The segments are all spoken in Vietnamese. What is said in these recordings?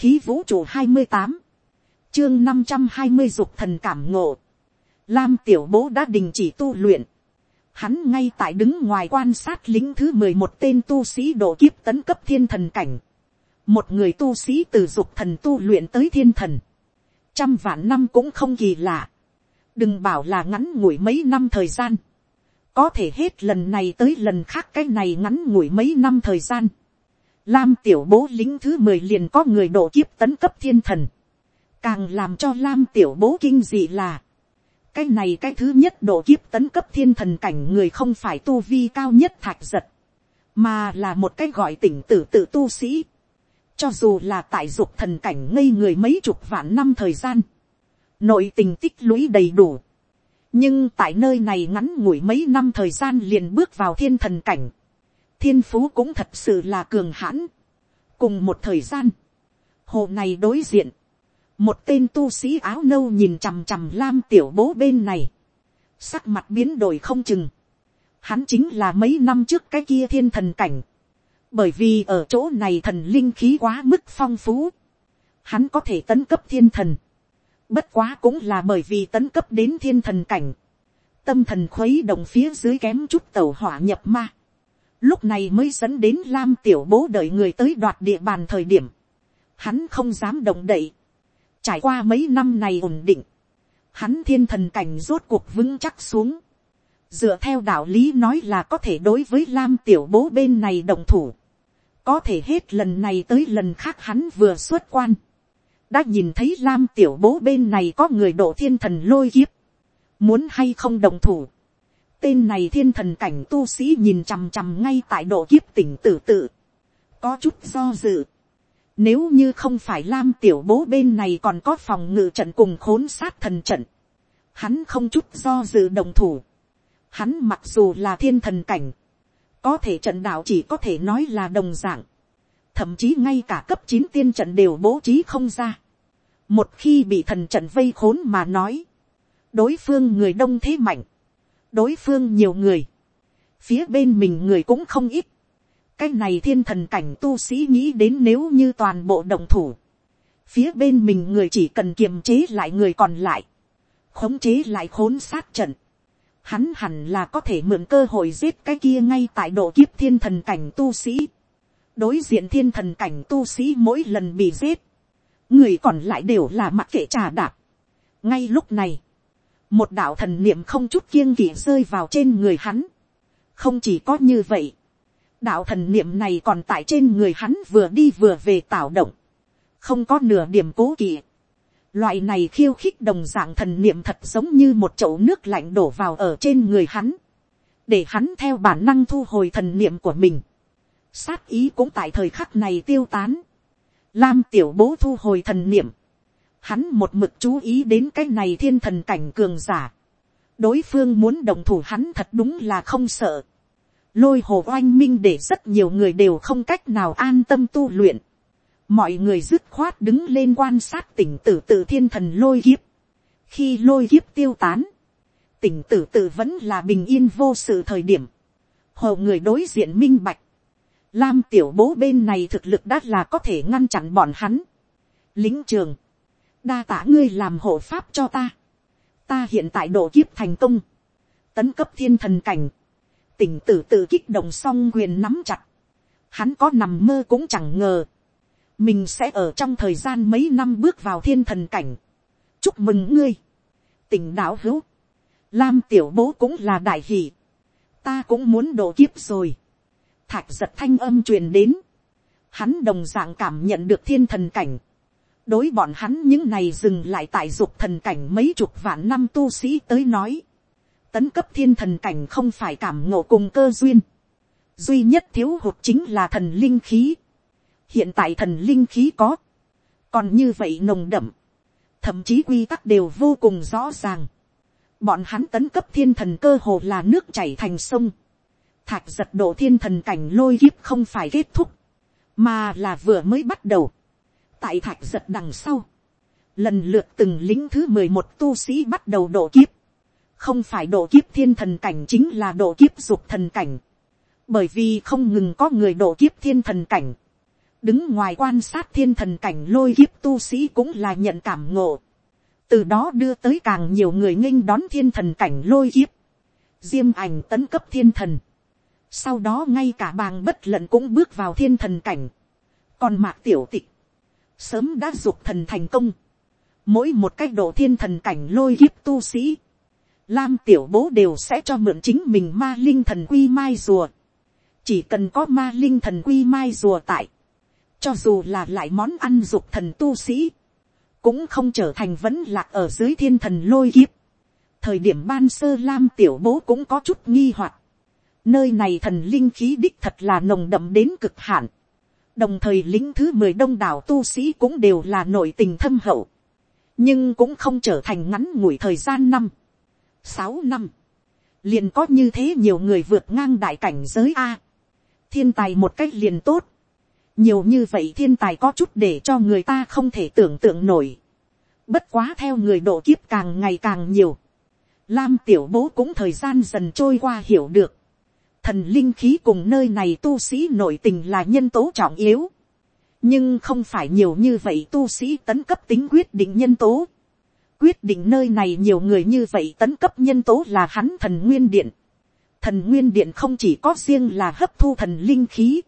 khí vũ trụ hai mươi tám, chương năm trăm hai mươi dục thần cảm ngộ, lam tiểu bố đã đình chỉ tu luyện, hắn ngay tại đứng ngoài quan sát lính thứ mười một tên tu sĩ độ kiếp tấn cấp thiên thần cảnh, một người tu sĩ từ dục thần tu luyện tới thiên thần, trăm vạn năm cũng không kỳ lạ, đừng bảo là ngắn ngủi mấy năm thời gian, có thể hết lần này tới lần khác cái này ngắn ngủi mấy năm thời gian, Lam tiểu bố lính thứ mười liền có người độ kiếp tấn cấp thiên thần. Càng làm cho Lam tiểu bố kinh dị là. Cái này cái thứ nhất độ kiếp tấn cấp thiên thần cảnh người không phải tu vi cao nhất thạch giật. Mà là một cái gọi tỉnh tử tự tu sĩ. Cho dù là tại dục thần cảnh ngây người mấy chục vạn năm thời gian. Nội tình tích lũy đầy đủ. Nhưng tại nơi này ngắn ngủi mấy năm thời gian liền bước vào thiên thần cảnh thiên phú cũng thật sự là cường hãn. cùng một thời gian, hồ này đối diện, một tên tu sĩ áo nâu nhìn chằm chằm lam tiểu bố bên này, sắc mặt biến đổi không chừng. Hắn chính là mấy năm trước cái kia thiên thần cảnh, bởi vì ở chỗ này thần linh khí quá mức phong phú, hắn có thể tấn cấp thiên thần, bất quá cũng là bởi vì tấn cấp đến thiên thần cảnh, tâm thần khuấy động phía dưới kém chút tàu hỏa nhập ma lúc này mới dẫn đến lam tiểu bố đợi người tới đoạt địa bàn thời điểm, hắn không dám động đậy, trải qua mấy năm này ổn định, hắn thiên thần cảnh rốt cuộc vững chắc xuống, dựa theo đạo lý nói là có thể đối với lam tiểu bố bên này đồng thủ, có thể hết lần này tới lần khác hắn vừa xuất quan, đã nhìn thấy lam tiểu bố bên này có người độ thiên thần lôi kiếp, muốn hay không đồng thủ, Tên này thiên thần cảnh tu sĩ nhìn chằm chằm ngay tại độ kiếp tỉnh tử tự. Có chút do dự. Nếu như không phải Lam tiểu bố bên này còn có phòng ngự trận cùng khốn sát thần trận. Hắn không chút do dự đồng thủ. Hắn mặc dù là thiên thần cảnh. Có thể trận đạo chỉ có thể nói là đồng dạng. Thậm chí ngay cả cấp chín tiên trận đều bố trí không ra. Một khi bị thần trận vây khốn mà nói. Đối phương người đông thế mạnh đối phương nhiều người, phía bên mình người cũng không ít, cái này thiên thần cảnh tu sĩ nghĩ đến nếu như toàn bộ đồng thủ, phía bên mình người chỉ cần kiềm chế lại người còn lại, khống chế lại khốn sát trận, hắn hẳn là có thể mượn cơ hội giết cái kia ngay tại độ kiếp thiên thần cảnh tu sĩ, đối diện thiên thần cảnh tu sĩ mỗi lần bị giết, người còn lại đều là mặc kệ trà đạp. ngay lúc này, một đạo thần niệm không chút kiêng kỵ rơi vào trên người hắn. không chỉ có như vậy, đạo thần niệm này còn tại trên người hắn vừa đi vừa về tạo động, không có nửa điểm cố kỵ. loại này khiêu khích đồng dạng thần niệm thật giống như một chậu nước lạnh đổ vào ở trên người hắn, để hắn theo bản năng thu hồi thần niệm của mình. sát ý cũng tại thời khắc này tiêu tán. Lam tiểu bố thu hồi thần niệm, hắn một mực chú ý đến cái này thiên thần cảnh cường giả. đối phương muốn đồng thủ hắn thật đúng là không sợ. lôi hồ oanh minh để rất nhiều người đều không cách nào an tâm tu luyện. mọi người dứt khoát đứng lên quan sát tỉnh tử tự thiên thần lôi kiếp. khi lôi kiếp tiêu tán, tỉnh tử tự vẫn là bình yên vô sự thời điểm. hồ người đối diện minh bạch. Lam tiểu bố bên này thực lực đã là có thể ngăn chặn bọn hắn. lính trường đa tả ngươi làm hộ pháp cho ta. ta hiện tại độ kiếp thành công, tấn cấp thiên thần cảnh, tỉnh tử tự kích động xong quyền nắm chặt, hắn có nằm mơ cũng chẳng ngờ, mình sẽ ở trong thời gian mấy năm bước vào thiên thần cảnh. chúc mừng ngươi, tỉnh đạo hữu, lam tiểu bố cũng là đại hỷ, ta cũng muốn độ kiếp rồi, thạch giật thanh âm truyền đến, hắn đồng d ạ n g cảm nhận được thiên thần cảnh, đối bọn hắn những này dừng lại tại dục thần cảnh mấy chục vạn năm tu sĩ tới nói. Tấn cấp thiên thần cảnh không phải cảm ngộ cùng cơ duyên. Duy nhất thiếu hụt chính là thần linh khí. Hiện tại thần linh khí có. Còn như vậy nồng đậm. Thậm chí quy tắc đều vô cùng rõ ràng. Bọn hắn tấn cấp thiên thần cơ hồ là nước chảy thành sông. Thạch giật độ thiên thần cảnh lôi kiếp không phải kết thúc. Mà là vừa mới bắt đầu tại thạch giật đằng sau, lần lượt từng lính thứ mười một tu sĩ bắt đầu độ kiếp, không phải độ kiếp thiên thần cảnh chính là độ kiếp dục thần cảnh, bởi vì không ngừng có người độ kiếp thiên thần cảnh, đứng ngoài quan sát thiên thần cảnh lôi kiếp tu sĩ cũng là nhận cảm ngộ, từ đó đưa tới càng nhiều người nghinh đón thiên thần cảnh lôi kiếp, diêm ảnh tấn cấp thiên thần, sau đó ngay cả bàng bất lận cũng bước vào thiên thần cảnh, còn mạc tiểu tịch, sớm đã dục thần thành công, mỗi một cách độ thiên thần cảnh lôi kiếp tu sĩ, lam tiểu bố đều sẽ cho mượn chính mình ma linh thần quy mai rùa, chỉ cần có ma linh thần quy mai rùa tại, cho dù là lại món ăn dục thần tu sĩ, cũng không trở thành vẫn lạc ở dưới thiên thần lôi kiếp. thời điểm ban sơ lam tiểu bố cũng có chút nghi hoặc. nơi này thần linh khí đích thật là nồng đậm đến cực hạn đồng thời lính thứ mười đông đảo tu sĩ cũng đều là nội tình thâm hậu. nhưng cũng không trở thành ngắn ngủi thời gian năm, sáu năm. liền có như thế nhiều người vượt ngang đại cảnh giới a. thiên tài một cách liền tốt nhiều như vậy thiên tài có chút để cho người ta không thể tưởng tượng nổi. bất quá theo người độ kiếp càng ngày càng nhiều. lam tiểu bố cũng thời gian dần trôi qua hiểu được thần linh khí cùng nơi này tu sĩ nội tình là nhân tố trọng yếu. nhưng không phải nhiều như vậy tu sĩ tấn cấp tính quyết định nhân tố. quyết định nơi này nhiều người như vậy tấn cấp nhân tố là hắn thần nguyên điện. thần nguyên điện không chỉ có riêng là hấp thu thần linh khí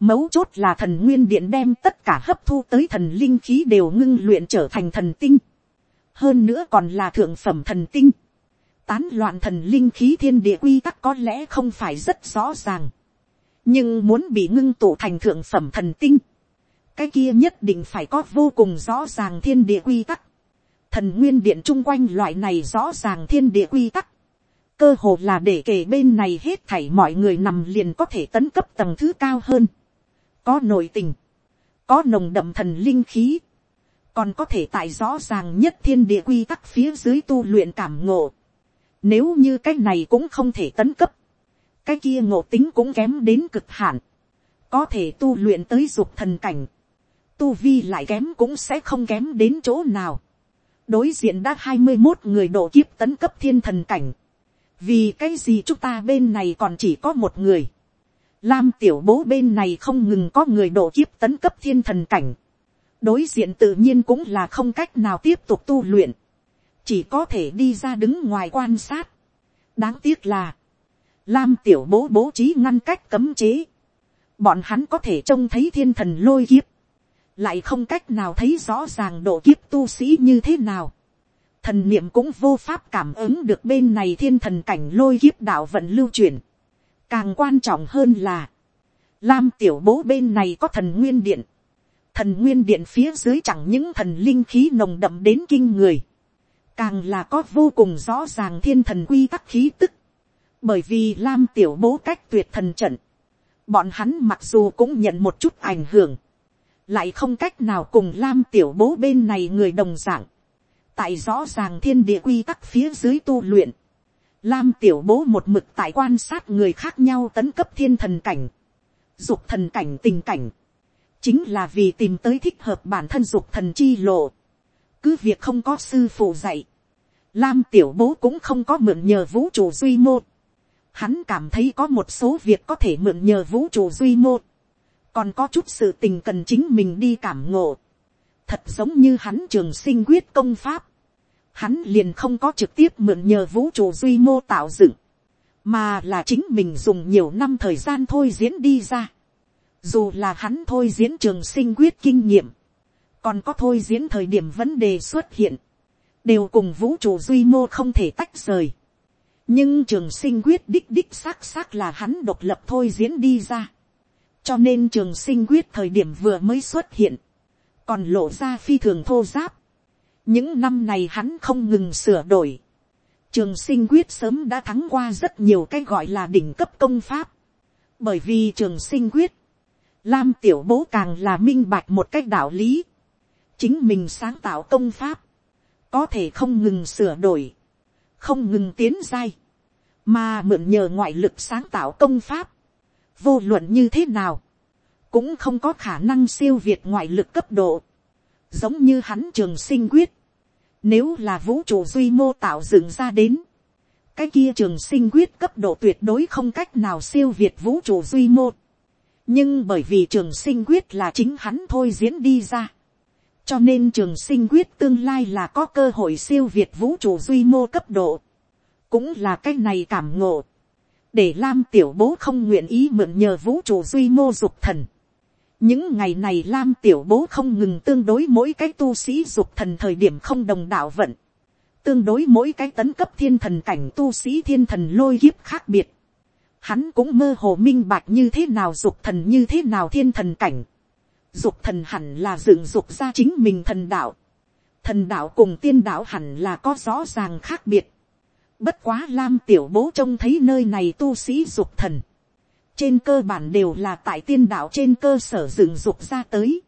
Mấu chốt là thần nguyên điện đem tất cả hấp thu tới thần linh khí đều ngưng luyện trở thành thần tinh. Hơn nữa còn là thượng phẩm thần tinh. Tán loạn thần linh khí thiên địa quy tắc có lẽ không phải rất rõ ràng. Nhưng muốn bị ngưng tụ thành thượng phẩm thần tinh. Cái kia nhất định phải có vô cùng rõ ràng thiên địa quy tắc. Thần nguyên điện chung quanh loại này rõ ràng thiên địa quy tắc cơ hồ là để kể bên này hết thảy mọi người nằm liền có thể tấn cấp tầng thứ cao hơn có nội tình, có nồng đậm thần linh khí, còn có thể tại rõ ràng nhất thiên địa quy tắc phía dưới tu luyện cảm ngộ. Nếu như cái này cũng không thể tấn cấp, cái kia ngộ tính cũng kém đến cực hạn, có thể tu luyện tới dục thần cảnh, tu vi lại kém cũng sẽ không kém đến chỗ nào. đối diện đã hai mươi một người độ kiếp tấn cấp thiên thần cảnh, vì cái gì chúng ta bên này còn chỉ có một người, Lam tiểu bố bên này không ngừng có người độ kiếp tấn cấp thiên thần cảnh. Đối diện tự nhiên cũng là không cách nào tiếp tục tu luyện. Chỉ có thể đi ra đứng ngoài quan sát. Đáng tiếc là. Lam tiểu bố bố trí ngăn cách cấm chế. Bọn hắn có thể trông thấy thiên thần lôi kiếp. Lại không cách nào thấy rõ ràng độ kiếp tu sĩ như thế nào. Thần niệm cũng vô pháp cảm ứng được bên này thiên thần cảnh lôi kiếp đạo vận lưu chuyển Càng quan trọng hơn là, Lam tiểu bố bên này có thần nguyên điện. Thần nguyên điện phía dưới chẳng những thần linh khí nồng đậm đến kinh người. Càng là có vô cùng rõ ràng thiên thần quy tắc khí tức. Bởi vì Lam tiểu bố cách tuyệt thần trận. Bọn hắn mặc dù cũng nhận một chút ảnh hưởng. Lại không cách nào cùng Lam tiểu bố bên này người đồng dạng. Tại rõ ràng thiên địa quy tắc phía dưới tu luyện, Lam tiểu bố một mực tại quan sát người khác nhau tấn cấp thiên thần cảnh. Dục thần cảnh tình cảnh. Chính là vì tìm tới thích hợp bản thân dục thần chi lộ. Cứ việc không có sư phụ dạy. Lam tiểu bố cũng không có mượn nhờ vũ trụ duy mô. Hắn cảm thấy có một số việc có thể mượn nhờ vũ trụ duy mô. Còn có chút sự tình cần chính mình đi cảm ngộ. Thật giống như hắn trường sinh quyết công pháp hắn liền không có trực tiếp mượn nhờ vũ trụ duy mô tạo dựng, mà là chính mình dùng nhiều năm thời gian thôi diễn đi ra. Dù là hắn thôi diễn trường sinh quyết kinh nghiệm, còn có thôi diễn thời điểm vấn đề xuất hiện, đều cùng vũ trụ duy mô không thể tách rời. nhưng trường sinh quyết đích đích xác xác là hắn độc lập thôi diễn đi ra. cho nên trường sinh quyết thời điểm vừa mới xuất hiện, còn lộ ra phi thường thô giáp những năm này hắn không ngừng sửa đổi. Trường sinh quyết sớm đã thắng qua rất nhiều cái gọi là đỉnh cấp công pháp. Bởi vì trường sinh quyết, Lam tiểu bố càng là minh bạch một cách đạo lý. Chính mình sáng tạo công pháp, có thể không ngừng sửa đổi, không ngừng tiến dai, mà mượn nhờ ngoại lực sáng tạo công pháp. Vô luận như thế nào, cũng không có khả năng siêu việt ngoại lực cấp độ giống như hắn trường sinh quyết, nếu là vũ trụ duy mô tạo dựng ra đến, cái kia trường sinh quyết cấp độ tuyệt đối không cách nào siêu việt vũ trụ duy mô. nhưng bởi vì trường sinh quyết là chính hắn thôi diễn đi ra, cho nên trường sinh quyết tương lai là có cơ hội siêu việt vũ trụ duy mô cấp độ, cũng là cái này cảm ngộ, để lam tiểu bố không nguyện ý mượn nhờ vũ trụ duy mô dục thần. những ngày này lam tiểu bố không ngừng tương đối mỗi cái tu sĩ dục thần thời điểm không đồng đạo vận, tương đối mỗi cái tấn cấp thiên thần cảnh tu sĩ thiên thần lôi kiếp khác biệt, hắn cũng mơ hồ minh bạch như thế nào dục thần như thế nào thiên thần cảnh. Dục thần hẳn là dựng dục ra chính mình thần đạo. Thần đạo cùng tiên đạo hẳn là có rõ ràng khác biệt. Bất quá lam tiểu bố trông thấy nơi này tu sĩ dục thần. Trên cơ bản đều là tại tiên đạo trên cơ sở dựng dục ra tới.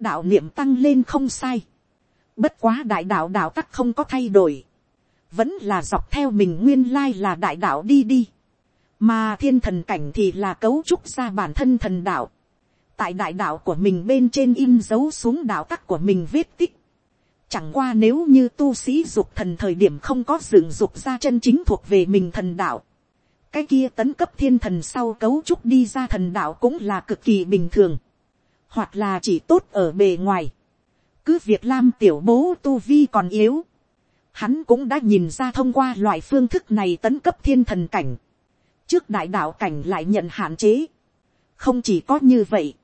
Đạo niệm tăng lên không sai. Bất quá đại đạo đạo tắc không có thay đổi. Vẫn là dọc theo mình nguyên lai là đại đạo đi đi mà thiên thần cảnh thì là cấu trúc ra bản thân thần đạo. Tại đại đạo của mình bên trên in dấu xuống đạo tắc của mình vết tích. Chẳng qua nếu như tu sĩ dục thần thời điểm không có dựng dục ra chân chính thuộc về mình thần đạo. Cái kia tấn cấp thiên thần sau cấu trúc đi ra thần đạo cũng là cực kỳ bình thường. Hoặc là chỉ tốt ở bề ngoài. Cứ việc lam tiểu bố tu vi còn yếu. Hắn cũng đã nhìn ra thông qua loại phương thức này tấn cấp thiên thần cảnh trước đại đạo cảnh lại nhận hạn chế. không chỉ có như vậy,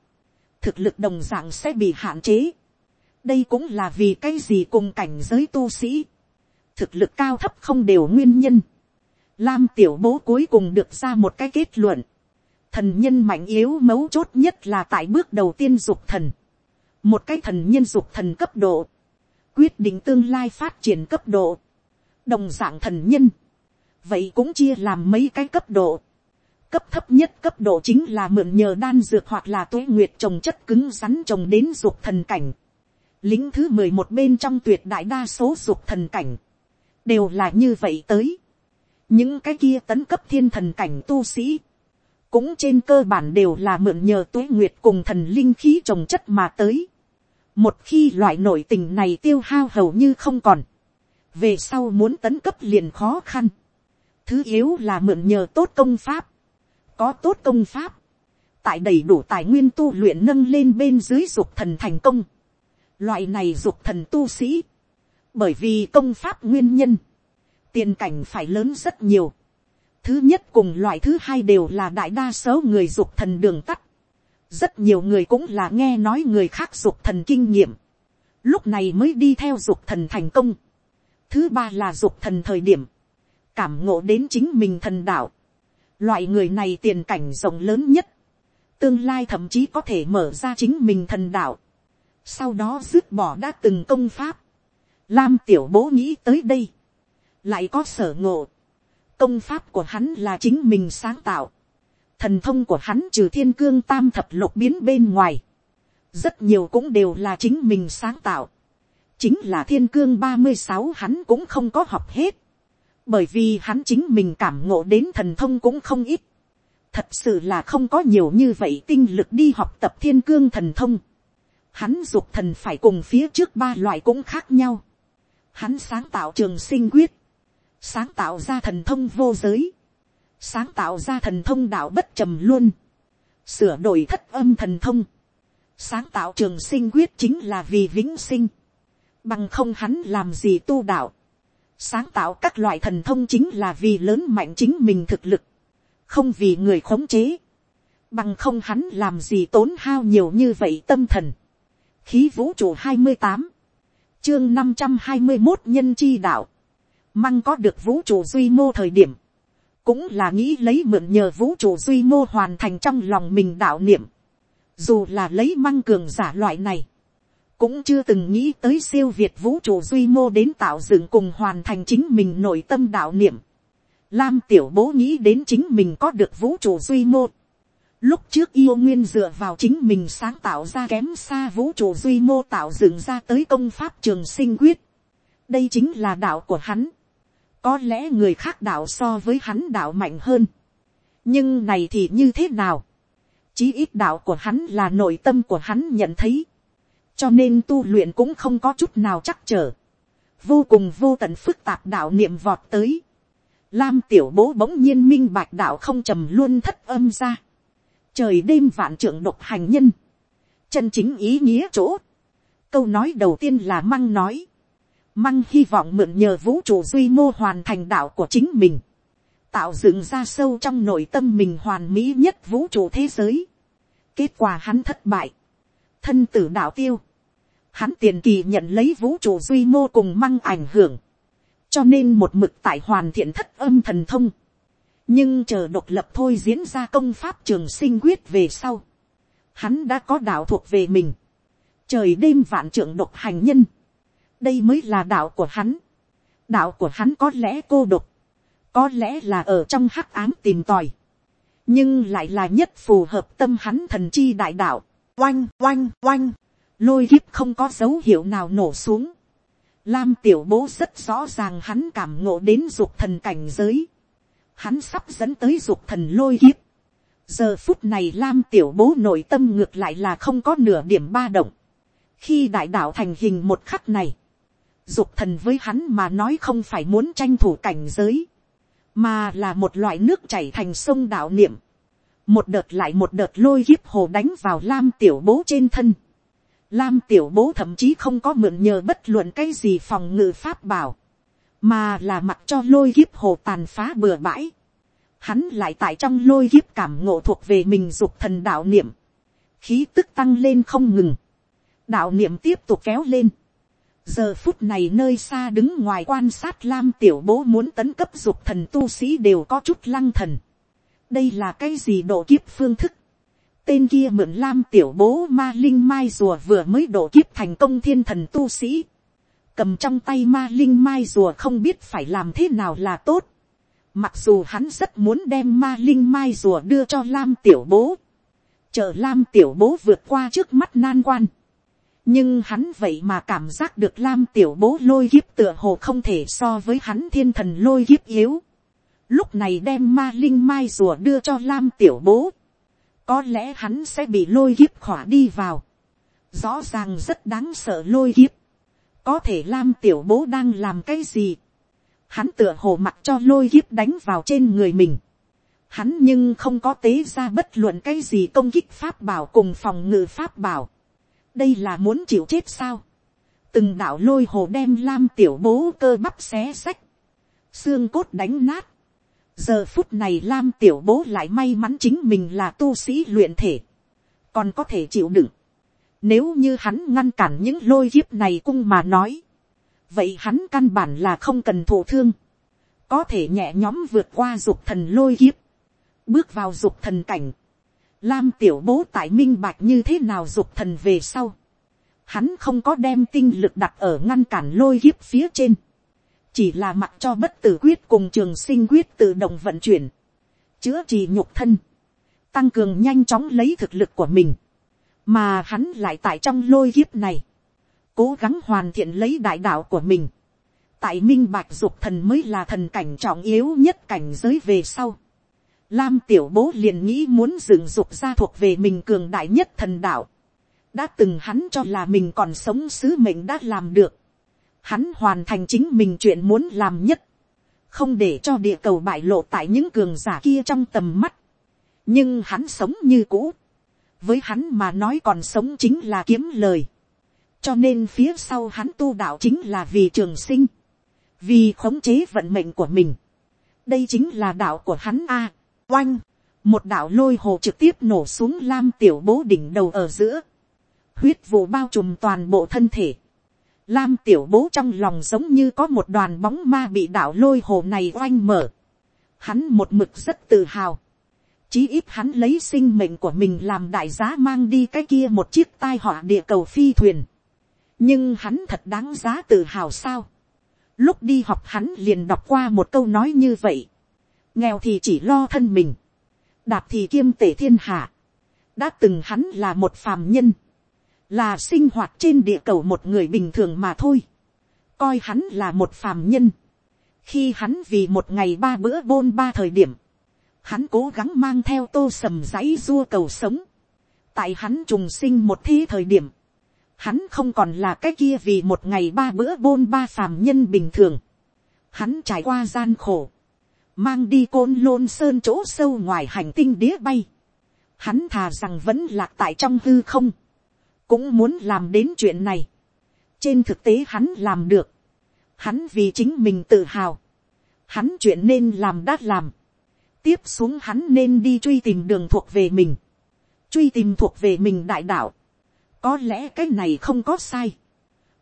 thực lực đồng dạng sẽ bị hạn chế. đây cũng là vì cái gì cùng cảnh giới tu sĩ. thực lực cao thấp không đều nguyên nhân. Lam tiểu bố cuối cùng được ra một cái kết luận. thần nhân mạnh yếu mấu chốt nhất là tại bước đầu tiên dục thần. một cái thần nhân dục thần cấp độ. quyết định tương lai phát triển cấp độ. đồng dạng thần nhân vậy cũng chia làm mấy cái cấp độ cấp thấp nhất cấp độ chính là mượn nhờ đan dược hoặc là tuế nguyệt trồng chất cứng rắn trồng đến ruột thần cảnh. lính thứ mười một bên trong tuyệt đại đa số ruột thần cảnh, đều là như vậy tới. những cái kia tấn cấp thiên thần cảnh tu sĩ, cũng trên cơ bản đều là mượn nhờ tuế nguyệt cùng thần linh khí trồng chất mà tới. một khi loại nội tình này tiêu hao hầu như không còn, về sau muốn tấn cấp liền khó khăn Thứ yếu là mượn nhờ tốt công pháp. Có tốt công pháp. Tại đầy đủ tài nguyên tu luyện nâng lên bên dưới dục thần thành công. Loại này dục thần tu sĩ. Bởi vì công pháp nguyên nhân. Tiền cảnh phải lớn rất nhiều. Thứ nhất cùng loại thứ hai đều là đại đa số người dục thần đường tắt. Rất nhiều người cũng là nghe nói người khác dục thần kinh nghiệm. Lúc này mới đi theo dục thần thành công. Thứ ba là dục thần thời điểm cảm ngộ đến chính mình thần đạo. Loại người này tiền cảnh rộng lớn nhất. Tương lai thậm chí có thể mở ra chính mình thần đạo. Sau đó dứt bỏ đã từng công pháp. Lam tiểu bố nghĩ tới đây. Lại có sở ngộ. Công pháp của hắn là chính mình sáng tạo. Thần thông của hắn trừ thiên cương tam thập lục biến bên ngoài. Rất nhiều cũng đều là chính mình sáng tạo. Chính là thiên cương ba mươi sáu hắn cũng không có học hết bởi vì hắn chính mình cảm ngộ đến thần thông cũng không ít, thật sự là không có nhiều như vậy tinh lực đi học tập thiên cương thần thông. Hắn dục thần phải cùng phía trước ba loại cũng khác nhau. Hắn sáng tạo trường sinh quyết, sáng tạo ra thần thông vô giới, sáng tạo ra thần thông đạo bất trầm luôn, sửa đổi thất âm thần thông, sáng tạo trường sinh quyết chính là vì vĩnh sinh, bằng không hắn làm gì tu đạo, sáng tạo các loại thần thông chính là vì lớn mạnh chính mình thực lực, không vì người khống chế, bằng không hắn làm gì tốn hao nhiều như vậy tâm thần. khí vũ trụ hai mươi tám, chương năm trăm hai mươi một nhân chi đạo, măng có được vũ trụ duy mô thời điểm, cũng là nghĩ lấy mượn nhờ vũ trụ duy mô hoàn thành trong lòng mình đạo niệm, dù là lấy măng cường giả loại này, cũng chưa từng nghĩ tới siêu việt vũ trụ duy mô đến tạo dựng cùng hoàn thành chính mình nội tâm đạo niệm. Lam tiểu bố nghĩ đến chính mình có được vũ trụ duy mô. Lúc trước yêu nguyên dựa vào chính mình sáng tạo ra kém xa vũ trụ duy mô tạo dựng ra tới công pháp trường sinh quyết. Đây chính là đạo của hắn. Có lẽ người khác đạo so với hắn đạo mạnh hơn. Nhưng này thì như thế nào? Chí ít đạo của hắn là nội tâm của hắn nhận thấy cho nên tu luyện cũng không có chút nào chắc trở, vô cùng vô tận phức tạp đạo niệm vọt tới, lam tiểu bố bỗng nhiên minh bạch đạo không trầm luôn thất âm ra, trời đêm vạn trưởng độc hành nhân, chân chính ý nghĩa chỗ, câu nói đầu tiên là măng nói, măng hy vọng mượn nhờ vũ trụ duy mô hoàn thành đạo của chính mình, tạo dựng ra sâu trong nội tâm mình hoàn mỹ nhất vũ trụ thế giới. Kết quả hắn thất bại, thân tử đạo tiêu, hắn tiền kỳ nhận lấy vũ trụ duy mô cùng măng ảnh hưởng, cho nên một mực tại hoàn thiện thất âm thần thông, nhưng chờ độc lập thôi diễn ra công pháp trường sinh quyết về sau, hắn đã có đạo thuộc về mình, trời đêm vạn trưởng độc hành nhân, đây mới là đạo của hắn, đạo của hắn có lẽ cô độc, có lẽ là ở trong hắc ám tìm tòi, nhưng lại là nhất phù hợp tâm hắn thần chi đại đạo, oanh oanh oanh, lôi kiếp không có dấu hiệu nào nổ xuống, lam tiểu bố rất rõ ràng hắn cảm ngộ đến dục thần cảnh giới, hắn sắp dẫn tới dục thần lôi kiếp, giờ phút này lam tiểu bố nội tâm ngược lại là không có nửa điểm ba động, khi đại đạo thành hình một khắc này, dục thần với hắn mà nói không phải muốn tranh thủ cảnh giới, mà là một loại nước chảy thành sông đạo niệm, một đợt lại một đợt lôi kiếp hồ đánh vào lam tiểu bố trên thân, lam tiểu bố thậm chí không có mượn nhờ bất luận cái gì phòng ngự pháp bảo, mà là mặc cho lôi kiếp hồ tàn phá bừa bãi, hắn lại tại trong lôi kiếp cảm ngộ thuộc về mình dục thần đạo niệm, khí tức tăng lên không ngừng, đạo niệm tiếp tục kéo lên, giờ phút này nơi xa đứng ngoài quan sát lam tiểu bố muốn tấn cấp dục thần tu sĩ đều có chút lăng thần. đây là cái gì độ kiếp phương thức tên kia mượn lam tiểu bố ma linh mai rùa vừa mới đổ kiếp thành công thiên thần tu sĩ. cầm trong tay ma linh mai rùa không biết phải làm thế nào là tốt. mặc dù hắn rất muốn đem ma linh mai rùa đưa cho lam tiểu bố. chờ lam tiểu bố vượt qua trước mắt nan quan nhưng hắn vậy mà cảm giác được lam tiểu bố lôi kiếp tựa hồ không thể so với hắn thiên thần lôi kiếp yếu. lúc này đem ma linh mai rùa đưa cho lam tiểu bố có lẽ hắn sẽ bị lôi kiếp khỏa đi vào. rõ ràng rất đáng sợ lôi kiếp. có thể lam tiểu bố đang làm cái gì. hắn tựa hồ mặc cho lôi kiếp đánh vào trên người mình. hắn nhưng không có tế ra bất luận cái gì công kích pháp bảo cùng phòng ngự pháp bảo đây là muốn chịu chết sao. từng đạo lôi hồ đem lam tiểu bố cơ bắp xé sách, xương cốt đánh nát giờ phút này lam tiểu bố lại may mắn chính mình là tu sĩ luyện thể, còn có thể chịu đựng. nếu như hắn ngăn cản những lôi kiếp này cung mà nói, vậy hắn căn bản là không cần thổ thương, có thể nhẹ nhóm vượt qua dục thần lôi kiếp, bước vào dục thần cảnh, Lam tiểu bố tại minh bạch như thế nào dục thần về sau. Hắn không có đem tinh lực đặt ở ngăn cản lôi kiếp phía trên. Chỉ là mặc cho bất tử quyết cùng trường sinh quyết tự động vận chuyển. Chữa trị nhục thân. Tăng cường nhanh chóng lấy thực lực của mình. Mà hắn lại tại trong lôi kiếp này. Cố gắng hoàn thiện lấy đại đạo của mình. Tại minh bạch dục thần mới là thần cảnh trọng yếu nhất cảnh giới về sau Lam tiểu bố liền nghĩ muốn dựng dục ra thuộc về mình cường đại nhất thần đạo. Đã từng hắn cho là mình còn sống sứ mệnh đã làm được. Hắn hoàn thành chính mình chuyện muốn làm nhất. Không để cho địa cầu bại lộ tại những cường giả kia trong tầm mắt. Nhưng hắn sống như cũ. Với hắn mà nói còn sống chính là kiếm lời. Cho nên phía sau hắn tu đạo chính là vì trường sinh. Vì khống chế vận mệnh của mình. Đây chính là đạo của hắn a Oanh, một đạo lôi hồ trực tiếp nổ xuống lam tiểu bố đỉnh đầu ở giữa. Huyết vụ bao trùm toàn bộ thân thể. Lam tiểu bố trong lòng giống như có một đoàn bóng ma bị đạo lôi hồ này oanh mở. Hắn một mực rất tự hào. Chí ít hắn lấy sinh mệnh của mình làm đại giá mang đi cái kia một chiếc tai họa địa cầu phi thuyền. Nhưng hắn thật đáng giá tự hào sao. Lúc đi học hắn liền đọc qua một câu nói như vậy nghèo thì chỉ lo thân mình, đạt thì kiêm tể thiên hạ, đã từng hắn là một phàm nhân, là sinh hoạt trên địa cầu một người bình thường mà thôi, coi hắn là một phàm nhân, khi hắn vì một ngày ba bữa bôn ba thời điểm, hắn cố gắng mang theo tô sầm dãy dua cầu sống, tại hắn trùng sinh một thế thời điểm, hắn không còn là cái kia vì một ngày ba bữa bôn ba phàm nhân bình thường, hắn trải qua gian khổ, mang đi côn lôn sơn chỗ sâu ngoài hành tinh đĩa bay, hắn thà rằng vẫn lạc tại trong hư không, cũng muốn làm đến chuyện này. trên thực tế hắn làm được, hắn vì chính mình tự hào, hắn chuyện nên làm đã làm, tiếp xuống hắn nên đi truy tìm đường thuộc về mình, truy tìm thuộc về mình đại đạo, có lẽ cái này không có sai,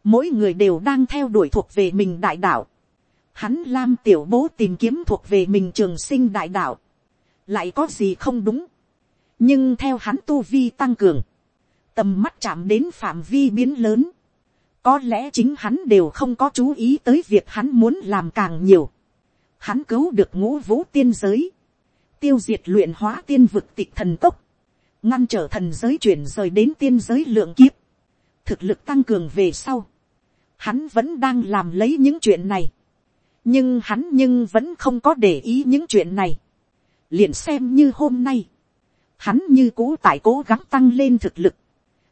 mỗi người đều đang theo đuổi thuộc về mình đại đạo, hắn lam tiểu bố tìm kiếm thuộc về mình trường sinh đại đạo, lại có gì không đúng, nhưng theo hắn tu vi tăng cường, tầm mắt chạm đến phạm vi biến lớn, có lẽ chính hắn đều không có chú ý tới việc hắn muốn làm càng nhiều, hắn cứu được ngũ vũ tiên giới, tiêu diệt luyện hóa tiên vực tịch thần cốc, ngăn trở thần giới chuyển rời đến tiên giới lượng kiếp, thực lực tăng cường về sau, hắn vẫn đang làm lấy những chuyện này, nhưng hắn nhưng vẫn không có để ý những chuyện này, liền xem như hôm nay, hắn như cũ tại cố gắng tăng lên thực lực,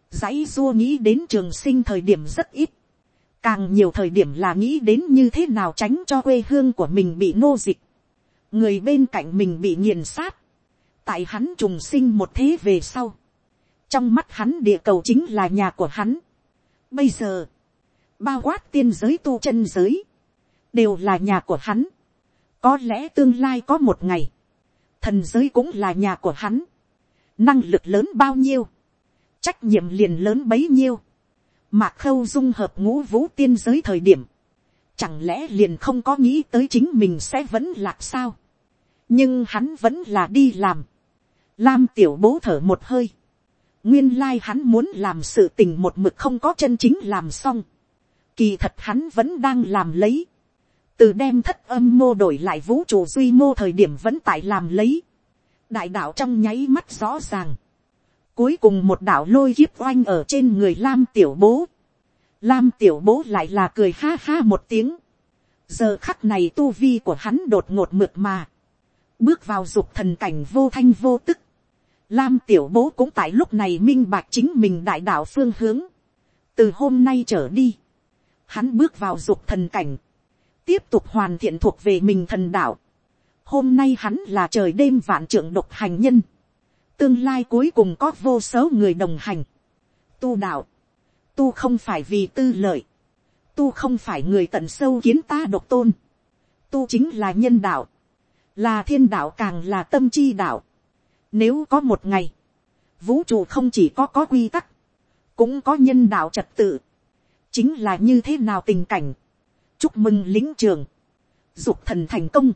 dãy dua nghĩ đến trường sinh thời điểm rất ít, càng nhiều thời điểm là nghĩ đến như thế nào tránh cho quê hương của mình bị nô dịch, người bên cạnh mình bị nghiền sát, tại hắn trùng sinh một thế về sau, trong mắt hắn địa cầu chính là nhà của hắn. Bây giờ, bao quát tiên giới tu chân giới, đều là nhà của hắn. có lẽ tương lai có một ngày, thần giới cũng là nhà của hắn. năng lực lớn bao nhiêu, trách nhiệm liền lớn bấy nhiêu. mạc khâu dung hợp ngũ vũ tiên giới thời điểm, chẳng lẽ liền không có nghĩ tới chính mình sẽ vẫn lạc sao. nhưng hắn vẫn là đi làm. lam tiểu bố thở một hơi. nguyên lai hắn muốn làm sự tình một mực không có chân chính làm xong. kỳ thật hắn vẫn đang làm lấy từ đem thất âm mô đổi lại vũ trụ duy mô thời điểm vẫn tại làm lấy. đại đạo trong nháy mắt rõ ràng cuối cùng một đạo lôi kiếp oanh ở trên người lam tiểu bố. lam tiểu bố lại là cười ha ha một tiếng. giờ khắc này tu vi của hắn đột ngột mượt mà. bước vào dục thần cảnh vô thanh vô tức. lam tiểu bố cũng tại lúc này minh bạch chính mình đại đạo phương hướng. từ hôm nay trở đi, hắn bước vào dục thần cảnh tiếp tục hoàn thiện thuộc về mình thần đạo. Hôm nay hắn là trời đêm vạn trưởng độc hành nhân. Tương lai cuối cùng có vô số người đồng hành. Tu đạo. Tu không phải vì tư lợi. Tu không phải người tận sâu kiến ta độc tôn. Tu chính là nhân đạo. Là thiên đạo càng là tâm chi đạo. Nếu có một ngày. Vũ trụ không chỉ có có quy tắc. Cũng có nhân đạo trật tự. Chính là như thế nào tình cảnh chúc mừng lính trường, dục thần thành công,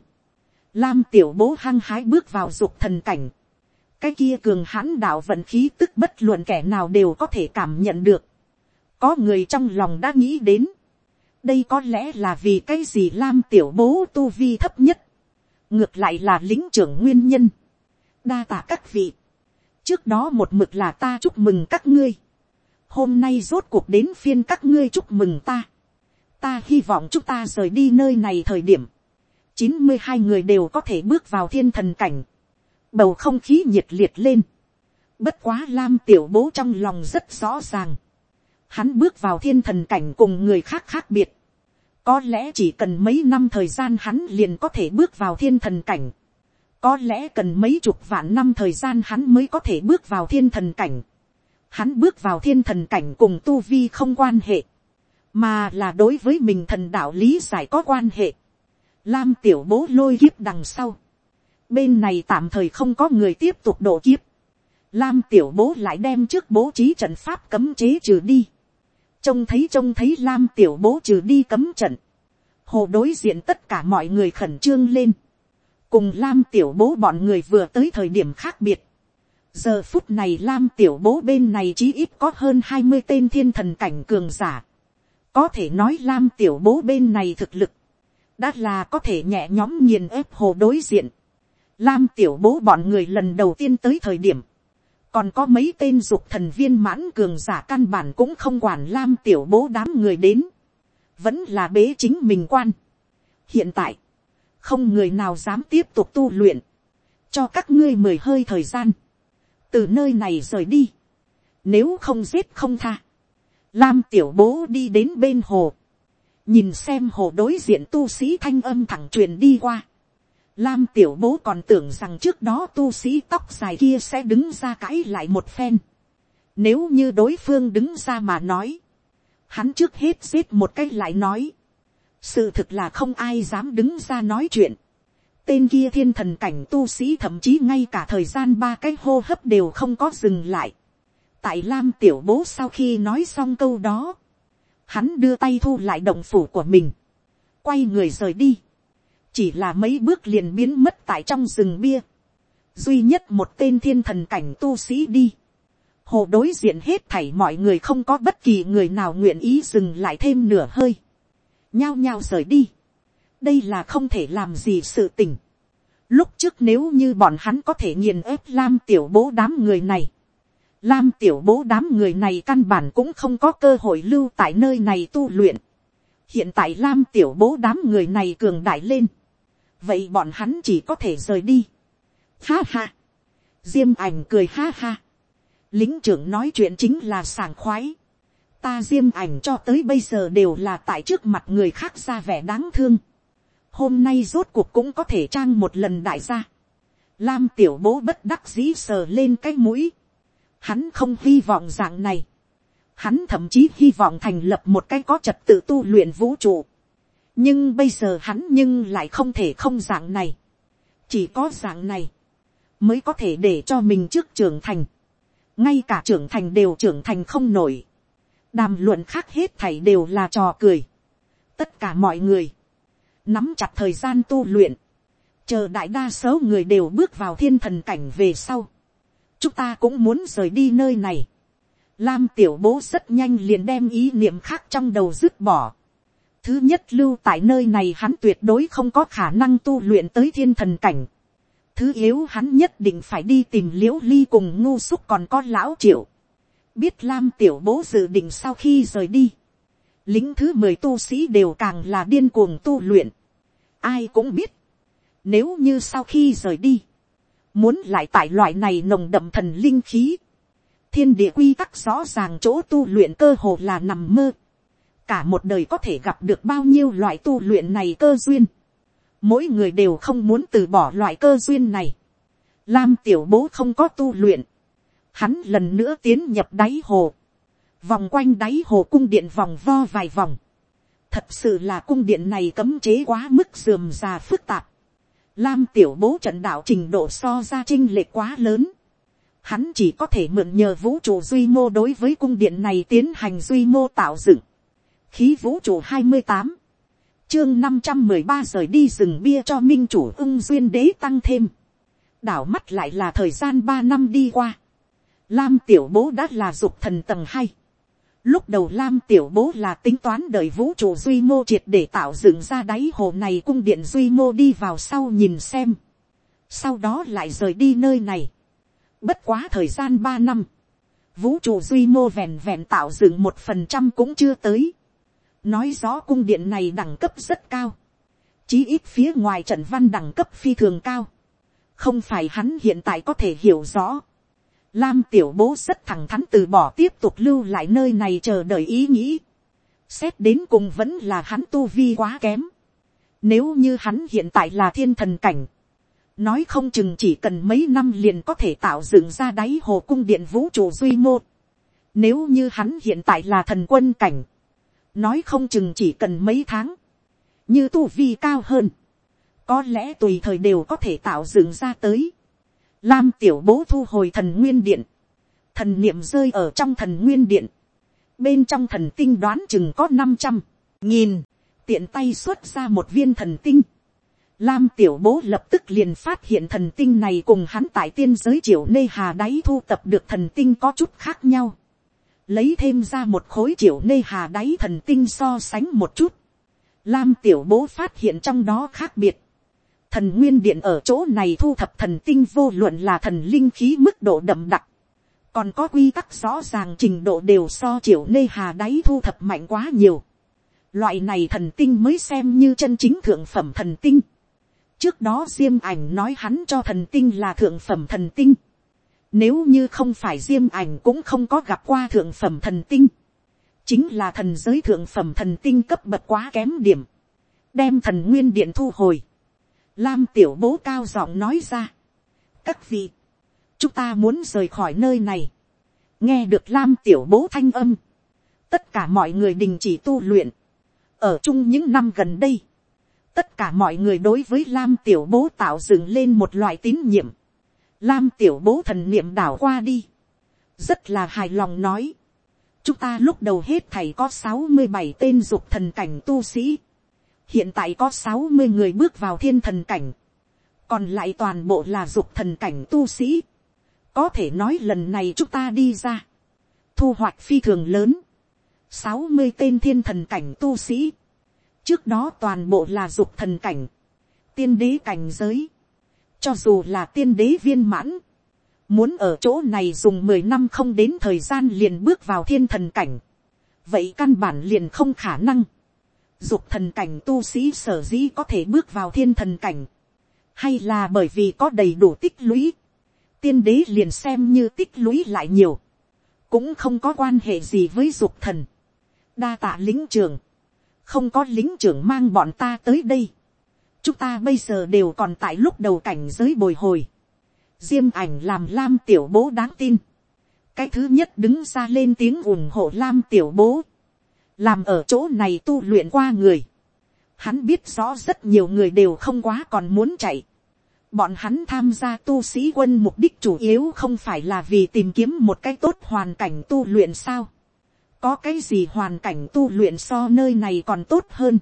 lam tiểu bố hăng hái bước vào dục thần cảnh, cái kia cường hãn đạo vận khí tức bất luận kẻ nào đều có thể cảm nhận được, có người trong lòng đã nghĩ đến, đây có lẽ là vì cái gì lam tiểu bố tu vi thấp nhất, ngược lại là lính trưởng nguyên nhân, đa tạ các vị, trước đó một mực là ta chúc mừng các ngươi, hôm nay rốt cuộc đến phiên các ngươi chúc mừng ta, ta hy vọng chúng ta rời đi nơi này thời điểm, chín mươi hai người đều có thể bước vào thiên thần cảnh, bầu không khí nhiệt liệt lên, bất quá lam tiểu bố trong lòng rất rõ ràng, hắn bước vào thiên thần cảnh cùng người khác khác biệt, có lẽ chỉ cần mấy năm thời gian hắn liền có thể bước vào thiên thần cảnh, có lẽ cần mấy chục vạn năm thời gian hắn mới có thể bước vào thiên thần cảnh, hắn bước vào thiên thần cảnh cùng tu vi không quan hệ, mà là đối với mình thần đạo lý giải có quan hệ. Lam tiểu bố lôi kiếp đằng sau. Bên này tạm thời không có người tiếp tục độ kiếp. Lam tiểu bố lại đem trước bố trí trận pháp cấm chế trừ đi. Trông thấy trông thấy Lam tiểu bố trừ đi cấm trận. Hồ đối diện tất cả mọi người khẩn trương lên. Cùng Lam tiểu bố bọn người vừa tới thời điểm khác biệt. Giờ phút này Lam tiểu bố bên này chí ít có hơn hai mươi tên thiên thần cảnh cường giả có thể nói lam tiểu bố bên này thực lực, đã là có thể nhẹ nhóm nghiền ép hồ đối diện. Lam tiểu bố bọn người lần đầu tiên tới thời điểm, còn có mấy tên dục thần viên mãn cường giả căn bản cũng không quản lam tiểu bố đám người đến, vẫn là bế chính mình quan. hiện tại, không người nào dám tiếp tục tu luyện, cho các ngươi mười hơi thời gian, từ nơi này rời đi, nếu không giết không tha, Lam tiểu bố đi đến bên hồ. Nhìn xem hồ đối diện tu sĩ thanh âm thẳng truyền đi qua. Lam tiểu bố còn tưởng rằng trước đó tu sĩ tóc dài kia sẽ đứng ra cãi lại một phen. Nếu như đối phương đứng ra mà nói. Hắn trước hết giết một cách lại nói. Sự thực là không ai dám đứng ra nói chuyện. Tên kia thiên thần cảnh tu sĩ thậm chí ngay cả thời gian ba cái hô hấp đều không có dừng lại. Tại Lam tiểu bố sau khi nói xong câu đó. Hắn đưa tay thu lại động phủ của mình. Quay người rời đi chỉ là mấy bước liền biến mất tại trong rừng bia, duy nhất một tên thiên thần cảnh tu sĩ đi, hồ đối diện hết thảy mọi người không có bất kỳ người nào nguyện ý dừng lại thêm nửa hơi, nhao nhao rời đi, đây là không thể làm gì sự tình, lúc trước nếu như bọn hắn có thể nghiền ép lam tiểu bố đám người này, lam tiểu bố đám người này căn bản cũng không có cơ hội lưu tại nơi này tu luyện, hiện tại lam tiểu bố đám người này cường đại lên, vậy bọn hắn chỉ có thể rời đi. Ha ha, diêm ảnh cười ha ha, lính trưởng nói chuyện chính là sảng khoái. ta diêm ảnh cho tới bây giờ đều là tại trước mặt người khác ra vẻ đáng thương. hôm nay rốt cuộc cũng có thể trang một lần đại gia. lam tiểu bố bất đắc dĩ sờ lên cái mũi. hắn không hy vọng dạng này. hắn thậm chí hy vọng thành lập một cái có trật tự tu luyện vũ trụ nhưng bây giờ hắn nhưng lại không thể không dạng này. chỉ có dạng này, mới có thể để cho mình trước trưởng thành. ngay cả trưởng thành đều trưởng thành không nổi. đàm luận khác hết thảy đều là trò cười. tất cả mọi người, nắm chặt thời gian tu luyện, chờ đại đa số người đều bước vào thiên thần cảnh về sau. chúng ta cũng muốn rời đi nơi này. Lam tiểu bố rất nhanh liền đem ý niệm khác trong đầu dứt bỏ Thứ nhất lưu tại nơi này hắn tuyệt đối không có khả năng tu luyện tới thiên thần cảnh. Thứ yếu hắn nhất định phải đi tìm liễu ly cùng ngu xúc còn có lão triệu. Biết Lam tiểu bố dự định sau khi rời đi. Lính thứ mười tu sĩ đều càng là điên cuồng tu luyện. Ai cũng biết. Nếu như sau khi rời đi. Muốn lại tại loại này nồng đậm thần linh khí. Thiên địa quy tắc rõ ràng chỗ tu luyện cơ hồ là nằm mơ cả một đời có thể gặp được bao nhiêu loại tu luyện này cơ duyên. Mỗi người đều không muốn từ bỏ loại cơ duyên này. Lam tiểu bố không có tu luyện. Hắn lần nữa tiến nhập đáy hồ. Vòng quanh đáy hồ cung điện vòng vo vài vòng. Thật sự là cung điện này cấm chế quá mức dườm già phức tạp. Lam tiểu bố trận đạo trình độ so ra trinh lệ quá lớn. Hắn chỉ có thể mượn nhờ vũ trụ duy mô đối với cung điện này tiến hành duy mô tạo dựng khí vũ trụ hai mươi tám, chương năm trăm mười ba rời đi rừng bia cho minh chủ ưng duyên đế tăng thêm, đảo mắt lại là thời gian ba năm đi qua, lam tiểu bố đã là dục thần tầng hai, lúc đầu lam tiểu bố là tính toán đời vũ trụ duy mô triệt để tạo dựng ra đáy hồ này cung điện duy mô đi vào sau nhìn xem, sau đó lại rời đi nơi này, bất quá thời gian ba năm, vũ trụ duy mô vẹn vẹn tạo dựng một phần trăm cũng chưa tới nói rõ cung điện này đẳng cấp rất cao, chí ít phía ngoài trận văn đẳng cấp phi thường cao, không phải hắn hiện tại có thể hiểu rõ. Lam tiểu bố rất thẳng thắn từ bỏ tiếp tục lưu lại nơi này chờ đợi ý nghĩ. Xét đến cùng vẫn là hắn tu vi quá kém. Nếu như hắn hiện tại là thiên thần cảnh. Nói không chừng chỉ cần mấy năm liền có thể tạo dựng ra đáy hồ cung điện vũ trụ duy mô. Nếu như hắn hiện tại là thần quân cảnh nói không chừng chỉ cần mấy tháng, như tu vi cao hơn, có lẽ tùy thời đều có thể tạo dựng ra tới. Lam tiểu bố thu hồi thần nguyên điện, thần niệm rơi ở trong thần nguyên điện, bên trong thần tinh đoán chừng có năm trăm, nghìn, tiện tay xuất ra một viên thần tinh. Lam tiểu bố lập tức liền phát hiện thần tinh này cùng hắn tại tiên giới triệu nê hà đáy thu tập được thần tinh có chút khác nhau lấy thêm ra một khối triệu nê hà đáy thần tinh so sánh một chút, lam tiểu bố phát hiện trong đó khác biệt, thần nguyên điện ở chỗ này thu thập thần tinh vô luận là thần linh khí mức độ đậm đặc, còn có quy tắc rõ ràng trình độ đều so triệu nê hà đáy thu thập mạnh quá nhiều. Loại này thần tinh mới xem như chân chính thượng phẩm thần tinh. Trước đó Diêm ảnh nói hắn cho thần tinh là thượng phẩm thần tinh. Nếu như không phải diêm ảnh cũng không có gặp qua thượng phẩm thần tinh. Chính là thần giới thượng phẩm thần tinh cấp bậc quá kém điểm. Đem thần nguyên điện thu hồi. Lam tiểu bố cao giọng nói ra. Các vị, chúng ta muốn rời khỏi nơi này. Nghe được Lam tiểu bố thanh âm. Tất cả mọi người đình chỉ tu luyện. Ở chung những năm gần đây. Tất cả mọi người đối với Lam tiểu bố tạo dựng lên một loại tín nhiệm. Lam tiểu bố thần niệm đảo qua đi. Rất là hài lòng nói. Chúng ta lúc đầu hết thầy có sáu mươi bảy tên dục thần cảnh tu sĩ. Hiện tại có sáu mươi người bước vào thiên thần cảnh, còn lại toàn bộ là dục thần cảnh tu sĩ. có thể nói lần này chúng ta đi ra, thu hoạch phi thường lớn, sáu mươi tên thiên thần cảnh tu sĩ, trước đó toàn bộ là dục thần cảnh, tiên đế cảnh giới, cho dù là tiên đế viên mãn, muốn ở chỗ này dùng mười năm không đến thời gian liền bước vào thiên thần cảnh, vậy căn bản liền không khả năng. Dục thần cảnh tu sĩ sở dĩ có thể bước vào thiên thần cảnh, hay là bởi vì có đầy đủ tích lũy, tiên đế liền xem như tích lũy lại nhiều, cũng không có quan hệ gì với dục thần. đa tạ lính trưởng, không có lính trưởng mang bọn ta tới đây, chúng ta bây giờ đều còn tại lúc đầu cảnh giới bồi hồi, diêm ảnh làm lam tiểu bố đáng tin, cái thứ nhất đứng ra lên tiếng ủng hộ lam tiểu bố, làm ở chỗ này tu luyện qua người, hắn biết rõ rất nhiều người đều không quá còn muốn chạy. Bọn hắn tham gia tu sĩ quân mục đích chủ yếu không phải là vì tìm kiếm một cái tốt hoàn cảnh tu luyện sao. Có cái gì hoàn cảnh tu luyện so nơi này còn tốt hơn.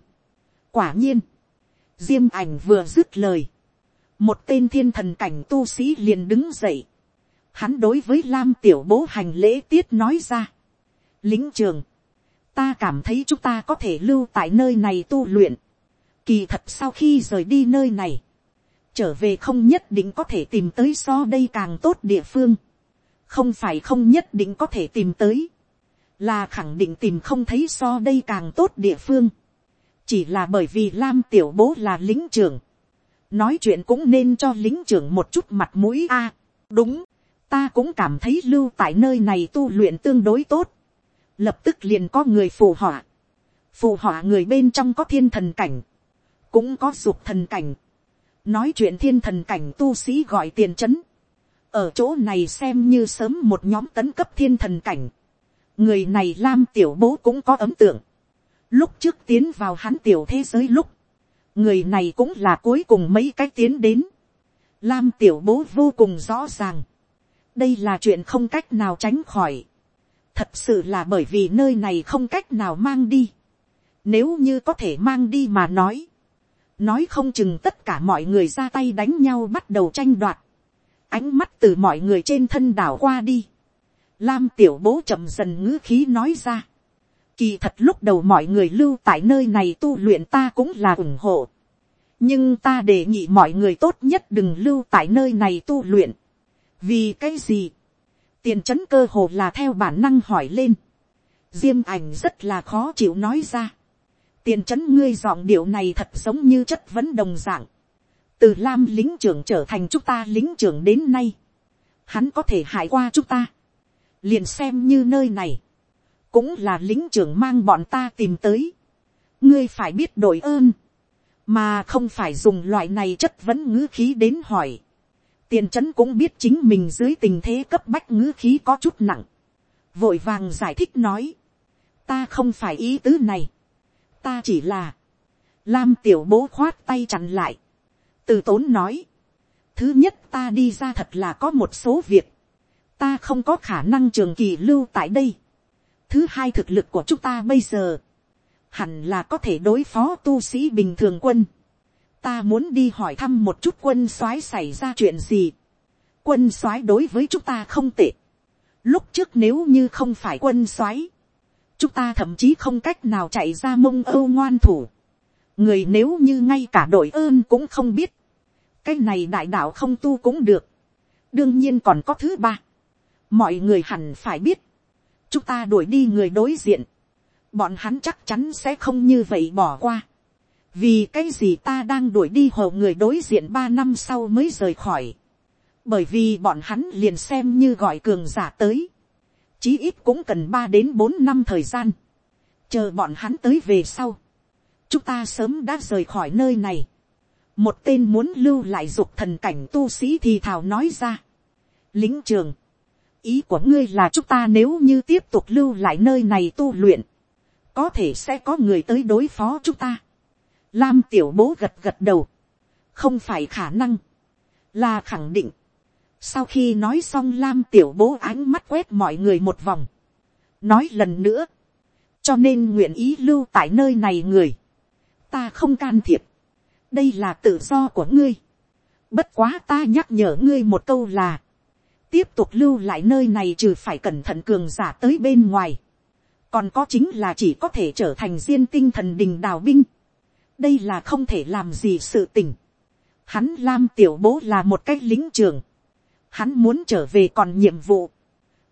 Quả nhiên, diêm ảnh vừa dứt lời. Một tên thiên thần cảnh tu sĩ liền đứng dậy. Hắn đối với Lam tiểu bố hành lễ tiết nói ra. Lính trường ta cảm thấy chúng ta có thể lưu tại nơi này tu luyện. Kỳ thật sau khi rời đi nơi này, trở về không nhất định có thể tìm tới so đây càng tốt địa phương. Không phải không nhất định có thể tìm tới, là khẳng định tìm không thấy so đây càng tốt địa phương. Chỉ là bởi vì Lam tiểu bố là lính trưởng. Nói chuyện cũng nên cho lính trưởng một chút mặt mũi a đúng, ta cũng cảm thấy lưu tại nơi này tu luyện tương đối tốt lập tức liền có người phù họa. phù họa người bên trong có thiên thần cảnh, cũng có dục thần cảnh. nói chuyện thiên thần cảnh tu sĩ gọi tiền c h ấ n ở chỗ này xem như sớm một nhóm tấn cấp thiên thần cảnh. người này lam tiểu bố cũng có ấm tượng lúc trước tiến vào hắn tiểu thế giới lúc, người này cũng là cuối cùng mấy cái tiến đến. lam tiểu bố vô cùng rõ ràng. đây là chuyện không cách nào tránh khỏi thật sự là bởi vì nơi này không cách nào mang đi. Nếu như có thể mang đi mà nói, nói không chừng tất cả mọi người ra tay đánh nhau bắt đầu tranh đoạt, ánh mắt từ mọi người trên thân đảo qua đi. Lam tiểu bố chậm dần ngữ khí nói ra. Kỳ thật lúc đầu mọi người lưu tại nơi này tu luyện ta cũng là ủng hộ. Nhưng ta đề nghị mọi người tốt nhất đừng lưu tại nơi này tu luyện. Vì cái gì? tiền trấn cơ hồ là theo bản năng hỏi lên. diêm ảnh rất là khó chịu nói ra. tiền trấn ngươi giọng điệu này thật giống như chất vấn đồng dạng. từ lam lính trưởng trở thành chúng ta lính trưởng đến nay. hắn có thể hại qua chúng ta. liền xem như nơi này cũng là lính trưởng mang bọn ta tìm tới. ngươi phải biết đội ơn. mà không phải dùng loại này chất vấn ngữ khí đến hỏi. Tiền trấn cũng biết chính mình dưới tình thế cấp bách ngữ khí có chút nặng, vội vàng giải thích nói, ta không phải ý tứ này, ta chỉ là, lam tiểu bố khoát tay chặn lại, từ tốn nói, thứ nhất ta đi ra thật là có một số việc, ta không có khả năng trường kỳ lưu tại đây, thứ hai thực lực của chúng ta bây giờ, hẳn là có thể đối phó tu sĩ bình thường quân, ta muốn đi hỏi thăm một chút quân soái xảy ra chuyện gì. quân soái đối với chúng ta không tệ. lúc trước nếu như không phải quân soái, chúng ta thậm chí không cách nào chạy ra mông âu ngoan thủ. người nếu như ngay cả đội ơn cũng không biết, cái này đại đạo không tu cũng được. đương nhiên còn có thứ ba. mọi người hẳn phải biết, chúng ta đuổi đi người đối diện, bọn hắn chắc chắn sẽ không như vậy bỏ qua. Vì cái gì ta đang đuổi đi hồ người đối diện ba năm sau mới rời khỏi, bởi vì bọn hắn liền xem như gọi cường giả tới, chí ít cũng cần ba đến bốn năm thời gian, chờ bọn hắn tới về sau, chúng ta sớm đã rời khỏi nơi này, một tên muốn lưu lại dục thần cảnh tu sĩ thì thào nói ra. lính trường, ý của ngươi là chúng ta nếu như tiếp tục lưu lại nơi này tu luyện, có thể sẽ có người tới đối phó chúng ta. Lam tiểu bố gật gật đầu, không phải khả năng, là khẳng định. Sau khi nói xong Lam tiểu bố ánh mắt quét mọi người một vòng, nói lần nữa, cho nên nguyện ý lưu tại nơi này người, ta không can thiệp, đây là tự do của ngươi. Bất quá ta nhắc nhở ngươi một câu là, tiếp tục lưu lại nơi này trừ phải cẩn thận cường giả tới bên ngoài. còn có chính là chỉ có thể trở thành diên tinh thần đình đào binh. đây là không thể làm gì sự tình. hắn lam tiểu bố là một cái lính trường. hắn muốn trở về còn nhiệm vụ.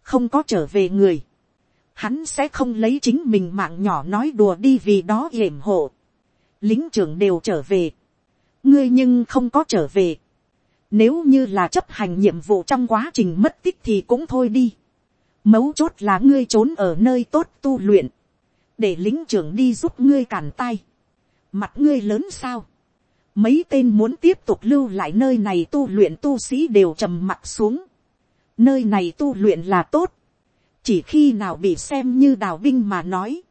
không có trở về người. hắn sẽ không lấy chính mình mạng nhỏ nói đùa đi vì đó yểm hộ. lính trưởng đều trở về ngươi nhưng không có trở về. Nếu như là chấp hành nhiệm vụ trong quá trình mất tích thì cũng thôi đi. Mấu chốt là ngươi trốn ở nơi tốt tu luyện. Để lính trưởng đi giúp ngươi cản tay. Mặt ngươi lớn sao? Mấy tên muốn tiếp tục lưu lại nơi này tu luyện tu sĩ đều trầm mặt xuống. Nơi này tu luyện là tốt. Chỉ khi nào bị xem như đào binh mà nói.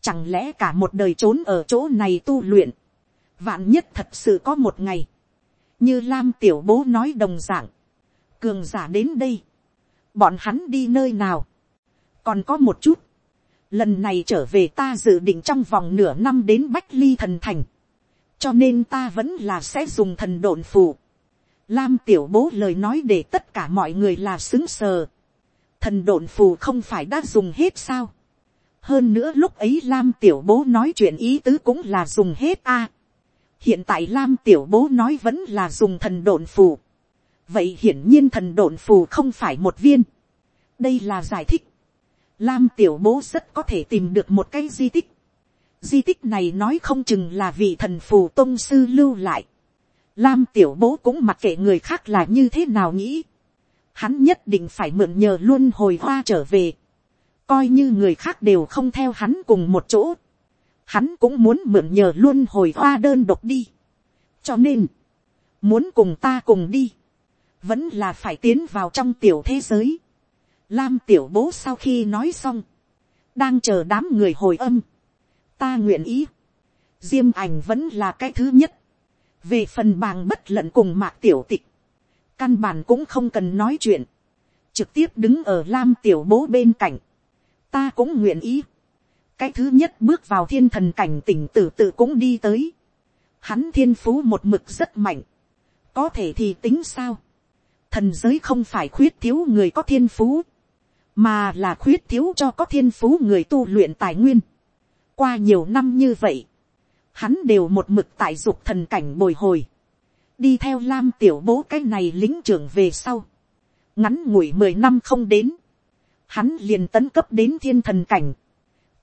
Chẳng lẽ cả một đời trốn ở chỗ này tu luyện vạn nhất thật sự có một ngày, như lam tiểu bố nói đồng d ạ n g cường giả đến đây, bọn hắn đi nơi nào, còn có một chút, lần này trở về ta dự định trong vòng nửa năm đến bách ly thần thành, cho nên ta vẫn là sẽ dùng thần độn phù. Lam tiểu bố lời nói để tất cả mọi người là xứng sờ. Thần độn phù không phải đã dùng hết sao. Hơn nữa lúc ấy Lam tiểu bố nói chuyện ý tứ cũng là dùng hết a hiện tại lam tiểu bố nói vẫn là dùng thần độn phù. vậy hiển nhiên thần độn phù không phải một viên. đây là giải thích. lam tiểu bố rất có thể tìm được một cái di tích. di tích này nói không chừng là vị thần phù tôn sư lưu lại. lam tiểu bố cũng mặc kệ người khác là như thế nào nghĩ. hắn nhất định phải mượn nhờ luôn hồi hoa trở về. coi như người khác đều không theo hắn cùng một chỗ hắn cũng muốn mượn nhờ luôn hồi hoa đơn độc đi. cho nên, muốn cùng ta cùng đi, vẫn là phải tiến vào trong tiểu thế giới. Lam tiểu bố sau khi nói xong, đang chờ đám người hồi âm. ta nguyện ý, diêm ảnh vẫn là cái thứ nhất. về phần bàng bất lận cùng mạc tiểu tịch, căn bản cũng không cần nói chuyện, trực tiếp đứng ở lam tiểu bố bên cạnh. ta cũng nguyện ý cái thứ nhất bước vào thiên thần cảnh tỉnh tử tự cũng đi tới. Hắn thiên phú một mực rất mạnh. Có thể thì tính sao. Thần giới không phải khuyết thiếu người có thiên phú. Mà là khuyết thiếu cho có thiên phú người tu luyện tài nguyên. Qua nhiều năm như vậy. Hắn đều một mực tại dục thần cảnh bồi hồi. Đi theo lam tiểu bố cái này lính trưởng về sau. Ngắn ngủi mười năm không đến. Hắn liền tấn cấp đến thiên thần cảnh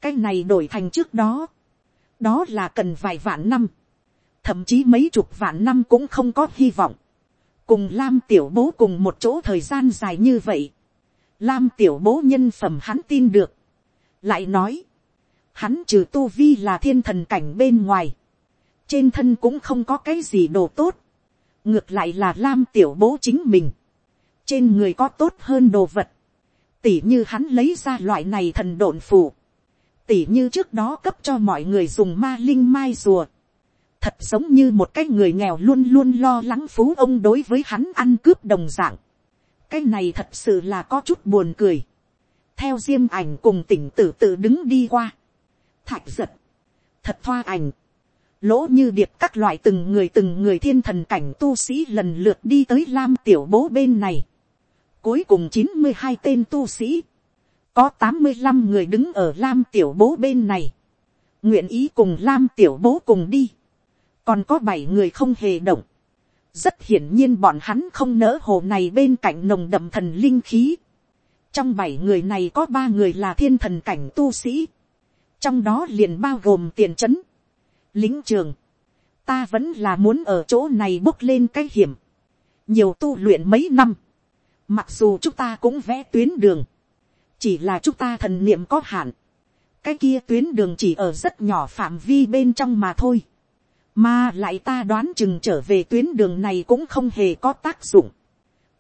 cái này đổi thành trước đó, đó là cần vài vạn năm, thậm chí mấy chục vạn năm cũng không có hy vọng, cùng lam tiểu bố cùng một chỗ thời gian dài như vậy, lam tiểu bố nhân phẩm hắn tin được, lại nói, hắn trừ tu vi là thiên thần cảnh bên ngoài, trên thân cũng không có cái gì đồ tốt, ngược lại là lam tiểu bố chính mình, trên người có tốt hơn đồ vật, tỉ như hắn lấy ra loại này thần độn phù, tỉ như trước đó cấp cho mọi người dùng ma linh mai rùa. Thật giống như một cái người nghèo luôn luôn lo lắng phú ông đối với hắn ăn cướp đồng dạng. Cái này thật sự là có chút buồn cười. Theo diêm ảnh cùng tỉnh tử tự đứng đi qua. Thạch giật. Thật thoa ảnh. Lỗ như điệp các loại từng người từng người thiên thần cảnh tu sĩ lần lượt đi tới lam tiểu bố bên này. Cuối cùng chín mươi hai tên tu sĩ có tám mươi 85 người đứng ở lam tiểu bố bên này, nguyện ý cùng lam tiểu bố cùng đi, còn có bảy người không hề động, rất hiển nhiên bọn hắn không nỡ hồ này bên cạnh nồng đậm thần linh khí, trong bảy người này có ba người là thiên thần cảnh tu sĩ, trong đó liền bao gồm tiền trấn, lính trường, ta vẫn là muốn ở chỗ này bốc lên cái hiểm, nhiều tu luyện mấy năm, mặc dù chúng ta cũng vẽ tuyến đường, chỉ là chúng ta thần niệm có hạn, cái kia tuyến đường chỉ ở rất nhỏ phạm vi bên trong mà thôi, mà lại ta đoán chừng trở về tuyến đường này cũng không hề có tác dụng,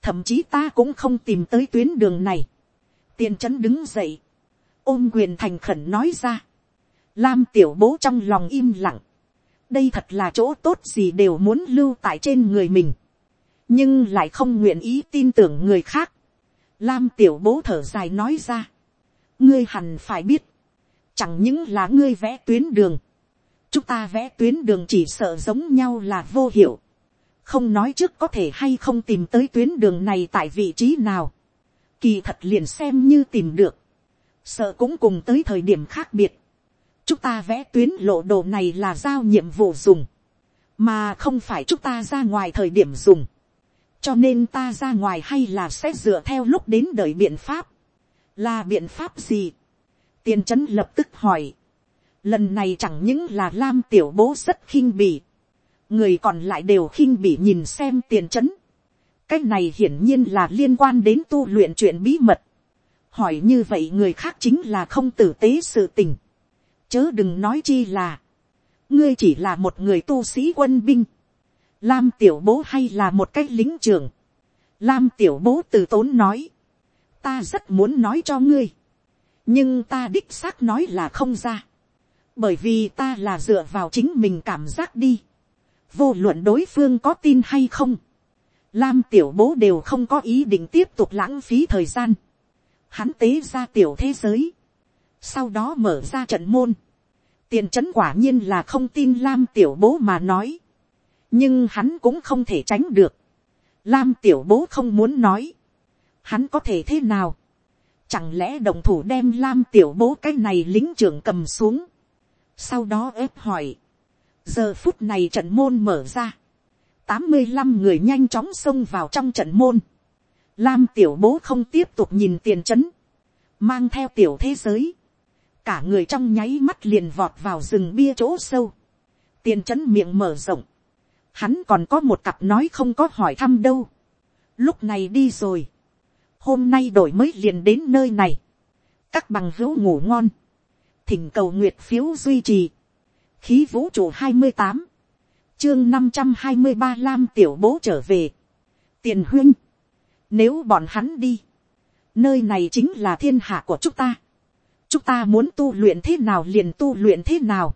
thậm chí ta cũng không tìm tới tuyến đường này, tiên trấn đứng dậy, ôm quyền thành khẩn nói ra, lam tiểu bố trong lòng im lặng, đây thật là chỗ tốt gì đều muốn lưu tại trên người mình, nhưng lại không nguyện ý tin tưởng người khác. Lam tiểu bố thở dài nói ra, ngươi hẳn phải biết, chẳng những là ngươi vẽ tuyến đường, chúng ta vẽ tuyến đường chỉ sợ giống nhau là vô hiệu, không nói trước có thể hay không tìm tới tuyến đường này tại vị trí nào, kỳ thật liền xem như tìm được, sợ cũng cùng tới thời điểm khác biệt, chúng ta vẽ tuyến lộ đồ này là giao nhiệm vụ dùng, mà không phải chúng ta ra ngoài thời điểm dùng, cho nên ta ra ngoài hay là sẽ dựa theo lúc đến đợi biện pháp, là biện pháp gì, tiền trấn lập tức hỏi, lần này chẳng những là lam tiểu bố rất khinh bỉ, người còn lại đều khinh bỉ nhìn xem tiền trấn, cái này hiển nhiên là liên quan đến tu luyện chuyện bí mật, hỏi như vậy người khác chính là không tử tế sự tình, chớ đừng nói chi là, ngươi chỉ là một người tu sĩ quân binh, lam tiểu bố hay là một cái lính trưởng, lam tiểu bố từ tốn nói, ta rất muốn nói cho ngươi, nhưng ta đích xác nói là không ra, bởi vì ta là dựa vào chính mình cảm giác đi, vô luận đối phương có tin hay không, lam tiểu bố đều không có ý định tiếp tục lãng phí thời gian, hắn tế ra tiểu thế giới, sau đó mở ra trận môn, tiền trấn quả nhiên là không tin lam tiểu bố mà nói, nhưng hắn cũng không thể tránh được, lam tiểu bố không muốn nói, hắn có thể thế nào, chẳng lẽ đồng thủ đem lam tiểu bố cái này lính trưởng cầm xuống, sau đó ép hỏi, giờ phút này trận môn mở ra, tám mươi năm người nhanh chóng xông vào trong trận môn, lam tiểu bố không tiếp tục nhìn tiền trấn, mang theo tiểu thế giới, cả người trong nháy mắt liền vọt vào rừng bia chỗ sâu, tiền trấn miệng mở rộng, hắn còn có một cặp nói không có hỏi thăm đâu, lúc này đi rồi, hôm nay đổi mới liền đến nơi này, các bằng hữu ngủ ngon, thỉnh cầu nguyệt phiếu duy trì, khí vũ trụ hai mươi tám, chương năm trăm hai mươi ba lam tiểu bố trở về, tiền huyên, nếu bọn hắn đi, nơi này chính là thiên hạ của chúng ta, chúng ta muốn tu luyện thế nào liền tu luyện thế nào,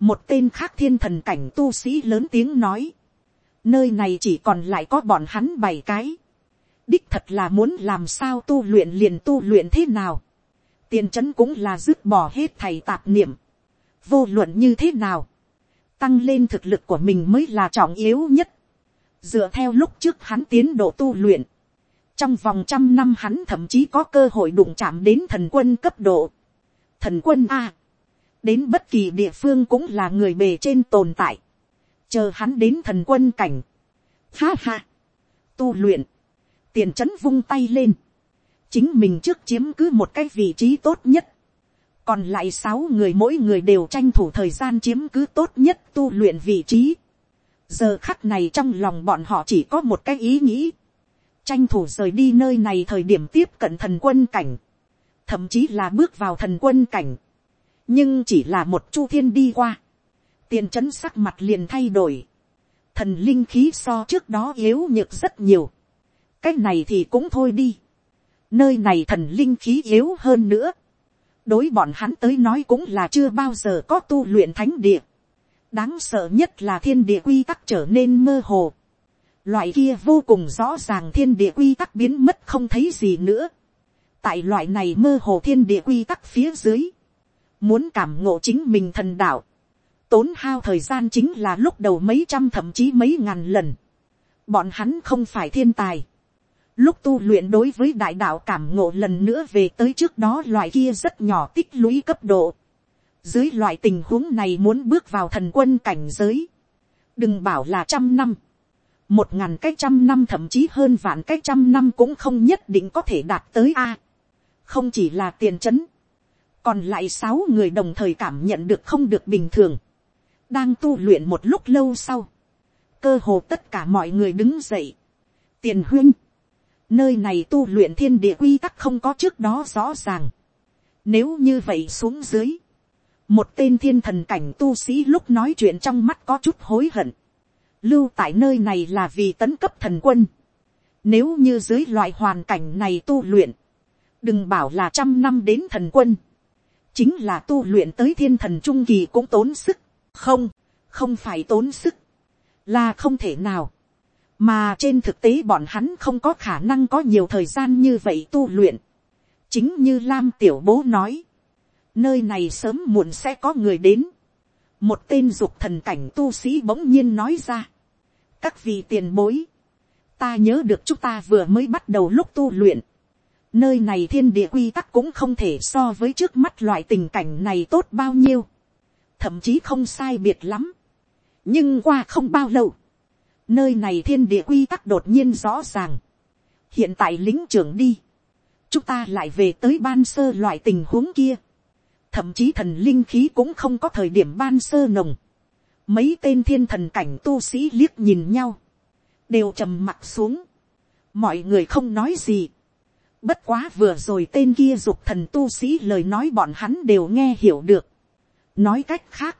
một tên khác thiên thần cảnh tu sĩ lớn tiếng nói, nơi này chỉ còn lại có bọn hắn bảy cái, đích thật là muốn làm sao tu luyện liền tu luyện thế nào, tiền trấn cũng là dứt bỏ hết thầy tạp niệm, vô luận như thế nào, tăng lên thực lực của mình mới là trọng yếu nhất, dựa theo lúc trước hắn tiến độ tu luyện, trong vòng trăm năm hắn thậm chí có cơ hội đụng chạm đến thần quân cấp độ, thần quân a, đến bất kỳ địa phương cũng là người bề trên tồn tại, chờ hắn đến thần quân cảnh, ha ha, tu luyện, tiền trấn vung tay lên, chính mình trước chiếm cứ một cái vị trí tốt nhất, còn lại sáu người mỗi người đều tranh thủ thời gian chiếm cứ tốt nhất tu luyện vị trí. giờ khắc này trong lòng bọn họ chỉ có một cái ý nghĩ, tranh thủ rời đi nơi này thời điểm tiếp cận thần quân cảnh, thậm chí là bước vào thần quân cảnh, nhưng chỉ là một chu thiên đi qua, tiền trấn sắc mặt liền thay đổi, thần linh khí so trước đó yếu nhược rất nhiều, cái này thì cũng thôi đi, nơi này thần linh khí yếu hơn nữa, đối bọn hắn tới nói cũng là chưa bao giờ có tu luyện thánh địa, đáng sợ nhất là thiên địa quy tắc trở nên mơ hồ, loại kia vô cùng rõ ràng thiên địa quy tắc biến mất không thấy gì nữa, tại loại này mơ hồ thiên địa quy tắc phía dưới, muốn cảm ngộ chính mình thần đạo, tốn hao thời gian chính là lúc đầu mấy trăm thậm chí mấy ngàn lần. Bọn hắn không phải thiên tài. Lúc tu luyện đối với đại đạo cảm ngộ lần nữa về tới trước đó loại kia rất nhỏ tích lũy cấp độ. Dưới loại tình huống này muốn bước vào thần quân cảnh giới. Đừng bảo là trăm năm. Một ngàn cái trăm năm thậm chí hơn vạn cái trăm năm cũng không nhất định có thể đạt tới A. Không chỉ là tiền chấn. Còn lại sáu người đồng thời cảm nhận được không được bình thường đang tu luyện một lúc lâu sau, cơ hồ tất cả mọi người đứng dậy. tiền huyên, nơi này tu luyện thiên địa quy tắc không có trước đó rõ ràng. nếu như vậy xuống dưới, một tên thiên thần cảnh tu sĩ lúc nói chuyện trong mắt có chút hối hận, lưu tại nơi này là vì tấn cấp thần quân, nếu như dưới loại hoàn cảnh này tu luyện, đừng bảo là trăm năm đến thần quân, chính là tu luyện tới thiên thần trung kỳ cũng tốn sức, không, không phải tốn sức, là không thể nào, mà trên thực tế bọn hắn không có khả năng có nhiều thời gian như vậy tu luyện, chính như lam tiểu bố nói, nơi này sớm muộn sẽ có người đến, một tên dục thần cảnh tu sĩ bỗng nhiên nói ra, các vị tiền bối, ta nhớ được chúng ta vừa mới bắt đầu lúc tu luyện, nơi này thiên địa quy tắc cũng không thể so với trước mắt loại tình cảnh này tốt bao nhiêu, thậm chí không sai biệt lắm, nhưng qua không bao lâu, nơi này thiên địa quy tắc đột nhiên rõ ràng, hiện tại lính trưởng đi, chúng ta lại về tới ban sơ loại tình huống kia, thậm chí thần linh khí cũng không có thời điểm ban sơ nồng, mấy tên thiên thần cảnh tu sĩ liếc nhìn nhau, đều trầm mặt xuống, mọi người không nói gì, bất quá vừa rồi tên kia dục thần tu sĩ lời nói bọn hắn đều nghe hiểu được, nói cách khác,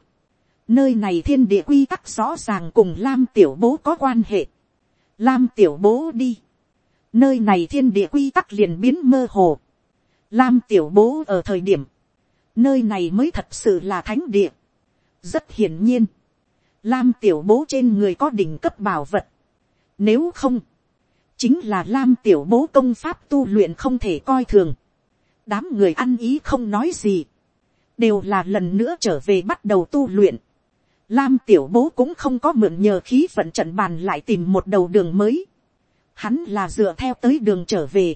nơi này thiên địa quy tắc rõ ràng cùng lam tiểu bố có quan hệ, lam tiểu bố đi, nơi này thiên địa quy tắc liền biến mơ hồ, lam tiểu bố ở thời điểm, nơi này mới thật sự là thánh địa, rất hiển nhiên, lam tiểu bố trên người có đỉnh cấp bảo vật, nếu không, chính là lam tiểu bố công pháp tu luyện không thể coi thường, đám người ăn ý không nói gì, đều là lần nữa trở về bắt đầu tu luyện, Lam tiểu bố cũng không có mượn nhờ khí vận trận bàn lại tìm một đầu đường mới. Hắn là dựa theo tới đường trở về.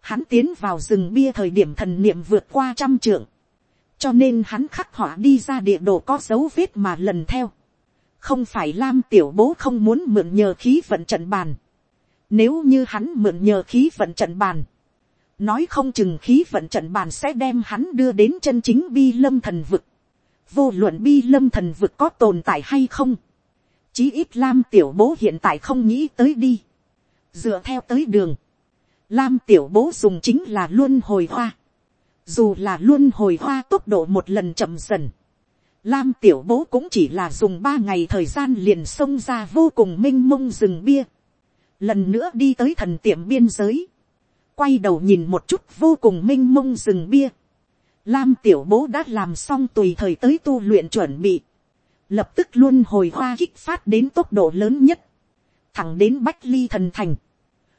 Hắn tiến vào rừng bia thời điểm thần niệm vượt qua trăm trượng. Cho nên hắn khắc họa đi ra địa đồ có dấu vết mà lần theo. Không phải Lam tiểu bố không muốn mượn nhờ khí vận trận bàn. Nếu như hắn mượn nhờ khí vận trận bàn. Nói không chừng khí vận trận bàn sẽ đem hắn đưa đến chân chính bi lâm thần vực. Vô luận bi lâm thần vực có tồn tại hay không, chí ít lam tiểu bố hiện tại không nghĩ tới đi, dựa theo tới đường, lam tiểu bố dùng chính là luân hồi hoa, dù là luân hồi hoa tốc độ một lần chậm dần, lam tiểu bố cũng chỉ là dùng ba ngày thời gian liền xông ra vô cùng minh mông rừng bia, lần nữa đi tới thần tiệm biên giới, quay đầu nhìn một chút vô cùng m i n h mông rừng bia, Lam tiểu bố đã làm xong tùy thời tới tu luyện chuẩn bị. Lập tức luôn hồi hoa kích phát đến tốc độ lớn nhất. Thẳng đến Bách Ly thần thành.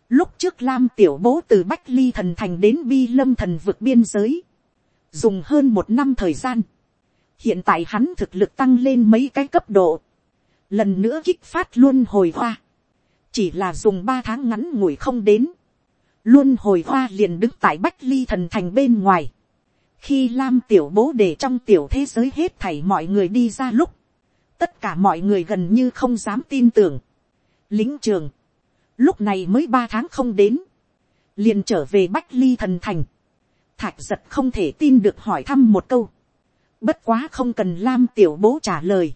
Lúc trước Lam tiểu bố từ Bách Ly thần thành đến Bi Lâm thần vực biên giới. Dùng hơn một năm thời gian. Hiện tại hắn thực lực tăng lên mấy cái cấp độ. Lần nữa kích phát luôn hồi hoa. Chỉ là dùng ba tháng ngắn ngủi không đến. Luôn hồi hoa liền đứng tại Bách Ly thần thành bên ngoài khi lam tiểu bố để trong tiểu thế giới hết thảy mọi người đi ra lúc, tất cả mọi người gần như không dám tin tưởng. lính trường, lúc này mới ba tháng không đến, liền trở về bách ly thần thành, thạch giật không thể tin được hỏi thăm một câu, bất quá không cần lam tiểu bố trả lời,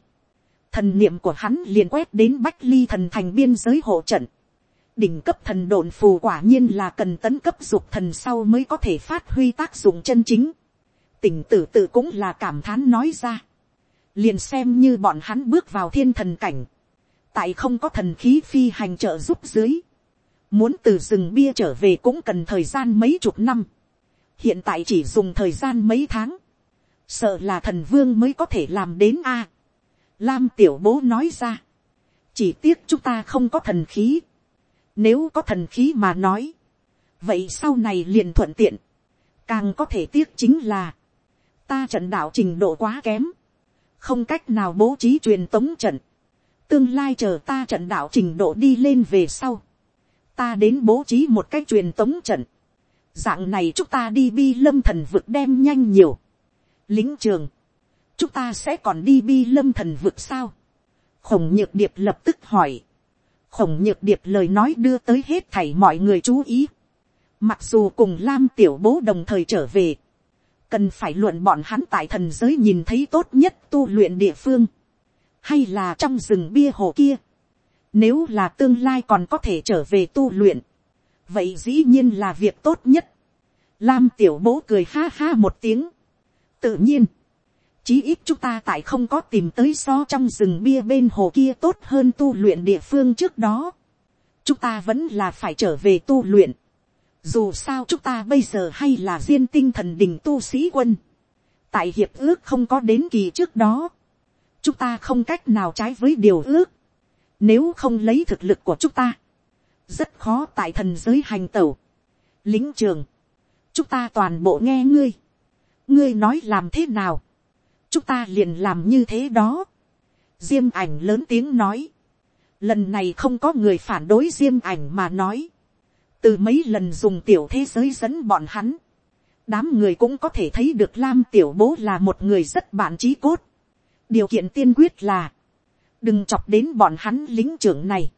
thần niệm của hắn liền quét đến bách ly thần thành biên giới hộ trận, đỉnh cấp thần đồn phù quả nhiên là cần tấn cấp dục thần sau mới có thể phát huy tác dụng chân chính tỉnh tử tự cũng là cảm thán nói ra. liền xem như bọn hắn bước vào thiên thần cảnh. tại không có thần khí phi hành trợ giúp dưới. muốn từ rừng bia trở về cũng cần thời gian mấy chục năm. hiện tại chỉ dùng thời gian mấy tháng. sợ là thần vương mới có thể làm đến a lam tiểu bố nói ra. chỉ tiếc chúng ta không có thần khí. nếu có thần khí mà nói. vậy sau này liền thuận tiện. càng có thể tiếc chính là ta trận đạo trình độ quá kém, không cách nào bố trí truyền tống trận, tương lai chờ ta trận đạo trình độ đi lên về sau, ta đến bố trí một cách truyền tống trận, dạng này chúng ta đi bi lâm thần vực đem nhanh nhiều, lính trường, chúng ta sẽ còn đi bi lâm thần vực sao, khổng nhược điệp lập tức hỏi, khổng nhược điệp lời nói đưa tới hết thảy mọi người chú ý, mặc dù cùng lam tiểu bố đồng thời trở về, cần phải luận bọn hắn tại thần giới nhìn thấy tốt nhất tu luyện địa phương, hay là trong rừng bia hồ kia. Nếu là tương lai còn có thể trở về tu luyện, vậy dĩ nhiên là việc tốt nhất. Lam tiểu bố cười ha ha một tiếng. tự nhiên, chí ít chúng ta tại không có tìm tới so trong rừng bia bên hồ kia tốt hơn tu luyện địa phương trước đó. chúng ta vẫn là phải trở về tu luyện. dù sao chúng ta bây giờ hay là riêng tinh thần đình tu sĩ quân. tại hiệp ước không có đến kỳ trước đó. chúng ta không cách nào trái với điều ước. nếu không lấy thực lực của chúng ta, rất khó tại thần giới hành tẩu. lính trường, chúng ta toàn bộ nghe ngươi. ngươi nói làm thế nào chúng ta liền làm như thế đó. diêm ảnh lớn tiếng nói. lần này không có người phản đối diêm ảnh mà nói. từ mấy lần dùng tiểu thế giới dẫn bọn hắn. đám người cũng có thể thấy được lam tiểu bố là một người rất bản trí cốt. điều kiện tiên quyết là, đừng chọc đến bọn hắn lính trưởng này.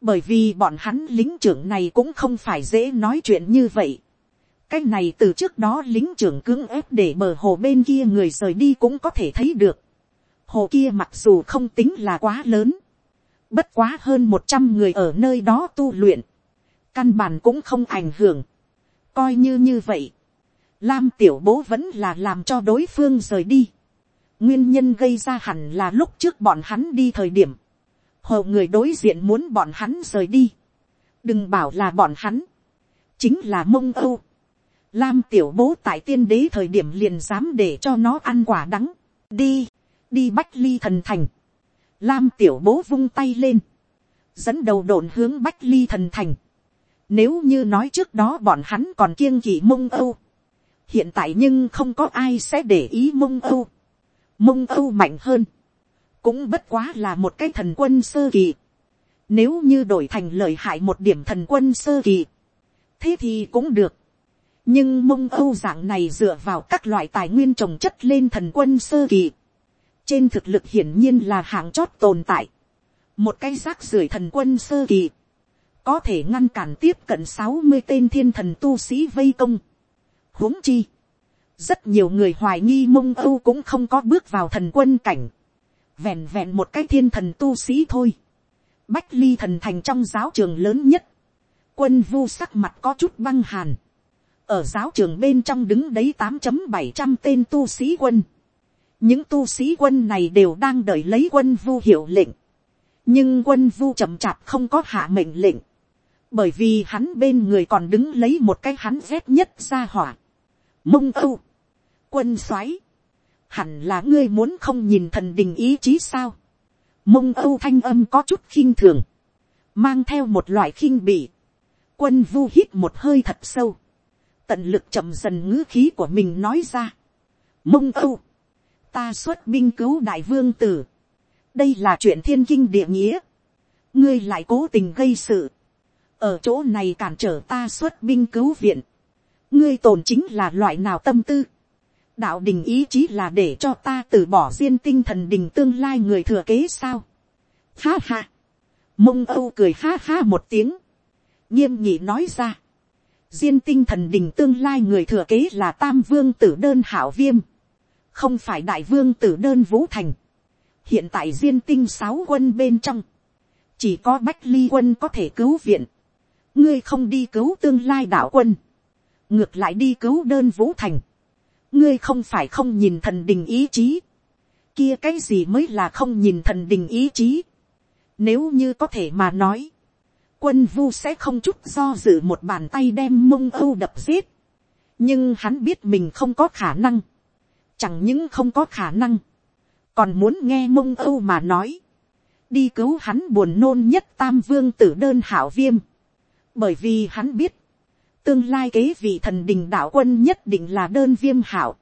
bởi vì bọn hắn lính trưởng này cũng không phải dễ nói chuyện như vậy cái này từ trước đó lính trưởng cưỡng ép để bờ hồ bên kia người rời đi cũng có thể thấy được. hồ kia mặc dù không tính là quá lớn, bất quá hơn một trăm người ở nơi đó tu luyện, căn bản cũng không ảnh hưởng. coi như như vậy, lam tiểu bố vẫn là làm cho đối phương rời đi. nguyên nhân gây ra hẳn là lúc trước bọn hắn đi thời điểm, hồ người đối diện muốn bọn hắn rời đi. đừng bảo là bọn hắn, chính là mông âu Lam tiểu bố tại tiên đế thời điểm liền dám để cho nó ăn quả đắng. Đi, đi bách ly thần thành. Lam tiểu bố vung tay lên. Dẫn đầu đồn hướng bách ly thần thành. Nếu như nói trước đó bọn hắn còn kiêng kỵ mông âu. Hiện tại nhưng không có ai sẽ để ý mông âu. Mông âu mạnh hơn. Cũng bất quá là một cái thần quân sơ kỳ. Nếu như đổi thành lời hại một điểm thần quân sơ kỳ. Thế thì cũng được nhưng mông âu dạng này dựa vào các loại tài nguyên trồng chất lên thần quân sơ kỳ. trên thực lực hiển nhiên là hạng chót tồn tại. một cái rác rưởi thần quân sơ kỳ. có thể ngăn cản tiếp cận sáu mươi tên thiên thần tu sĩ vây công. huống chi. rất nhiều người hoài nghi mông âu cũng không có bước vào thần quân cảnh. vẹn vẹn một cái thiên thần tu sĩ thôi. bách ly thần thành trong giáo trường lớn nhất. quân vu sắc mặt có chút băng hàn ở giáo trường bên trong đứng đấy tám chấm bảy trăm tên tu sĩ quân. những tu sĩ quân này đều đang đợi lấy quân vu hiệu lệnh. nhưng quân vu chậm chạp không có hạ mệnh lệnh. bởi vì hắn bên người còn đứng lấy một cái hắn rét nhất ra hỏa. mông âu. quân soái. hẳn là ngươi muốn không nhìn thần đình ý chí sao. mông âu thanh âm có chút khinh thường. mang theo một loại khinh bỉ. quân vu hít một hơi thật sâu tận lực chậm dần ngữ khí của mình nói ra. mông âu, ta xuất binh cứu đại vương tử, đây là chuyện thiên kinh địa nghĩa, ngươi lại cố tình gây sự, ở chỗ này cản trở ta xuất binh cứu viện, ngươi tồn chính là loại nào tâm tư, đạo đình ý chí là để cho ta từ bỏ riêng tinh thần đình tương lai người thừa kế sao. Ha ha, mông âu cười ha ha một tiếng, nghiêm nhị nói ra, Diên tinh thần đình tương lai người thừa kế là tam vương tử đơn hảo viêm. Không phải đại vương tử đơn vũ thành. Hiện tại diên tinh sáu quân bên trong. Chỉ có bách ly quân có thể cứu viện. Ngươi không đi cứu tương lai đạo quân. Ngược lại đi cứu đơn vũ thành. Ngươi không phải không nhìn thần đình ý chí. Kia cái gì mới là không nhìn thần đình ý chí. Nếu như có thể mà nói quân vu sẽ không chút do dự một bàn tay đem mông âu đập giết. nhưng hắn biết mình không có khả năng. chẳng những không có khả năng. còn muốn nghe mông âu mà nói. đi cứu hắn buồn nôn nhất tam vương tử đơn hảo viêm. bởi vì hắn biết, tương lai kế vị thần đình đạo quân nhất định là đơn viêm hảo,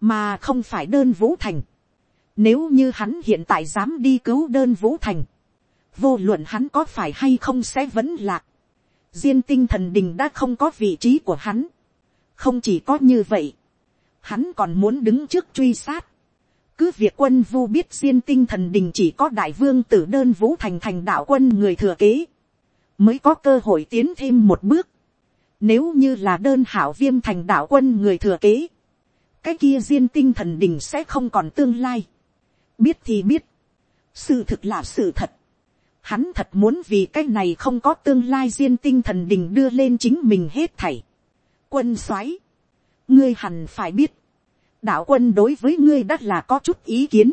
mà không phải đơn vũ thành. Nếu như hắn hiện tại dám đi cứu đơn vũ thành, vô luận hắn có phải hay không sẽ vẫn lạc. Diên tinh thần đình đã không có vị trí của hắn. Không chỉ có như vậy, hắn còn muốn đứng trước truy sát. Cứ việc quân vu biết diên tinh thần đình chỉ có đại vương tử đơn vũ thành thành đạo quân người thừa kế. Mới có cơ hội tiến thêm một bước. Nếu như là đơn hảo viêm thành đạo quân người thừa kế. Cái kia diên tinh thần đình sẽ không còn tương lai. Biết thì biết. Sự thực là sự thật Hắn thật muốn vì cái này không có tương lai riêng tinh thần đình đưa lên chính mình hết thảy. Quân soái ngươi hẳn phải biết, đạo quân đối với ngươi đã là có chút ý kiến,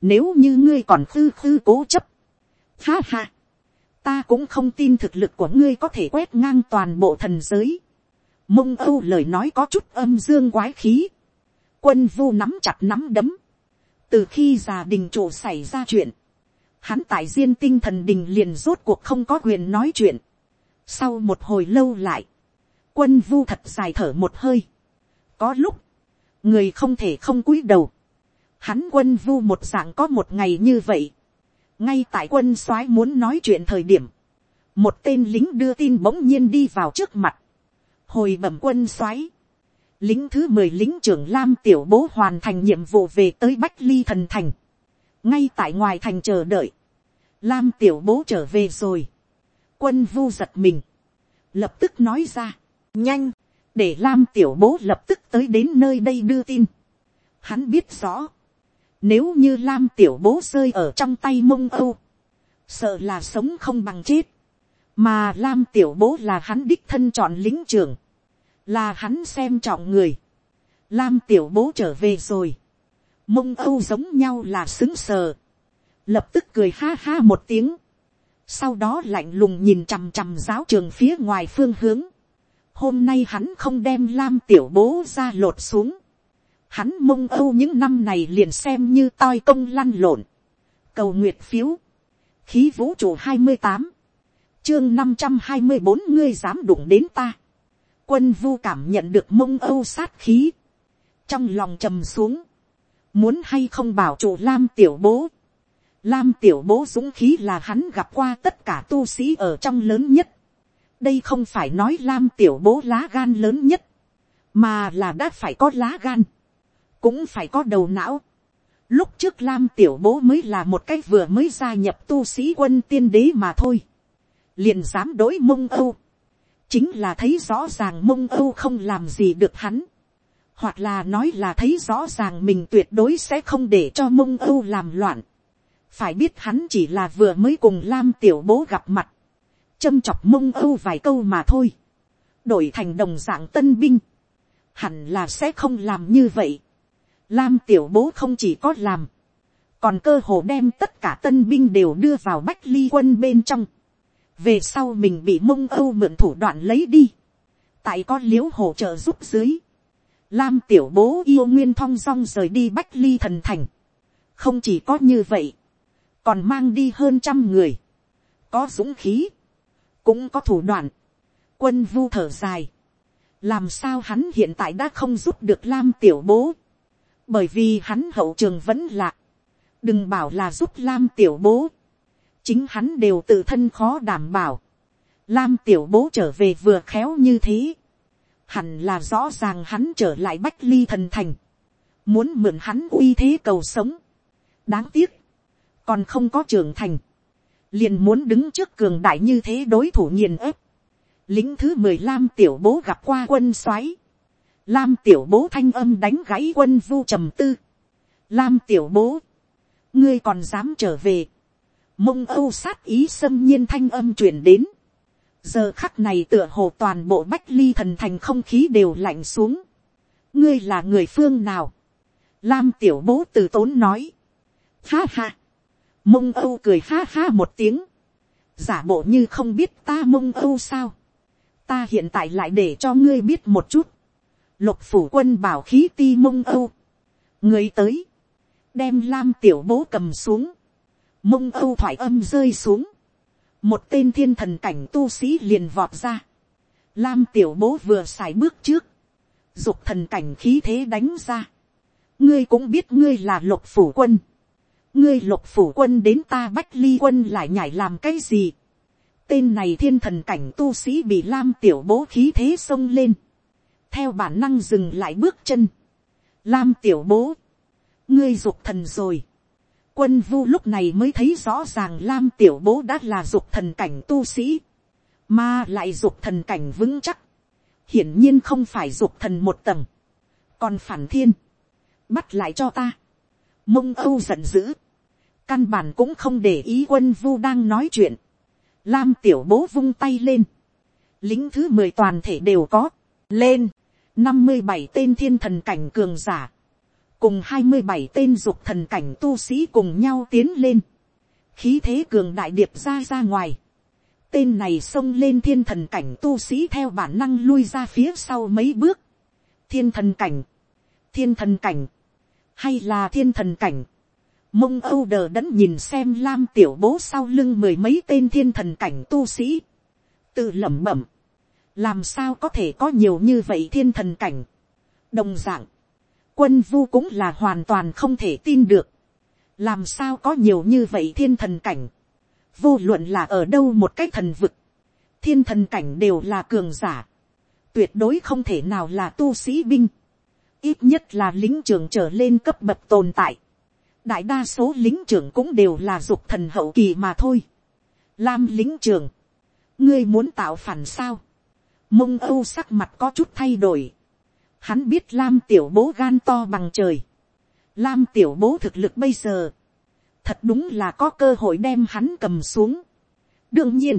nếu như ngươi còn khư khư cố chấp, ha ha, ta cũng không tin thực lực của ngươi có thể quét ngang toàn bộ thần giới. mông âu lời nói có chút âm dương quái khí, quân vu nắm chặt nắm đấm, từ khi già đình chủ xảy ra chuyện, hắn tại diên tinh thần đình liền rốt cuộc không có quyền nói chuyện. sau một hồi lâu lại, quân vu thật dài thở một hơi. có lúc, người không thể không cúi đầu. hắn quân vu một dạng có một ngày như vậy. ngay tại quân soái muốn nói chuyện thời điểm, một tên lính đưa tin bỗng nhiên đi vào trước mặt. hồi bẩm quân soái, lính thứ mười lính trưởng lam tiểu bố hoàn thành nhiệm vụ về tới bách ly thần thành. ngay tại ngoài thành chờ đợi, lam tiểu bố trở về rồi. quân vu giật mình, lập tức nói ra, nhanh, để lam tiểu bố lập tức tới đến nơi đây đưa tin. hắn biết rõ, nếu như lam tiểu bố rơi ở trong tay mông âu, sợ là sống không bằng chết, mà lam tiểu bố là hắn đích thân chọn lính trưởng, là hắn xem trọng người, lam tiểu bố trở về rồi, mông âu giống nhau là xứng sờ, lập tức cười ha ha một tiếng, sau đó lạnh lùng nhìn chằm chằm giáo trường phía ngoài phương hướng, hôm nay hắn không đem lam tiểu bố ra lột xuống, hắn mông âu những năm này liền xem như toi công lăn lộn, cầu nguyệt phiếu, khí vũ trụ hai mươi tám, chương năm trăm hai mươi bốn ngươi dám đụng đến ta, quân vu cảm nhận được mông âu sát khí, trong lòng trầm xuống, muốn hay không bảo chủ lam tiểu bố, lam tiểu bố dũng khí là hắn gặp qua tất cả tu sĩ ở trong lớn nhất, đây không phải nói lam tiểu bố lá gan lớn nhất, mà là đã phải có lá gan, cũng phải có đầu não. Lúc trước lam tiểu bố mới là một cách vừa mới gia nhập tu sĩ quân tiên đế mà thôi, liền dám đối mông âu, chính là thấy rõ ràng mông âu không làm gì được hắn, hoặc là nói là thấy rõ ràng mình tuyệt đối sẽ không để cho mông âu làm loạn phải biết hắn chỉ là vừa mới cùng lam tiểu bố gặp mặt, châm chọc mông âu vài câu mà thôi, đổi thành đồng dạng tân binh, hẳn là sẽ không làm như vậy. Lam tiểu bố không chỉ có làm, còn cơ hồ đem tất cả tân binh đều đưa vào bách ly quân bên trong. Về sau mình bị mông âu mượn thủ đoạn lấy đi, tại có l i ễ u hỗ trợ giúp dưới, lam tiểu bố yêu nguyên thong dong rời đi bách ly thần thành, không chỉ có như vậy, còn mang đi hơn trăm người, có dũng khí, cũng có thủ đoạn, quân vu thở dài, làm sao hắn hiện tại đã không giúp được lam tiểu bố, bởi vì hắn hậu trường vẫn lạc, đừng bảo là giúp lam tiểu bố, chính hắn đều tự thân khó đảm bảo. Lam tiểu bố trở về vừa khéo như thế. Hẳn là rõ ràng hắn trở lại bách ly thần thành. Muốn mượn hắn uy thế cầu sống. Đáng tiếc. Còn không có trưởng thành. Liền muốn đứng trước cường đại như thế đối thủ nghiền ép. Lính thứ mười Lam tiểu bố gặp qua quân soái Lam tiểu bố thanh âm đánh gãy quân vu trầm tư. Lam tiểu bố. Ngươi còn dám trở về mông âu sát ý xâm nhiên thanh âm truyền đến. giờ khắc này tựa hồ toàn bộ bách ly thần thành không khí đều lạnh xuống. ngươi là người phương nào. lam tiểu bố từ tốn nói. ha ha mông âu cười ha ha một tiếng. giả bộ như không biết ta mông âu sao. ta hiện tại lại để cho ngươi biết một chút. lục phủ quân bảo khí ti mông âu. người tới. đem lam tiểu bố cầm xuống mông âu thoại âm rơi xuống, một tên thiên thần cảnh tu sĩ liền vọt ra, lam tiểu bố vừa xài bước trước, dục thần cảnh khí thế đánh ra, ngươi cũng biết ngươi là lục phủ quân, ngươi lục phủ quân đến ta bách ly quân lại nhảy làm cái gì, tên này thiên thần cảnh tu sĩ bị lam tiểu bố khí thế xông lên, theo bản năng dừng lại bước chân, lam tiểu bố, ngươi dục thần rồi, quân vu lúc này mới thấy rõ ràng lam tiểu bố đã là dục thần cảnh tu sĩ, mà lại dục thần cảnh vững chắc, hiển nhiên không phải dục thần một tầng, còn phản thiên, bắt lại cho ta, mông âu giận dữ, căn bản cũng không để ý quân vu đang nói chuyện, lam tiểu bố vung tay lên, lính thứ mười toàn thể đều có, lên, năm mươi bảy tên thiên thần cảnh cường giả, cùng hai mươi bảy tên dục thần cảnh tu sĩ cùng nhau tiến lên, khí thế cường đại điệp ra ra ngoài, tên này xông lên thiên thần cảnh tu sĩ theo bản năng lui ra phía sau mấy bước, thiên thần cảnh, thiên thần cảnh, hay là thiên thần cảnh, mông âu đờ đẫn nhìn xem lam tiểu bố sau lưng mười mấy tên thiên thần cảnh tu sĩ, tự lẩm bẩm, làm sao có thể có nhiều như vậy thiên thần cảnh, đồng d ạ n g quân vu cũng là hoàn toàn không thể tin được, làm sao có nhiều như vậy thiên thần cảnh, vô luận là ở đâu một cái thần vực, thiên thần cảnh đều là cường giả, tuyệt đối không thể nào là tu sĩ binh, ít nhất là lính trưởng trở lên cấp bậc tồn tại, đại đa số lính trưởng cũng đều là dục thần hậu kỳ mà thôi. Lam lính trưởng, ngươi muốn tạo phản sao, mông âu sắc mặt có chút thay đổi, Hắn biết Lam tiểu bố gan to bằng trời. Lam tiểu bố thực lực bây giờ. Thật đúng là có cơ hội đem hắn cầm xuống. Đương nhiên.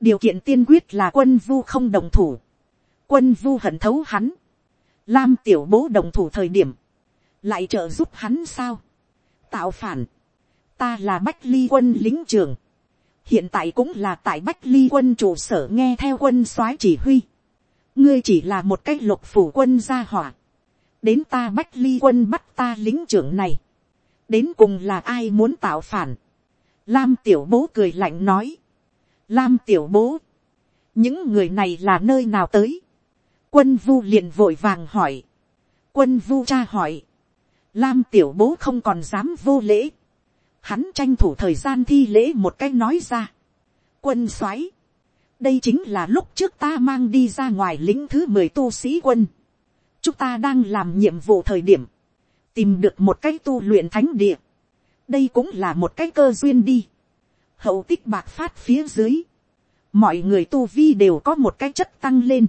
Điều kiện tiên quyết là quân vu không đồng thủ. Quân vu hận thấu hắn. Lam tiểu bố đồng thủ thời điểm. Lại trợ giúp hắn sao? Tạo phản. Ta là Bách Ly quân lính trường. Hiện tại cũng là tại Bách Ly quân trụ sở nghe theo quân soái chỉ huy. Ngươi chỉ là một cái lục phủ quân gia hỏa, đến ta bách ly quân bắt ta lính trưởng này, đến cùng là ai muốn tạo phản, lam tiểu bố cười lạnh nói, lam tiểu bố, những người này là nơi nào tới, quân vu liền vội vàng hỏi, quân vu cha hỏi, lam tiểu bố không còn dám vô lễ, hắn tranh thủ thời gian thi lễ một cái nói ra, quân soái, đây chính là lúc trước ta mang đi ra ngoài lính thứ mười tu sĩ quân. chúng ta đang làm nhiệm vụ thời điểm, tìm được một cái tu luyện thánh địa. đây cũng là một cái cơ duyên đi. hậu tích bạc phát phía dưới. mọi người tu vi đều có một cái chất tăng lên.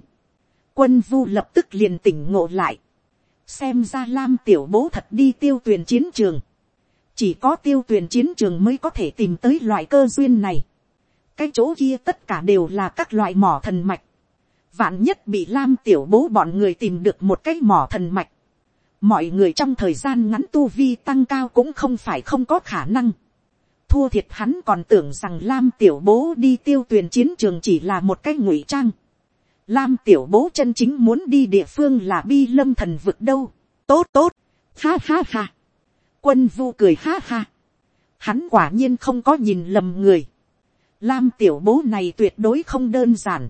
quân vu lập tức liền tỉnh ngộ lại xem ra lam tiểu bố thật đi tiêu tuyển chiến trường. chỉ có tiêu tuyển chiến trường mới có thể tìm tới loại cơ duyên này cái chỗ kia tất cả đều là các loại mỏ thần mạch. vạn nhất bị lam tiểu bố bọn người tìm được một cái mỏ thần mạch. mọi người trong thời gian ngắn tu vi tăng cao cũng không phải không có khả năng. thua thiệt hắn còn tưởng rằng lam tiểu bố đi tiêu tuyền chiến trường chỉ là một cái ngụy trang lam tiểu bố chân chính muốn đi địa phương là bi lâm thần vực đâu. tốt tốt. ha ha ha. quân vu cười ha ha. hắn quả nhiên không có nhìn lầm người Lam tiểu bố này tuyệt đối không đơn giản.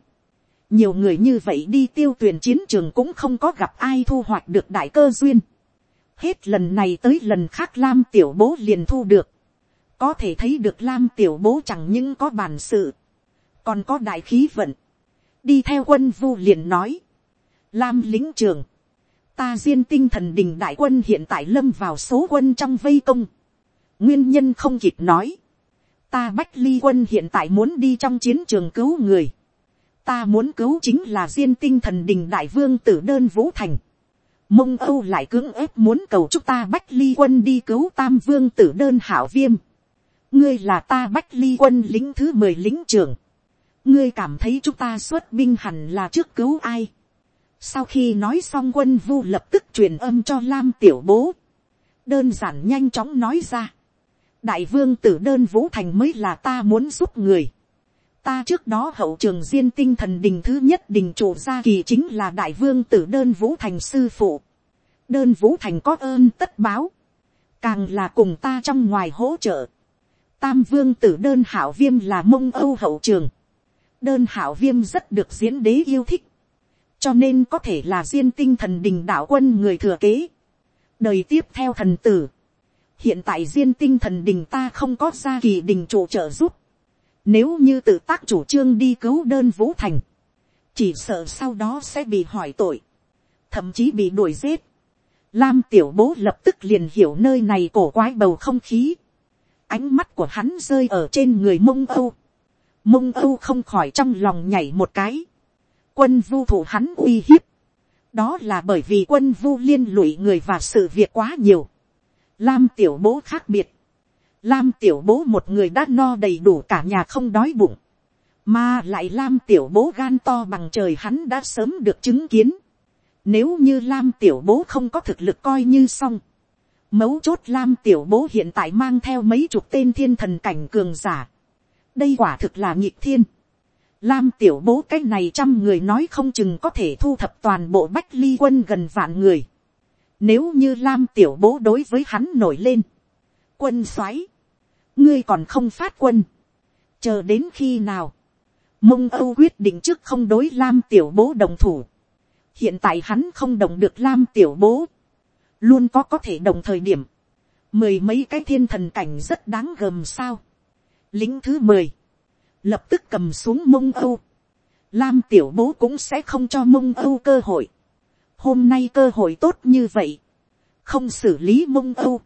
Nhiều người như vậy đi tiêu tuyển chiến trường cũng không có gặp ai thu hoạch được đại cơ duyên. Hết lần này tới lần khác Lam tiểu bố liền thu được. Có thể thấy được Lam tiểu bố chẳng những có bản sự. Còn có đại khí vận. Đi theo quân vu liền nói. Lam lính trường. Ta diên tinh thần đình đại quân hiện tại lâm vào số quân trong vây công. Nguyên nhân không kịp nói ta bách ly quân hiện tại muốn đi trong chiến trường cứu người. ta muốn cứu chính là diên tinh thần đình đại vương tử đơn vũ thành. mông âu lại cưỡng ép muốn cầu chúc ta bách ly quân đi cứu tam vương tử đơn hảo viêm. ngươi là ta bách ly quân lính thứ mười lính trưởng ngươi cảm thấy chúng ta xuất binh hẳn là trước cứu ai. sau khi nói xong quân vu lập tức truyền âm cho lam tiểu bố. đơn giản nhanh chóng nói ra đại vương tử đơn vũ thành mới là ta muốn giúp người. ta trước đó hậu trường diên tinh thần đình thứ nhất đình chủ gia kỳ chính là đại vương tử đơn vũ thành sư phụ. đơn vũ thành có ơn tất báo. càng là cùng ta trong ngoài hỗ trợ. tam vương tử đơn hảo viêm là mông âu hậu trường đơn hảo viêm rất được diễn đế yêu thích. cho nên có thể là diên tinh thần đình đạo quân người thừa kế. đời tiếp theo thần tử hiện tại diên tinh thần đình ta không có gia kỳ đình chủ trợ giúp. Nếu như tự tác chủ trương đi cứu đơn vũ thành, chỉ sợ sau đó sẽ bị hỏi tội, thậm chí bị đuổi giết. Lam tiểu bố lập tức liền hiểu nơi này cổ quái bầu không khí. Ánh mắt của hắn rơi ở trên người mông âu. Mông âu không khỏi trong lòng nhảy một cái. Quân vu thủ hắn uy hiếp. Đó là bởi vì quân vu liên lụy người và sự việc quá nhiều Lam tiểu bố khác biệt. Lam tiểu bố một người đã no đầy đủ cả nhà không đói bụng. Mà lại Lam tiểu bố gan to bằng trời hắn đã sớm được chứng kiến. Nếu như Lam tiểu bố không có thực lực coi như xong. Mấu chốt lam tiểu bố hiện tại mang theo mấy chục tên thiên thần cảnh cường giả. Đây quả thực là nhịp thiên. Lam tiểu bố cái này trăm người nói không chừng có thể thu thập toàn bộ bách ly quân gần vạn người. Nếu như Lam tiểu bố đối với hắn nổi lên. Quân xoáy, Ngươi còn không phát quân. Chờ đến khi nào. Mông Âu quyết định trước không đối Lam tiểu bố đồng thủ. Hiện tại hắn không đồng được Lam tiểu bố. Luôn có có thể đồng thời điểm. Mười mấy cái thiên thần cảnh rất đáng gầm sao. Lính thứ mười, lập tức cầm xuống mông âu. Lam tiểu bố cũng sẽ không cho mông âu cơ hội. Hôm nay cơ hội tốt như vậy. Không xử lý mông âu.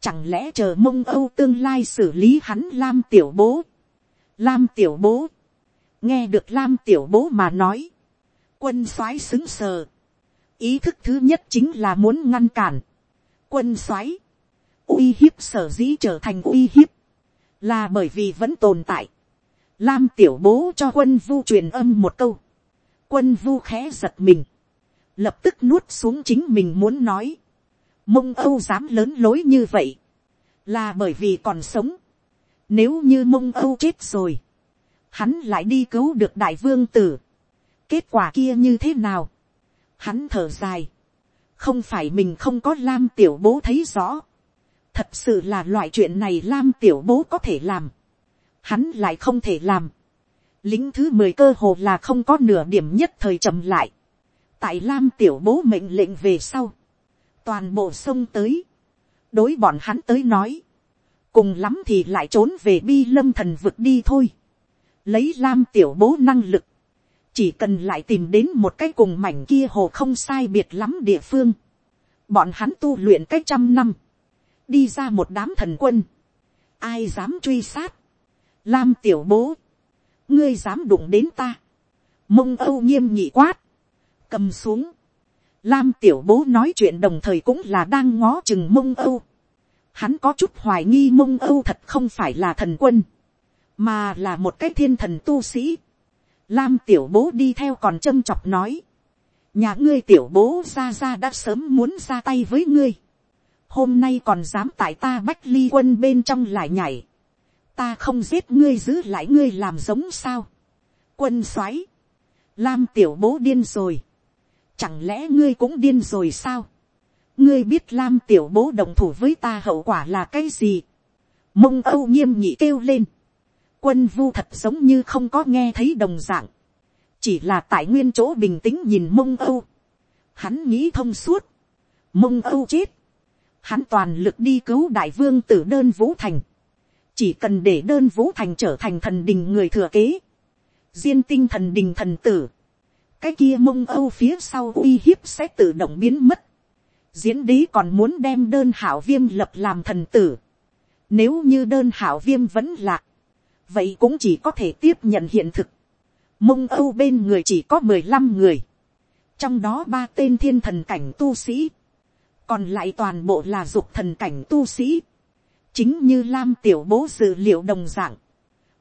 Chẳng lẽ chờ mông âu tương lai xử lý hắn Lam tiểu bố. Lam tiểu bố. Nghe được Lam tiểu bố mà nói. Quân soái xứng sờ. Ý thức thứ nhất chính là muốn ngăn cản. Quân soái, uy hiếp sở dĩ trở thành uy hiếp. Là bởi vì vẫn tồn tại Lam tiểu bố cho quân vu truyền âm một câu. Quân vu khẽ giật mình. Lập tức nuốt xuống chính mình muốn nói. Mông Âu dám lớn lối như vậy. Là bởi vì còn sống. Nếu như mông Âu chết rồi. Hắn lại đi cứu được đại vương tử. Kết quả kia như thế nào? Hắn thở dài. Không phải mình không có Lam tiểu bố thấy rõ. Thật sự là loại chuyện này Lam tiểu bố có thể làm hắn lại không thể làm. lính thứ mười cơ hồ là không có nửa điểm nhất thời chậm lại. tại lam tiểu bố mệnh lệnh về sau. toàn bộ sông tới. đối bọn hắn tới nói. cùng lắm thì lại trốn về bi lâm thần vực đi thôi. lấy lam tiểu bố năng lực. chỉ cần lại tìm đến một cái cùng mảnh kia hồ không sai biệt lắm địa phương. bọn hắn tu luyện cách trăm năm đi ra một đám thần quân. ai dám truy sát Lam tiểu bố. Ngươi dám đụng đến ta. Mông Âu nghiêm nhị quát. Cầm xuống. Lam tiểu bố nói chuyện đồng thời cũng là đang ngó chừng mông Âu. Hắn có chút hoài nghi mông Âu thật không phải là thần quân. Mà là một cái thiên thần tu sĩ. Lam tiểu bố đi theo còn châm chọc nói. Nhà ngươi tiểu bố ra ra đã sớm muốn ra tay với ngươi. Hôm nay còn dám tại ta bách ly quân bên trong lại nhảy ta không giết ngươi giữ lại ngươi làm giống sao. quân soái, lam tiểu bố điên rồi. chẳng lẽ ngươi cũng điên rồi sao. ngươi biết lam tiểu bố đồng thủ với ta hậu quả là cái gì. mông âu nghiêm nhị kêu lên. quân vu thật giống như không có nghe thấy đồng dạng. chỉ là tại nguyên chỗ bình tĩnh nhìn mông âu. hắn nghĩ thông suốt. mông âu chết hắn toàn lực đi cứu đại vương tử đơn vũ thành chỉ cần để đơn vũ thành trở thành thần đình người thừa kế, diên tinh thần đình thần tử, cái kia mông âu phía sau uy hiếp sẽ tự động biến mất. diễn đế còn muốn đem đơn hảo viêm lập làm thần tử. nếu như đơn hảo viêm vẫn lạc, vậy cũng chỉ có thể tiếp nhận hiện thực. mông âu bên người chỉ có mười lăm người, trong đó ba tên thiên thần cảnh tu sĩ, còn lại toàn bộ là dục thần cảnh tu sĩ. chính như lam tiểu bố dự liệu đồng dạng,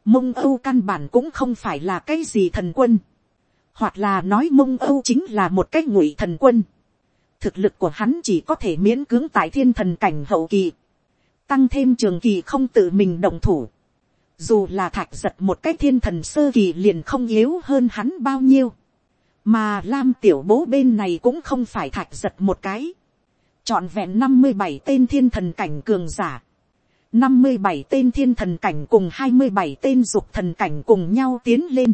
mông âu căn bản cũng không phải là cái gì thần quân, hoặc là nói mông âu chính là một cái ngụy thần quân, thực lực của hắn chỉ có thể miễn cưỡng tại thiên thần cảnh hậu kỳ, tăng thêm trường kỳ không tự mình động thủ, dù là thạch giật một cái thiên thần sơ kỳ liền không yếu hơn hắn bao nhiêu, mà lam tiểu bố bên này cũng không phải thạch giật một cái, trọn vẹn năm mươi bảy tên thiên thần cảnh cường giả, năm mươi bảy tên thiên thần cảnh cùng hai mươi bảy tên dục thần cảnh cùng nhau tiến lên.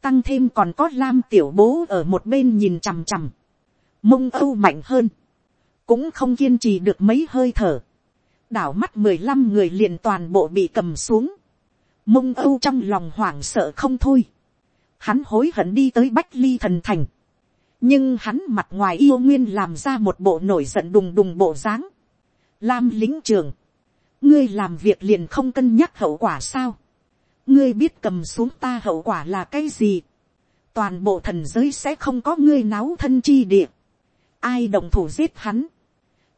Tăng thêm còn có lam tiểu bố ở một bên nhìn chằm chằm. Mông âu mạnh hơn. Cũng không kiên trì được mấy hơi thở. Đảo mắt mười lăm người liền toàn bộ bị cầm xuống. Mông âu trong lòng hoảng sợ không thôi. Hắn hối hận đi tới Bách Ly thần thành. Nhưng hắn mặt ngoài yêu nguyên làm ra một bộ nổi giận đùng đùng bộ dáng. Lam lính trường ngươi làm việc liền không cân nhắc hậu quả sao. ngươi biết cầm xuống ta hậu quả là cái gì. toàn bộ thần giới sẽ không có ngươi náo thân chi địa. ai đồng thủ giết hắn.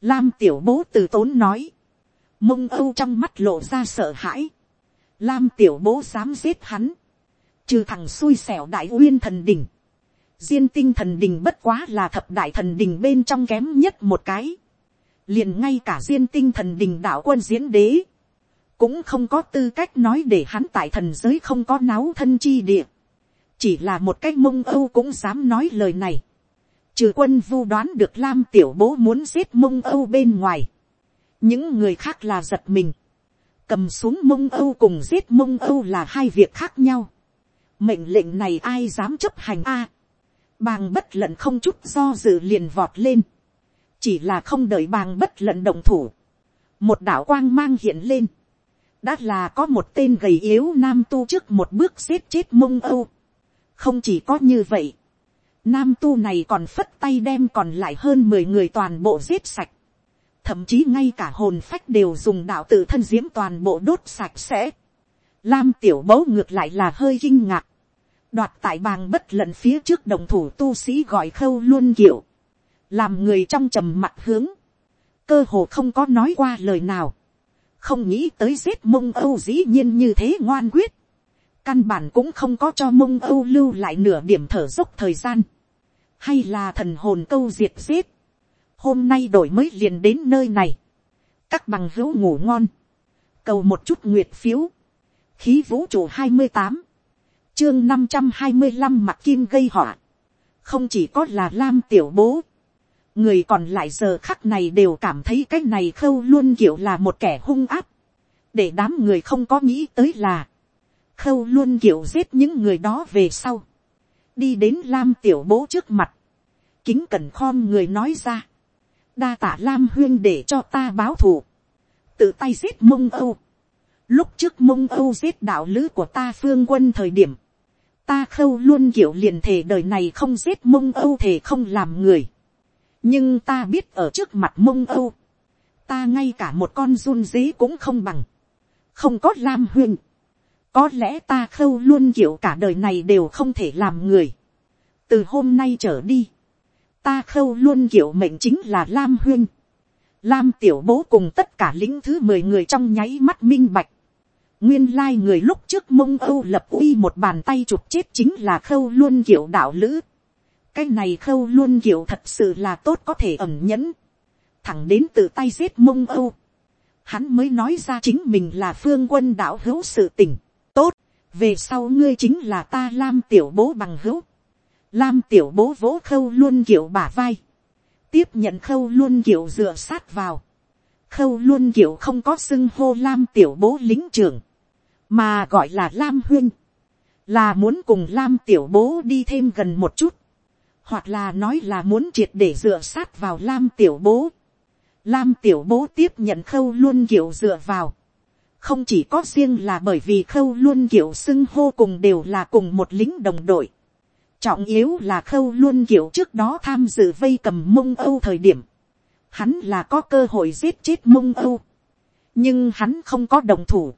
lam tiểu bố từ tốn nói. mông âu trong mắt lộ ra sợ hãi. lam tiểu bố dám giết hắn. trừ thằng xui xẻo đại uyên thần đỉnh diên tinh thần đình bất quá là thập đại thần đình bên trong kém nhất một cái. Liền ngay cả diên tinh thần đình đạo quân diễn đế, cũng không có tư cách nói để hắn tại thần giới không có náo thân chi địa, chỉ là một cách mông âu cũng dám nói lời này, trừ quân vu đoán được lam tiểu bố muốn giết mông âu bên ngoài, những người khác là giật mình, cầm xuống mông âu cùng giết mông âu là hai việc khác nhau, mệnh lệnh này ai dám chấp hành a, bàng bất lận không chút do dự liền vọt lên, chỉ là không đợi bàng bất lận đồng thủ, một đạo quang mang hiện lên, đã là có một tên gầy yếu nam tu trước một bước xếp chết mông âu. không chỉ có như vậy, nam tu này còn phất tay đem còn lại hơn mười người toàn bộ giết sạch, thậm chí ngay cả hồn phách đều dùng đạo tự thân diễm toàn bộ đốt sạch sẽ. Lam tiểu bấu ngược lại là hơi kinh ngạc, đoạt tại bàng bất lận phía trước đồng thủ tu sĩ gọi khâu luôn kiểu, làm người trong trầm mặt hướng, cơ hồ không có nói qua lời nào, không nghĩ tới giết mông âu dĩ nhiên như thế ngoan quyết, căn bản cũng không có cho mông âu lưu lại nửa điểm thở dốc thời gian, hay là thần hồn câu diệt giết, hôm nay đổi mới liền đến nơi này, các bằng hữu ngủ ngon, cầu một chút nguyệt phiếu, khí vũ trụ hai mươi tám, chương năm trăm hai mươi năm mặt kim gây họa, không chỉ có là lam tiểu bố, người còn lại giờ khắc này đều cảm thấy cái này khâu luôn kiểu là một kẻ hung áp, để đám người không có nghĩ tới là, khâu luôn kiểu giết những người đó về sau, đi đến lam tiểu bố trước mặt, kính cẩn khom người nói ra, đa tả lam huyên để cho ta báo thù, tự tay giết mông âu, lúc trước mông âu giết đạo lữ của ta phương quân thời điểm, ta khâu luôn kiểu liền thể đời này không giết mông âu thể không làm người, nhưng ta biết ở trước mặt mông âu, ta ngay cả một con run dế cũng không bằng, không có lam huyên, có lẽ ta khâu luôn kiểu cả đời này đều không thể làm người, từ hôm nay trở đi, ta khâu luôn kiểu mệnh chính là lam huyên, lam tiểu bố cùng tất cả lính thứ mười người trong nháy mắt minh bạch, nguyên lai người lúc trước mông âu lập uy một bàn tay chụp chết chính là khâu luôn kiểu đạo lữ, cái này khâu luôn kiểu thật sự là tốt có thể ẩm nhẫn, thẳng đến tự tay giết mông âu, hắn mới nói ra chính mình là phương quân đạo hữu sự tình, tốt, về sau ngươi chính là ta lam tiểu bố bằng hữu, lam tiểu bố vỗ khâu luôn kiểu bả vai, tiếp nhận khâu luôn kiểu dựa sát vào, khâu luôn kiểu không có xưng hô lam tiểu bố lính trưởng, mà gọi là lam huyên, là muốn cùng lam tiểu bố đi thêm gần một chút, hoặc là nói là muốn triệt để dựa sát vào lam tiểu bố. Lam tiểu bố tiếp nhận khâu luôn kiểu dựa vào. Không chỉ có riêng là bởi vì khâu luôn kiểu xưng hô cùng đều là cùng một lính đồng đội. Trọng yếu là khâu luôn kiểu trước đó tham dự vây cầm mông âu thời điểm. Hắn là có cơ hội giết chết mông âu. Nhưng hắn không có đồng thủ.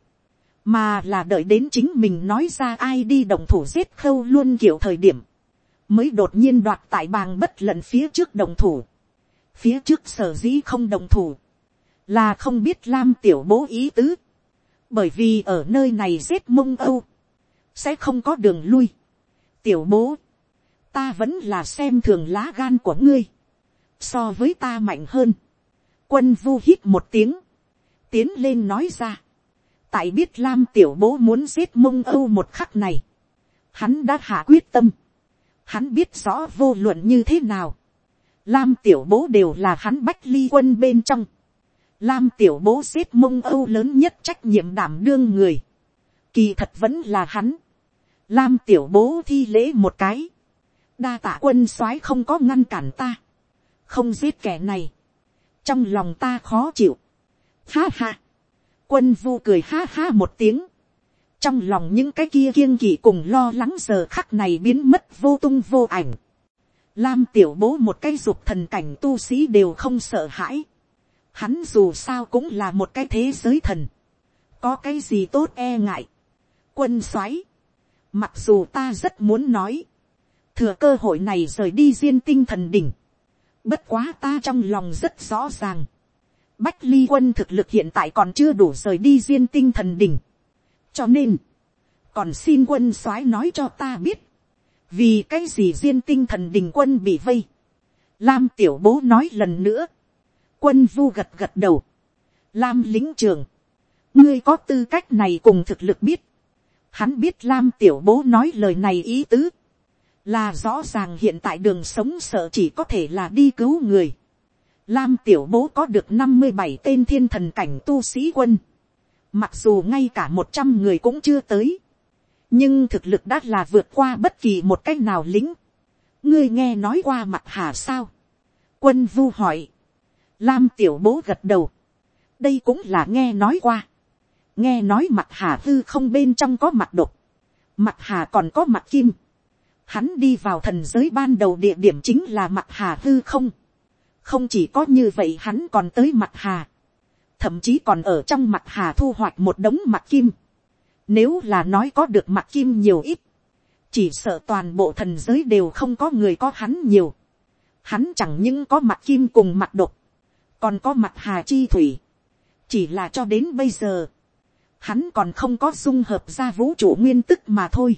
Mà là đợi đến chính mình nói ra ai đi đồng thủ giết khâu luôn kiểu thời điểm mới đột nhiên đoạt tại bàng bất lận phía trước đồng thủ. Phía trước sở dĩ không đồng thủ, là không biết lam tiểu bố ý tứ. Bởi vì ở nơi này giết mông âu, sẽ không có đường lui. Tiểu bố, ta vẫn là xem thường lá gan của ngươi, so với ta mạnh hơn. Quân vu hít một tiếng, tiến lên nói ra. Tại biết lam tiểu bố muốn giết mông âu một khắc này, hắn đã hạ quyết tâm Hắn biết rõ vô luận như thế nào. Lam tiểu bố đều là hắn bách ly quân bên trong. Lam tiểu bố giết mông âu lớn nhất trách nhiệm đảm đương người. Kỳ thật vẫn là hắn. Lam tiểu bố thi lễ một cái. Đa tạ quân soái không có ngăn cản ta. Không giết kẻ này. Trong lòng ta khó chịu. Ha ha. Quân vu cười ha ha một tiếng trong lòng những cái kia kiêng kỵ cùng lo lắng giờ khắc này biến mất vô tung vô ảnh. Lam tiểu bố một cái dục thần cảnh tu sĩ đều không sợ hãi. Hắn dù sao cũng là một cái thế giới thần. Có cái gì tốt e ngại. Quân xoáy. Mặc dù ta rất muốn nói. Thừa cơ hội này rời đi diên tinh thần đỉnh. Bất quá ta trong lòng rất rõ ràng. Bách ly quân thực lực hiện tại còn chưa đủ rời đi diên tinh thần đỉnh. Cho nên, còn xin quân soái nói cho ta biết, vì cái gì diên tinh thần đỉnh quân bị vây. Lam tiểu bố nói lần nữa, quân vu gật gật đầu, lam lính trường, ngươi có tư cách này cùng thực lực biết, hắn biết lam tiểu bố nói lời này ý tứ, là rõ ràng hiện tại đường sống sợ chỉ có thể là đi cứu người. Lam tiểu bố có được năm mươi bảy tên thiên thần cảnh tu sĩ quân. Mặc dù ngay cả một trăm người cũng chưa tới. Nhưng thực lực đã là vượt qua bất kỳ một cách nào lính. Ngươi nghe nói qua mặt hà sao? Quân vu hỏi. Lam tiểu bố gật đầu. Đây cũng là nghe nói qua. Nghe nói mặt hà hư không bên trong có mặt độc. Mặt hà còn có mặt kim Hắn đi vào thần giới ban đầu địa điểm chính là mặt hà hư không. Không chỉ có như vậy hắn còn tới mặt hà. Thậm chí còn ở trong mặt hà thu hoạch một đống mặt kim. Nếu là nói có được mặt kim nhiều ít. Chỉ sợ toàn bộ thần giới đều không có người có hắn nhiều. Hắn chẳng những có mặt kim cùng mặt độc. Còn có mặt hà chi thủy. Chỉ là cho đến bây giờ. Hắn còn không có dung hợp ra vũ trụ nguyên tức mà thôi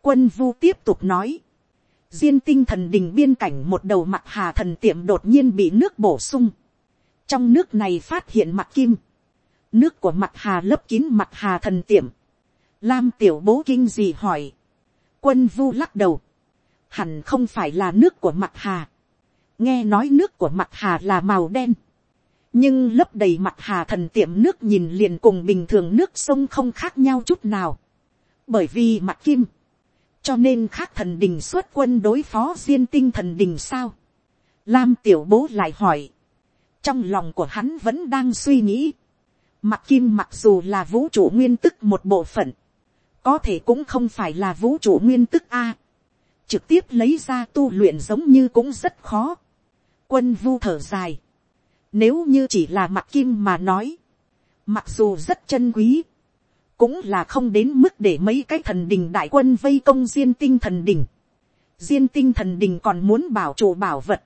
Quân vu tiếp tục nói. Diên tinh thần đình biên cảnh một đầu mặt hà thần tiệm đột nhiên bị nước bổ sung. Trong nước này phát hiện mặt kim. Nước của mặt hà lấp kín mặt hà thần tiệm. Lam tiểu bố kinh gì hỏi. Quân vu lắc đầu. Hẳn không phải là nước của mặt hà. Nghe nói nước của mặt hà là màu đen. Nhưng lấp đầy mặt hà thần tiệm nước nhìn liền cùng bình thường nước sông không khác nhau chút nào. Bởi vì mặt kim cho nên khác thần đình xuất quân đối phó diên tinh thần đình sao. Lam tiểu bố lại hỏi. trong lòng của hắn vẫn đang suy nghĩ. Mặt kim mặc dù là vũ trụ nguyên tức một bộ phận, có thể cũng không phải là vũ trụ nguyên tức a. trực tiếp lấy ra tu luyện giống như cũng rất khó. quân vu thở dài. nếu như chỉ là mặt kim mà nói, mặc dù rất chân quý, cũng là không đến mức để mấy cái thần đình đại quân vây công diên tinh thần đình. diên tinh thần đình còn muốn bảo chủ bảo vật,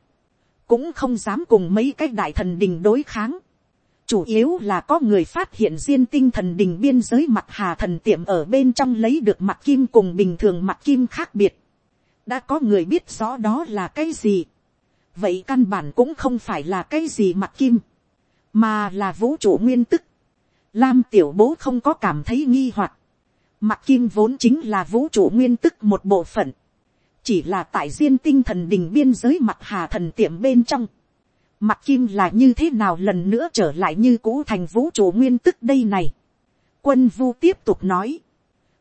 cũng không dám cùng mấy cái đại thần đình đối kháng. chủ yếu là có người phát hiện diên tinh thần đình biên giới mặt hà thần tiệm ở bên trong lấy được mặt kim cùng bình thường mặt kim khác biệt. đã có người biết rõ đó là cái gì. vậy căn bản cũng không phải là cái gì mặt kim, mà là vũ trụ nguyên tức Lam tiểu bố không có cảm thấy nghi hoặc. Mặt kim vốn chính là vũ trụ nguyên tức một bộ phận. Chỉ là tại riêng tinh thần đình biên giới mặt hà thần tiệm bên trong. Mặt kim là như thế nào lần nữa trở lại như cũ thành vũ trụ nguyên tức đây này. Quân vu tiếp tục nói.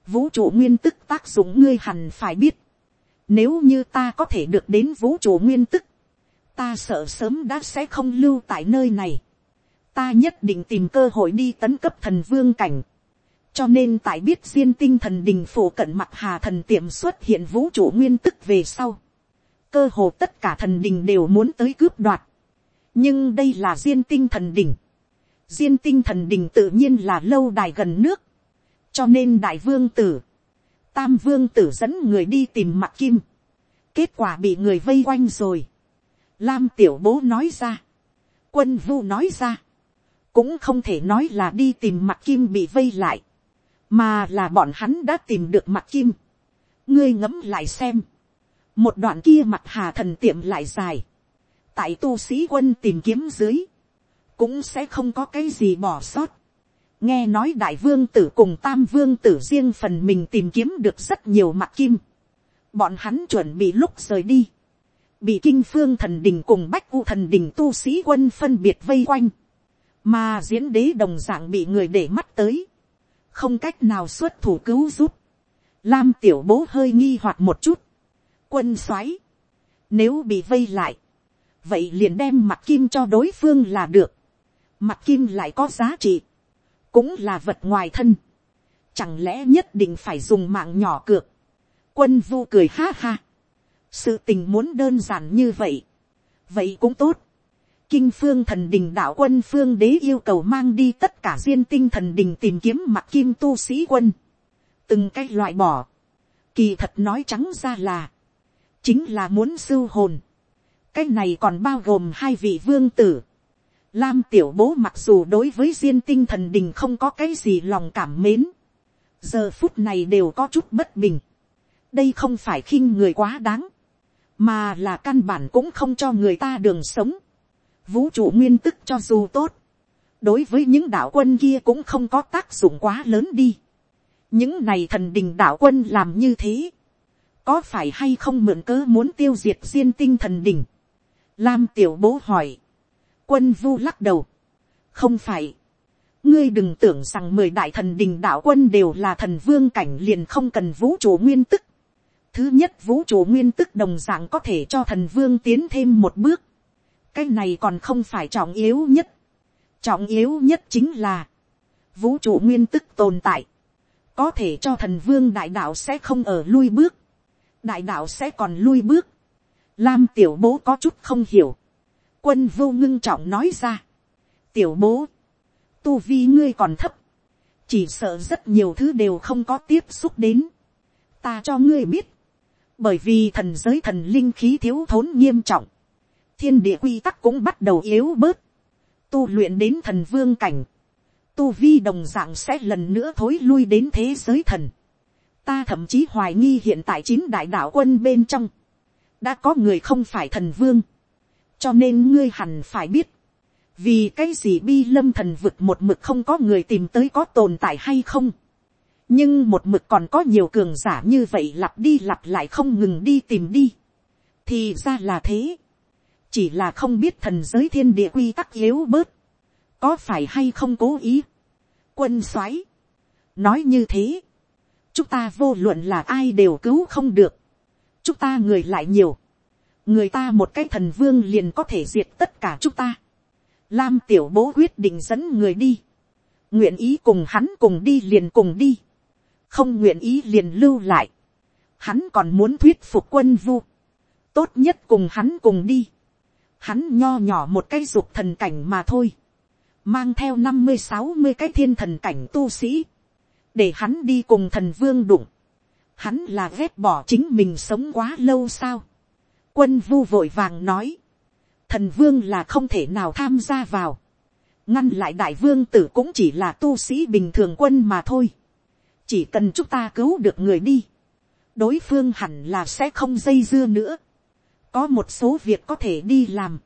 Vũ trụ nguyên tức tác dụng ngươi hẳn phải biết. Nếu như ta có thể được đến vũ trụ nguyên tức. Ta sợ sớm đã sẽ không lưu tại nơi này ta nhất định tìm cơ hội đi tấn cấp thần vương cảnh. cho nên tại biết diên tinh thần đình phổ cận mặt hà thần tiệm xuất hiện vũ trụ nguyên tức về sau. cơ hồ tất cả thần đình đều muốn tới cướp đoạt. nhưng đây là diên tinh thần đình. diên tinh thần đình tự nhiên là lâu đài gần nước. cho nên đại vương tử, tam vương tử dẫn người đi tìm mặt kim. kết quả bị người vây quanh rồi. lam tiểu bố nói ra. quân vu nói ra cũng không thể nói là đi tìm mặt kim bị vây lại, mà là bọn hắn đã tìm được mặt kim. ngươi ngẫm lại xem, một đoạn kia mặt hà thần tiệm lại dài, tại tu sĩ quân tìm kiếm dưới, cũng sẽ không có cái gì bỏ sót. nghe nói đại vương tử cùng tam vương tử riêng phần mình tìm kiếm được rất nhiều mặt kim. bọn hắn chuẩn bị lúc rời đi, bị kinh phương thần đình cùng bách u thần đình tu sĩ quân phân biệt vây quanh mà diễn đế đồng dạng bị người để mắt tới, không cách nào xuất thủ cứu giúp, lam tiểu bố hơi nghi hoặc một chút, quân xoáy, nếu bị vây lại, vậy liền đem mặt kim cho đối phương là được, mặt kim lại có giá trị, cũng là vật ngoài thân, chẳng lẽ nhất định phải dùng mạng nhỏ cược, quân vu cười ha ha, sự tình muốn đơn giản như vậy, vậy cũng tốt, kinh phương thần đình đạo quân phương đế yêu cầu mang đi tất cả duyên tinh thần đình tìm kiếm mặt kim tu sĩ quân. từng cái loại bỏ. kỳ thật nói trắng ra là, chính là muốn sưu hồn. cái này còn bao gồm hai vị vương tử. Lam tiểu bố mặc dù đối với duyên tinh thần đình không có cái gì lòng cảm mến. giờ phút này đều có chút bất bình. đây không phải khinh người quá đáng, mà là căn bản cũng không cho người ta đường sống vũ trụ nguyên tức cho dù tốt, đối với những đạo quân kia cũng không có tác dụng quá lớn đi. những này thần đình đạo quân làm như thế, có phải hay không mượn cớ muốn tiêu diệt diên tinh thần đình. lam tiểu bố hỏi, quân vu lắc đầu, không phải, ngươi đừng tưởng rằng mười đại thần đình đạo quân đều là thần vương cảnh liền không cần vũ trụ nguyên tức. thứ nhất vũ trụ nguyên tức đồng d ạ n g có thể cho thần vương tiến thêm một bước cái này còn không phải trọng yếu nhất. trọng yếu nhất chính là, vũ trụ nguyên tức tồn tại, có thể cho thần vương đại đạo sẽ không ở lui bước, đại đạo sẽ còn lui bước. Lam tiểu bố có chút không hiểu. Quân vô ngưng trọng nói ra. Tiểu bố, tu vi ngươi còn thấp, chỉ sợ rất nhiều thứ đều không có tiếp xúc đến. ta cho ngươi biết, bởi vì thần giới thần linh khí thiếu thốn nghiêm trọng, thiên địa quy tắc cũng bắt đầu yếu bớt, tu luyện đến thần vương cảnh, tu vi đồng d ạ n g sẽ lần nữa thối lui đến thế giới thần. ta thậm chí hoài nghi hiện tại chín đại đạo quân bên trong, đã có người không phải thần vương, cho nên ngươi hẳn phải biết, vì cái gì bi lâm thần vực một mực không có người tìm tới có tồn tại hay không. nhưng một mực còn có nhiều cường giả như vậy lặp đi lặp lại không ngừng đi tìm đi. thì ra là thế chỉ là không biết thần giới thiên địa quy tắc yếu bớt. có phải hay không cố ý. quân soái nói như thế. chúng ta vô luận là ai đều cứu không được. chúng ta người lại nhiều. người ta một cái thần vương liền có thể diệt tất cả chúng ta Lam tiểu bố quyết định dẫn người đi. Nguyện ý cùng hắn cùng đi liền cùng đi. Không nguyện ý liền lưu lại. Hắn còn muốn thuyết phục quân vu. Tốt nhất cùng hắn cùng đi. Hắn nho nhỏ một cái dục thần cảnh mà thôi. Mang theo năm mươi, sáu mươi cái thiên thần cảnh tu sĩ. Để hắn đi cùng thần vương đụng. Hắn là ghét bỏ chính mình sống quá lâu sao. Quân vu vội vàng nói thần vương là không thể nào tham gia vào. ngăn lại đại vương tử cũng chỉ là tu sĩ bình thường quân mà thôi. chỉ cần chúng ta cứu được người đi. đối phương hẳn là sẽ không dây dưa nữa có một số việc có thể đi làm.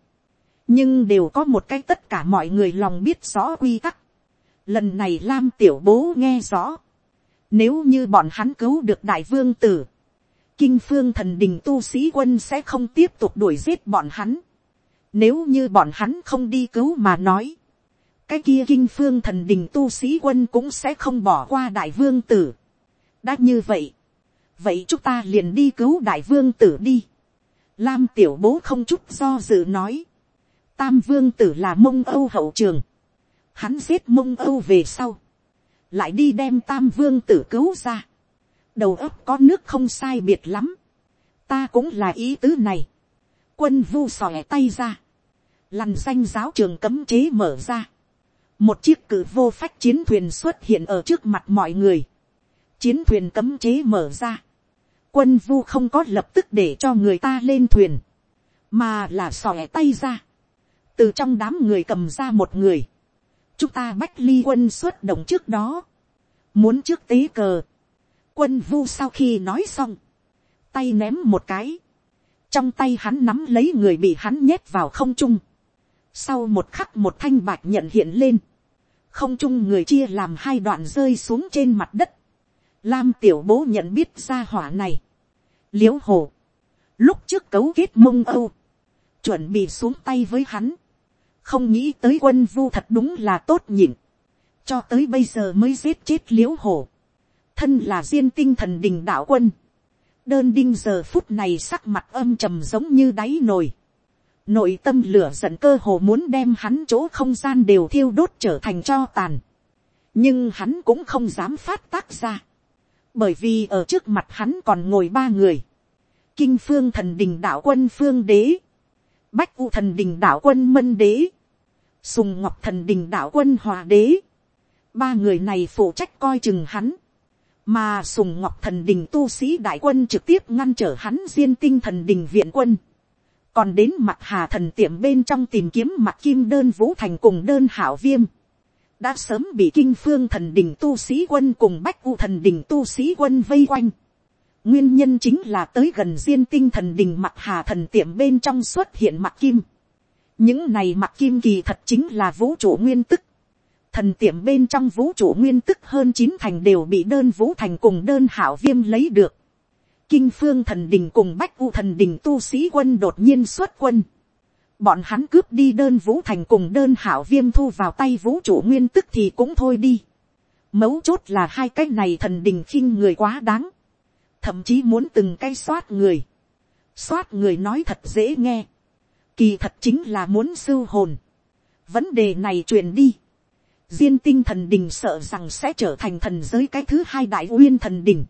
nhưng đều có một cái tất cả mọi người lòng biết rõ quy tắc. lần này lam tiểu bố nghe rõ. nếu như bọn hắn cứu được đại vương tử, kinh phương thần đình tu sĩ quân sẽ không tiếp tục đuổi giết bọn hắn. Nếu như bọn hắn không đi cứu mà nói. Cái kia kinh phương thần đình tu sĩ quân cũng sẽ không bỏ qua đại vương tử. Đã như vậy. Vậy chúng ta liền đi cứu đại vương tử đi. Lam tiểu bố không chút do dự nói. Tam vương tử là mông âu hậu trường. Hắn giết mông âu về sau. Lại đi đem tam vương tử cứu ra. Đầu óc có nước không sai biệt lắm. Ta cũng là ý tứ này quân vu sòe tay ra, lằn danh giáo trường cấm chế mở ra, một chiếc cử vô phách chiến thuyền xuất hiện ở trước mặt mọi người, chiến thuyền cấm chế mở ra, quân vu không có lập tức để cho người ta lên thuyền, mà là xòe tay ra, từ trong đám người cầm ra một người, chúng ta bách ly quân xuất động trước đó, muốn trước tế cờ, quân vu sau khi nói xong, tay ném một cái, trong tay hắn nắm lấy người bị hắn nhét vào không trung. sau một khắc một thanh bạc nhận hiện lên. không trung người chia làm hai đoạn rơi xuống trên mặt đất lam tiểu bố nhận biết ra hỏa này. Liễu hồ. lúc trước cấu kết mông âu. chuẩn bị xuống tay với hắn. không nghĩ tới quân vu thật đúng là tốt nhịn. cho tới bây giờ mới giết chết Liễu hồ. thân là diên tinh thần đình đạo quân đơn đinh giờ phút này sắc mặt âm trầm giống như đáy nồi. nội tâm lửa giận cơ hồ muốn đem hắn chỗ không gian đều thiêu đốt trở thành cho tàn. nhưng hắn cũng không dám phát tác ra bởi vì ở trước mặt hắn còn ngồi ba người. kinh phương thần đình đạo quân phương đế. bách u thần đình đạo quân mân đế. sùng ngọc thần đình đạo quân hòa đế. ba người này phụ trách coi chừng hắn mà sùng ngọc thần đình tu sĩ đại quân trực tiếp ngăn trở hắn diên tinh thần đình viện quân, còn đến mặt hà thần tiệm bên trong tìm kiếm mặt kim đơn vũ thành cùng đơn hảo viêm, đã sớm bị kinh phương thần đình tu sĩ quân cùng bách u thần đình tu sĩ quân vây quanh. nguyên nhân chính là tới gần diên tinh thần đình mặt hà thần tiệm bên trong xuất hiện mặt kim. những này mặt kim kỳ thật chính là vũ trụ nguyên tức. thần tiệm bên trong vũ trụ nguyên tức hơn chín thành đều bị đơn vũ thành cùng đơn hảo viêm lấy được. kinh phương thần đình cùng bách u thần đình tu sĩ quân đột nhiên xuất quân bọn hắn cướp đi đơn vũ thành cùng đơn hảo viêm thu vào tay vũ trụ nguyên tức thì cũng thôi đi. mấu chốt là hai cái này thần đình khinh người quá đáng. thậm chí muốn từng cái soát người. soát người nói thật dễ nghe kỳ thật chính là muốn sưu hồn. vấn đề này truyền đi. diên tinh thần đình sợ rằng sẽ trở thành thần giới cái thứ hai đại uyên thần đình.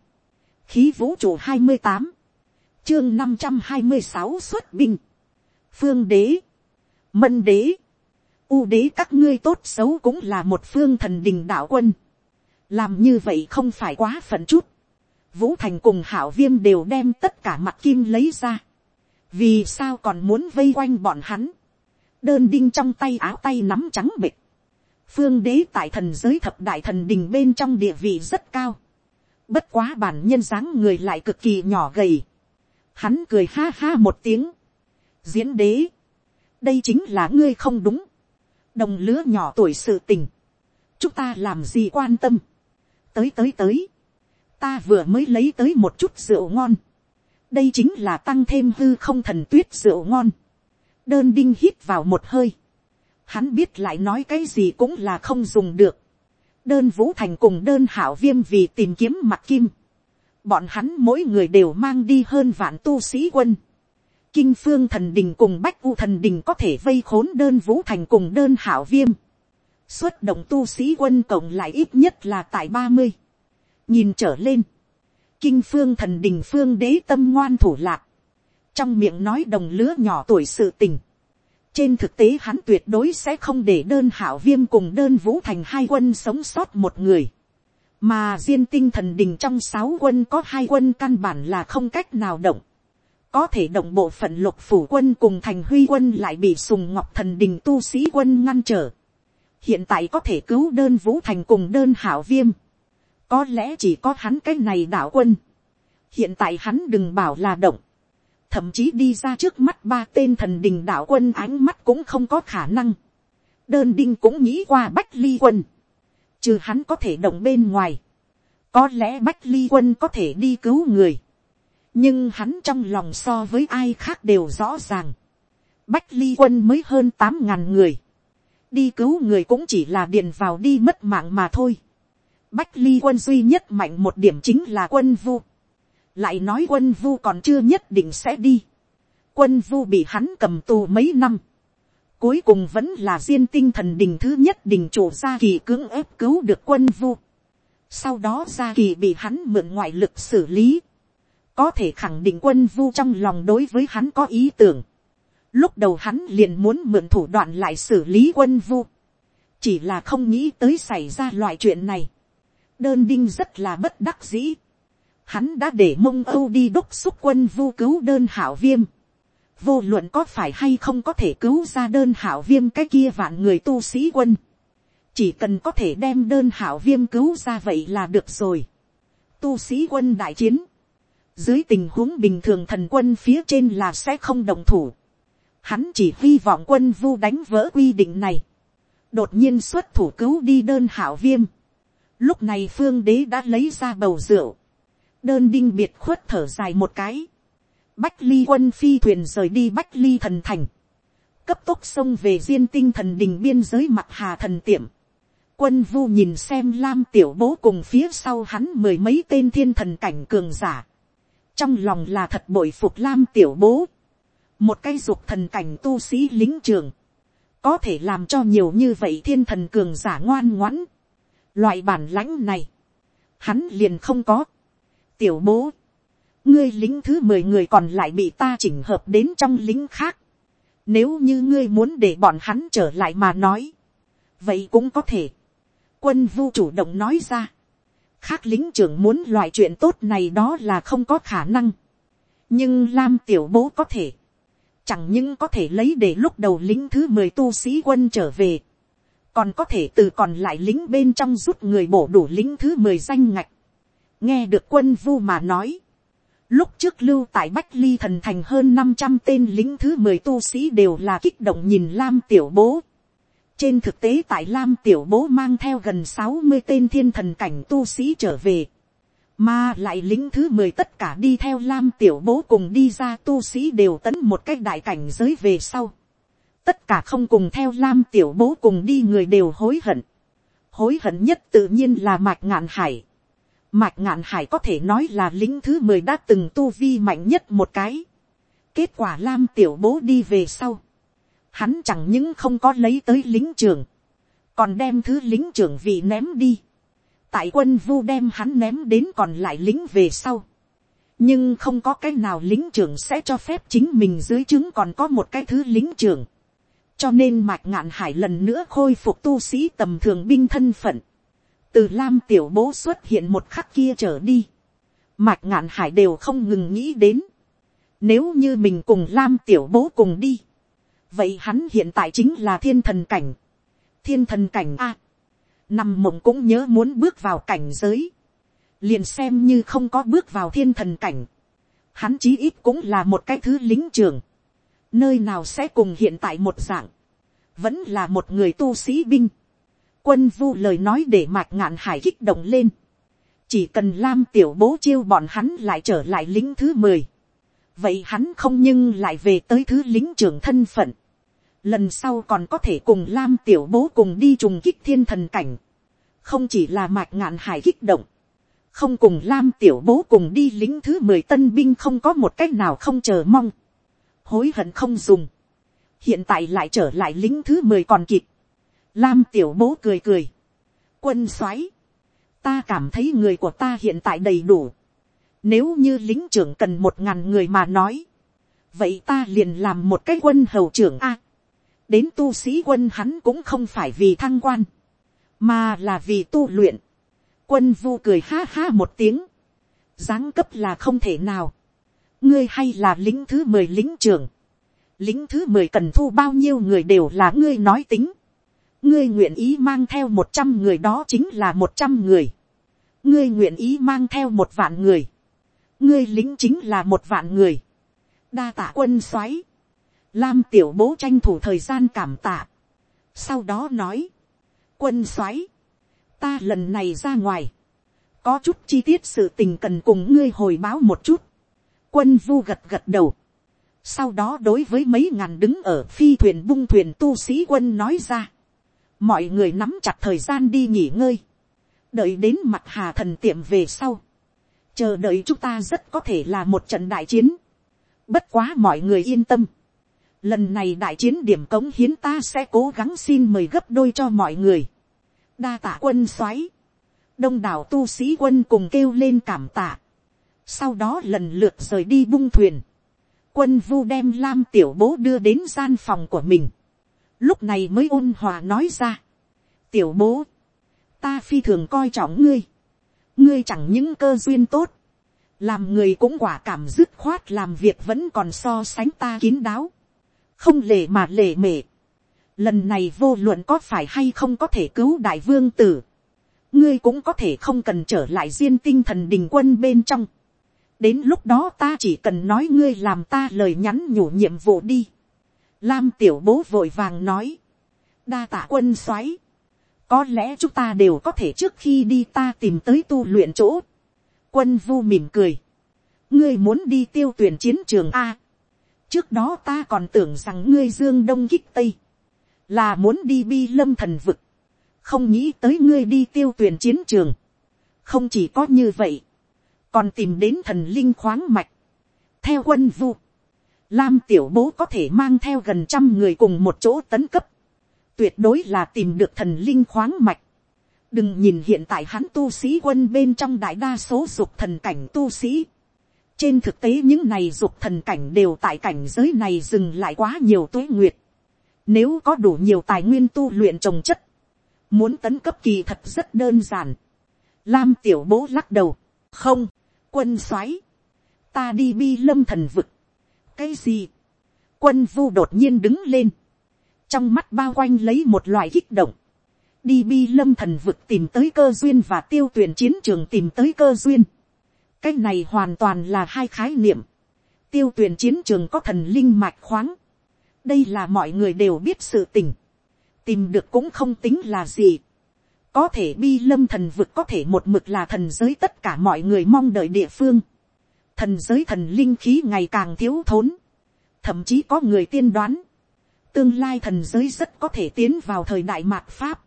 khí vũ trụ hai mươi tám, chương năm trăm hai mươi sáu xuất binh phương đế, mân đế, u đế các ngươi tốt xấu cũng là một phương thần đình đạo quân. làm như vậy không phải quá phận chút. vũ thành cùng hảo viêm đều đem tất cả mặt kim lấy ra. Vì sao còn muốn vây quanh bọn hắn, đơn đinh trong tay áo tay nắm trắng bịch, phương đế tại thần giới thập đại thần đình bên trong địa vị rất cao, bất quá bản nhân dáng người lại cực kỳ nhỏ gầy, hắn cười ha ha một tiếng, diễn đế, đây chính là ngươi không đúng, đồng lứa nhỏ tuổi sự tình, chúng ta làm gì quan tâm, tới tới tới, ta vừa mới lấy tới một chút rượu ngon, đây chính là tăng thêm hư không thần tuyết rượu ngon. đơn đinh hít vào một hơi. hắn biết lại nói cái gì cũng là không dùng được. đơn vũ thành cùng đơn hảo viêm vì tìm kiếm mặt kim. bọn hắn mỗi người đều mang đi hơn vạn tu sĩ quân kinh phương thần đình cùng bách u thần đình có thể vây khốn đơn vũ thành cùng đơn hảo viêm. xuất động tu sĩ quân cộng lại ít nhất là tại ba mươi. nhìn trở lên kinh phương thần đình phương đế tâm ngoan thủ lạc, trong miệng nói đồng lứa nhỏ tuổi sự tình. trên thực tế hắn tuyệt đối sẽ không để đơn hảo viêm cùng đơn vũ thành hai quân sống sót một người. mà diên tinh thần đình trong sáu quân có hai quân căn bản là không cách nào động có thể động bộ phận lục phủ quân cùng thành huy quân lại bị sùng ngọc thần đình tu sĩ quân ngăn trở. hiện tại có thể cứu đơn vũ thành cùng đơn hảo viêm có lẽ chỉ có hắn cái này đạo quân. hiện tại hắn đừng bảo là động. thậm chí đi ra trước mắt ba tên thần đình đạo quân ánh mắt cũng không có khả năng. đơn đinh cũng nghĩ qua bách ly quân. trừ hắn có thể động bên ngoài. có lẽ bách ly quân có thể đi cứu người nhưng hắn trong lòng so với ai khác đều rõ ràng. bách ly quân mới hơn tám ngàn người. đi cứu người cũng chỉ là điền vào đi mất mạng mà thôi Bách ly quân duy nhất mạnh một điểm chính là quân vu. Lại nói quân vu còn chưa nhất định sẽ đi. Quân vu bị hắn cầm tù mấy năm. Cuối cùng vẫn là diên tinh thần đình thứ nhất đình chủ gia kỳ cưỡng ép cứu được quân vu. Sau đó gia kỳ bị hắn mượn ngoại lực xử lý. Có thể khẳng định quân vu trong lòng đối với hắn có ý tưởng. Lúc đầu hắn liền muốn mượn thủ đoạn lại xử lý quân vu. Chỉ là không nghĩ tới xảy ra loại chuyện này đơn đinh rất là bất đắc dĩ. Hắn đã để mông âu đi đốc xúc quân vu cứu đơn hảo viêm. Vô luận có phải hay không có thể cứu ra đơn hảo viêm cái kia vạn người tu sĩ quân. Chỉ cần có thể đem đơn hảo viêm cứu ra vậy là được rồi. Tu sĩ quân đại chiến. Dưới tình huống bình thường thần quân phía trên là sẽ không đồng thủ. Hắn chỉ hy vọng quân vu đánh vỡ quy định này. Đột nhiên xuất thủ cứu đi đơn hảo viêm Lúc này phương đế đã lấy ra bầu rượu. Đơn đinh biệt khuất thở dài một cái. Bách ly quân phi thuyền rời đi bách ly thần thành. Cấp tốc xông về diên tinh thần đình biên giới mặt hà thần tiệm. Quân vu nhìn xem lam tiểu bố cùng phía sau hắn mười mấy tên thiên thần cảnh cường giả. Trong lòng là thật bội phục lam tiểu bố. Một cây dục thần cảnh tu sĩ lính trường. Có thể làm cho nhiều như vậy thiên thần cường giả ngoan ngoãn Loại bản lãnh này, hắn liền không có. Tiểu bố, ngươi lính thứ mười người còn lại bị ta chỉnh hợp đến trong lính khác. Nếu như ngươi muốn để bọn hắn trở lại mà nói, vậy cũng có thể. Quân vu chủ động nói ra. Khác lính trưởng muốn loại chuyện tốt này đó là không có khả năng. Nhưng Lam tiểu bố có thể. Chẳng những có thể lấy để lúc đầu lính thứ mười tu sĩ quân trở về còn có thể từ còn lại lính bên trong rút người bổ đủ lính thứ mười danh ngạch. nghe được quân vu mà nói, Lúc trước lưu tại Bách Ly thần thành hơn 500 tên lính thứ 10 tu sĩ đều là kích động nhìn Lam tiểu bố. Trên thực tế tại Lam tiểu bố mang theo gần 60 tên thiên thần cảnh tu sĩ trở về. Mà lại lính thứ 10 tất cả đi theo Lam tiểu bố cùng đi ra tu sĩ đều tấn một cách đại cảnh giới về sau. Tất cả không cùng theo Lam tiểu bố cùng đi người đều hối hận. Hối hận nhất tự nhiên là mạch ngạn hải Mạch ngạn hải có thể nói là lính thứ mười đã từng tu vi mạnh nhất một cái. Kết quả Lam tiểu bố đi về sau. Hắn chẳng những không có lấy tới lính trưởng. Còn đem thứ lính trưởng vị ném đi. Tại quân vu đem hắn ném đến còn lại lính về sau. Nhưng không có cái nào lính trưởng sẽ cho phép chính mình dưới chứng còn có một cái thứ lính trưởng. Cho nên mạch ngạn hải lần nữa khôi phục tu sĩ tầm thường binh thân phận từ lam tiểu bố xuất hiện một khắc kia trở đi, mạch ngạn hải đều không ngừng nghĩ đến, nếu như mình cùng lam tiểu bố cùng đi, vậy hắn hiện tại chính là thiên thần cảnh, thiên thần cảnh a, nằm mộng cũng nhớ muốn bước vào cảnh giới, liền xem như không có bước vào thiên thần cảnh, hắn chí ít cũng là một cái thứ lính trường, nơi nào sẽ cùng hiện tại một dạng, vẫn là một người tu sĩ binh, quân vu lời nói để mạch ngạn hải kích động lên. chỉ cần lam tiểu bố chiêu bọn hắn lại trở lại lính thứ mười vậy hắn không nhưng lại về tới thứ lính trưởng thân phận. lần sau còn có thể cùng lam tiểu bố cùng đi trùng kích thiên thần cảnh. không chỉ là mạch ngạn hải kích động. không cùng lam tiểu bố cùng đi lính thứ mười tân binh không có một cách nào không chờ mong. hối hận không dùng. hiện tại lại trở lại lính thứ mười còn kịp Lam tiểu bố cười cười. Quân soái, Ta cảm thấy người của ta hiện tại đầy đủ. Nếu như lính trưởng cần một ngàn người mà nói. Vậy ta liền làm một cái quân hầu trưởng A. đến tu sĩ quân hắn cũng không phải vì thăng quan. Mà là vì tu luyện. Quân vu cười ha ha một tiếng. giáng cấp là không thể nào. Ngươi hay là lính thứ mười lính trưởng. Lính thứ mười cần thu bao nhiêu người đều là ngươi nói tính ngươi nguyện ý mang theo một trăm người đó chính là một trăm người. ngươi nguyện ý mang theo một vạn người ngươi lính chính là một vạn người. đa tạ quân xoáy lam tiểu bố tranh thủ thời gian cảm tạ. sau đó nói, quân xoáy, ta lần này ra ngoài, có chút chi tiết sự tình cần cùng ngươi hồi báo một chút. quân vu gật gật đầu. sau đó đối với mấy ngàn đứng ở phi thuyền bung thuyền tu sĩ quân nói ra mọi người nắm chặt thời gian đi nghỉ ngơi, đợi đến mặt hà thần tiệm về sau, chờ đợi chúng ta rất có thể là một trận đại chiến, bất quá mọi người yên tâm, lần này đại chiến điểm cống hiến ta sẽ cố gắng xin mời gấp đôi cho mọi người, đa tạ quân xoáy, đông đảo tu sĩ quân cùng kêu lên cảm tạ, sau đó lần lượt rời đi bung thuyền, quân vu đem lam tiểu bố đưa đến gian phòng của mình, lúc này mới ôn hòa nói ra. tiểu bố, ta phi thường coi trọng ngươi, ngươi chẳng những cơ duyên tốt, làm người cũng quả cảm dứt khoát làm việc vẫn còn so sánh ta kín đáo, không lề mà lề mề. lần này vô luận có phải hay không có thể cứu đại vương tử, ngươi cũng có thể không cần trở lại riêng tinh thần đình quân bên trong. đến lúc đó ta chỉ cần nói ngươi làm ta lời nhắn nhủ nhiệm vụ đi. Lam tiểu bố vội vàng nói. Đa tạ quân xoáy. Có lẽ chúng ta đều có thể trước khi đi ta tìm tới tu luyện chỗ. Quân vu mỉm cười. Ngươi muốn đi tiêu tuyển chiến trường A. Trước đó ta còn tưởng rằng ngươi dương đông kích tây. Là muốn đi bi lâm thần vực. Không nghĩ tới ngươi đi tiêu tuyển chiến trường. Không chỉ có như vậy. Còn tìm đến thần linh khoáng mạch. Theo quân vu Lam tiểu bố có thể mang theo gần trăm người cùng một chỗ tấn cấp. Tuyệt đối là tìm được thần linh khoáng mạch. Đừng nhìn hiện tại hắn tu sĩ quân bên trong đại đa số dục thần cảnh tu sĩ. Trên thực tế những này dục thần cảnh đều tại cảnh giới này dừng lại quá nhiều tuế nguyệt. Nếu có đủ nhiều tài nguyên tu luyện trồng chất. Muốn tấn cấp kỳ thật rất đơn giản. Lam tiểu bố lắc đầu. Không, quân soái Ta đi bi lâm thần vực cái gì. quân vu đột nhiên đứng lên trong mắt bao quanh lấy một loại kích động. đi bi lâm thần vực tìm tới cơ duyên và tiêu tuyển chiến trường tìm tới cơ duyên. cái này hoàn toàn là hai khái niệm. tiêu tuyển chiến trường có thần linh mạch khoáng. đây là mọi người đều biết sự tình. tìm được cũng không tính là gì. có thể bi lâm thần vực có thể một mực là thần giới tất cả mọi người mong đợi địa phương. thần giới thần linh khí ngày càng thiếu thốn. thậm chí có người tiên đoán tương lai thần giới rất có thể tiến vào thời đại mạt pháp.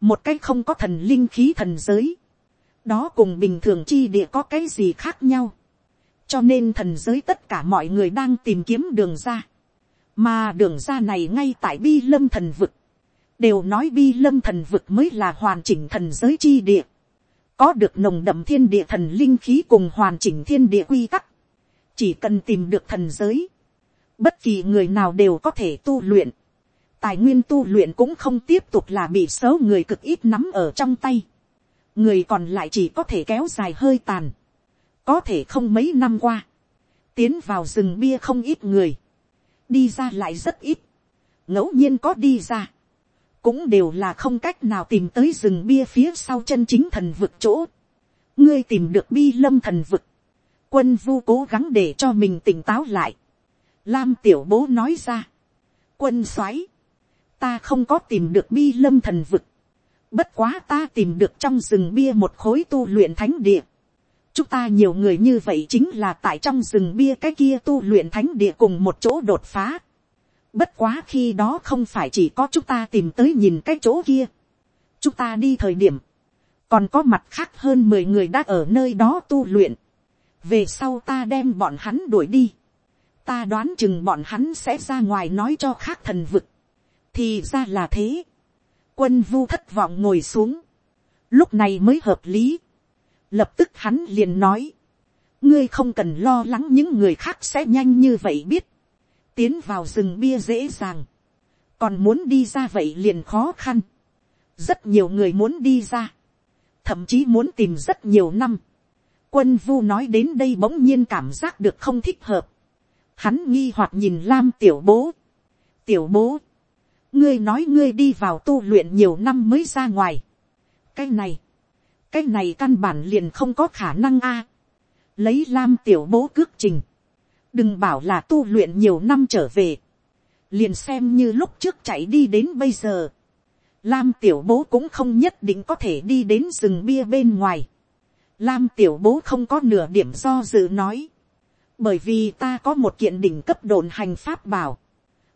một cách không có thần linh khí thần giới đó cùng bình thường chi địa có cái gì khác nhau. cho nên thần giới tất cả mọi người đang tìm kiếm đường ra. mà đường ra này ngay tại bi lâm thần vực. đều nói bi lâm thần vực mới là hoàn chỉnh thần giới chi địa. có được nồng đậm thiên địa thần linh khí cùng hoàn chỉnh thiên địa quy tắc. chỉ cần tìm được thần giới bất kỳ người nào đều có thể tu luyện. tài nguyên tu luyện cũng không tiếp tục là bị số người cực ít nắm ở trong tay. Người còn lại chỉ có thể kéo dài hơi tàn, có thể không mấy năm qua, tiến vào rừng bia không ít người, đi ra lại rất ít, ngẫu nhiên có đi ra, cũng đều là không cách nào tìm tới rừng bia phía sau chân chính thần vực chỗ, ngươi tìm được bi lâm thần vực, quân vu cố gắng để cho mình tỉnh táo lại, lam tiểu bố nói ra, quân soái, ta không có tìm được bi lâm thần vực, Bất quá ta tìm được trong rừng bia một khối tu luyện thánh địa. Chúng ta nhiều người như vậy chính là tại trong rừng bia cái kia tu luyện thánh địa cùng một chỗ đột phá. Bất quá khi đó không phải chỉ có chúng ta tìm tới nhìn cái chỗ kia. Chúng ta đi thời điểm. Còn có mặt khác hơn mười người đã ở nơi đó tu luyện. Về sau ta đem bọn hắn đuổi đi. Ta đoán chừng bọn hắn sẽ ra ngoài nói cho khác thần vực. Thì ra là thế. Quân vu thất vọng ngồi xuống, lúc này mới hợp lý, lập tức hắn liền nói, ngươi không cần lo lắng những người khác sẽ nhanh như vậy biết, tiến vào rừng bia dễ dàng, còn muốn đi ra vậy liền khó khăn, rất nhiều người muốn đi ra, thậm chí muốn tìm rất nhiều năm, quân vu nói đến đây bỗng nhiên cảm giác được không thích hợp, hắn nghi hoặc nhìn lam tiểu bố, tiểu bố, ngươi nói ngươi đi vào tu luyện nhiều năm mới ra ngoài. cái này, cái này căn bản liền không có khả năng a. lấy lam tiểu bố cước trình, đừng bảo là tu luyện nhiều năm trở về, liền xem như lúc trước chạy đi đến bây giờ. Lam tiểu bố cũng không nhất định có thể đi đến rừng bia bên ngoài. Lam tiểu bố không có nửa điểm do dự nói. Bởi vì ta có một kiện đỉnh cấp đồn hành pháp bảo.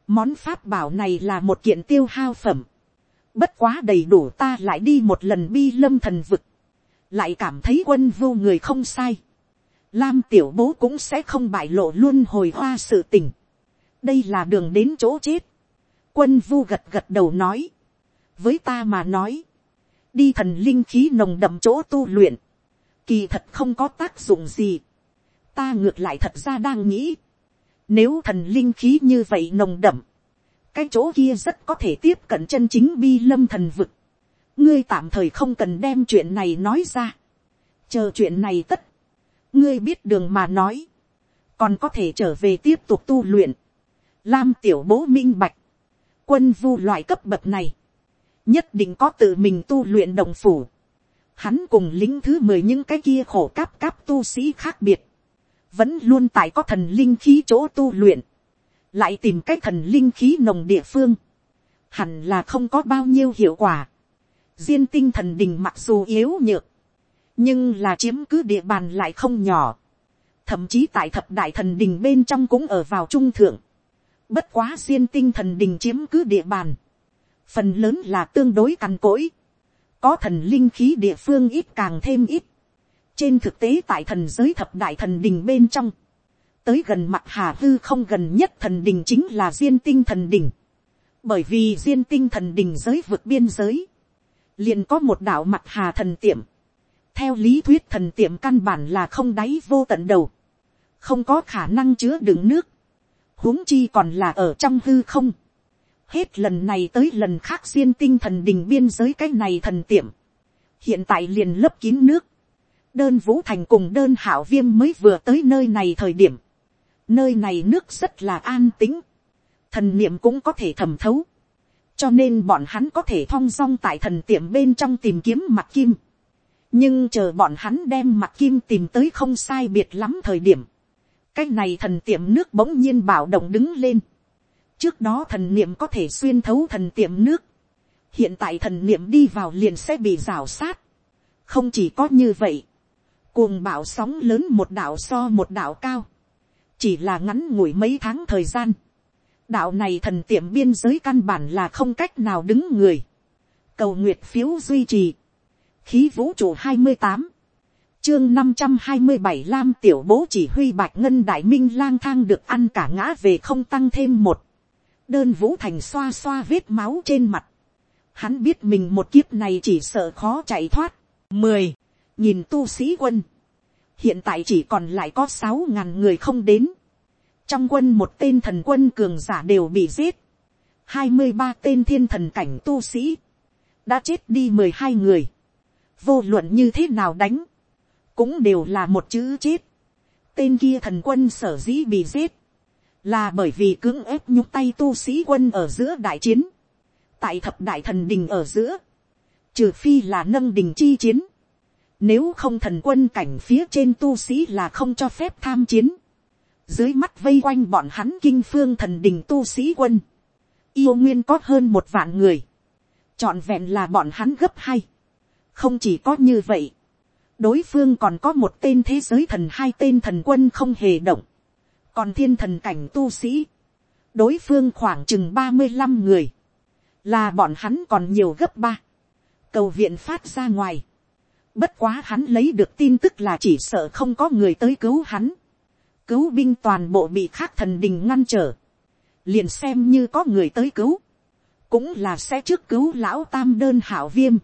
Món pháp bảo này là một kiện tiêu hao phẩm. Bất quá đầy đủ ta lại đi một lần bi lâm thần vực. Lại cảm thấy quân vô người không sai. Lam tiểu bố cũng sẽ không bại lộ luôn hồi hoa sự tình. Đây là đường đến chỗ chết. Quân vu gật gật đầu nói. Với ta mà nói. Đi thần linh khí nồng đậm chỗ tu luyện. Kỳ thật không có tác dụng gì. Ta ngược lại thật ra đang nghĩ nếu thần linh khí như vậy nồng đậm, cái chỗ kia rất có thể tiếp cận chân chính bi lâm thần vực. ngươi tạm thời không cần đem chuyện này nói ra. chờ chuyện này tất. ngươi biết đường mà nói. còn có thể trở về tiếp tục tu luyện. lam tiểu bố minh bạch. quân vu loại cấp bậc này. nhất định có tự mình tu luyện đồng phủ. hắn cùng lính thứ mười những cái kia khổ cáp cáp tu sĩ khác biệt vẫn luôn tại có thần linh khí chỗ tu luyện, lại tìm cách thần linh khí nồng địa phương, hẳn là không có bao nhiêu hiệu quả. Diên tinh thần đình mặc dù yếu nhược, nhưng là chiếm cứ địa bàn lại không nhỏ. Thậm chí tại thập đại thần đình bên trong cũng ở vào trung thượng. Bất quá diên tinh thần đình chiếm cứ địa bàn. Phần lớn là tương đối cằn cỗi. Có thần linh khí địa phương ít càng thêm ít. Trên thực tế tại thần giới thập đại thần đình bên trong, tới gần mặt hà hư không gần nhất thần đình chính là diên tinh thần đình. Bởi vì diên tinh thần đình giới vượt biên giới, liền có một đạo mặt hà thần tiệm. Theo lý thuyết thần tiệm căn bản là không đáy vô tận đầu, không có khả năng chứa đựng nước, huống chi còn là ở trong hư không. Hết lần này tới lần khác diên tinh thần đình biên giới cái này thần tiệm. Hiện tại liền lấp kín nước đơn vũ thành cùng đơn hảo viêm mới vừa tới nơi này thời điểm, nơi này nước rất là an tính, thần niệm cũng có thể thẩm thấu, cho nên bọn hắn có thể thong dong tại thần tiệm bên trong tìm kiếm mặt kim, nhưng chờ bọn hắn đem mặt kim tìm tới không sai biệt lắm thời điểm, cái này thần tiệm nước bỗng nhiên bảo động đứng lên. trước đó thần niệm có thể xuyên thấu thần tiệm nước, hiện tại thần niệm đi vào liền sẽ bị rào sát. không chỉ có như vậy, cuồng bạo sóng lớn một đạo so một đạo cao, chỉ là ngắn ngủi mấy tháng thời gian. đạo này thần tiệm biên giới căn bản là không cách nào đứng người. cầu nguyệt phiếu duy trì. khí vũ trụ hai mươi tám, chương năm trăm hai mươi bảy lam tiểu bố chỉ huy bạch ngân đại minh lang thang được ăn cả ngã về không tăng thêm một. đơn vũ thành xoa xoa vết máu trên mặt. hắn biết mình một kiếp này chỉ sợ khó chạy thoát. mười, nhìn tu sĩ quân hiện tại chỉ còn lại có sáu ngàn người không đến. trong quân một tên thần quân cường giả đều bị giết. hai mươi ba tên thiên thần cảnh tu sĩ. đã chết đi mười hai người. vô luận như thế nào đánh. cũng đều là một chữ chết. tên kia thần quân sở dĩ bị giết. là bởi vì cưỡng ép nhúc tay tu sĩ quân ở giữa đại chiến. tại thập đại thần đình ở giữa. trừ phi là nâng đình chi chiến nếu không thần quân cảnh phía trên tu sĩ là không cho phép tham chiến. Dưới mắt vây quanh bọn hắn kinh phương thần đình tu sĩ quân. Yêu nguyên có hơn một vạn người. Chọn vẹn là bọn hắn gấp hai Không chỉ có như vậy. Đối phương còn có một tên thế giới thần, hai tên thần quân không hề động. Còn thiên thần cảnh tu sĩ. Đối phương khoảng chừng ba mươi 35 người. Là bọn hắn còn nhiều gấp ba. Cầu viện phát ra ngoài Bất quá hắn lấy được tin tức là chỉ sợ không có người tới cứu hắn. Cứu binh toàn bộ bị khác thần đình ngăn trở. Liền xem như có người tới cứu. Cũng là sẽ trước cứu lão tam đơn hảo viêm.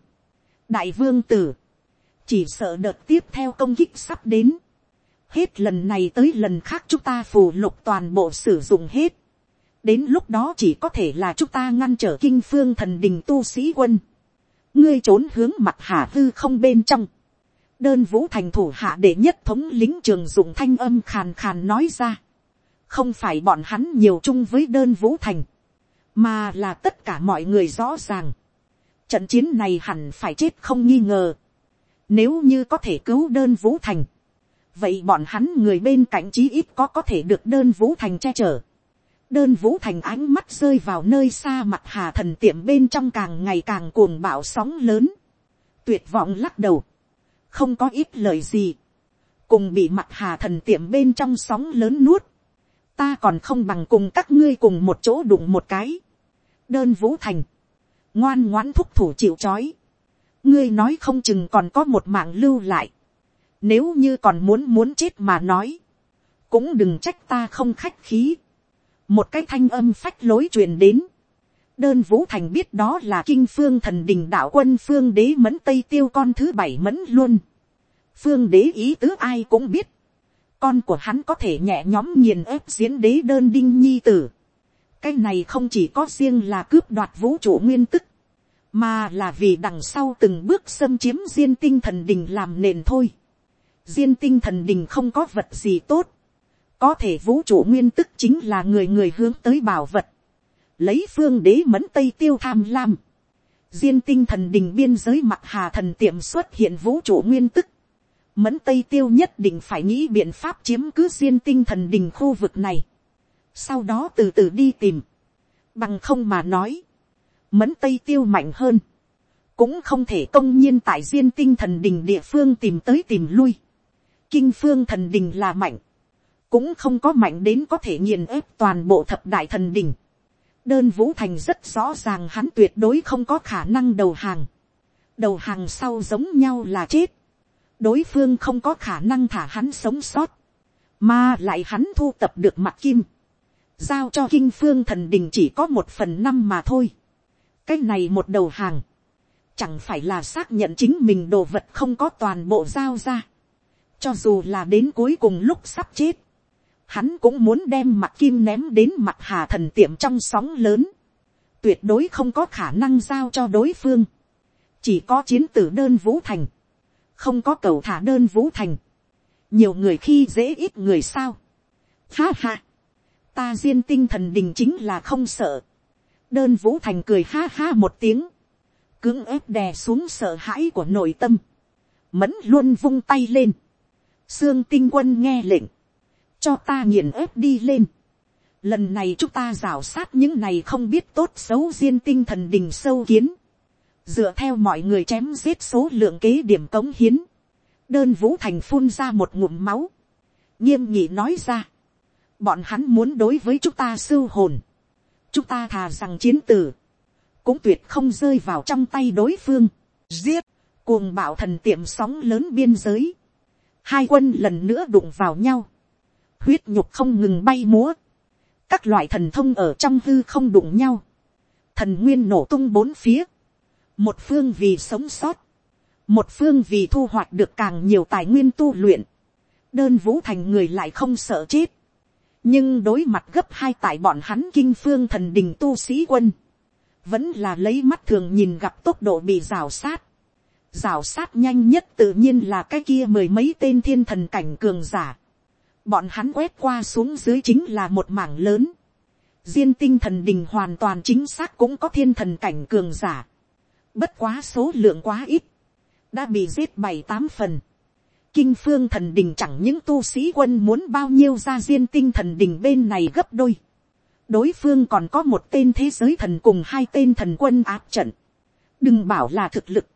Đại vương tử. Chỉ sợ đợt tiếp theo công kích sắp đến. Hết lần này tới lần khác chúng ta phù lục toàn bộ sử dụng hết. Đến lúc đó chỉ có thể là chúng ta ngăn trở kinh phương thần đình tu sĩ quân ngươi trốn hướng mặt hà hư không bên trong. đơn vũ thành thủ hạ để nhất thống lính trường dụng thanh âm khàn khàn nói ra. không phải bọn hắn nhiều chung với đơn vũ thành, mà là tất cả mọi người rõ ràng. trận chiến này hẳn phải chết không nghi ngờ. nếu như có thể cứu đơn vũ thành, vậy bọn hắn người bên cạnh chí ít có có thể được đơn vũ thành che chở đơn vũ thành ánh mắt rơi vào nơi xa mặt hà thần tiệm bên trong càng ngày càng cuồng bạo sóng lớn. tuyệt vọng lắc đầu. không có ít lời gì. cùng bị mặt hà thần tiệm bên trong sóng lớn nuốt. ta còn không bằng cùng các ngươi cùng một chỗ đụng một cái. đơn vũ thành. ngoan ngoãn thúc thủ chịu c h ó i ngươi nói không chừng còn có một mạng lưu lại. nếu như còn muốn muốn chết mà nói. cũng đừng trách ta không khách khí một cái thanh âm phách lối truyền đến. đơn vũ thành biết đó là kinh phương thần đình đạo quân phương đế mẫn tây tiêu con thứ bảy mẫn luôn. phương đế ý tứ ai cũng biết. con của hắn có thể nhẹ nhóm nghiền ép diễn đế đơn đinh nhi tử. cái này không chỉ có riêng là cướp đoạt vũ trụ nguyên tức, mà là vì đằng sau từng bước xâm chiếm diên tinh thần đình làm nền thôi. diên tinh thần đình không có vật gì tốt có thể vũ trụ nguyên tức chính là người người hướng tới bảo vật. Lấy phương đế mẫn tây tiêu tham lam. Diên tinh thần đình biên giới mặt hà thần tiệm xuất hiện vũ trụ nguyên tức. Mẫn tây tiêu nhất định phải nghĩ biện pháp chiếm cứ diên tinh thần đình khu vực này. Sau đó từ từ đi tìm. Bằng không mà nói. Mẫn tây tiêu mạnh hơn. Cũng không thể công nhiên tại diên tinh thần đình địa phương tìm tới tìm lui. Kinh phương thần đình là mạnh cũng không có mạnh đến có thể nghiền ép toàn bộ thập đại thần đỉnh. đơn vũ thành rất rõ ràng hắn tuyệt đối không có khả năng đầu hàng. đầu hàng sau giống nhau là chết. đối phương không có khả năng thả hắn sống sót. mà lại hắn thu tập được mặt kim. giao cho kinh phương thần đình chỉ có một phần năm mà thôi. cái này một đầu hàng. chẳng phải là xác nhận chính mình đồ vật không có toàn bộ giao ra. cho dù là đến cuối cùng lúc sắp chết hắn cũng muốn đem mặt kim ném đến mặt hà thần tiệm trong sóng lớn, tuyệt đối không có khả năng giao cho đối phương, chỉ có chiến tử đơn vũ thành, không có cầu thả đơn vũ thành, nhiều người khi dễ ít người sao, ha ha, ta diên tinh thần đình chính là không sợ, đơn vũ thành cười ha ha một tiếng, cưỡng ép đè xuống sợ hãi của nội tâm, mẫn luôn vung tay lên, xương tinh quân nghe lệnh, cho ta nghiền ép đi lên, lần này chúng ta rào sát những này không biết tốt xấu riêng tinh thần đình sâu kiến, dựa theo mọi người chém giết số lượng kế điểm cống hiến, đơn vũ thành phun ra một ngụm máu, nghiêm nghị nói ra, bọn hắn muốn đối với chúng ta sưu hồn, chúng ta thà rằng chiến tử, cũng tuyệt không rơi vào trong tay đối phương, giết, cuồng bạo thần tiệm sóng lớn biên giới, hai quân lần nữa đụng vào nhau, huyết nhục không ngừng bay múa, các loại thần thông ở trong hư không đụng nhau, thần nguyên nổ tung bốn phía, một phương vì sống sót, một phương vì thu hoạch được càng nhiều tài nguyên tu luyện, đơn vũ thành người lại không sợ chết, nhưng đối mặt gấp hai tại bọn hắn kinh phương thần đình tu sĩ quân, vẫn là lấy mắt thường nhìn gặp tốc độ bị rào sát, rào sát nhanh nhất tự nhiên là cái kia mười mấy tên thiên thần cảnh cường giả, bọn hắn quét qua xuống dưới chính là một mảng lớn, diên tinh thần đình hoàn toàn chính xác cũng có thiên thần cảnh cường giả, bất quá số lượng quá ít, đã bị giết bảy tám phần, kinh phương thần đình chẳng những tu sĩ quân muốn bao nhiêu ra diên tinh thần đình bên này gấp đôi. đối phương còn có một tên thế giới thần cùng hai tên thần quân áp trận. đừng bảo là thực lực.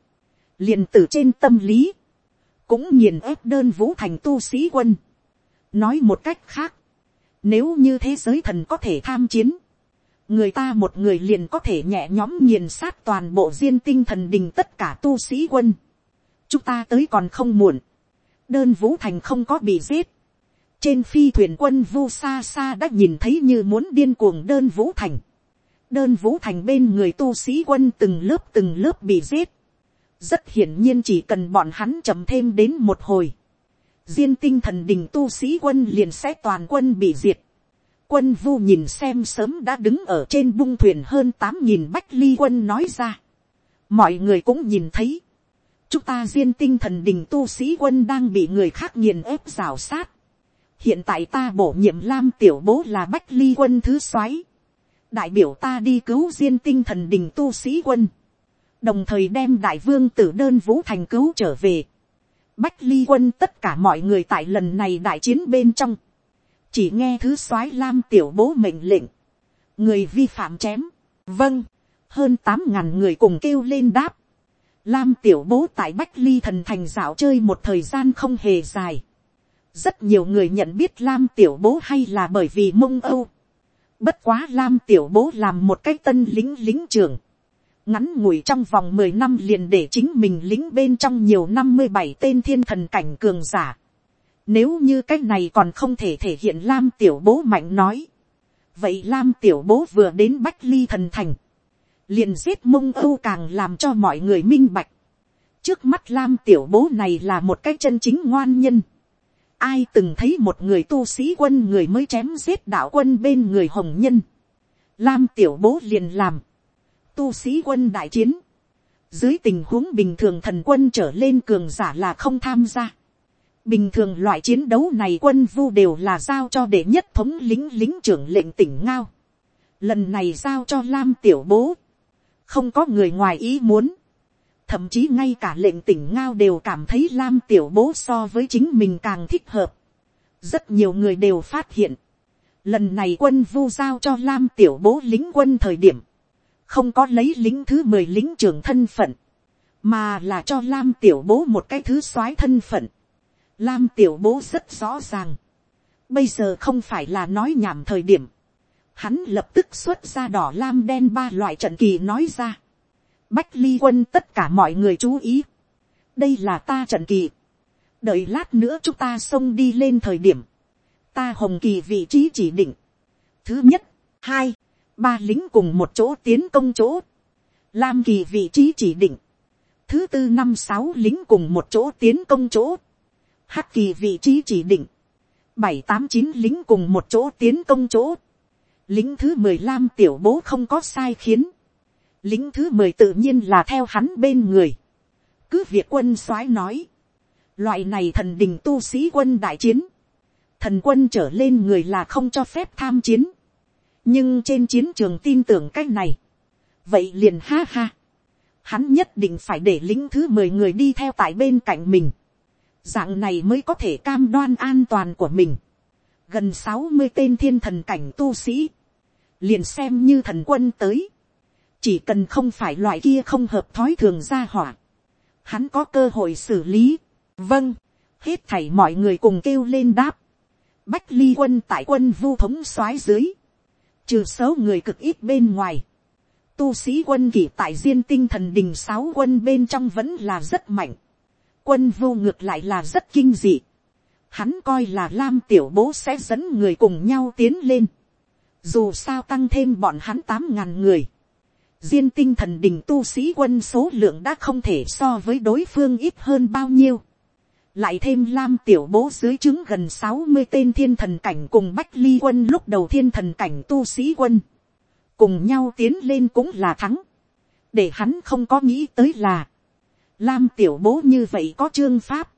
liền từ trên tâm lý. cũng nhìn ép đơn vũ thành tu sĩ quân nói một cách khác. nếu như thế giới thần có thể tham chiến. người ta một người liền có thể nhẹ nhõm nghiền sát toàn bộ diên tinh thần đình tất cả tu sĩ quân. chúng ta tới còn không muộn đơn vũ thành không có bị giết. trên phi thuyền quân vu xa xa đã nhìn thấy như muốn điên cuồng đơn vũ thành. đơn vũ thành bên người tu sĩ quân từng lớp từng lớp bị giết. rất hiển nhiên chỉ cần bọn hắn chậm thêm đến một hồi diên tinh thần đình tu sĩ quân liền sẽ toàn quân bị diệt. quân vu nhìn xem sớm đã đứng ở trên bung thuyền hơn tám nghìn bách ly quân nói ra. mọi người cũng nhìn thấy chúng ta diên tinh thần đình tu sĩ quân đang bị người khác nghiền ép rào sát. hiện tại ta bổ nhiệm lam tiểu bố là bách ly quân thứ soái. đại biểu ta đi cứu diên tinh thần đình tu sĩ quân. đồng thời đem đại vương tử đơn vũ thành cứu trở về bách ly quân tất cả mọi người tại lần này đại chiến bên trong. chỉ nghe thứ soái lam tiểu bố mệnh lệnh. người vi phạm chém. vâng, hơn tám ngàn người cùng kêu lên đáp Lam tiểu bố tại Bách Ly thần thành dạo chơi một thời gian không hề dài. Rất nhiều người nhận biết Lam tiểu bố hay là bởi vì mông âu. Bất quá Lam tiểu bố làm một cái tân lính lính trưởng. Ngắn ngủi trong vòng mười năm liền để chính mình lính bên trong nhiều năm mươi bảy tên thiên thần cảnh cường giả. Nếu như cái này còn không thể thể hiện Lam tiểu bố mạnh nói. Vậy Lam tiểu bố vừa đến Bách Ly thần thành, liền giết mông âu càng làm cho mọi người minh bạch. trước mắt lam tiểu bố này là một cái chân chính ngoan nhân. ai từng thấy một người tu sĩ quân người mới chém giết đạo quân bên người hồng nhân. lam tiểu bố liền làm tu sĩ quân đại chiến. dưới tình huống bình thường thần quân trở lên cường giả là không tham gia. bình thường loại chiến đấu này quân vu đều là giao cho đệ nhất thống lính lính trưởng lệnh tỉnh ngao. lần này giao cho lam tiểu bố không có người ngoài ý muốn, thậm chí ngay cả lệnh tỉnh ngao đều cảm thấy lam tiểu bố so với chính mình càng thích hợp. rất nhiều người đều phát hiện, lần này quân vu giao cho lam tiểu bố lính quân thời điểm, không có lấy lính thứ mười lính trưởng thân phận, mà là cho lam tiểu bố một cái thứ soái thân phận. lam tiểu bố rất rõ ràng, bây giờ không phải là nói nhảm thời điểm, hắn lập tức xuất ra đỏ lam đen ba loại trận kỳ nói ra. Bách ly quân tất cả mọi người chú ý. đây là ta trận kỳ. đợi lát nữa chúng ta xông đi lên thời điểm. ta hồng kỳ vị trí chỉ định. thứ nhất, hai, ba lính cùng một chỗ tiến công chỗ. lam kỳ vị trí chỉ định. thứ tư năm sáu lính cùng một chỗ tiến công chỗ. hắc kỳ vị trí chỉ định. bảy tám chín lính cùng một chỗ tiến công chỗ lính thứ mười lam tiểu bố không có sai khiến, lính thứ mười tự nhiên là theo hắn bên người, cứ việc quân soái nói, loại này thần đình tu sĩ quân đại chiến, thần quân trở lên người là không cho phép tham chiến, nhưng trên chiến trường tin tưởng cái này, vậy liền ha ha, hắn nhất định phải để lính thứ mười người đi theo tại bên cạnh mình, dạng này mới có thể cam đoan an toàn của mình, gần sáu mươi tên thiên thần cảnh tu sĩ, liền xem như thần quân tới, chỉ cần không phải loại kia không hợp thói thường ra hỏa, hắn có cơ hội xử lý. vâng, hết thảy mọi người cùng kêu lên đáp, bách ly quân tại quân vu thống soái dưới, trừ số người cực ít bên ngoài, tu sĩ quân kỷ tại diên tinh thần đình sáu quân bên trong vẫn là rất mạnh, quân vô ngược lại là rất kinh dị, hắn coi là lam tiểu bố sẽ dẫn người cùng nhau tiến lên, dù sao tăng thêm bọn hắn tám ngàn người, diên tinh thần đình tu sĩ quân số lượng đã không thể so với đối phương ít hơn bao nhiêu lại thêm lam tiểu bố dưới chứng gần sáu mươi tên thiên thần cảnh cùng bách ly quân lúc đầu thiên thần cảnh tu sĩ quân. cùng nhau tiến lên cũng là thắng. để hắn không có nghĩ tới là, lam tiểu bố như vậy có chương pháp.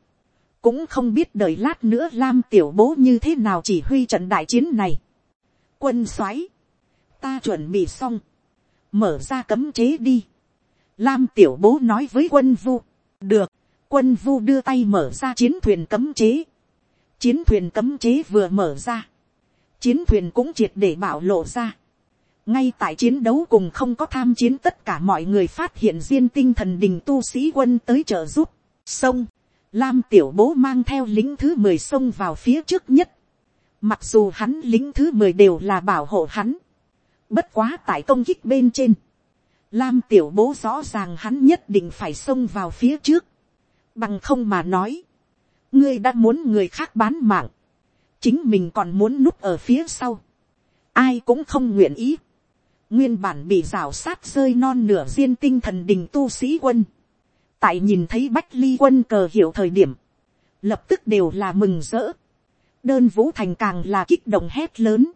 cũng không biết đợi lát nữa lam tiểu bố như thế nào chỉ huy trận đại chiến này. quân soái, ta chuẩn bị xong mở ra cấm chế đi. Lam tiểu bố nói với quân vu, được, quân vu đưa tay mở ra chiến thuyền cấm chế. Chiến thuyền cấm chế vừa mở ra, chiến thuyền cũng triệt để bảo lộ ra. ngay tại chiến đấu cùng không có tham chiến tất cả mọi người phát hiện riêng tinh thần đình tu sĩ quân tới trợ giúp. sông, lam tiểu bố mang theo lính thứ mười sông vào phía trước nhất. mặc dù hắn lính thứ mười đều là bảo hộ hắn Bất quá tại công kích bên trên. Lam tiểu bố rõ ràng hắn nhất định phải xông vào phía trước. Bằng không mà nói. Ngươi đã muốn người khác bán mạng. Chính mình còn muốn núp ở phía sau. Ai cũng không nguyện ý. Nguyên bản bị rào sát rơi non nửa riêng tinh thần đình tu sĩ quân. Tại nhìn thấy bách ly quân cờ hiểu thời điểm. Lập tức đều là mừng rỡ. Đơn vũ thành càng là kích động hét lớn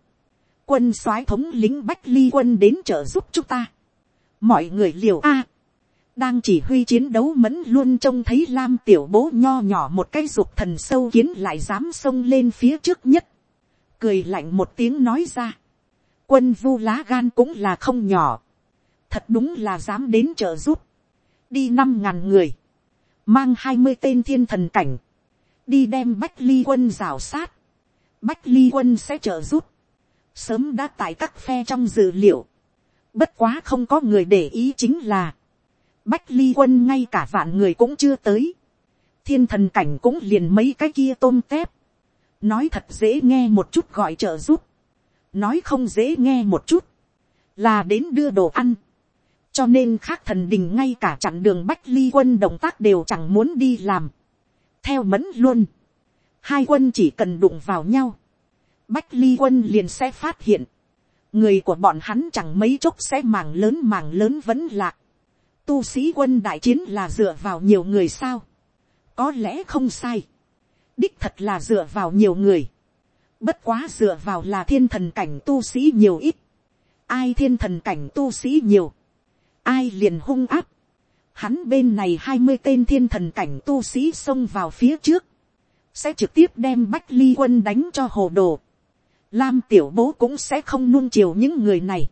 quân soái thống lính bách ly quân đến trợ giúp chúng ta. mọi người liều a đang chỉ huy chiến đấu mẫn luôn trông thấy lam tiểu bố nho nhỏ một cái dục thần sâu kiến lại dám xông lên phía trước nhất. cười lạnh một tiếng nói ra. quân vu lá gan cũng là không nhỏ. thật đúng là dám đến trợ giúp. đi năm ngàn người. mang hai mươi tên thiên thần cảnh. đi đem bách ly quân rào sát. bách ly quân sẽ trợ giúp sớm đã tại các phe trong dự liệu, bất quá không có người để ý chính là, bách ly quân ngay cả vạn người cũng chưa tới, thiên thần cảnh cũng liền mấy cái kia tôm tép, nói thật dễ nghe một chút gọi trợ giúp, nói không dễ nghe một chút, là đến đưa đồ ăn, cho nên khác thần đình ngay cả chặn đường bách ly quân động tác đều chẳng muốn đi làm, theo mẫn luôn, hai quân chỉ cần đụng vào nhau, bách ly quân liền sẽ phát hiện, người của bọn hắn chẳng mấy chốc sẽ màng lớn màng lớn vẫn lạc. Tu sĩ quân đại chiến là dựa vào nhiều người sao. có lẽ không sai. đích thật là dựa vào nhiều người. bất quá dựa vào là thiên thần cảnh tu sĩ nhiều ít. ai thiên thần cảnh tu sĩ nhiều. ai liền hung áp. hắn bên này hai mươi tên thiên thần cảnh tu sĩ xông vào phía trước. sẽ trực tiếp đem bách ly quân đánh cho hồ đồ Lam tiểu bố cũng sẽ không nuông chiều những người này.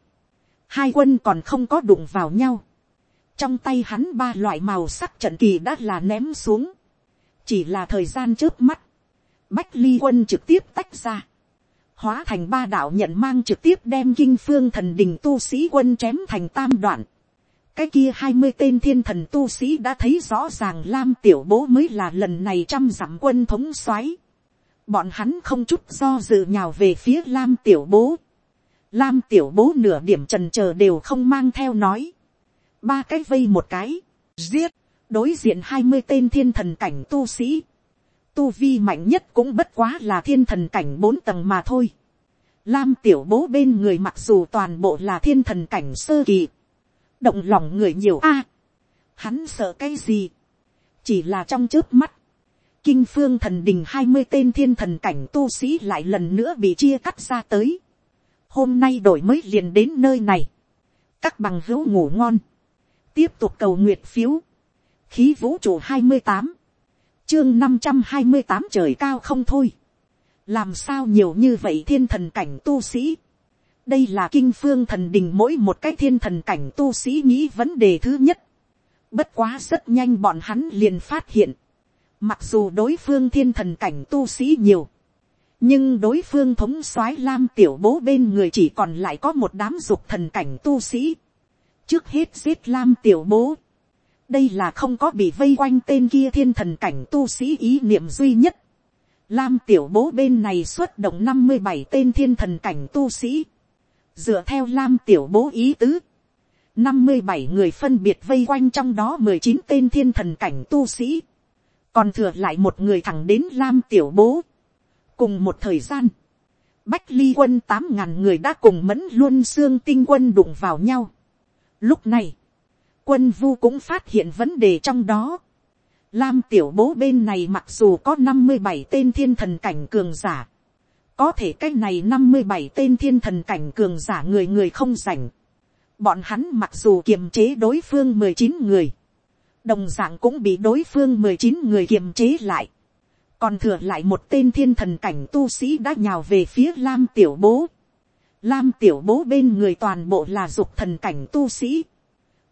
Hai quân còn không có đụng vào nhau. Trong tay hắn ba loại màu sắc trận kỳ đã là ném xuống. Chỉ là thời gian trước mắt. Bách ly quân trực tiếp tách ra. Hóa thành ba đạo nhận mang trực tiếp đem kinh phương thần đình tu sĩ quân chém thành tam đoạn. Cái kia hai mươi tên thiên thần tu sĩ đã thấy rõ ràng Lam tiểu bố mới là lần này trăm dặm quân thống xoáy bọn hắn không chút do dự nhào về phía lam tiểu bố. lam tiểu bố nửa điểm trần chờ đều không mang theo nói ba cái vây một cái, giết, đối diện hai mươi tên thiên thần cảnh tu sĩ. tu vi mạnh nhất cũng bất quá là thiên thần cảnh bốn tầng mà thôi. lam tiểu bố bên người mặc dù toàn bộ là thiên thần cảnh sơ kỳ. động lòng người nhiều a. hắn sợ cái gì. chỉ là trong trước mắt kinh phương thần đình hai mươi tên thiên thần cảnh tu sĩ lại lần nữa bị chia cắt ra tới. hôm nay đổi mới liền đến nơi này. các bằng hữu ngủ ngon tiếp tục cầu nguyệt phiếu. khí vũ trụ hai mươi tám, chương năm trăm hai mươi tám trời cao không thôi. làm sao nhiều như vậy thiên thần cảnh tu sĩ. đây là kinh phương thần đình mỗi một cái thiên thần cảnh tu sĩ nghĩ vấn đề thứ nhất. Bất quá rất nhanh bọn hắn liền phát hiện. Mặc dù đối phương thiên thần cảnh tu sĩ nhiều. Nhưng đối phương thống soái lam tiểu bố bên người chỉ còn lại có một đám dục thần cảnh tu sĩ. Trước hết giết lam tiểu bố. Đây là không có bị vây quanh tên kia thiên thần cảnh tu sĩ ý niệm duy nhất. Lam tiểu bố bên này xuất động năm mươi bảy tên thiên thần cảnh tu sĩ. Dựa theo Lam tiểu bố ý tứ năm mươi bảy người phân biệt vây quanh trong đó mười chín tên thiên thần cảnh tu sĩ, còn thừa lại một người thẳng đến lam tiểu bố. cùng một thời gian, bách ly quân tám ngàn người đã cùng mẫn luôn xương tinh quân đụng vào nhau lúc này, quân vu cũng phát hiện vấn đề trong đó. Lam tiểu bố bên này mặc dù có năm mươi bảy tên thiên thần cảnh cường giả. Có thể cái này năm mươi bảy tên thiên thần cảnh cường giả người người không rảnh Bọn hắn mặc dù kiềm chế đối phương mười chín người. Đồng dạng cũng bị đối phương mười chín người kiềm chế lại. Còn thừa lại một tên thiên thần cảnh tu sĩ đã nhào về phía Lam Tiểu Bố. Lam Tiểu Bố bên người toàn bộ là dục thần cảnh tu sĩ.